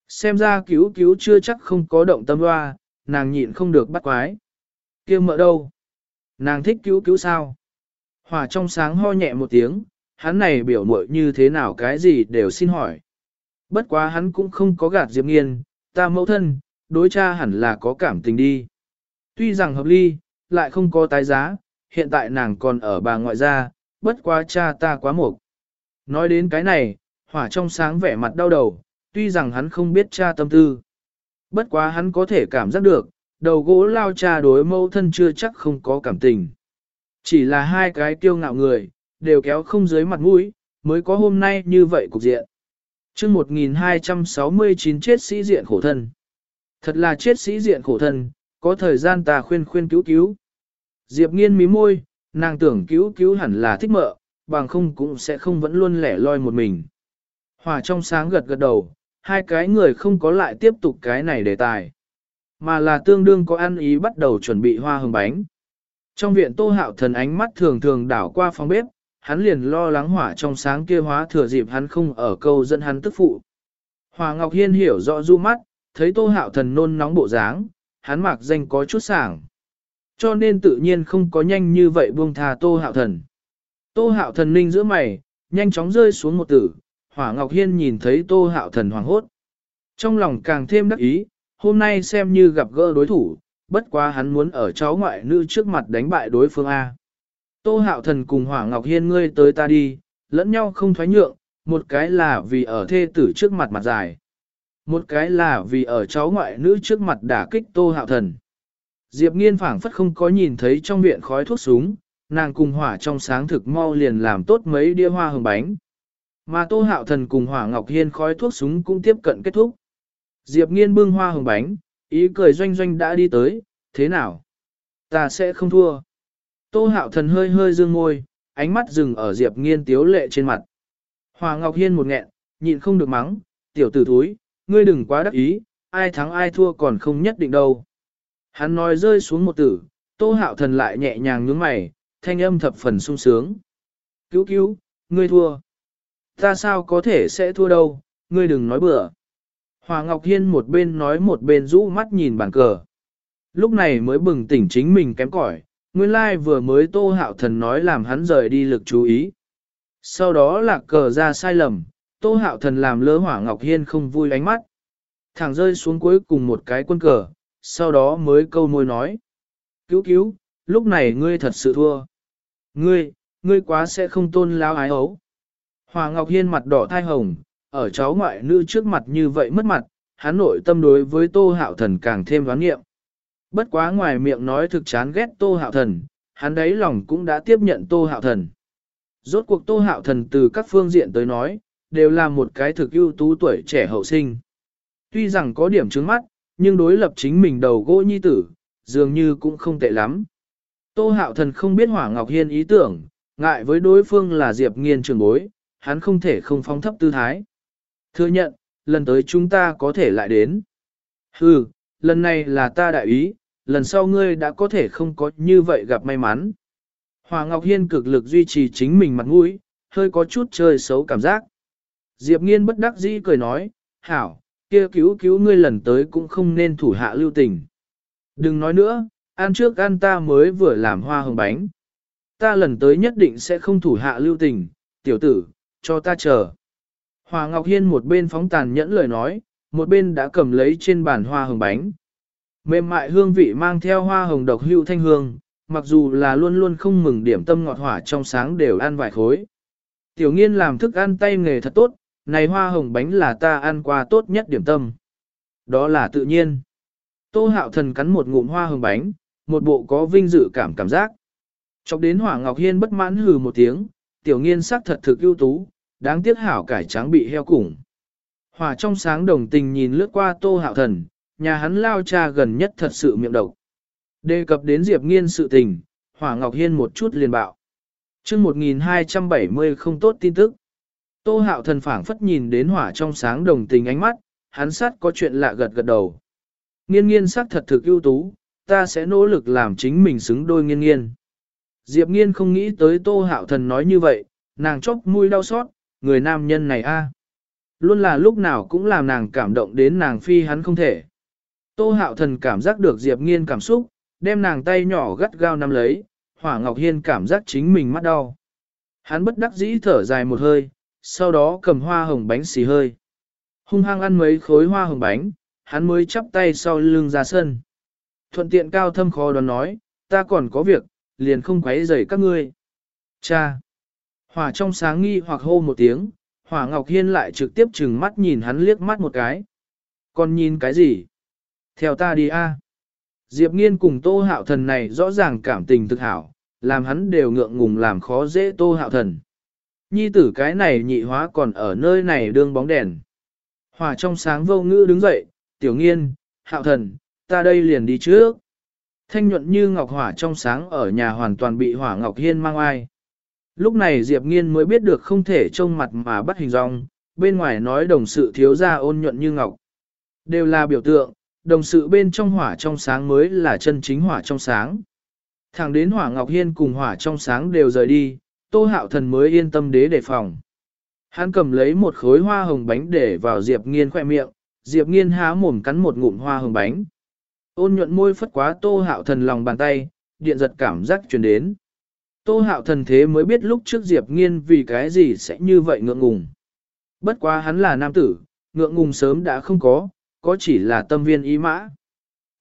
Xem ra cứu cứu chưa chắc không có động tâm hoa, nàng nhịn không được bắt quái. kia mợ đâu? Nàng thích cứu cứu sao? Hòa trong sáng ho nhẹ một tiếng, hắn này biểu muội như thế nào cái gì đều xin hỏi. Bất quá hắn cũng không có gạt Diệp Nghiên, ta mẫu thân, đối cha hẳn là có cảm tình đi. Tuy rằng hợp ly, lại không có tái giá, hiện tại nàng còn ở bà ngoại gia, bất quá cha ta quá mục. Nói đến cái này, hỏa trong sáng vẻ mặt đau đầu, tuy rằng hắn không biết cha tâm tư. Bất quá hắn có thể cảm giác được, đầu gỗ lao cha đối mẫu thân chưa chắc không có cảm tình. Chỉ là hai cái tiêu ngạo người, đều kéo không dưới mặt mũi, mới có hôm nay như vậy cục diện chương 1269 chết sĩ diện khổ thân. Thật là chết sĩ diện khổ thân, có thời gian ta khuyên khuyên cứu cứu. Diệp nghiên mí môi, nàng tưởng cứu cứu hẳn là thích mợ, bằng không cũng sẽ không vẫn luôn lẻ loi một mình. Hòa trong sáng gật gật đầu, hai cái người không có lại tiếp tục cái này đề tài, mà là tương đương có ăn ý bắt đầu chuẩn bị hoa hồng bánh. Trong viện tô hạo thần ánh mắt thường thường đảo qua phòng bếp, hắn liền lo lắng hỏa trong sáng kia hóa thừa dịp hắn không ở câu dẫn hắn tức phụ. Hòa Ngọc Hiên hiểu rõ du mắt, thấy tô hạo thần nôn nóng bộ dáng, hắn mặc danh có chút sảng. Cho nên tự nhiên không có nhanh như vậy buông thà tô hạo thần. Tô hạo thần ninh giữa mày, nhanh chóng rơi xuống một tử, hỏa Ngọc Hiên nhìn thấy tô hạo thần hoàng hốt. Trong lòng càng thêm đắc ý, hôm nay xem như gặp gỡ đối thủ, bất quá hắn muốn ở cháu ngoại nữ trước mặt đánh bại đối phương A. Tô hạo thần cùng hỏa Ngọc Hiên ngươi tới ta đi, lẫn nhau không thoái nhượng, một cái là vì ở thê tử trước mặt mặt dài. Một cái là vì ở cháu ngoại nữ trước mặt đả kích tô hạo thần. Diệp nghiên phảng phất không có nhìn thấy trong viện khói thuốc súng, nàng cùng hỏa trong sáng thực mau liền làm tốt mấy đĩa hoa hồng bánh. Mà tô hạo thần cùng hỏa ngọc hiên khói thuốc súng cũng tiếp cận kết thúc. Diệp nghiên bưng hoa hồng bánh, ý cười doanh doanh đã đi tới, thế nào? Ta sẽ không thua. Tô hạo thần hơi hơi dương môi, ánh mắt dừng ở Diệp nghiên tiếu lệ trên mặt. Hòa ngọc hiên một nghẹn, nhịn không được mắng, tiểu tử thúi, ngươi đừng quá đắc ý, ai thắng ai thua còn không nhất định đâu. Hắn nói rơi xuống một tử, tô hạo thần lại nhẹ nhàng nhướng mày, thanh âm thập phần sung sướng. Cứu cứu, ngươi thua. Ta sao có thể sẽ thua đâu, ngươi đừng nói bừa. Hòa Ngọc Hiên một bên nói một bên rũ mắt nhìn bàn cờ. Lúc này mới bừng tỉnh chính mình kém cỏi, nguyên lai vừa mới tô hạo thần nói làm hắn rời đi lực chú ý. Sau đó là cờ ra sai lầm, tô hạo thần làm lỡ hỏa Ngọc Hiên không vui ánh mắt. Thẳng rơi xuống cuối cùng một cái quân cờ, sau đó mới câu môi nói. Cứu cứu, lúc này ngươi thật sự thua. Ngươi, ngươi quá sẽ không tôn lao ái ấu. Hòa Ngọc Hiên mặt đỏ thai hồng, ở cháu ngoại nữ trước mặt như vậy mất mặt, hắn nội tâm đối với Tô Hạo Thần càng thêm ván nghiệm. Bất quá ngoài miệng nói thực chán ghét Tô Hạo Thần, hắn đấy lòng cũng đã tiếp nhận Tô Hạo Thần. Rốt cuộc Tô Hạo Thần từ các phương diện tới nói, đều là một cái thực ưu tú tuổi trẻ hậu sinh. Tuy rằng có điểm trướng mắt, nhưng đối lập chính mình đầu gỗ nhi tử, dường như cũng không tệ lắm. Tô hạo thần không biết Hỏa Ngọc Hiên ý tưởng, ngại với đối phương là Diệp nghiên trường bối, hắn không thể không phóng thấp tư thái. Thừa nhận, lần tới chúng ta có thể lại đến. Hừ, lần này là ta đại ý, lần sau ngươi đã có thể không có như vậy gặp may mắn. Hòa Ngọc Hiên cực lực duy trì chính mình mặt mũi, hơi có chút chơi xấu cảm giác. Diệp nghiên bất đắc dĩ cười nói, hảo, kia cứu cứu ngươi lần tới cũng không nên thủ hạ lưu tình. Đừng nói nữa, ăn trước ăn ta mới vừa làm hoa hồng bánh. Ta lần tới nhất định sẽ không thủ hạ lưu tình, tiểu tử, cho ta chờ. Hòa Ngọc Hiên một bên phóng tàn nhẫn lời nói, một bên đã cầm lấy trên bàn hoa hồng bánh. Mềm mại hương vị mang theo hoa hồng độc hữu thanh hương, mặc dù là luôn luôn không mừng điểm tâm ngọt hỏa trong sáng đều ăn vài khối. Tiểu nghiên làm thức ăn tay nghề thật tốt, này hoa hồng bánh là ta ăn qua tốt nhất điểm tâm. Đó là tự nhiên. Tô hạo thần cắn một ngụm hoa hồng bánh, một bộ có vinh dự cảm cảm giác. Chọc đến hỏa ngọc hiên bất mãn hừ một tiếng, tiểu nghiên sắc thật thực ưu tú, đáng tiếc hảo cải trắng bị heo củng. Hỏa trong sáng đồng tình nhìn lướt qua tô hạo thần, nhà hắn lao cha gần nhất thật sự miệng độc. Đề cập đến Diệp Nghiên sự tình, Hỏa Ngọc Hiên một chút liền bạo. chương 1270 không tốt tin tức. Tô hạo thần phảng phất nhìn đến hỏa trong sáng đồng tình ánh mắt, hắn sát có chuyện lạ gật gật đầu. Nghiên nghiên sắc thật thực ưu tú, ta sẽ nỗ lực làm chính mình xứng đôi nghiên nghiên. Diệp nghiên không nghĩ tới tô hạo thần nói như vậy, nàng chốc mũi đau xót, người nam nhân này a Luôn là lúc nào cũng làm nàng cảm động đến nàng phi hắn không thể. Tô hạo thần cảm giác được Diệp nghiên cảm xúc, đem nàng tay nhỏ gắt gao nắm lấy, hỏa ngọc hiên cảm giác chính mình mắt đau. Hắn bất đắc dĩ thở dài một hơi, sau đó cầm hoa hồng bánh xì hơi. Hung hăng ăn mấy khối hoa hồng bánh, hắn mới chắp tay sau lưng ra sân. Thuận tiện cao thâm khó đoán nói, ta còn có việc, liền không quấy rầy các ngươi. Cha! Hỏa trong sáng nghi hoặc hô một tiếng, hỏa ngọc hiên lại trực tiếp chừng mắt nhìn hắn liếc mắt một cái. Còn nhìn cái gì? Theo ta đi a. Diệp nghiên cùng tô hạo thần này rõ ràng cảm tình thực hảo, làm hắn đều ngượng ngùng làm khó dễ tô hạo thần. Nhi tử cái này nhị hóa còn ở nơi này đương bóng đèn. Hỏa trong sáng vô ngữ đứng dậy, tiểu nghiên, hạo thần, ta đây liền đi trước. Thanh nhuận như ngọc hỏa trong sáng ở nhà hoàn toàn bị hỏa ngọc hiên mang ai. Lúc này Diệp nghiên mới biết được không thể trông mặt mà bắt hình dong, bên ngoài nói đồng sự thiếu ra ôn nhuận như ngọc. Đều là biểu tượng, đồng sự bên trong hỏa trong sáng mới là chân chính hỏa trong sáng. Thẳng đến hỏa ngọc hiên cùng hỏa trong sáng đều rời đi, tô hạo thần mới yên tâm đế đề phòng. Hắn cầm lấy một khối hoa hồng bánh để vào Diệp Nghiên khoe miệng, Diệp Nghiên há mồm cắn một ngụm hoa hồng bánh. Ôn nhuận môi phất quá tô hạo thần lòng bàn tay, điện giật cảm giác truyền đến. Tô hạo thần thế mới biết lúc trước Diệp Nghiên vì cái gì sẽ như vậy ngượng ngùng. Bất quá hắn là nam tử, ngượng ngùng sớm đã không có, có chỉ là tâm viên ý mã.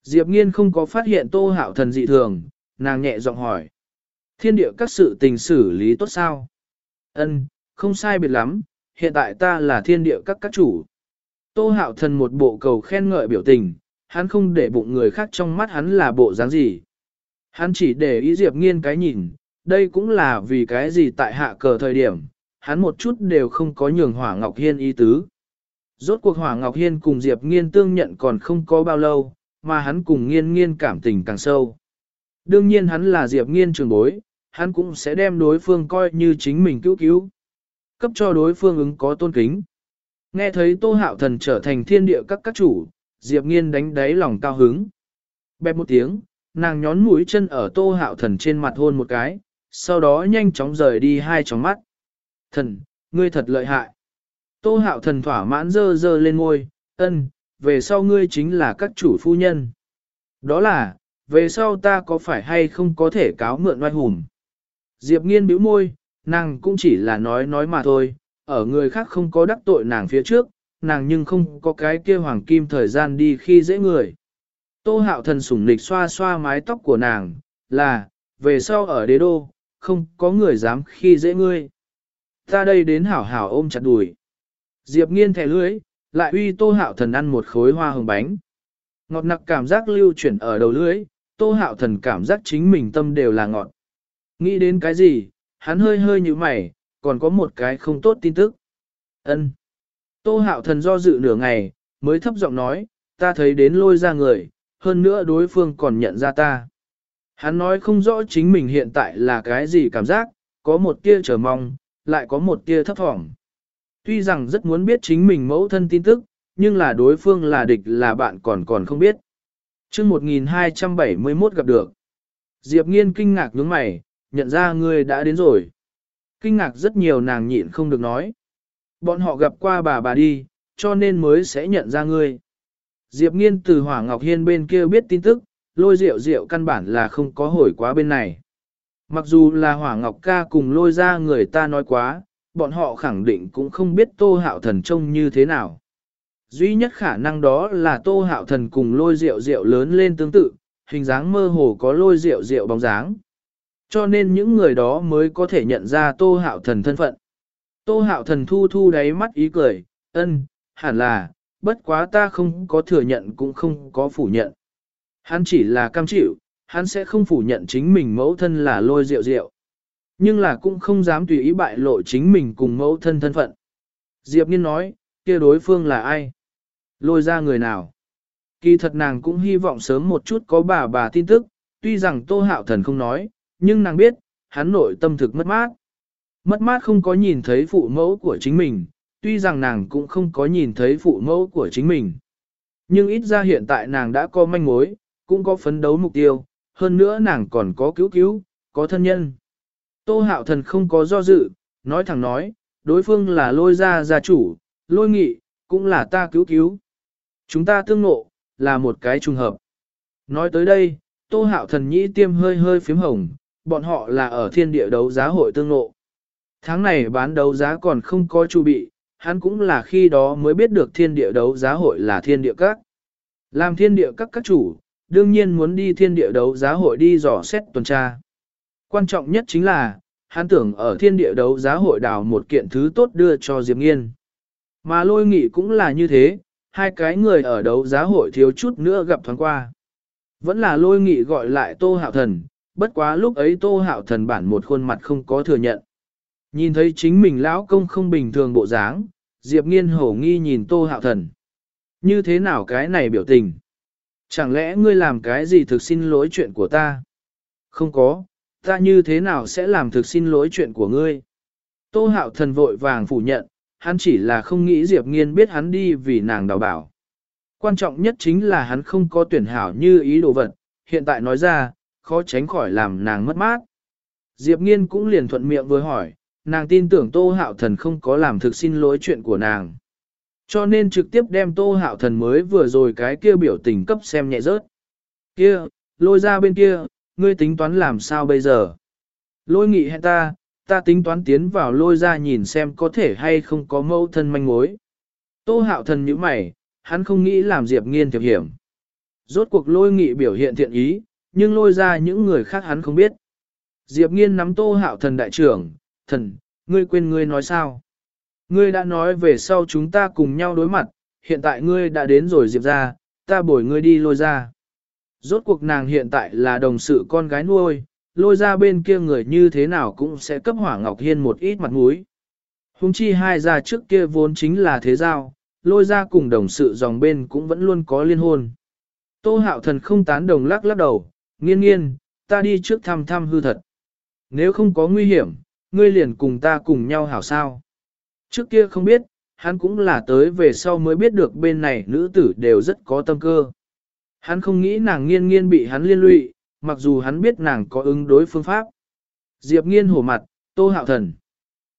Diệp Nghiên không có phát hiện tô hạo thần dị thường, nàng nhẹ giọng hỏi. Thiên địa các sự tình xử lý tốt sao? Ân, không sai biệt lắm, hiện tại ta là thiên địa các các chủ. Tô hạo thần một bộ cầu khen ngợi biểu tình, hắn không để bụng người khác trong mắt hắn là bộ dáng gì. Hắn chỉ để ý Diệp nghiên cái nhìn, đây cũng là vì cái gì tại hạ cờ thời điểm, hắn một chút đều không có nhường Hỏa Ngọc Hiên ý tứ. Rốt cuộc Hỏa Ngọc Hiên cùng Diệp nghiên tương nhận còn không có bao lâu, mà hắn cùng nghiên nghiên cảm tình càng sâu. Đương nhiên hắn là Diệp nghiên trường bối, hắn cũng sẽ đem đối phương coi như chính mình cứu cứu. Cấp cho đối phương ứng có tôn kính. Nghe thấy Tô Hạo Thần trở thành thiên địa các các chủ, Diệp Nghiên đánh đáy lòng cao hứng. Bẹp một tiếng, nàng nhón mũi chân ở Tô Hạo Thần trên mặt hôn một cái, sau đó nhanh chóng rời đi hai tròng mắt. Thần, ngươi thật lợi hại. Tô Hạo Thần thỏa mãn dơ dơ lên ngôi, ân, về sau ngươi chính là các chủ phu nhân. Đó là, về sau ta có phải hay không có thể cáo mượn oai hùng. Diệp nghiên bĩu môi, nàng cũng chỉ là nói nói mà thôi, ở người khác không có đắc tội nàng phía trước, nàng nhưng không có cái kia hoàng kim thời gian đi khi dễ người. Tô hạo thần sủng nịch xoa xoa mái tóc của nàng, là, về sau ở đế đô, không có người dám khi dễ ngươi. Ta đây đến hảo hảo ôm chặt đùi. Diệp nghiên thẻ lưới, lại uy tô hạo thần ăn một khối hoa hồng bánh. Ngọt nặc cảm giác lưu chuyển ở đầu lưới, tô hạo thần cảm giác chính mình tâm đều là ngọt. Nghĩ đến cái gì, hắn hơi hơi như mày, còn có một cái không tốt tin tức. ân Tô hạo thần do dự nửa ngày, mới thấp giọng nói, ta thấy đến lôi ra người, hơn nữa đối phương còn nhận ra ta. Hắn nói không rõ chính mình hiện tại là cái gì cảm giác, có một tia chờ mong, lại có một tia thấp thỏm. Tuy rằng rất muốn biết chính mình mẫu thân tin tức, nhưng là đối phương là địch là bạn còn còn không biết. chương 1271 gặp được. Diệp nghiên kinh ngạc nhướng mày, nhận ra ngươi đã đến rồi. Kinh ngạc rất nhiều nàng nhịn không được nói. Bọn họ gặp qua bà bà đi, cho nên mới sẽ nhận ra ngươi. Diệp nghiên từ Hỏa Ngọc Hiên bên kia biết tin tức, lôi rượu rượu căn bản là không có hồi quá bên này. Mặc dù là Hỏa Ngọc ca cùng lôi ra người ta nói quá, bọn họ khẳng định cũng không biết tô hạo thần trông như thế nào. Duy nhất khả năng đó là tô hạo thần cùng lôi rượu rượu lớn lên tương tự, hình dáng mơ hồ có lôi rượu rượu bóng dáng. Cho nên những người đó mới có thể nhận ra tô hạo thần thân phận. Tô hạo thần thu thu đáy mắt ý cười, ân, hẳn là, bất quá ta không có thừa nhận cũng không có phủ nhận. Hắn chỉ là cam chịu, hắn sẽ không phủ nhận chính mình mẫu thân là lôi rượu rượu. Nhưng là cũng không dám tùy ý bại lộ chính mình cùng mẫu thân thân phận. Diệp Niên nói, kia đối phương là ai? Lôi ra người nào? Kỳ thật nàng cũng hy vọng sớm một chút có bà bà tin tức, tuy rằng Tô Hạo Thần không nói, nhưng nàng biết, hắn nội tâm thực mất mát. Mất mát không có nhìn thấy phụ mẫu của chính mình, tuy rằng nàng cũng không có nhìn thấy phụ mẫu của chính mình. Nhưng ít ra hiện tại nàng đã có manh mối, cũng có phấn đấu mục tiêu, hơn nữa nàng còn có cứu cứu, có thân nhân. Tô hạo thần không có do dự, nói thẳng nói, đối phương là lôi gia gia chủ, lôi nghị, cũng là ta cứu cứu. Chúng ta tương nộ, là một cái trùng hợp. Nói tới đây, tô hạo thần nhĩ tiêm hơi hơi phím hồng, bọn họ là ở thiên địa đấu giá hội tương nộ. Tháng này bán đấu giá còn không có chu bị, hắn cũng là khi đó mới biết được thiên địa đấu giá hội là thiên địa các. Làm thiên địa các các chủ, đương nhiên muốn đi thiên địa đấu giá hội đi dò xét tuần tra. Quan trọng nhất chính là, hắn tưởng ở thiên địa đấu giá hội đào một kiện thứ tốt đưa cho Diệp Nghiên. Mà lôi nghị cũng là như thế, hai cái người ở đấu giá hội thiếu chút nữa gặp thoáng qua. Vẫn là lôi nghị gọi lại Tô Hạo Thần, bất quá lúc ấy Tô Hạo Thần bản một khuôn mặt không có thừa nhận. Nhìn thấy chính mình lão công không bình thường bộ dáng, Diệp Nghiên hổ nghi nhìn Tô Hạo Thần. Như thế nào cái này biểu tình? Chẳng lẽ ngươi làm cái gì thực xin lỗi chuyện của ta? Không có, ta như thế nào sẽ làm thực xin lỗi chuyện của ngươi? Tô hạo thần vội vàng phủ nhận, hắn chỉ là không nghĩ Diệp Nghiên biết hắn đi vì nàng đào bảo. Quan trọng nhất chính là hắn không có tuyển hảo như ý đồ vật, hiện tại nói ra, khó tránh khỏi làm nàng mất mát. Diệp Nghiên cũng liền thuận miệng với hỏi, nàng tin tưởng Tô Hạo Thần không có làm thực xin lỗi chuyện của nàng. Cho nên trực tiếp đem Tô Hạo Thần mới vừa rồi cái kia biểu tình cấp xem nhẹ rớt. Kia, lôi ra bên kia, ngươi tính toán làm sao bây giờ? Lôi nghị hẹn ta, ta tính toán tiến vào lôi ra nhìn xem có thể hay không có mâu thân manh mối. Tô hạo thần như mày, hắn không nghĩ làm Diệp nghiên thiệp hiểm. Rốt cuộc lôi nghị biểu hiện thiện ý, nhưng lôi ra những người khác hắn không biết. Diệp nghiên nắm tô hạo thần đại trưởng, thần, ngươi quên ngươi nói sao? Ngươi đã nói về sau chúng ta cùng nhau đối mặt, hiện tại ngươi đã đến rồi Diệp ra, ta bồi ngươi đi lôi ra. Rốt cuộc nàng hiện tại là đồng sự con gái nuôi, lôi ra bên kia người như thế nào cũng sẽ cấp hỏa ngọc hiên một ít mặt mũi. Hùng chi hai gia trước kia vốn chính là thế giao, lôi ra cùng đồng sự dòng bên cũng vẫn luôn có liên hôn. Tô hạo thần không tán đồng lắc lắc đầu, nghiên nghiên, ta đi trước thăm thăm hư thật. Nếu không có nguy hiểm, ngươi liền cùng ta cùng nhau hảo sao. Trước kia không biết, hắn cũng là tới về sau mới biết được bên này nữ tử đều rất có tâm cơ. Hắn không nghĩ nàng nghiên nghiên bị hắn liên lụy, mặc dù hắn biết nàng có ứng đối phương pháp. Diệp nghiên hổ mặt, tô hạo thần.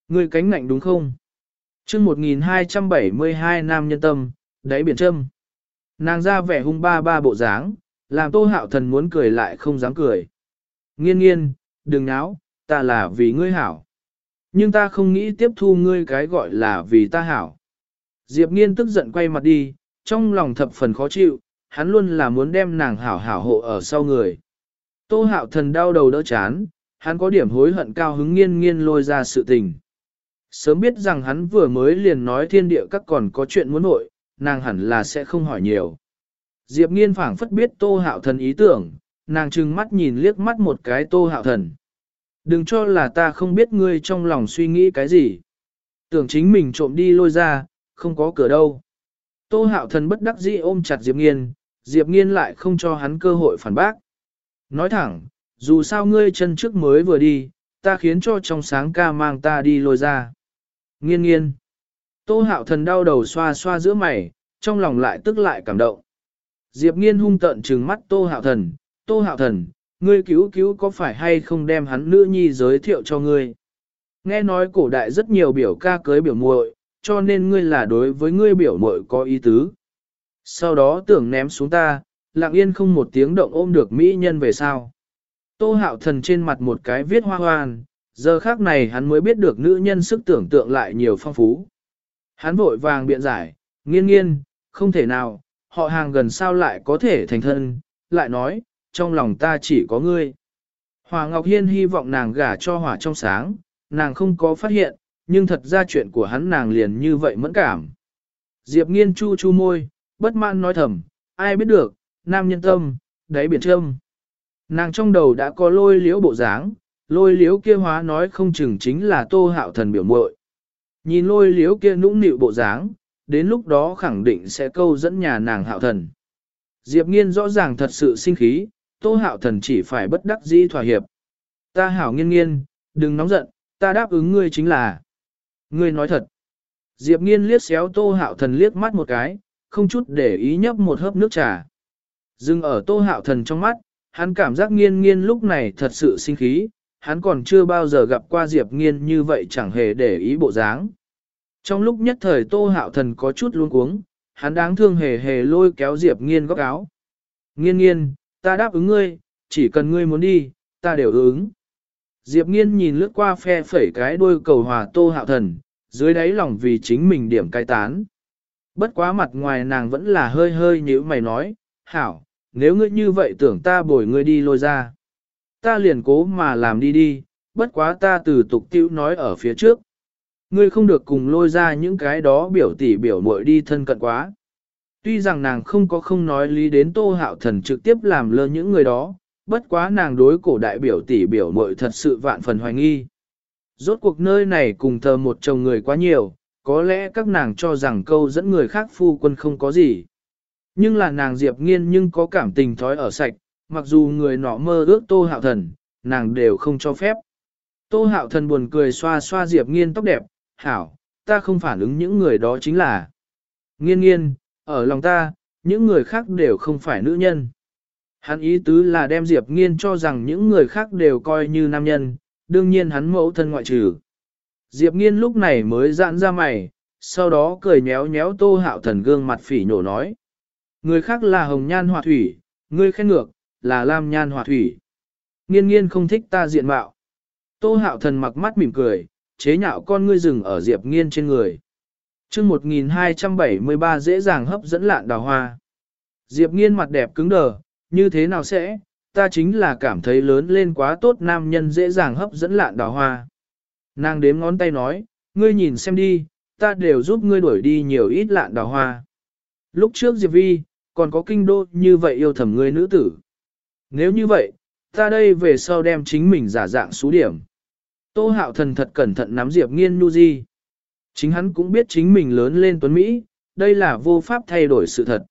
Người cánh ngạnh đúng không? chương 1272 nam nhân tâm, đáy biển trâm. Nàng ra vẻ hung ba ba bộ dáng, làm tô hạo thần muốn cười lại không dám cười. Nghiên nghiên, đừng náo, ta là vì ngươi hảo. Nhưng ta không nghĩ tiếp thu ngươi cái gọi là vì ta hảo. Diệp nghiên tức giận quay mặt đi, trong lòng thập phần khó chịu, hắn luôn là muốn đem nàng hảo hảo hộ ở sau người. Tô hạo thần đau đầu đỡ chán, hắn có điểm hối hận cao hứng nghiên nghiên lôi ra sự tình. Sớm biết rằng hắn vừa mới liền nói thiên địa các còn có chuyện muốn nội, nàng hẳn là sẽ không hỏi nhiều. Diệp nghiên phảng phất biết tô hạo thần ý tưởng, nàng trừng mắt nhìn liếc mắt một cái tô hạo thần. Đừng cho là ta không biết ngươi trong lòng suy nghĩ cái gì. Tưởng chính mình trộm đi lôi ra, không có cửa đâu. Tô hạo thần bất đắc dĩ ôm chặt Diệp nghiên, Diệp nghiên lại không cho hắn cơ hội phản bác. Nói thẳng, dù sao ngươi chân trước mới vừa đi, ta khiến cho trong sáng ca mang ta đi lôi ra. Nghiên nghiên. Tô hạo thần đau đầu xoa xoa giữa mày, trong lòng lại tức lại cảm động. Diệp nghiên hung tận trừng mắt tô hạo thần, tô hạo thần, ngươi cứu cứu có phải hay không đem hắn nữ nhi giới thiệu cho ngươi. Nghe nói cổ đại rất nhiều biểu ca cưới biểu muội, cho nên ngươi là đối với ngươi biểu muội có ý tứ. Sau đó tưởng ném xuống ta, lặng yên không một tiếng động ôm được mỹ nhân về sao Tô hạo thần trên mặt một cái viết hoa hoan, Giờ khác này hắn mới biết được nữ nhân sức tưởng tượng lại nhiều phong phú. Hắn vội vàng biện giải, nghiên nghiên, không thể nào, họ hàng gần sao lại có thể thành thân, lại nói, trong lòng ta chỉ có ngươi. Hòa Ngọc Hiên hy vọng nàng gả cho hỏa trong sáng, nàng không có phát hiện, nhưng thật ra chuyện của hắn nàng liền như vậy mẫn cảm. Diệp nghiên chu chu môi, bất mãn nói thầm, ai biết được, nam nhân tâm, đáy biển trâm. Nàng trong đầu đã có lôi liễu bộ dáng, lôi liễu kia hóa nói không chừng chính là tô hạo thần biểu muội. Nhìn lôi liễu kia nũng nịu bộ dáng, đến lúc đó khẳng định sẽ câu dẫn nhà nàng hạo thần. Diệp nghiên rõ ràng thật sự sinh khí, tô hạo thần chỉ phải bất đắc dĩ thỏa hiệp. Ta hảo nghiên nghiên, đừng nóng giận, ta đáp ứng ngươi chính là. Ngươi nói thật. Diệp nghiên liếc xéo tô hạo thần liếc mắt một cái, không chút để ý nhấp một hớp nước trà. Dừng ở tô hạo thần trong mắt, hắn cảm giác nghiên nghiên lúc này thật sự sinh khí, hắn còn chưa bao giờ gặp qua Diệp nghiên như vậy chẳng hề để ý bộ dáng. Trong lúc nhất thời tô hạo thần có chút luống cuống, hắn đáng thương hề hề lôi kéo Diệp nghiên góc áo. Nghiên nghiên, ta đáp ứng ngươi, chỉ cần ngươi muốn đi, ta đều ứng. Diệp nghiên nhìn lướt qua phe phẩy cái đuôi cầu hòa tô hạo thần, dưới đáy lòng vì chính mình điểm cai tán. Bất quá mặt ngoài nàng vẫn là hơi hơi như mày nói, hảo, nếu ngươi như vậy tưởng ta bồi ngươi đi lôi ra. Ta liền cố mà làm đi đi, bất quá ta từ tục tiêu nói ở phía trước. Ngươi không được cùng lôi ra những cái đó biểu tỉ biểu muội đi thân cận quá. Tuy rằng nàng không có không nói lý đến tô hạo thần trực tiếp làm lơ những người đó, bất quá nàng đối cổ đại biểu tỷ biểu muội thật sự vạn phần hoài nghi. Rốt cuộc nơi này cùng thờ một chồng người quá nhiều, có lẽ các nàng cho rằng câu dẫn người khác phu quân không có gì. Nhưng là nàng Diệp Nghiên nhưng có cảm tình thói ở sạch, mặc dù người nọ mơ ước Tô Hạo Thần, nàng đều không cho phép. Tô Hạo Thần buồn cười xoa xoa Diệp Nghiên tóc đẹp, hảo, ta không phản ứng những người đó chính là. Nghiên nghiên, ở lòng ta, những người khác đều không phải nữ nhân. Hắn ý tứ là đem Diệp Nghiên cho rằng những người khác đều coi như nam nhân, đương nhiên hắn mẫu thân ngoại trừ. Diệp Nghiên lúc này mới giãn ra mày, sau đó cười nhéo nhéo tô hạo thần gương mặt phỉ nhổ nói. Người khác là hồng nhan hòa thủy, ngươi khen ngược, là lam nhan hòa thủy. Nghiên nghiên không thích ta diện mạo. Tô hạo thần mặc mắt mỉm cười, chế nhạo con ngươi rừng ở Diệp Nghiên trên người. chương 1273 dễ dàng hấp dẫn lạn đào hoa. Diệp Nghiên mặt đẹp cứng đờ, như thế nào sẽ, ta chính là cảm thấy lớn lên quá tốt nam nhân dễ dàng hấp dẫn lạn đào hoa. Nàng đếm ngón tay nói, ngươi nhìn xem đi, ta đều giúp ngươi đuổi đi nhiều ít lạn đào hoa. Lúc trước Diệp Vi, còn có kinh đô như vậy yêu thầm ngươi nữ tử. Nếu như vậy, ta đây về sau đem chính mình giả dạng số điểm. Tô hạo thần thật cẩn thận nắm Diệp nghiên nu di. Chính hắn cũng biết chính mình lớn lên tuấn Mỹ, đây là vô pháp thay đổi sự thật.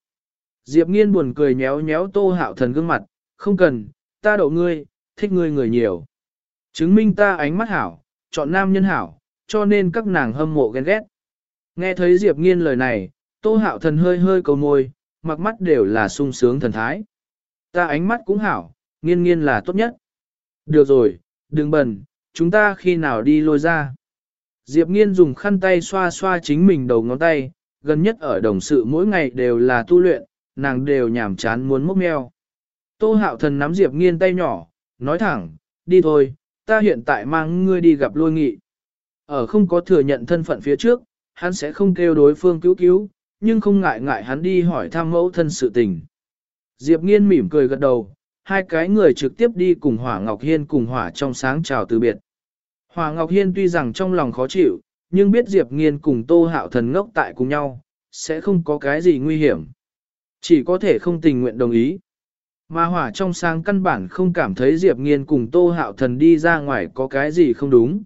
Diệp nghiên buồn cười nhéo nhéo tô hạo thần gương mặt, không cần, ta đậu ngươi, thích ngươi người nhiều. Chứng minh ta ánh mắt hảo, chọn nam nhân hảo, cho nên các nàng hâm mộ ghen ghét. Nghe thấy Diệp nghiên lời này, tô hạo thần hơi hơi cầu môi, mặc mắt đều là sung sướng thần thái. Ta ánh mắt cũng hảo, nghiên nghiên là tốt nhất. Được rồi, đừng bẩn, chúng ta khi nào đi lôi ra. Diệp nghiên dùng khăn tay xoa xoa chính mình đầu ngón tay, gần nhất ở đồng sự mỗi ngày đều là tu luyện, nàng đều nhàm chán muốn mốc meo. Tô hạo thần nắm Diệp nghiên tay nhỏ, nói thẳng, đi thôi, ta hiện tại mang ngươi đi gặp lôi nghị. Ở không có thừa nhận thân phận phía trước, hắn sẽ không kêu đối phương cứu cứu, nhưng không ngại ngại hắn đi hỏi thăm mẫu thân sự tình. Diệp nghiên mỉm cười gật đầu, hai cái người trực tiếp đi cùng Hỏa Ngọc Hiên cùng Hỏa trong sáng chào từ biệt. Hỏa Ngọc Hiên tuy rằng trong lòng khó chịu, nhưng biết Diệp nghiên cùng Tô Hạo Thần ngốc tại cùng nhau, sẽ không có cái gì nguy hiểm. Chỉ có thể không tình nguyện đồng ý. Mà hỏa trong sáng căn bản không cảm thấy Diệp Nghiên cùng Tô Hạo Thần đi ra ngoài có cái gì không đúng.